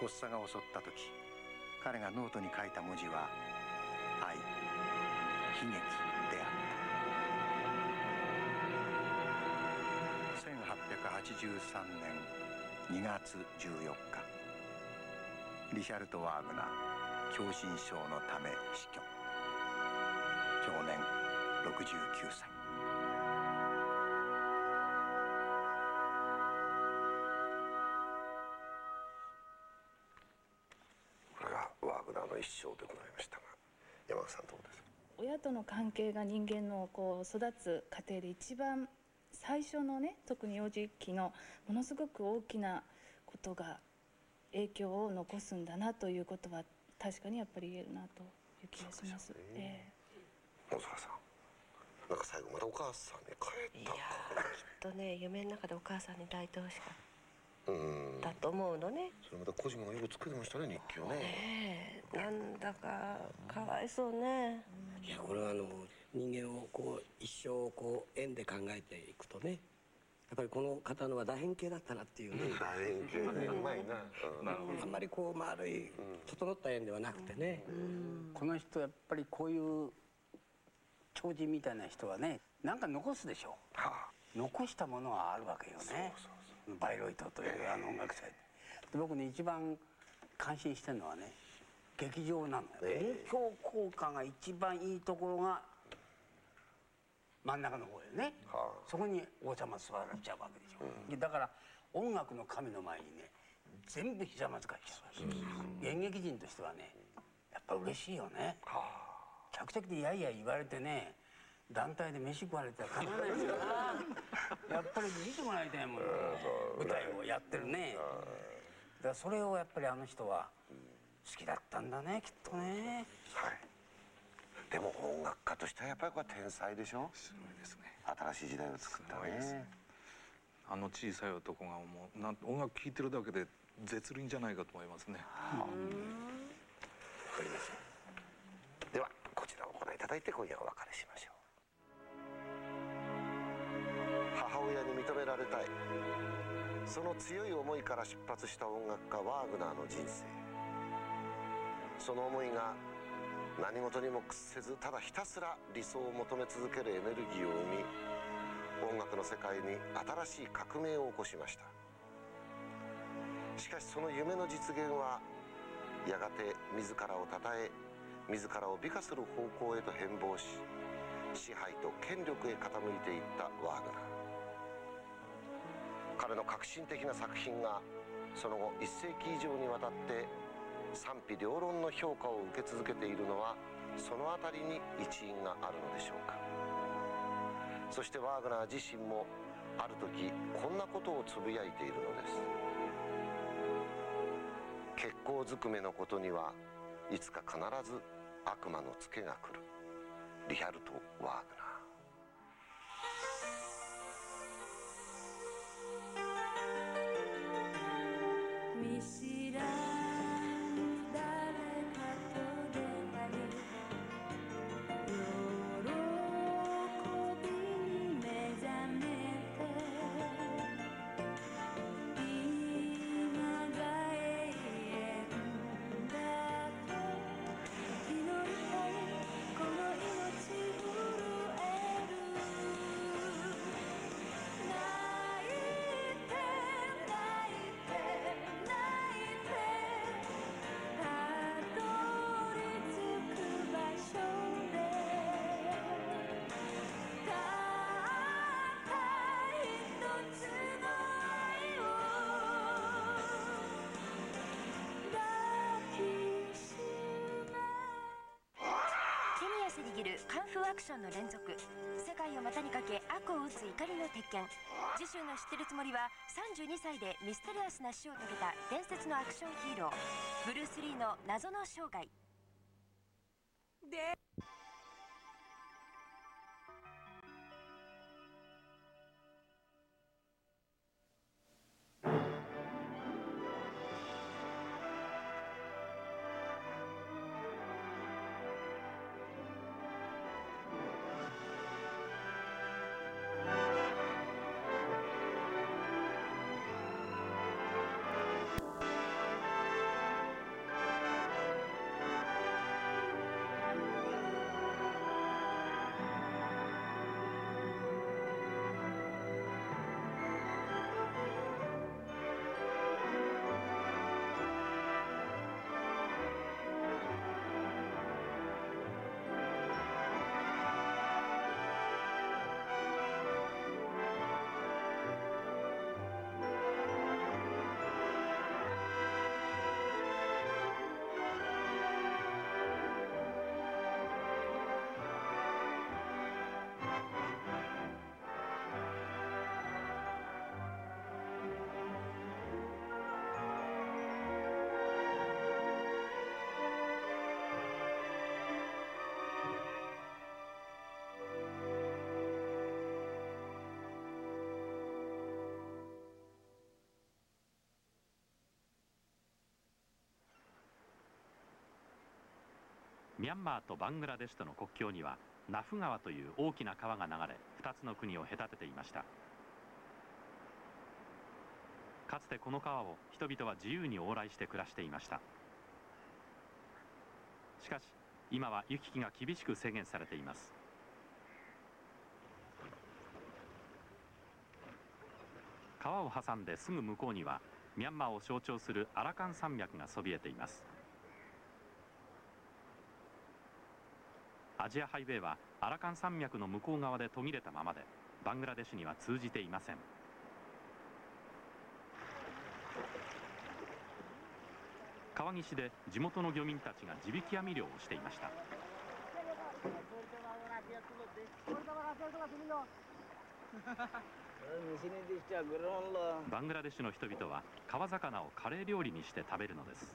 発作が襲った時彼がノートに書いた文字は愛悲劇であった。1883年2月14日。リシャルト・ワーグナー狭心症のため死去。享年69歳。これがワーグナーの一生でございましたが山口さんどうです？親との関係が人間のこう育つ過程で一番最初のね特に幼児期のものすごく大きなことが影響を残すんだなということは確かにやっぱり言えるなという気がします。すね。えー、大空さんなんか最後またお母さんに帰った。いやきっとね夢の中でお母さんに抱いてほしかっただと思うのね。それまた小島がよく作ってましたね日記をね。ねなんだかかわいそうね、いやこれはあの人間をこう一生こう円で考えていくとねやっぱりこの方のは楕円形だったなっていうね。楕円形ね。うまいな、うん、あんまりこう丸い整った円ではなくてね、この人やっぱりこういう超人みたいな人はねなんか残すでしょ、はあ、残したものはあるわけよね。バイロイトというあの音楽祭。で僕ね一番感心してるのはね劇場なのよ、えー、音響効果が一番いいところが真ん中の方へね、はあ、そこに王様座られちゃうわけでしょ、うん、だから音楽の神の前にね全部ひざまずかしちゃう、うん、演劇人としてはねやっぱ嬉しいよね、はあ、客席でいやいや言われてね団体で飯食われたらかなわないですよ。なやっぱり見てもらいたいもん、ね、舞台をやってるね。だからそれをやっぱりあの人は好きだったんだねきっとね。はいでも音楽家としてはやっぱりこれ天才でしょ？すごいですね。新しい時代を作ったね、ね、あの小さい男がもうなん音楽聴いてるだけで絶倫じゃないかと思いますね。わかりましたではこちらをご覧いただいて今夜お別れしましょう。母親に認められたい。その強い思いから出発した音楽家ワーグナーの人生。その思いが何事にも屈せずただひたすら理想を求め続けるエネルギーを生み音楽の世界に新しい革命を起こしました。しかしその夢の実現はやがて自らをたたえ自らを美化する方向へと変貌し支配と権力へ傾いていったワーグナー。彼の革新的な作品がその後1世紀以上にわたって賛否両論の評価を受け続けているのはその辺りに一因があるのでしょうか。そしてワーグナー自身もある時こんなことをつぶやいているのです。血行ずくめのことにはいつか必ず悪魔のツケが来る。リハルト・ワーグナー。見知ら汗握るカンフーアクションの連続世界を股にかけ悪を打つ怒りの鉄拳。次週の知ってるつもりは32歳でミステリアスな死を遂げた伝説のアクションヒーローブルース・リーの謎の生涯。でミャンマーとバングラデシュとの国境にはナフ川という大きな川が流れ2つの国を隔てていました。かつてこの川を人々は自由に往来して暮らしていました。しかし今は行き来が厳しく制限されています。川を挟んですぐ向こうにはミャンマーを象徴するアラカン山脈がそびえています。アジアハイウェイはアラカン山脈の向こう側で途切れたままでバングラデシュには通じていません。川岸で地元の漁民たちが地引き網漁をしていました。バングラデシュの人々は川魚をカレー料理にして食べるのです。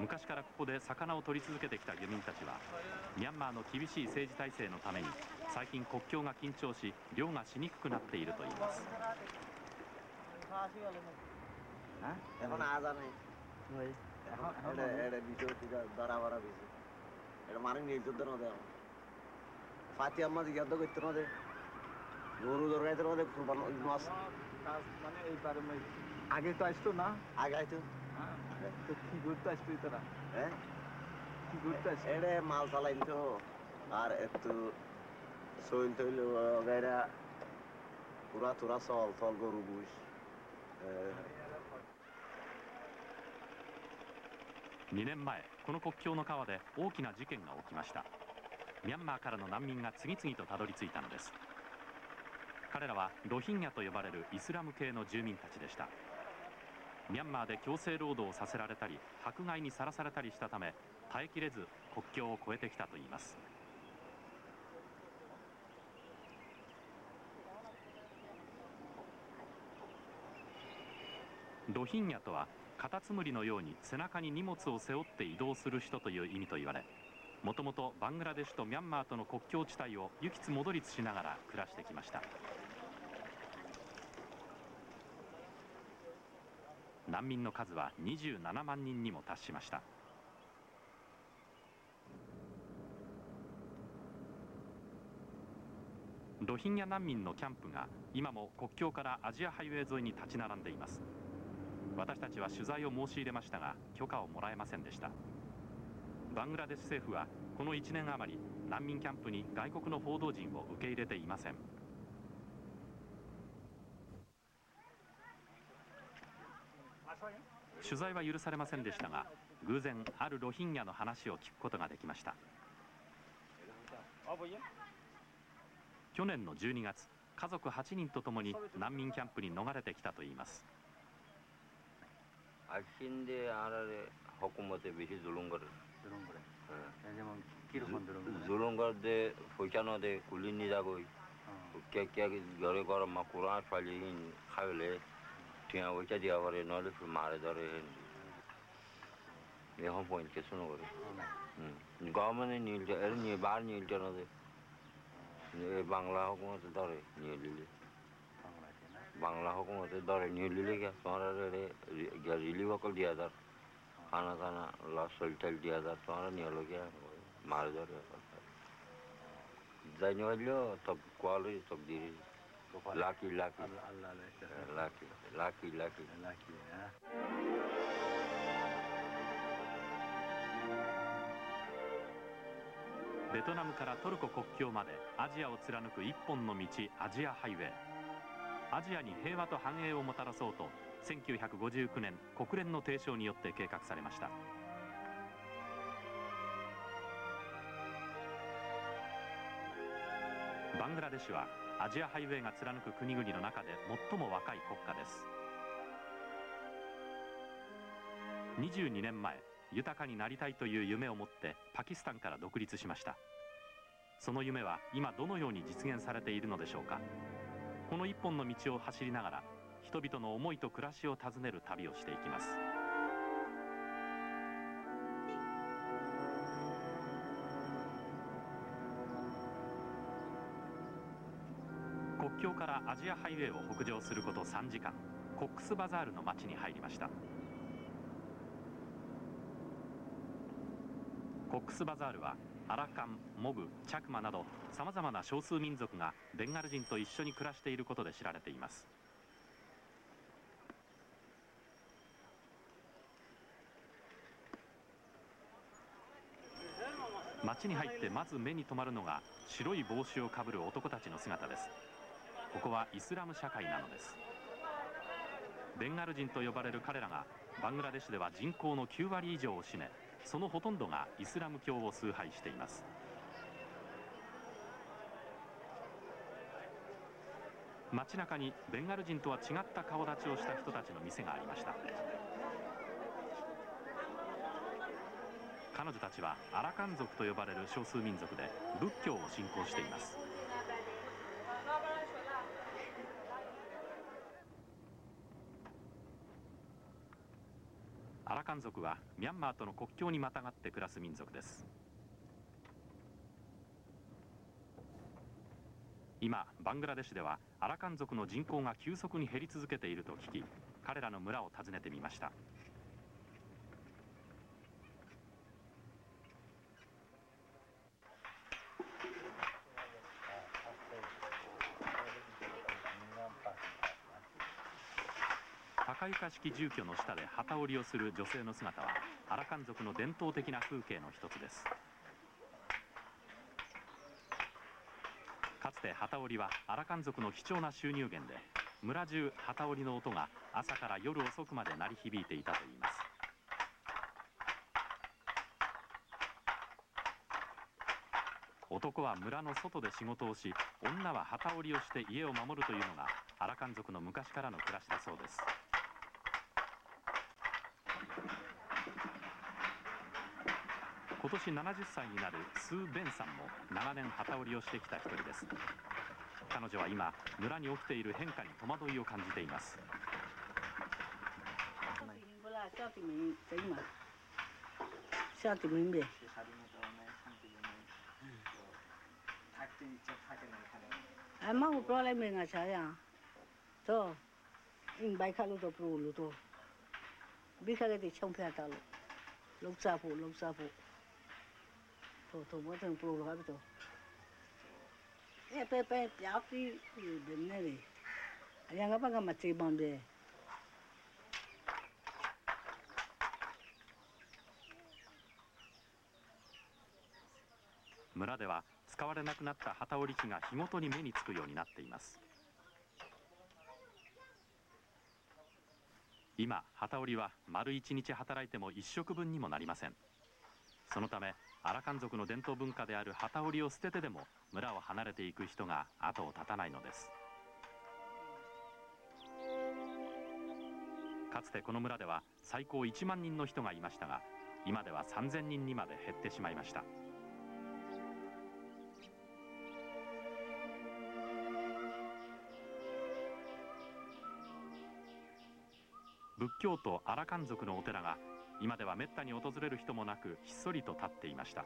昔からここで魚を取り続けてきた漁民たちはミャンマーの厳しい政治体制のために最近国境が緊張し漁がしにくくなっているといいます এখন আজা নেই এটা এটা বিষয় থেকে ধরা ভরা বিষয় এটা মানে নির্যুদ্ধ না দেওয়া ফাতি আম্মা জিজ্ঞাসা করতে না দে গরু দরকাইতে না দে কুরবান মাছ মানে এইবারে আগে তো আসতো না আগে আইতো তো কি ঘুরতে আসতো তারা হ্যাঁ কি ঘুরতে আসতো এটা মাল চালাইন তো আর একটু সইল তৈল গাইরা পুরা তুরা চল চল গরু বুঝ 2年前この国境の川で大きな事件が起きましたミャンマーからの難民が次々とたどり着いたのです彼らはロヒンギャと呼ばれるイスラム系の住民たちでした ミャンマーで強制労働をさせられたり迫害にさらされたりしたため耐えきれず国境を越えてきたといいます。ロヒンギャとはカタツムリのように背中に荷物を背負って移動する人という意味と言われもともとバングラデシュとミャンマーとの国境地帯を行きつ戻りつしながら暮らしてきました。難民の数は27万人にも達しました。ロヒンギャ難民のキャンプが今も国境からアジアハイウェイ沿いに立ち並んでいます。私たちは取材を申し入れましたが許可をもらえませんでした。バングラデシュ政府はこの1年余り難民キャンプに外国の報道陣を受け入れていません。取材は許されませんでしたが偶然あるロヒンギャの話を聞くことができました。去年の12月家族8人とともに難民キャンプに逃れてきたといいます টিয়া ওইটা দেওয়া করে নইলে মারে ধরে এখন পয়েন্টকে শুনো করে। হুম গভর্নমেন্টে নীলটা এর নিয়ে বার নীলটা নদে বাংলা হকুমতে ধরে নিয়ে নিলে বাংলা হকুমতে ধরে নিয়ে নিলে গিয়া তোমার রিলিভ অকল দিয়া ধর। খানা খানা, লস টাইল দিয়া ধর, তোমার নিয়ে হলো গিয়া মারে ধরে যাই নিয়ে তব কোয়ালি তব দিয়ে Lucky, lucky. Lucky, lucky, lucky. Lucky. Yeah. ベトナムからトルコ国境までアジアを貫く一本の道アジアハイウェイアジアに平和と繁栄をもたらそうと1959年国連の提唱によって計画されましたバングラデシュはアジアハイウェイが貫く国々の中で最も若い国家です。22年前豊かになりたいという夢を持ってパキスタンから独立しました。その夢は今どのように実現されているのでしょうか。この一本の道を走りながら人々の思いと暮らしを訪ねる旅をしていきます。境からアジアハイウェイを北上すること3時間。コックスバザールの町に入りました。コックスバザールはアラカン、モグ、チャクマなどさまざまな少数民族がベンガル人と一緒に暮らしていることで知られています。町に入ってまず目に留まるのが白い帽子をかぶる男たちの姿です。ここはイスラム社会なのです。ベンガル人と呼ばれる彼らがバングラデシュでは人口の9割以上を占めそのほとんどがイスラム教を崇拝しています。街中にベンガル人とは違った顔立ちをした人たちの店がありました。彼女たちはアラカン族と呼ばれる少数民族で仏教を信仰しています。アラカン族はミャンマーとの国境にまたがって暮らす民族です。今バングラデシュではアラカン族の人口が急速に減り続けていると聞き彼らの村を訪ねてみました。高床式住居の下で旗織りをする女性の姿はアラカン族の伝統的な風景の一つです。かつて旗織りはアラカン族の貴重な収入源で村中旗織りの音が朝から夜遅くまで鳴り響いていたといいます。男は村の外で仕事をし女は旗織りをして家を守るというのがアラカン族の昔からの暮らしだそうです。今年70歳になるスー・ベンさんも長年旗織りをしてきた一人です。彼女は今村に起きている変化に戸惑いを感じています。আমার tomaten polo と村では使われなくなった機織り機が日ごとに目につくようになっています今機織りは丸一日働いても一食分にもなりませんそのためアラカン族の伝統文化である機織りを捨ててでも村を離れていく人が後を絶たないのです。かつてこの村では最高1万人の人がいましたが今では3000人にまで減ってしまいました。仏教徒アラカン族のお寺が今ではめったに訪れる人もなくひっそりと立っていました。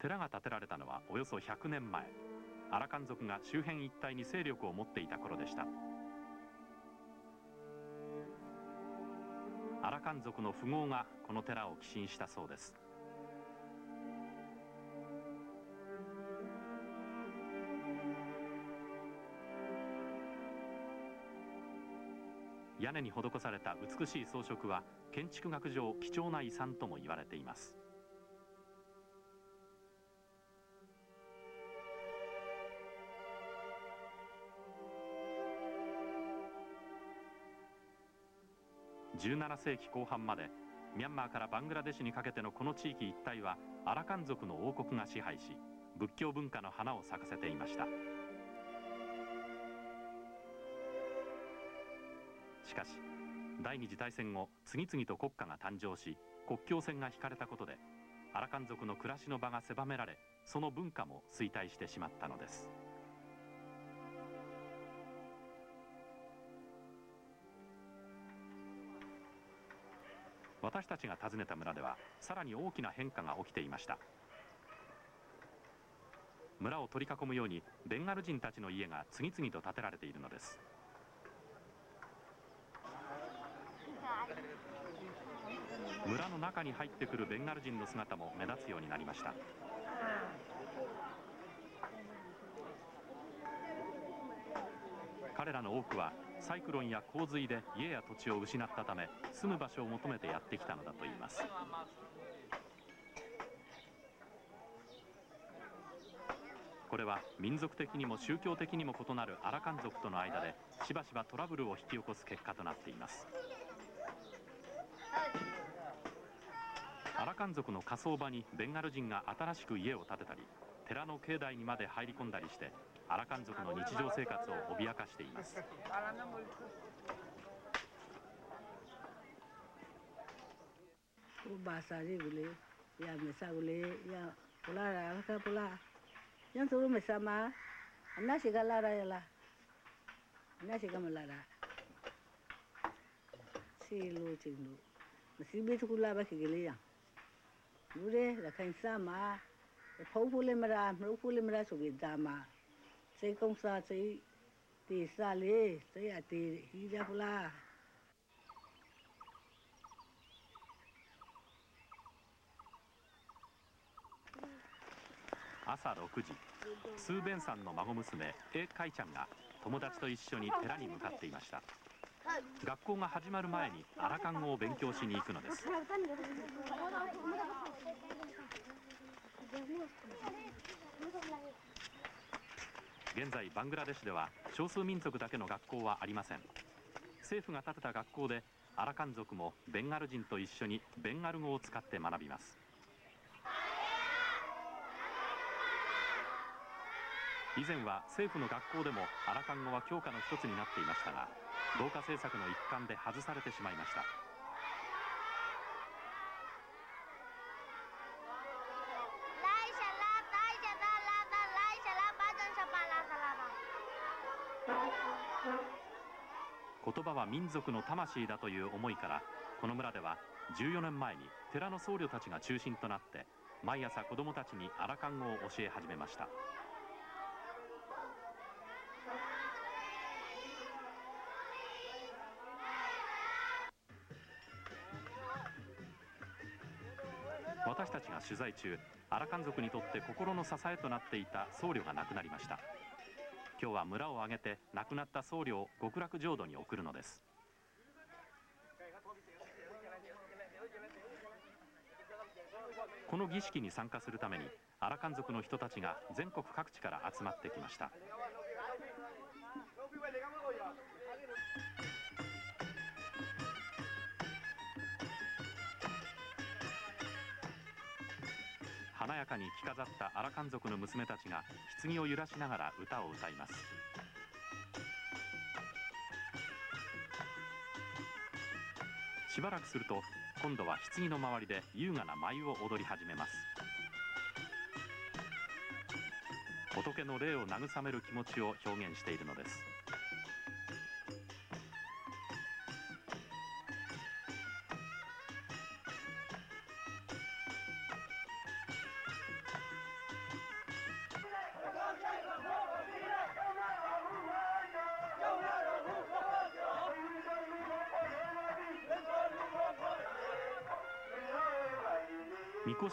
寺が建てられたのはおよそ100年前。アラカン族が周辺一帯に勢力を持っていた頃でした。アラカン族の富豪がこの寺を寄進したそうです。屋根に施された美しい装飾は建築学上貴重な遺産とも言われています。17世紀後半までミャンマーからバングラデシュにかけてのこの地域一帯はアラカン族の王国が支配し仏教文化の花を咲かせていました。かし第二次大戦後次々と国家が誕生し国境線が引かれたことでアラカン族の暮らしの場が狭められその文化も衰退してしまったのです。私たちが訪ねた村ではさらに大きな変化が起きていました。村を取り囲むようにベンガル人たちの家が次々と建てられているのです。村の中に入ってくるベンガル人の姿も目立つようになりました。彼らの多くはサイクロンや洪水で家や土地を失ったため住む場所を求めてやってきたのだといいます。これは民族的にも宗教的にも異なるアラカン族との間でしばしばトラブルを引き起こす結果となっています。アラカン族の火葬場にベンガル人が新しく家を建てたり寺の境内にまで入り込んだりしてアラカン族の日常生活を脅かしています。Cing lu mesti betu kula ba kigele ya lu de la kan sama phau phu le mara mru phu le mara so ge da ma sai công sa sai ti sa le sai a ti hi ja pula 朝6時スーベンさんの孫娘エカイちゃんが友達と一緒に寺に向かっていました学校が始まる前にアラカン語を勉強しに行くのです。現在バングラデシュでは少数民族だけの学校はありません。政府が建てた学校でアラカン族もベンガル人と一緒にベンガル語を使って学びます。以前は政府の学校でもアラカン語は教科の一つになっていましたが同化政策の一環で外されてしまいました言葉は民族の魂だという思いからこの村では14年前に寺の僧侶たちが中心となって毎朝子どもたちにアラカン語を教え始めました。取材中アラカン族にとって心の支えとなっていた僧侶が亡くなりました。今日は村を挙げて亡くなった僧侶を極楽浄土に送るのです。この儀式に参加するためにアラカン族の人たちが全国各地から集まってきました。華やかに着飾ったアラカン族の娘たちが棺を揺らしながら歌を歌います。しばらくすると今度は棺の周りで優雅な舞を踊り始めます。仏の霊を慰める気持ちを表現しているのです。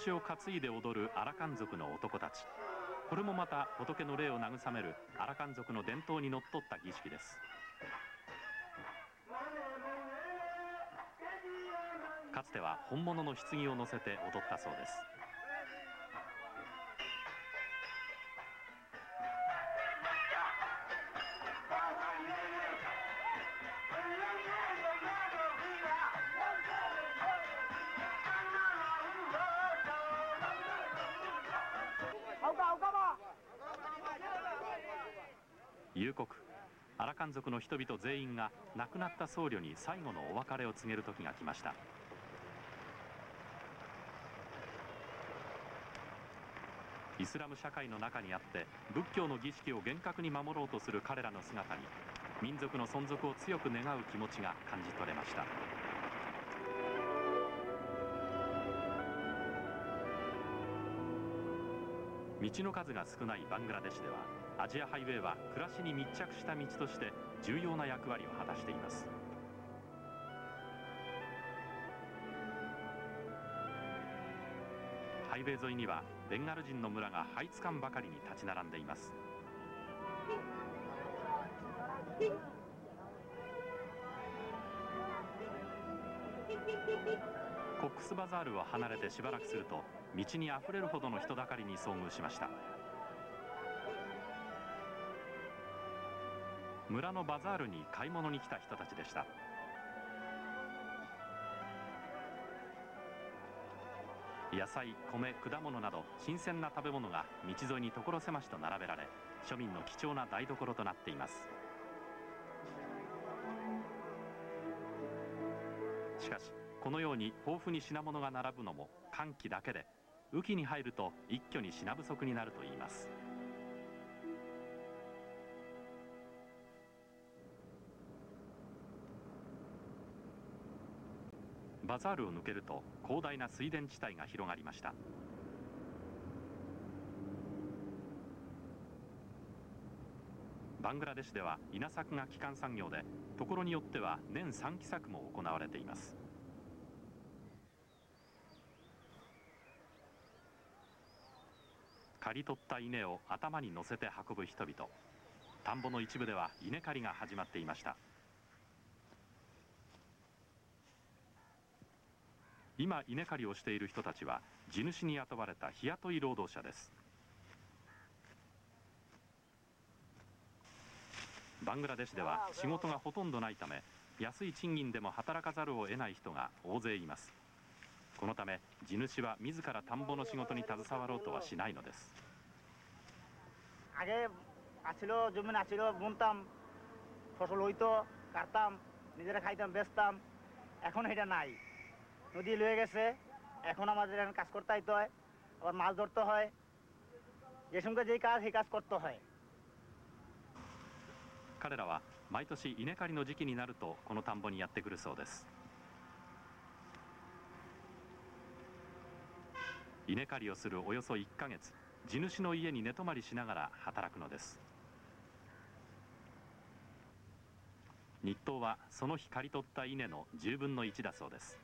しを担いで踊るアラカン族の男たちこれもまた仏の霊を慰めるアラカン族の伝統にのっとった儀式ですかつては本物の棺を乗せて踊ったそうです族の人々全員が亡くなった僧侶に最後のお別れを告げる時が来ました。イスラム社会の中にあって仏教の儀式を厳格に守ろうとする彼らの姿に民族の存続を強く願う気持ちが感じ取れました。道の数が少ないバングラデシュではアジアハイウェイは暮らしに密着した道として重要な役割を果たしています。ハイウェイ沿いにはベンガル人の村がハイツカンばかりに立ち並んでいます。コックスバザールを離れてしばらくすると道にあふれるほどの人だかりに遭遇しました。村のバザールに買い物に来た人たちでした。野菜米果物など新鮮な食べ物が道沿いに所狭しと並べられ庶民の貴重な台所となっています。しかしこのように豊富に品物が並ぶのも寒気だけで雨季に入ると一挙に品不足になるといいます。バザールを抜けると広大な水田地帯が広がりました。バングラデシュでは稲作が基幹産業でところによっては年3期作も行われています。刈り取った稲を頭に乗せて運ぶ人々。田んぼの一部では稲刈りが始まっていました。今稲刈りをしている人たちは地主に雇われた日雇い労働者ですバングラデシュでは仕事がほとんどないため安い賃金でも働かざるを得ない人が大勢いますこのため地主は自ら田んぼの仕事に携わろうとはしないのです আগে আছিল জমি আছিল বুনতাম ফসল হইতো কাটতাম নিজেরা খাইতাম বেচতাম এখন এটা নাই নদী লয়ে গেছে এখন আমাদের এখন কাজ করতে হইতে হয় আবার মাছ ধরতে হয় যে সঙ্গে যেই কাজ সেই কাজ করতে হয় 彼らは 毎年稲刈りの時期になるとこの田んぼにやってくるそうです稲刈りをするおよそ1ヶ月地主の家に寝泊まりしながら働くのです日当はその日刈り取った稲の10分の1だそうです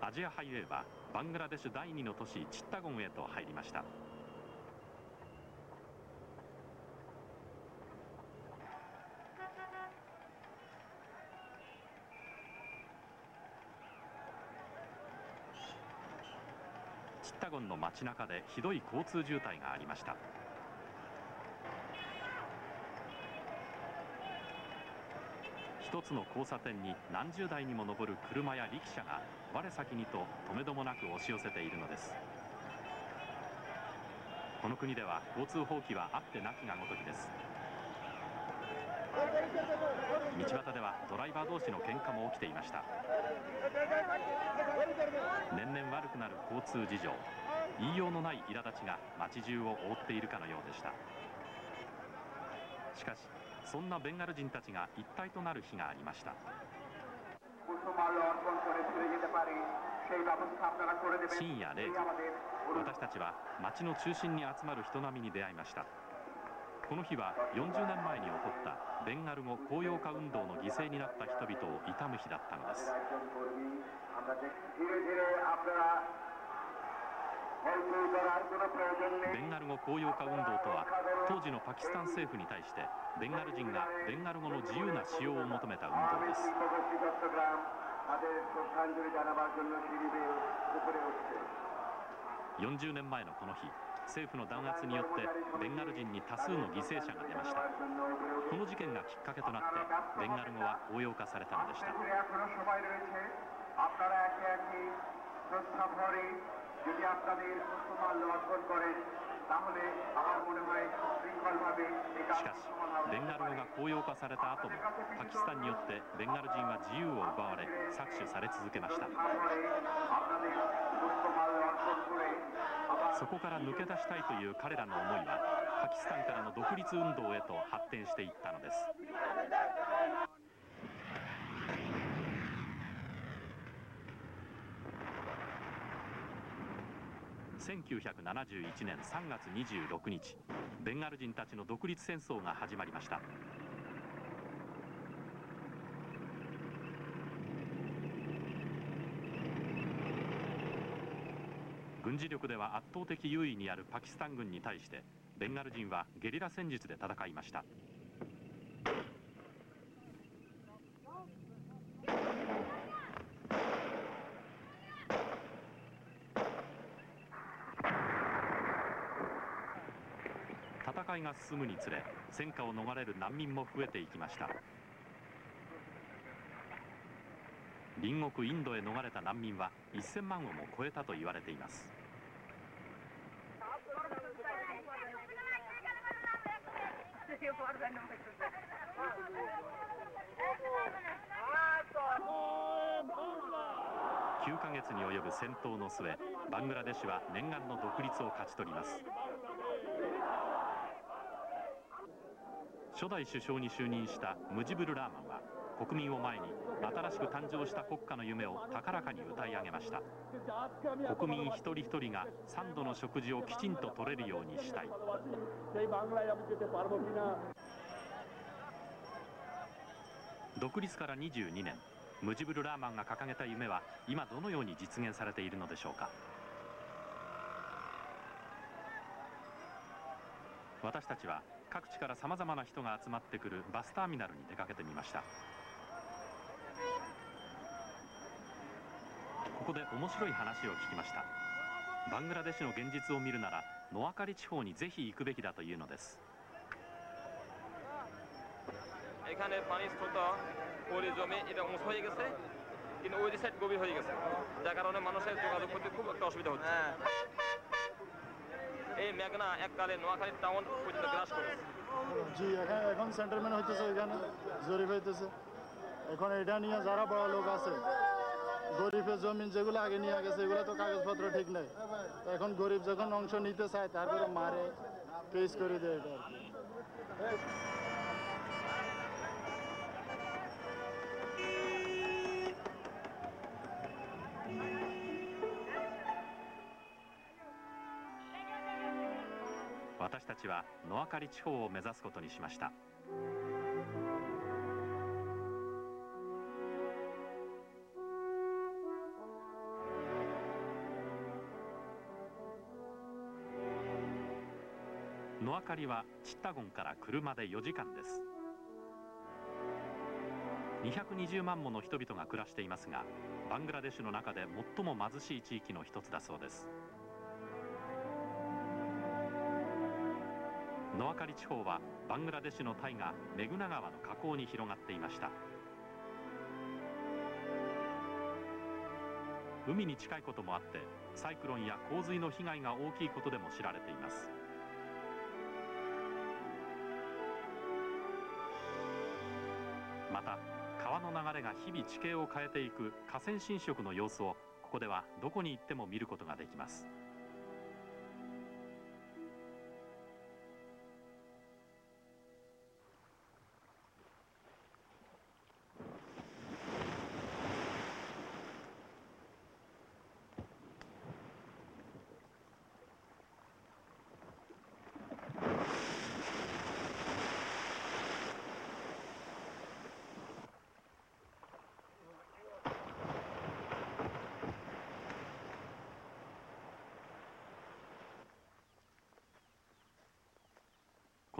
アジアハイウェイはバングラデシュ第2の都市チッタゴンへと入りました。チッタゴンの街中でひどい交通渋滞がありました。一つの交差点に何十台にも上る車や力車が我先にと止めどもなく押し寄せているのです。この国では交通法規はあってなきがごときです。道端ではドライバー同士の喧嘩も起きていました。年々悪くなる交通事情言いようのない苛立ちが街中を覆っているかのようでした。しかしそんなベンガル人たちが一体となる日がありました。深夜0時私たちは街の中心に集まる人並みに出会いました。この日は40年前に起こったベンガル語公用化運動の犠牲になった人々を悼む日だったのです。ベンガル語公用化運動とは当時のパキスタン政府に対してベンガル人がベンガル語の自由な使用を求めた運動です40年前のこの日政府の弾圧によってベンガル人に多数の犠牲者が出ましたこの事件がきっかけとなってベンガル語は公用化されたのでしたযদি আপনাদের মুসলমান অর্পণ করেন しかしベンガル語が公用化された後もパキスタンによってベンガル人は自由を奪われ搾取され続けました。そこから抜け出したいという彼らの思いはパキスタンからの独立運動へと発展していったのです。1971年3月26日ベンガル人たちの独立戦争が始まりました。軍事力では圧倒的優位にあるパキスタン軍に対してベンガル人はゲリラ戦術で戦いました戦いが進むにつれ戦火を逃れる難民も増えていきました。隣国インドへ逃れた難民は1000万をも超えたと言われています。9ヶ月に及ぶ戦闘の末バングラデシュは念願の独立を勝ち取ります。初代首相に就任したムジブル・ラーマンは国民を前に新しく誕生した国家の夢を高らかに歌い上げました。国民一人一人が3度の食事をきちんと取れるようにしたい。独立から22年ムジブル・ラーマンが掲げた夢は今どのように実現されているのでしょうか。私たちは各地からさまざまな人が集まってくるバスターミナルに出かけてみましたここで面白い話を聞きましたバングラデシュの現実を見るならノアカリ地方にぜひ行くべきだというのですএখানে পানির স্রোত পলি জমে এটা উঁচু হয়ে গেছে কিন্তু ওই সাইড গভীর হয়ে গেছে যার কারণে মানুষের যোগাযোগ করতে খুব একটা অসুবিধা হচ্ছে এই মেঘনা এককালে নোয়াখালী টাউন পর্যন্ত গ্রাস করে। জি, এখন এখন সেন্টারম্যান হইতেছে এখানে, জরিপ হইতেছে। এখন এটা নিয়ে যারা বড় লোক আছে, গরিবের জমিন যেগুলো আগে নিয়ে গেছে, এগুলো তো কাগজপত্র ঠিক নাই। এখন গরিব যখন অংশ নিতে চায়, তারপরে মারে কেস করে দেয় এটা 私たちは野明かり地方を目指すことにしました。野明かりはチッタゴンから車で4時間です。220万もの人々が暮らしていますがバングラデシュの中で最も貧しい地域の一つだそうです。野明かり地方はバングラデシュの大河メグナ川の河口に広がっていました。海に近いこともあってサイクロンや洪水の被害が大きいことでも知られています。また川の流れが日々地形を変えていく河川侵食の様子をここではどこに行っても見ることができます。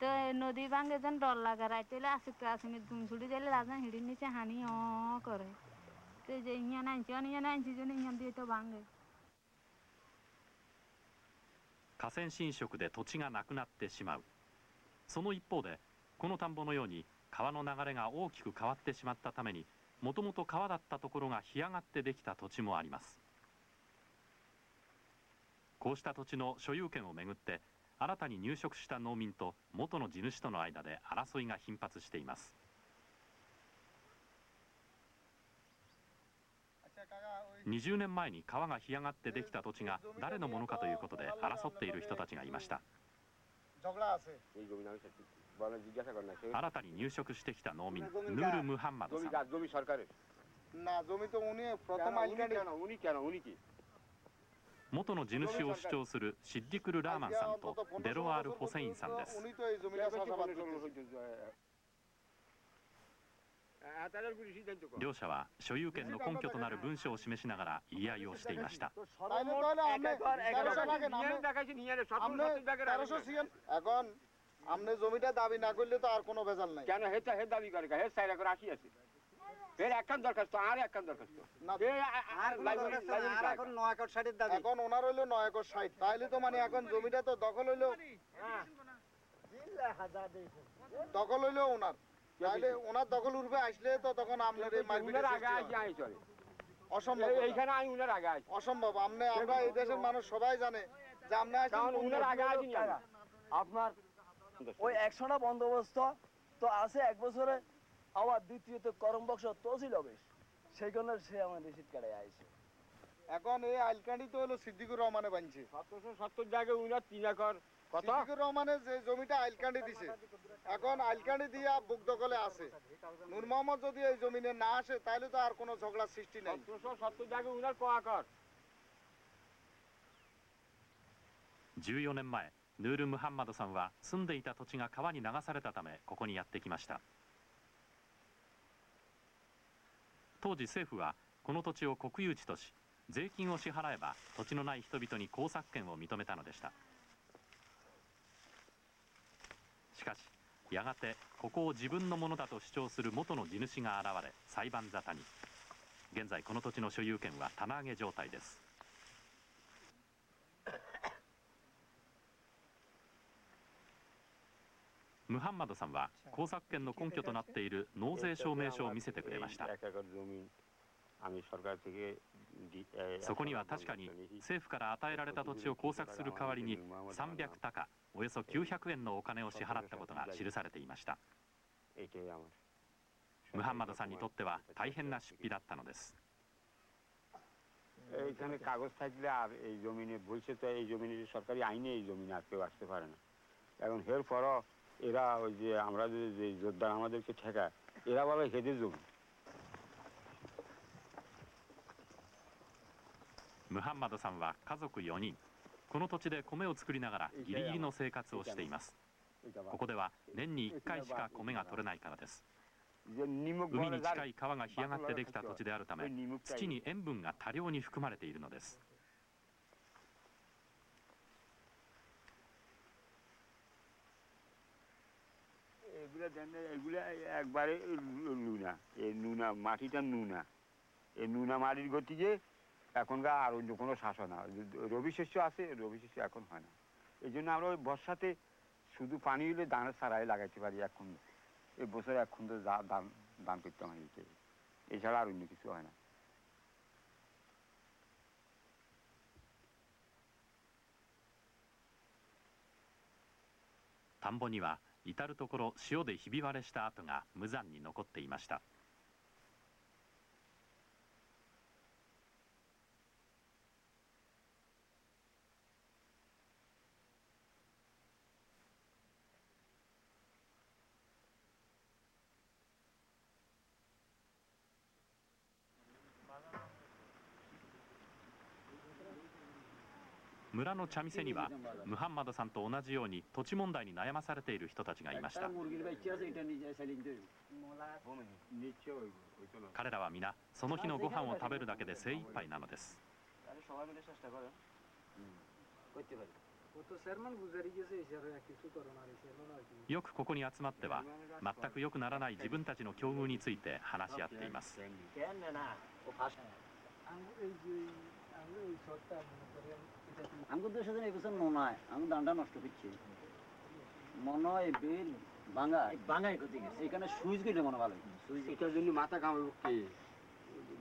তো নদী ভাঙে যেন ডর লাগা রাইতে হলে আসি আসিনি দুম ছুটি যাইলে রাজন হিড়ির নিচে হানি অ করে তো যে ইয়া নাইছি অন ইয়া নাইছি যেন ইয়ান দিয়ে তো ভাঙে 河川侵食で土地がなくなってしまうその一方でこの田んぼのように川の流れが大きく変わってしまったためにもともと川だったところが干上がってできた土地もありますこうした土地の所有権をめぐって 新たに入植した農民と元の地主との間で争いが頻発しています。20年前に川が干上がってできた土地が誰のものかということで争っている人たちがいました。新たに入植してきた農民ヌール・ムハンマドさん。元の地主を主張するシッディクル・ラーマンさんとデロアール・ホセインさんです উনি তো এই জমিটা চাষাবাদ করতেছে। 両者は所有権の根拠となる文書を示しながら言い合いをしていました তাইলে তাহলে আপনি তেরোশো ভাগেন আপনি তেরোশো ছিলেন এখন আপনি জমিটা দাবি না করলে তো আর কোনো ভেজাল নাই কেন হেতা হে দাবি করে হে সাইরা করে আসি আছে ফের একখান দরখাস্ত আর একখান দরখাস্ত। এ, আ- আ- লাইব্রেরি- লাইব্রেরি এখন ওনার হইল নয় একর ষাট তাইলে তো মানে এখন জমিটা তো দখল হইল দখল হইল ওনার। তাইলে ওনার দখল উঠবে আসলে তো তখন আপনার এই মারপিটের আগে আগে আই চলে। অসম্ভব এইখানে আমি উনার আগে আছি অসম্ভব। আপনি আমরা এই দেশের মানুষ সবাই জানে যে আপনি উনার আগে আপনার ওই একশোটা বন্দোবস্ত তো আছে এক বছরে। আবার দ্বিতীয়ত করম বক্স তো ছিল বেশ সেই কারণে সে আমার রিসিট কাটে আইছে এখন এই আইলকান্ডি তো হলো সিদ্দিকুর রহমানে বানছে সতেরোশো সত্তর জায়গায় উনার তিন একর কত সিদ্দিকুর রহমানের যে জমিটা আইলকান্ডি দিছে এখন আইলকান্ডি দিয়া বুক দখলে আছে নূর মোহাম্মদ যদি এই জমিনে না আসে তাহলে তো আর কোনো ঝগড়ার সৃষ্টি নাই সতেরোশো সত্তর জায়গায় উনার ক একর14年前ヌール・ムハンマドさんは住んでいた土地が川に流されたためここにやってきました 当時政府はこの土地を国有地とし税金を支払えば土地のない人々に工作権を認めたのでした。しかしやがてここを自分のものだと主張する元の地主が現れ裁判沙汰に。現在この土地の所有権は棚上げ状態です。ムハンマドさんは工作権の根拠となっている納税証明書を見せてくれました。そこには確かに政府から与えられた土地を工作する代わりに300高およそ900円のお金を支払ったことが記されていました。ムハンマドさんにとっては大変な出費だったのです。এইখানে কাগজ থাকলে আর এই জমিনে বলছে তো এই জমিনে সরকারি আইনে এই জমিনে আর কেউ আসতে পারে না এখন এর পরও এরা ওই যে আমরা যে যে যোদ্ধার আমাদেরকে ঠেকায় এরা বলে হেদের জমি ムハンマドさんは家族4人この土地で米を作りながらギリギリの生活をしていますここでは年に1回しか米が取れないからです海に近い川が干上がってできた土地であるため土に塩分が多量に含まれているのです এগুলো দেন না, এগুলো একবারে নু- নুনা এই নুনা মাটিটা নুনা এই নুনা মাটির গতিকে এখনকার আর অন্য কোনো শাসন না রবি শস্য আছে রবি শস্য এখন হয় না এই জন্য আমরা ওই বর্ষাতে শুধু পানি হলে দানের সারাই লাগাইতে পারি এখন এই বছর এখন তো যা- দান দান করতাম হয়েছে এছাড়া আর অন্য কিছু হয় না 田んぼには 至る所潮でひび割れした跡が無残に残っていました。の茶店にはムハンマドさんと同じように土地問題に悩まされている人たちがいました。彼らは皆その日のご飯を食べるだけで精一杯なのです。よくここに集まっては全く良くならない自分たちの境遇について話し合っています。মনায় আমি দানটা নষ্ট করছি মনয় বিল ক্ষতি গেছে। এখানে সুইচ গেলে মনে ভালো। সুইচ এটার জন্য মাথা কি?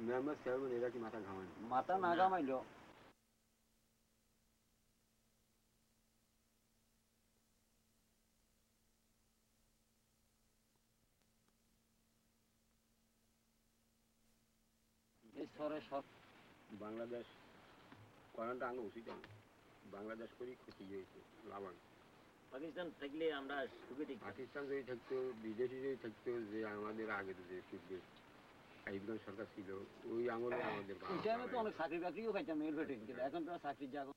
মেম্বার এরা কি মাথা ঘামায়? মাথা না ঘামাইলো বাংলাদেশ করানটা আগে উচিত না বাংলাদেশ করেই ক্ষতি হয়েছে লাভান পাকিস্তান থাকলে আমরা সুবিধা পাকিস্তান যদি থাকতো বিদেশি যদি থাকতো যে আমাদের আগে তো যে পূর্বে আইবগঞ্জ সরকার ছিল ওই আঙুলে আমাদের এই টাইমে তো অনেক চাকরি বাকরিও পাইতাম মেল ভেটে কিন্তু এখন তো আর চাকরির জায়গা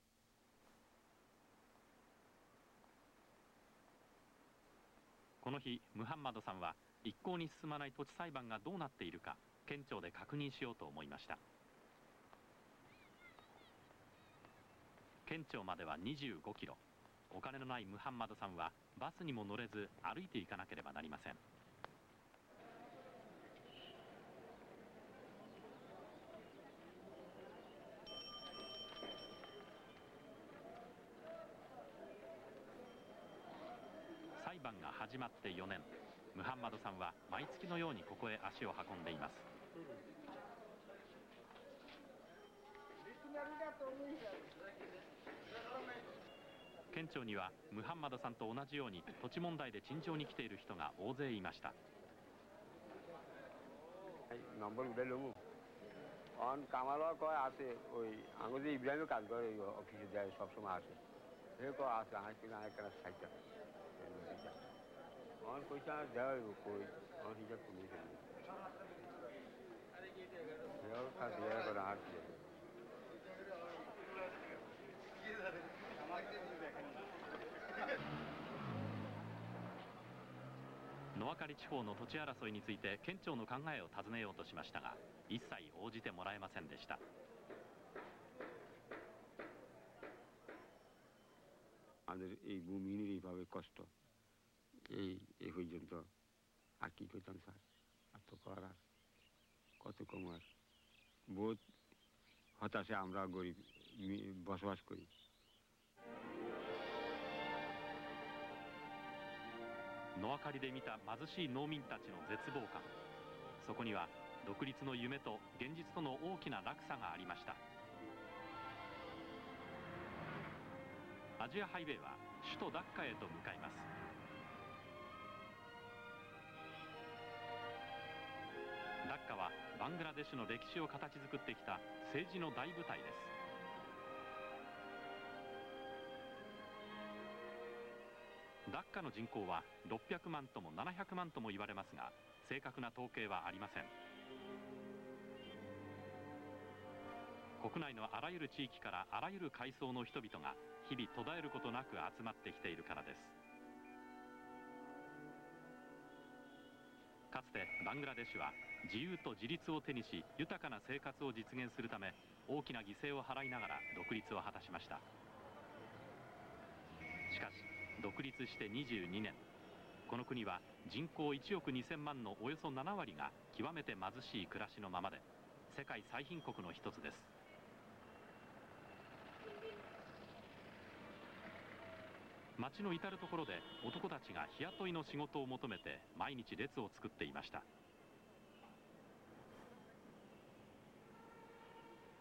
この日ムハンマドさんは一向に進まない土地裁判がどうなっているか県庁で確認しようと思いました 県庁までは25キロ。お金のないムハンマドさんはバスにも乗れず歩いていかなければなりません。裁判が始まって4年。ムハンマドさんは毎月のようにここへ足を運んでいます。県庁にはムハンマドさんと同じように土地問題で陳情に来ている人が大勢いました。野分かり地方の土地争いについて県庁の考えを尋ねようとしましたが一切応じてもらえませんでした আমাদের এই ভূমিহীনের এইভাবে কষ্ট এই এই পর্যন্ত আর কি করতাম স্যার আর তো করার কত কম আর বহুত হতাশে আমরা গরিব মি- বসবাস করি 野明かりで見た貧しい農民たちの絶望感。そこには独立の夢と現実との大きな落差がありました。アジアハイウェイは首都ダッカへと向かいます。ダッカはバングラデシュの歴史を形作ってきた政治の大舞台です。ダッカの人口は600万とも700万とも言われますが正確な統計はありません。国内のあらゆる地域からあらゆる階層の人々が日々途絶えることなく集まってきているからです。かつてバングラデシュは自由と自立を手にし豊かな生活を実現するため大きな犠牲を払いながら独立を果たしました。独立して22年。この国は人口1億2000万のおよそ7割が極めて貧しい暮らしのままで世界最貧国の一つです。町の至る所で男たちが日雇いの仕事を求めて毎日列を作っていました。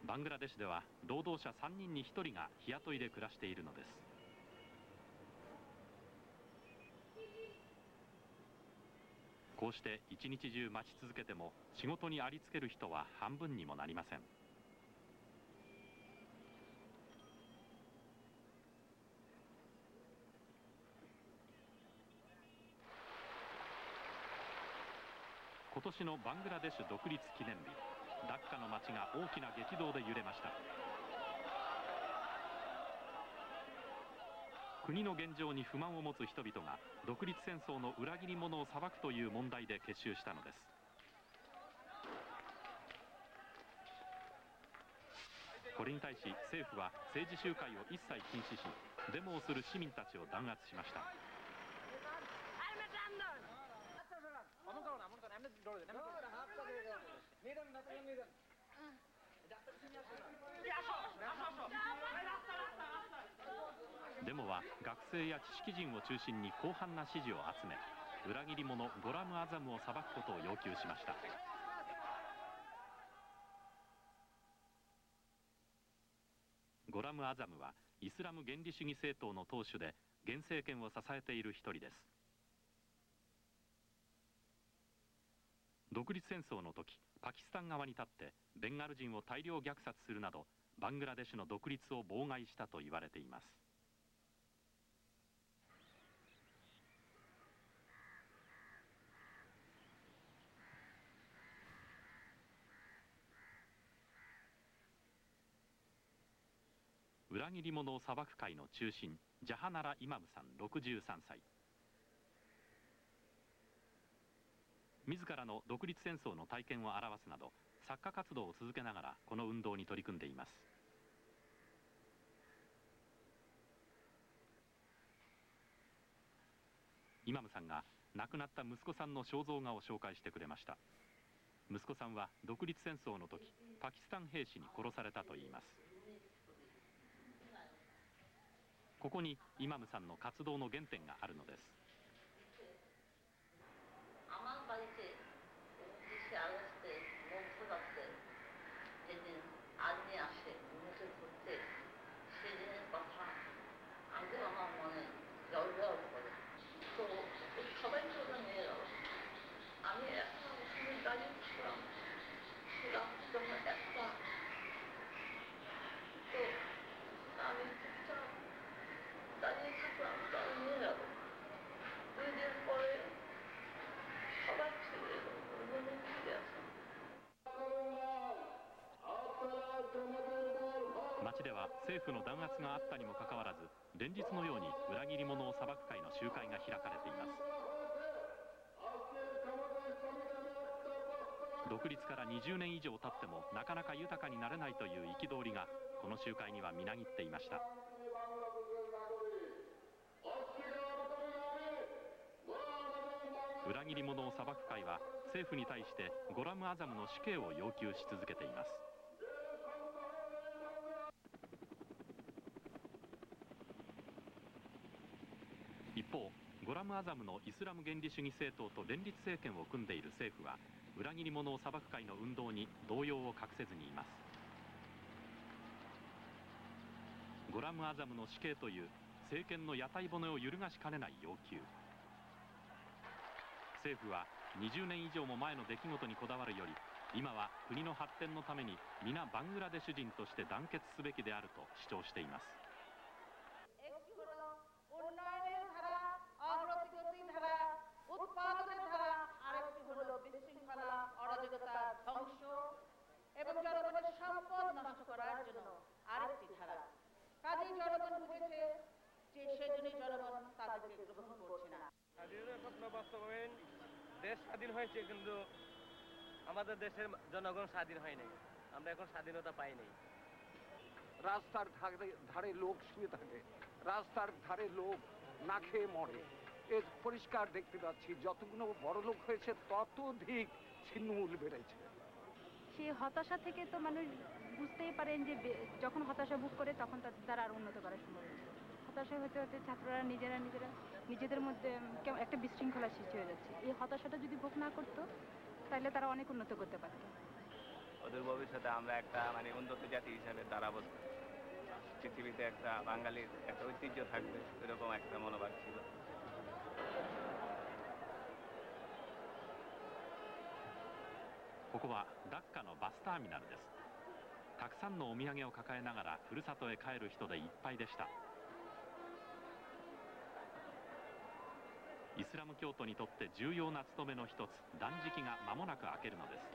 バングラデシュでは労働者3人に1人が日雇いで暮らしているのです。こうして一日中待ち続けても仕事にありつける人は半分にもなりません。今年のバングラデシュ独立記念日ダッカの街が大きな激動で揺れました。国の現状に不満を持つ人々が独立戦争の裏切り者を裁くという問題で結集したのです。これに対し政府は政治集会を一切禁止しデモをする市民たちを弾圧しましたデモは学生や知識人を中心に広範な支持を集め裏切り者ゴラム・アザムを裁くことを要求しました。ゴラム・アザムはイスラム原理主義政党の党首で現政権を支えている一人です。独立戦争の時パキスタン側に立ってベンガル人を大量虐殺するなどバングラデシュの独立を妨害したと言われています。裏切り者を裁く会の中心ジャハナラ・イマムさん63歳。自らの独立戦争の体験を表すなど作家活動を続けながらこの運動に取り組んでいます。イマムさんが亡くなった息子さんの肖像画を紹介してくれました。息子さんは独立戦争の時パキスタン兵士に殺されたといいます。ここにイマムさんの活動の原点があるのです。は政府の弾圧があったにもかかわらず連日のように裏切り者を裁く会の集会が開かれています。独立から20年以上経ってもなかなか豊かになれないという憤りがこの集会にはみなぎっていました。裏切り者を裁く会は政府に対してゴラム・アザムの死刑を要求し続けています一方ゴラムアザムのイスラム原理主義政党と連立政権を組んでいる政府は裏切り者を裁く会の運動に動揺を隠せずにいます。ゴラムアザムの死刑という政権の屋台骨を揺るがしかねない要求。政府は20年以上も前の出来事にこだわるより今は国の発展のために皆バングラデシュ人として団結すべきであると主張しています。জনগণ বুঝেছে যে সেজন্যই জনগণ তাদেরকে গ্রহণ করছে না। স্বাধীনতার স্বপ্ন বাস্তবায়ন দেশ স্বাধীন হয়েছে কিন্তু আমাদের দেশের জনগণ স্বাধীন হয় নাই। আমরা এখন স্বাধীনতা পাই নাই। রাস্তার ধারে ধারে লোক শুয়ে থাকে রাস্তার ধারে লোক না খেয়ে মরে। এর পরিষ্কার দেখতে পাচ্ছি যতগুলো বড় লোক হয়েছে ততধিক ছিন্নমূল বেড়েছে। সেই হতাশা থেকে তো মানুষ বুঝতেই পারেন যে যখন হতাশা ভোগ করে, তখন দ্বারা আর উন্নত করা সম্ভব। হতাশা হতে হতে ছাত্ররা নিজেরা নিজেরা নিজেদের মধ্যে একটা বিশৃঙ্খলা সৃষ্টি হয়ে যাচ্ছে। এই হতাশাটা যদি ভোগ না করতো, তাহলে তারা অনেক উন্নত করতে পারত। ওদের ভবিষ্যতে আমরা একটা মানে উন্নত জাতি হিসাবে দাঁড়াবো। পৃথিবীতে একটা বাঙালির একটা ঐতিহ্য থাকবে। এরকম একটা মনোভাব ছিল। ここはダッカのバスターミナルです。たくさんのお土産を抱えながらふるさとへ帰る人でいっぱいでした。イスラム教徒にとって重要な務めの一つ断食が間もなく明けるのです。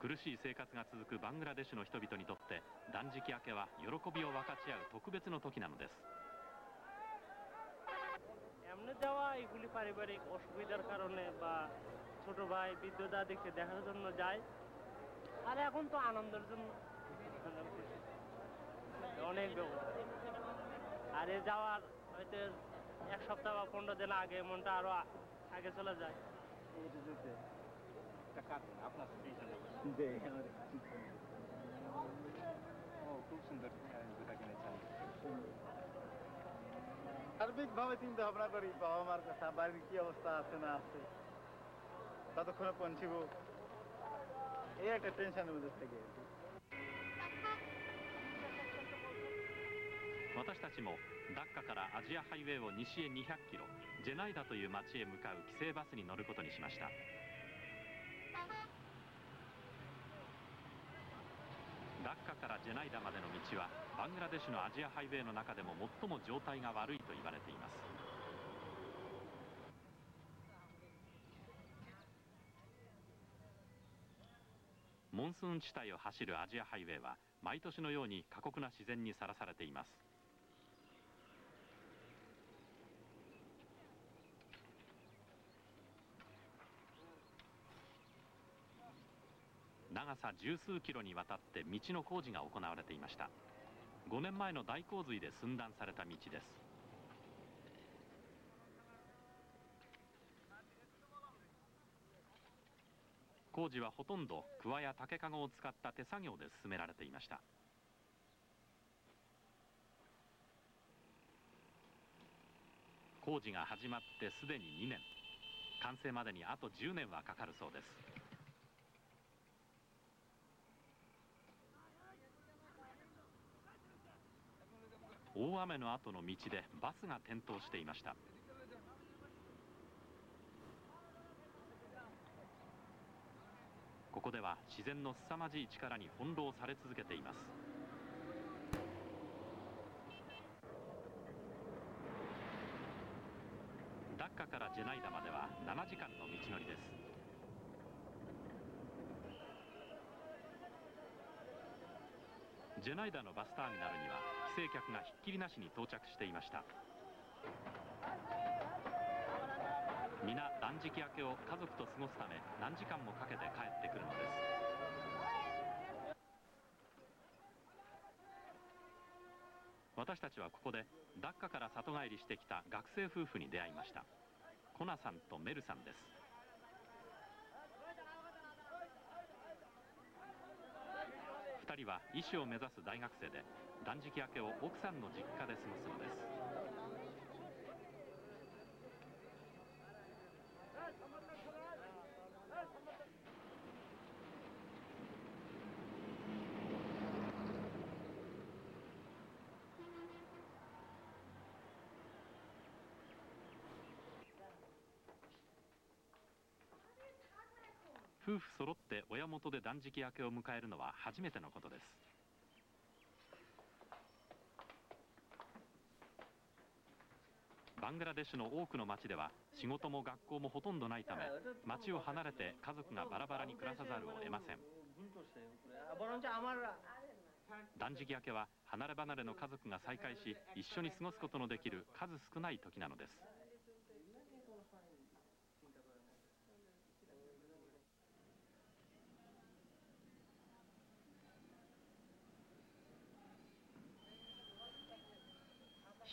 苦しい生活が続くバングラデシュの人々にとって断食明けは喜びを分かち合う特別の時なのです。এমনি যাওয়া এগুলি পারিবারিক অসুবিধার কারণে বা ছোট ভাই বৃদ্ধ দাদিকে দেখার জন্য যায়। আর এখন তো আনন্দের জন্য অনেক ব্যবস্থা। আর এ যাওয়ার হয়তো এক সপ্তাহ বা পনেরো দিন আগে মনটা আরও আগে চলে যায়। আপনার খুব সুন্দর জুতা কিনেছেন। সার্বিকভাবে চিন্তা ভাবনা করি বাবা মার কথা বাড়ির কি অবস্থা আছে না আছে ততক্ষণে পৌঁছিব এই একটা টেনশনের মধ্যে থেকে 私たちもダッカからアジアハイウェイを西へ200キロジェナイダという町へ向かう帰省バスに乗ることにしました ラッカからジェナイダまでの道はバングラデシュのアジアハイウェイの中でも最も状態が悪いと言われています。モンスーン地帯を走るアジアハイウェイは毎年のように過酷な自然にさらされています。長さ十数キロにわたって道の工事が行われていました。5年前の大洪水で寸断された道です。工事はほとんど桑や竹籠を使った手作業で進められていました。工事が始まってすでに2年。完成までにあと10年はかかるそうです。大雨の後の道でバスが転倒していました。ここでは自然の凄まじい力に翻弄され続けています。ダッカからジェナイダまでは7時間の道のりです。ジェナイダのバスターミナルには帰省客がひっきりなしに到着していました。皆断食明けを家族と過ごすため何時間もかけて帰ってくるのです。私たちはここでダッカから里帰りしてきた学生夫婦に出会いました。コナさんとメルさんです。2人は医師を目指す大学生で断食明けを奥さんの実家で過ごすのです。夫婦揃って親元で断食明けを迎えるのは初めてのことです。バングラデシュの多くの町では仕事も学校もほとんどないため町を離れて家族がバラバラに暮らさざるを得ません。断食明けは離れ離れの家族が再会し一緒に過ごすことのできる数少ない時なのです。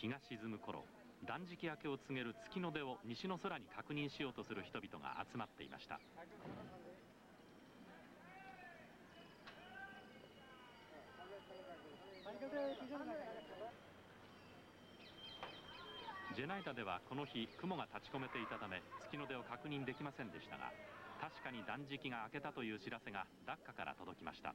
日が沈む頃断食明けを告げる月の出を西の空に確認しようとする人々が集まっていました。ジェナイダではこの日雲が立ち込めていたため月の出を確認できませんでしたが確かに断食が明けたという知らせがダッカから届きました。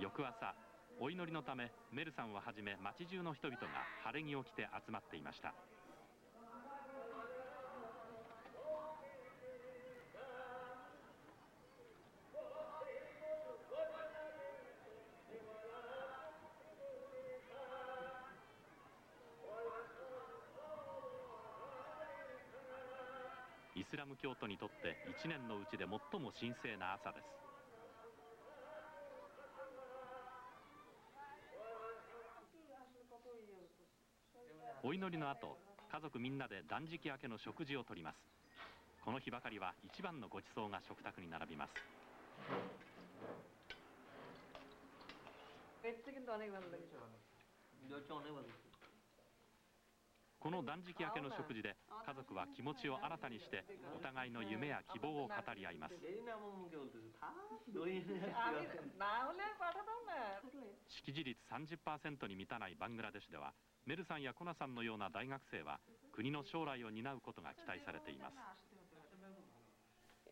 翌朝お祈りのためメルさんをはじめ町中の人々が晴れ着を着て集まっていました。イスラム教徒にとって一年のうちで最も神聖な朝です。お祈りの後家族みんなで断食明けの食事をとります。この日ばかりは一番のごちそうが食卓に並びますこの断食明けの食事で家族は気持ちを新たにしてお互いの夢や希望を語り合います আমি না হলে আর পাঠাতাম না থাকলে 識字率30%に満たないバングラデシュではメルさんやコナさんのような大学生は国の将来を担うことが期待されています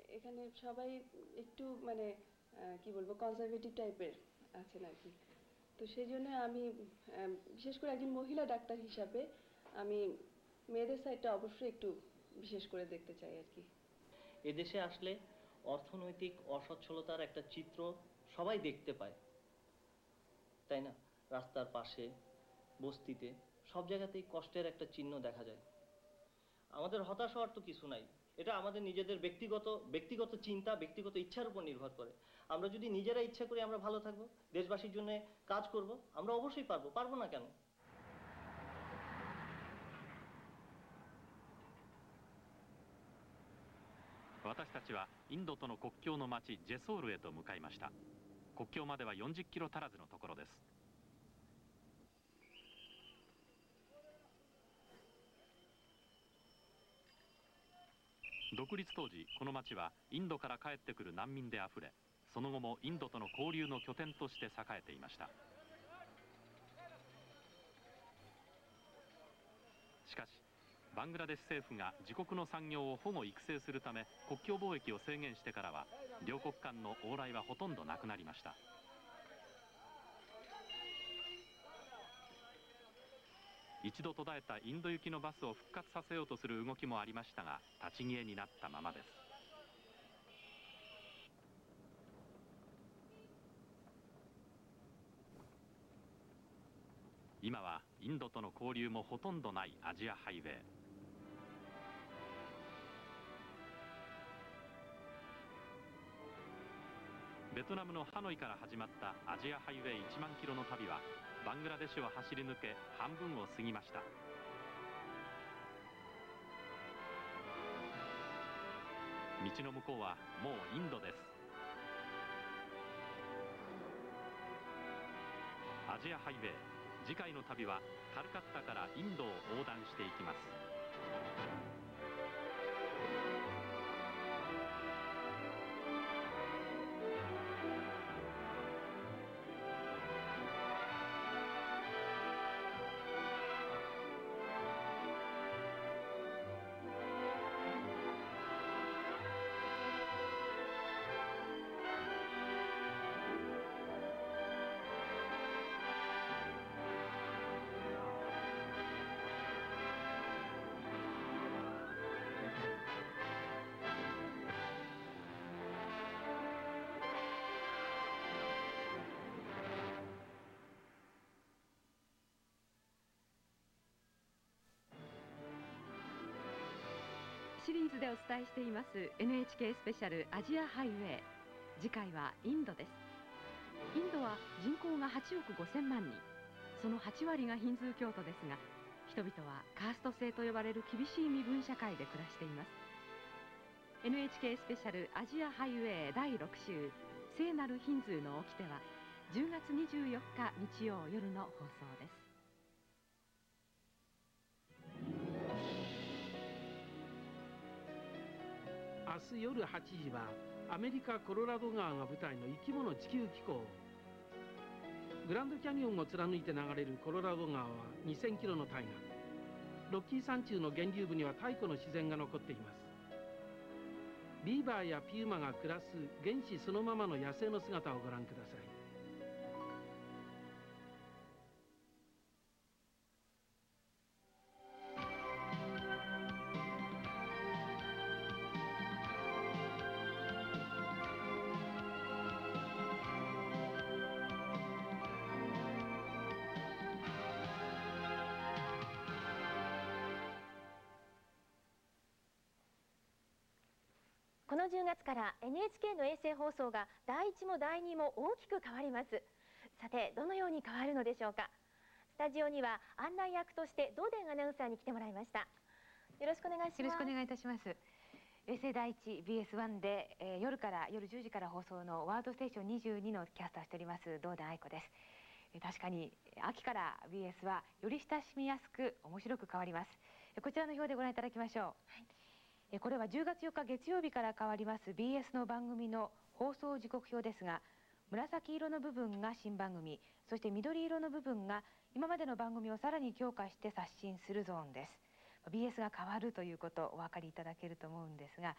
এখানে সবাই একটু মানে আহ, কি বলবো কনজারভেটিভ টাইপের আছেন আর কি তো সেই জন্য আমি আহ, বিশেষ করে একজন মহিলা ডাক্তার হিসাবে আমি মেয়েদের সাইডটা অবশ্যই একটু বিশেষ করে দেখতে চাই আর কি। এদেশে আসলে অর্থনৈতিক অসচ্ছলতার একটা চিত্র সবাই দেখতে পায়। তাই না? রাস্তার পাশে, বস্তিতে, সব জায়গাতেই কষ্টের একটা চিহ্ন দেখা যায়। আমাদের হতাশ হওয়ার তো কিছু নাই। এটা আমাদের নিজেদের ব্যক্তিগত ব্যক্তিগত চিন্তা, ব্যক্তিগত ইচ্ছার উপর নির্ভর করে। আমরা যদি নিজেরা ইচ্ছা করি আমরা ভালো থাকব, দেশবাসীর জন্য কাজ করব, আমরা অবশ্যই পারব। পারব না কেন? たちはインドとの国境の町ジェソールへと向かいました。国境までは40キロ足らずのところです。独立当時この町はインドから帰ってくる難民であふれその後もインドとの交流の拠点として栄えていましたしかしバングラデシュ政府が自国の産業を保護育成するため国境貿易を制限してからは両国間の往来はほとんどなくなりました。一度途絶えたインド行きのバスを復活させようとする動きもありましたが立ち消えになったままです。今はインドとの交流もほとんどないアジアハイウェイ。ベトナムのハノイから始まったアジアハイウェイ1万キロの旅はバングラデシュを走り抜け半分を過ぎました。道の向こうはもうインドです。アジアハイウェイ次回の旅はカルカッタからインドを横断していきます。でお伝えしています NHK スペシャルアジアハイウェイ。次回はインドです。インドは人口が8億5千万人。その8割がヒンズー教徒ですが人々はカースト制と呼ばれる厳しい身分社会で暮らしています。NHK スペシャルアジアハイウェイ第6週聖なるヒンズーの掟は10月24日日曜夜の放送です。明日夜8時はアメリカ・コロラド川が舞台の生き物地球機構グランドキャニオンを貫いて流れるコロラド川は2000キロの大河。ロッキー山中の源流部には太古の自然が残っています。ビーバーやピューマが暮らす原始そのままの野生の姿をご覧ください。月から NHK の衛星放送が第1も第2も大きく変わります。さてどのように変わるのでしょうか？スタジオには案内役としてドーデンアナウンサーに来てもらいました。よろしくお願いします。よろしくお願いいたします。衛星第一 BS1 で、えー、夜から夜10時から放送のワードステーション22のキャスターしております堂田愛子です。えー確かに秋から BS はより親しみやすく面白く変わります。えーこちらの表でご覧いただきましょう、えーこれは10月4日月曜日から変わります BS の番組の放送時刻表ですが紫色の部分が新番組そして緑色の部分が今までの番組をさらに強化して刷新するゾーンです。BS が変わるということお分かりいただけると思うんですが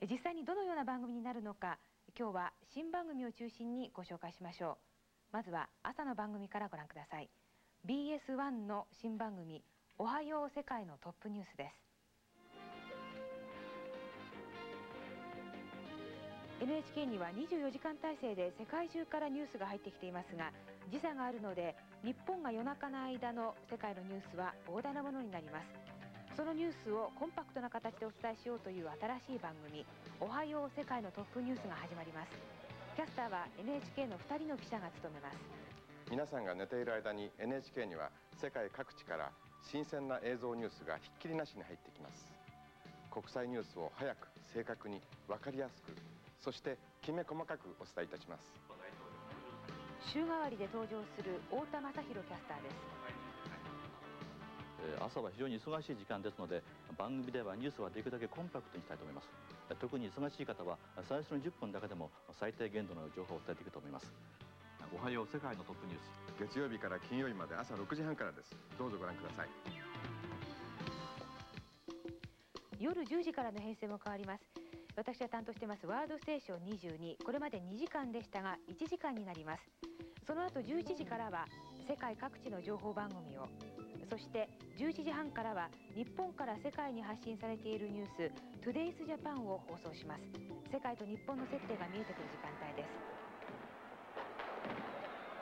え実際にどのような番組になるのか今日は新番組を中心にご紹介しましょう。まずは朝の番組からご覧ください。BS1 の新番組おはよう世界のトップニュースです。NHK には24時間体制で世界中からニュースが入ってきていますが時差があるので日本が夜中の間の世界のニュースは膨大なものになります。そのニュースをコンパクトな形でお伝えしようという新しい番組「おはよう世界のトップニュース」が始まります。キャスターは NHK の2人の記者が務めます。皆さんが寝ている間に NHK には世界各地から新鮮な映像ニュースがひっきりなしに入ってきます。国際ニュースを早く正確に分かりやすくそしてきめ細かくお伝えいたします。週替わりで登場する太田正宏キャスターです。えー朝は非常に忙しい時間ですので番組ではニュースはできるだけコンパクトにしたいと思います。えー特に忙しい方は最初の10分だけでも最低限度の情報をお伝えできると思います。おはよう世界のトップニュース。月曜日から金曜日まで朝6時半からです。どうぞご覧ください。夜10時からの編成も変わります私が担当してますワードステーション22これまで2時間でしたが1時間になります。その後11時からは世界各地の情報番組をそして11時半からは日本から世界に発信されているニュース Today's Japan を放送します。世界と日本の接点が見えてくる時間帯です。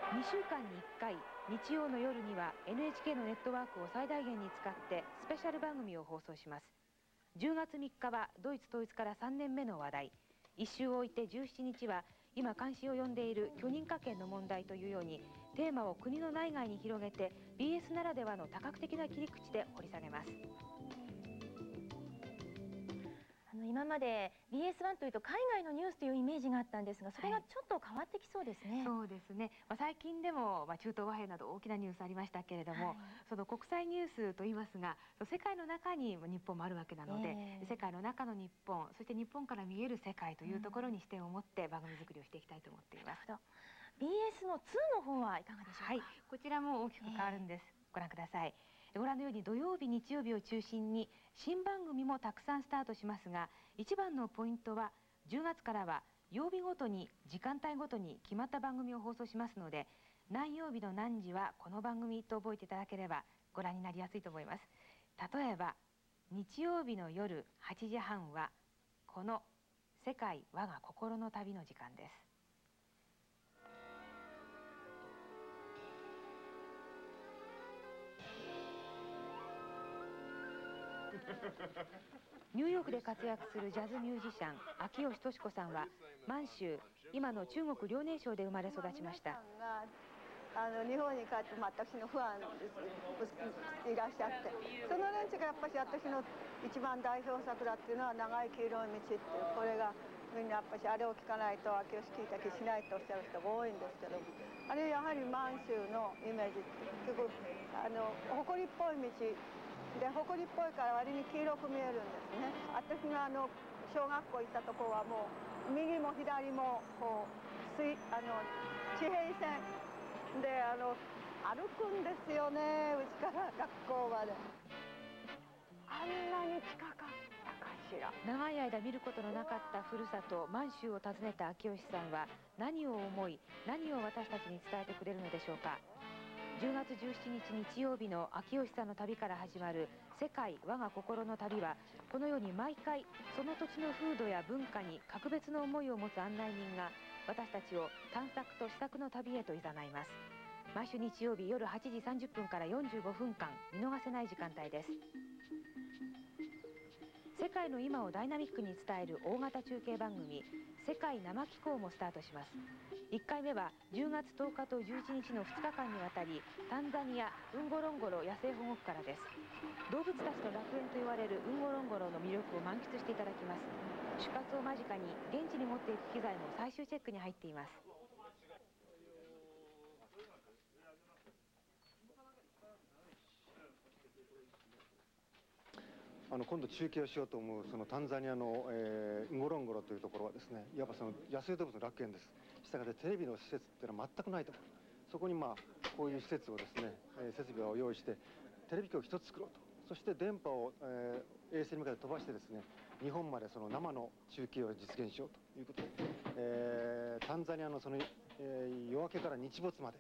2週間に1回日曜の夜には NHK のネットワークを最大限に使ってスペシャル番組を放送します。10月3日はドイツ統一から3年目の話題。1週置いて17日は今関心を呼んでいる許認可権の問題というようにテーマを国の内外に広げて BS ならではの多角的な切り口で掘り下げます。の今まで BS1 というと海外のニュースというイメージがあったんですがそれがちょっと変わってきそうですね、そうですね、まあ、最近でも、まあ、中東和平など大きなニュースありましたけれども、はい。その国際ニュースといいますが世界の中にまあ日本もあるわけなので、ええ。世界の中の日本そして日本から見える世界というところに視点を持って番組作りをしていきたいと思っています。BS の2の方はいかがでしょうか？はい、こちらも大きく変わるんです。ご覧ください。ご覧のように土曜日、日曜日を中心に新番組もたくさんスタートしますが、一番のポイントは10月からは曜日ごとに時間帯ごとに決まった番組を放送しますので、何曜日の何時はこの番組と覚えていただければご覧になりやすいと思います。例えば日曜日の夜8時半はこの世界我が心の旅の時間です。ニューヨークで活躍するジャズミュージシャン秋吉敏子さんは満州今の中国遼寧省で生まれ育ちました。あの日本に帰って私のファンですいらっしゃって。その連中がやっぱし私の一番代表作だっていうのは「長い黄色い道」っていうこれがみんなやっぱしあれを聞かないと秋吉聞いた気しないとおっしゃる人が多いんですけどあれやはり満州のイメージ結局あの埃っぽい道で埃っぽいから割に黄色く見えるんですね。私があの小学校行ったとこはもう右も左もこう水あの地平線であの歩くんですよねうちから学校まで。あんなに近かったかしら。長い間見ることのなかったふるさと満州を訪ねた秋吉さんは何を思い何を私たちに伝えてくれるのでしょうか。10月17日日曜日の秋吉さんの旅から始まる「世界我が心の旅は」このように毎回その土地の風土や文化に格別の思いを持つ案内人が私たちを探索と試作の旅へと誘います。毎週日曜日夜8時30分から45分間見逃せない時間帯です。世界の今をダイナミックに伝える大型中継番組「世界生気候」もスタートします。1回目は10月10日と11日の2日間にわたりタンザニアウンゴロンゴロ野生保護区からです。動物たちの楽園と言われるウンゴロンゴロの魅力を満喫していただきます。出発を間近に現地に持っていく機材も最終チェックに入っています。あの今度中継をしようと思うそのタンザニアの、えー、ゴロンゴロというところはですねいわばその野生動物の楽園です。したがってテレビの施設っていうのは全くないと。そこにまあこういう施設をですね、えー、設備を用意してテレビ局一つ作ろうと。そして電波を、えー、衛星に向かって飛ばしてですね日本までその生の中継を実現しようということ。で、えー、タンザニアのその、えー、夜明けから日没まで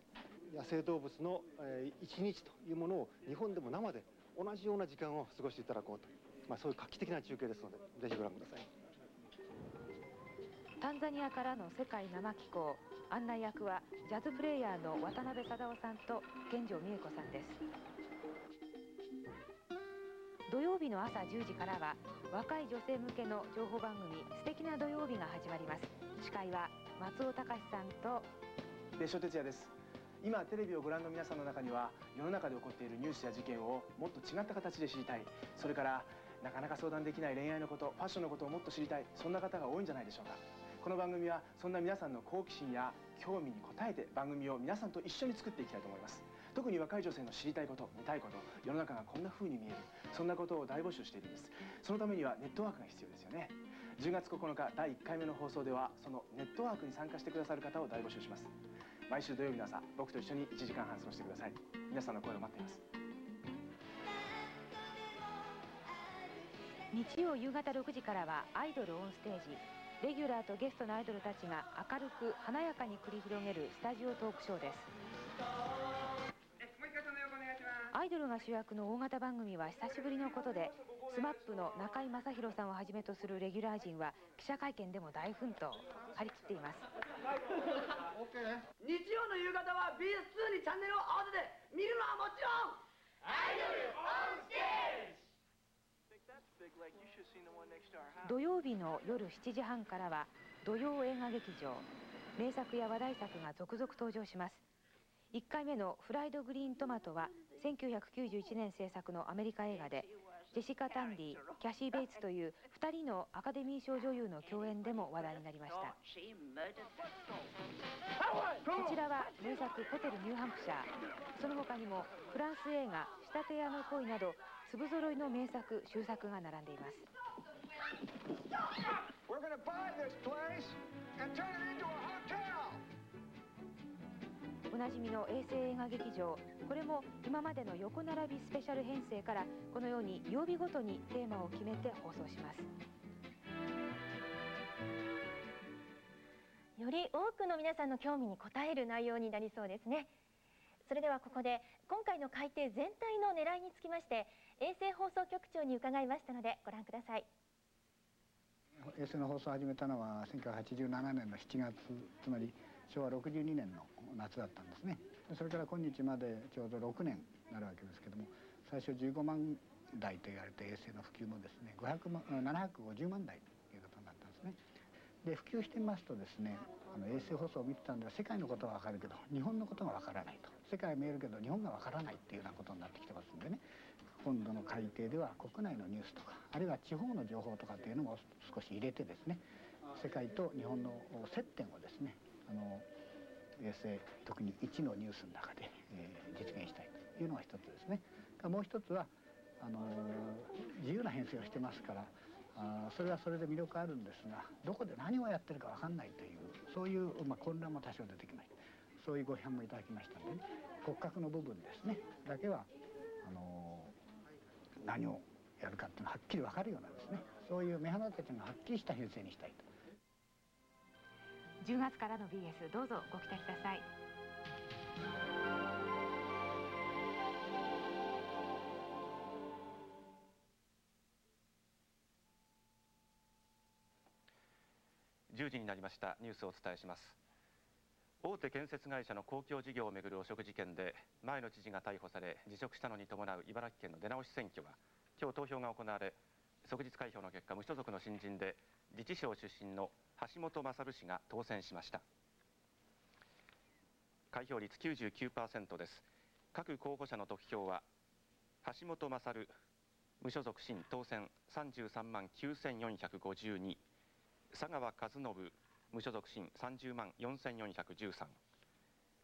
野生動物の、えー、一日というものを日本でも生で同じような時間を過ごしていただこうと、まあ、そういう画期的な中継ですのでぜひご覧ください。タンザニアからの世界生気候案内役はジャズプレイヤーの渡辺貞夫さんと健城美恵子さんです。土曜日の朝10時からは若い女性向けの情報番組「素敵な土曜日」が始まります。司会は松尾隆さんと別所哲也です。今テレビをご覧の皆さんの中には世の中で起こっているニュースや事件をもっと違った形で知りたい。それからなかなか相談できない恋愛のことファッションのことをもっと知りたいそんな方が多いんじゃないでしょうか。この番組はそんな皆さんの好奇心や興味に応えて番組を皆さんと一緒に作っていきたいと思います。特に若い女性の知りたいこと見たいこと世の中がこんな風に見える。そんなことを大募集しているんです。そのためにはネットワークが必要ですよね。10月9日第1回目の放送ではそのネットワークに参加してくださる方を大募集します。毎週土曜日の朝僕と一緒に1時間半過ごしてください。皆さんの声を待っています。日曜夕方6時からはアイドルオンステージ。レギュラーとゲストのアイドルたちが明るく華やかに繰り広げるスタジオトークショーです。アイドルが主役の大型番組は久しぶりのことで SMAP の中居正広さんをはじめとするレギュラー陣は記者会見でも大奮闘。張り切っています。日曜の夕方は BS2 にチャンネルを合わせて見るのはもちろんアイドルオンステージ土曜日の夜7時半からは土曜映画劇場。名作や話題作が続々登場します。1回目の「フライドグリーントマト」は1991年制作のアメリカ映画でジェシカ・タンディキャシー・ベイツという2人のアカデミー賞女優の共演でも話題になりました。こちらは名作「ホテルニューハンプシャー」その他にもフランス映画「仕立て屋の恋」など粒揃いの名作終作が並んでいます。おなじみの衛星映画劇場。これも今までの横並びスペシャル編成からこのように曜日ごとにテーマを決めて放送します。より多くの皆さんの興味に応える内容になりそうですね。それではここで今回の改定全体の狙いにつきまして衛星放送局長に伺いましたのでご覧ください衛星の放送を始めたのは1987年の7月つまり昭和62年の夏だったんですね。それから今日までちょうど6年になるわけですけども最初15万台と言われた衛星の普及もですね500万750万台ということになったんですね。で普及してみますとですねあの衛星放送を見てたんでは世界のことは分かるけど日本のことが分からないと。世界は見えるけど日本が分からないっていうようなことになってきてますんでね。今度の改定では国内のニュースとかあるいは地方の情報とかっていうのも少し入れてですね世界と日本の接点をですねあの衛星特に1のニュースの中で、えー、実現したいというのが一つですね。もう一つはあの自由な編成をしてますからあそれはそれで魅力あるんですがどこで何をやってるか分かんないというそういう、まあ、混乱も多少出てきました。そういうご批判もいただきましたので、ね、骨格の部分ですね。だけはあの何をやるかっていうのははっきり分かるようなですね。そういう目鼻立ちがはっきりした編成にしたいと。10月からの BS どうぞご期待ください。10時になりました。ニュースをお伝えします大手建設会社の公共事業をめぐる汚職事件で前の知事が逮捕され辞職したのに伴う茨城県の出直し選挙は今日投票が行われ即日開票の結果無所属の新人で自治省出身の橋本勝氏が当選しました。開票率99%です。各候補者の得票は橋本勝無所属新当選33万9452佐川和信無所属新30万4413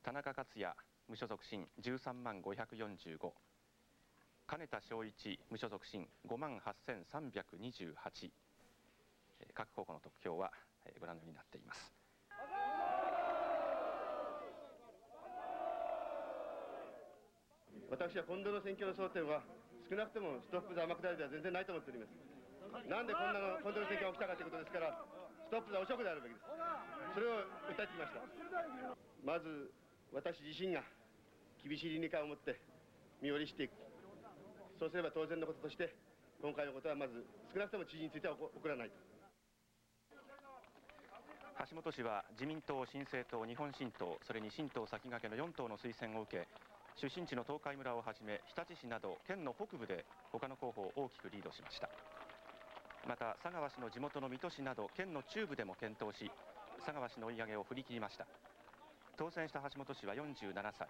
田中克也無所属新13万545金田正一無所属新5万8328各候補の得票はご覧のようになっています。私は今度の選挙の争点は少なくともストップ・ザ・天下りでは全然ないと思っております。なんでこんなの今度の選挙が起きたかということですからトップ・ザ・汚職であるべきです。それを訴えてきました。まず私自身が厳しい倫理観を持って身寄りしていくそうすれば当然のこととして今回のことはまず少なくとも知事については起こらないと。橋本氏は自民党、新生党、日本新党、それに新党先駆けの4党の推薦を受け、出身地の東海村をはじめ、日立市など県の北部で他の候補を大きくリードしました。また佐川氏の地元の水戸市など県の中部でも検討し、佐川氏の追い上げを振り切りました。当選した橋本氏は47歳、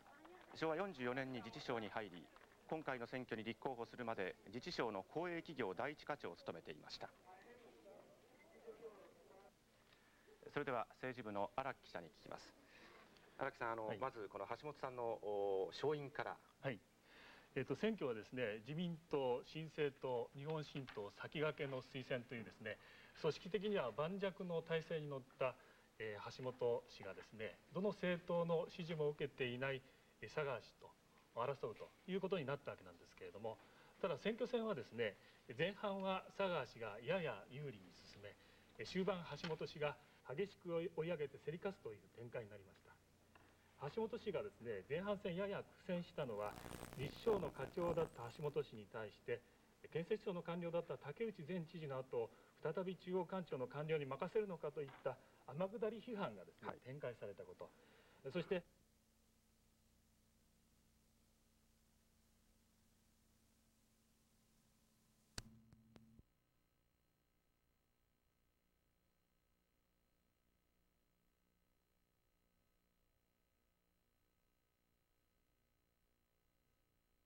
昭和44年に自治省に入り、今回の選挙に立候補するまで自治省の公営企業第一課長を務めていました。それでは政治部の荒木記者に聞きます。荒木さんあの、はい、まずこの橋本さんの勝因から。はいえーと、選挙はですね自民党、新政党、日本新党先駆けの推薦というですね組織的には盤石の体制に乗った、えー、橋本氏がですねどの政党の支持も受けていない佐川氏と争うということになったわけなんですけれどもただ選挙戦はですね前半は佐川氏がやや有利に進め終盤橋本氏が激しく追い上げて競り勝つという展開になりました。橋本氏がですね前半戦やや苦戦したのは立省の課長だった橋本氏に対して建設省の官僚だった竹内前知事の後再び中央官庁の官僚に任せるのかといった天下り批判がですね、はい、展開されたこと。そして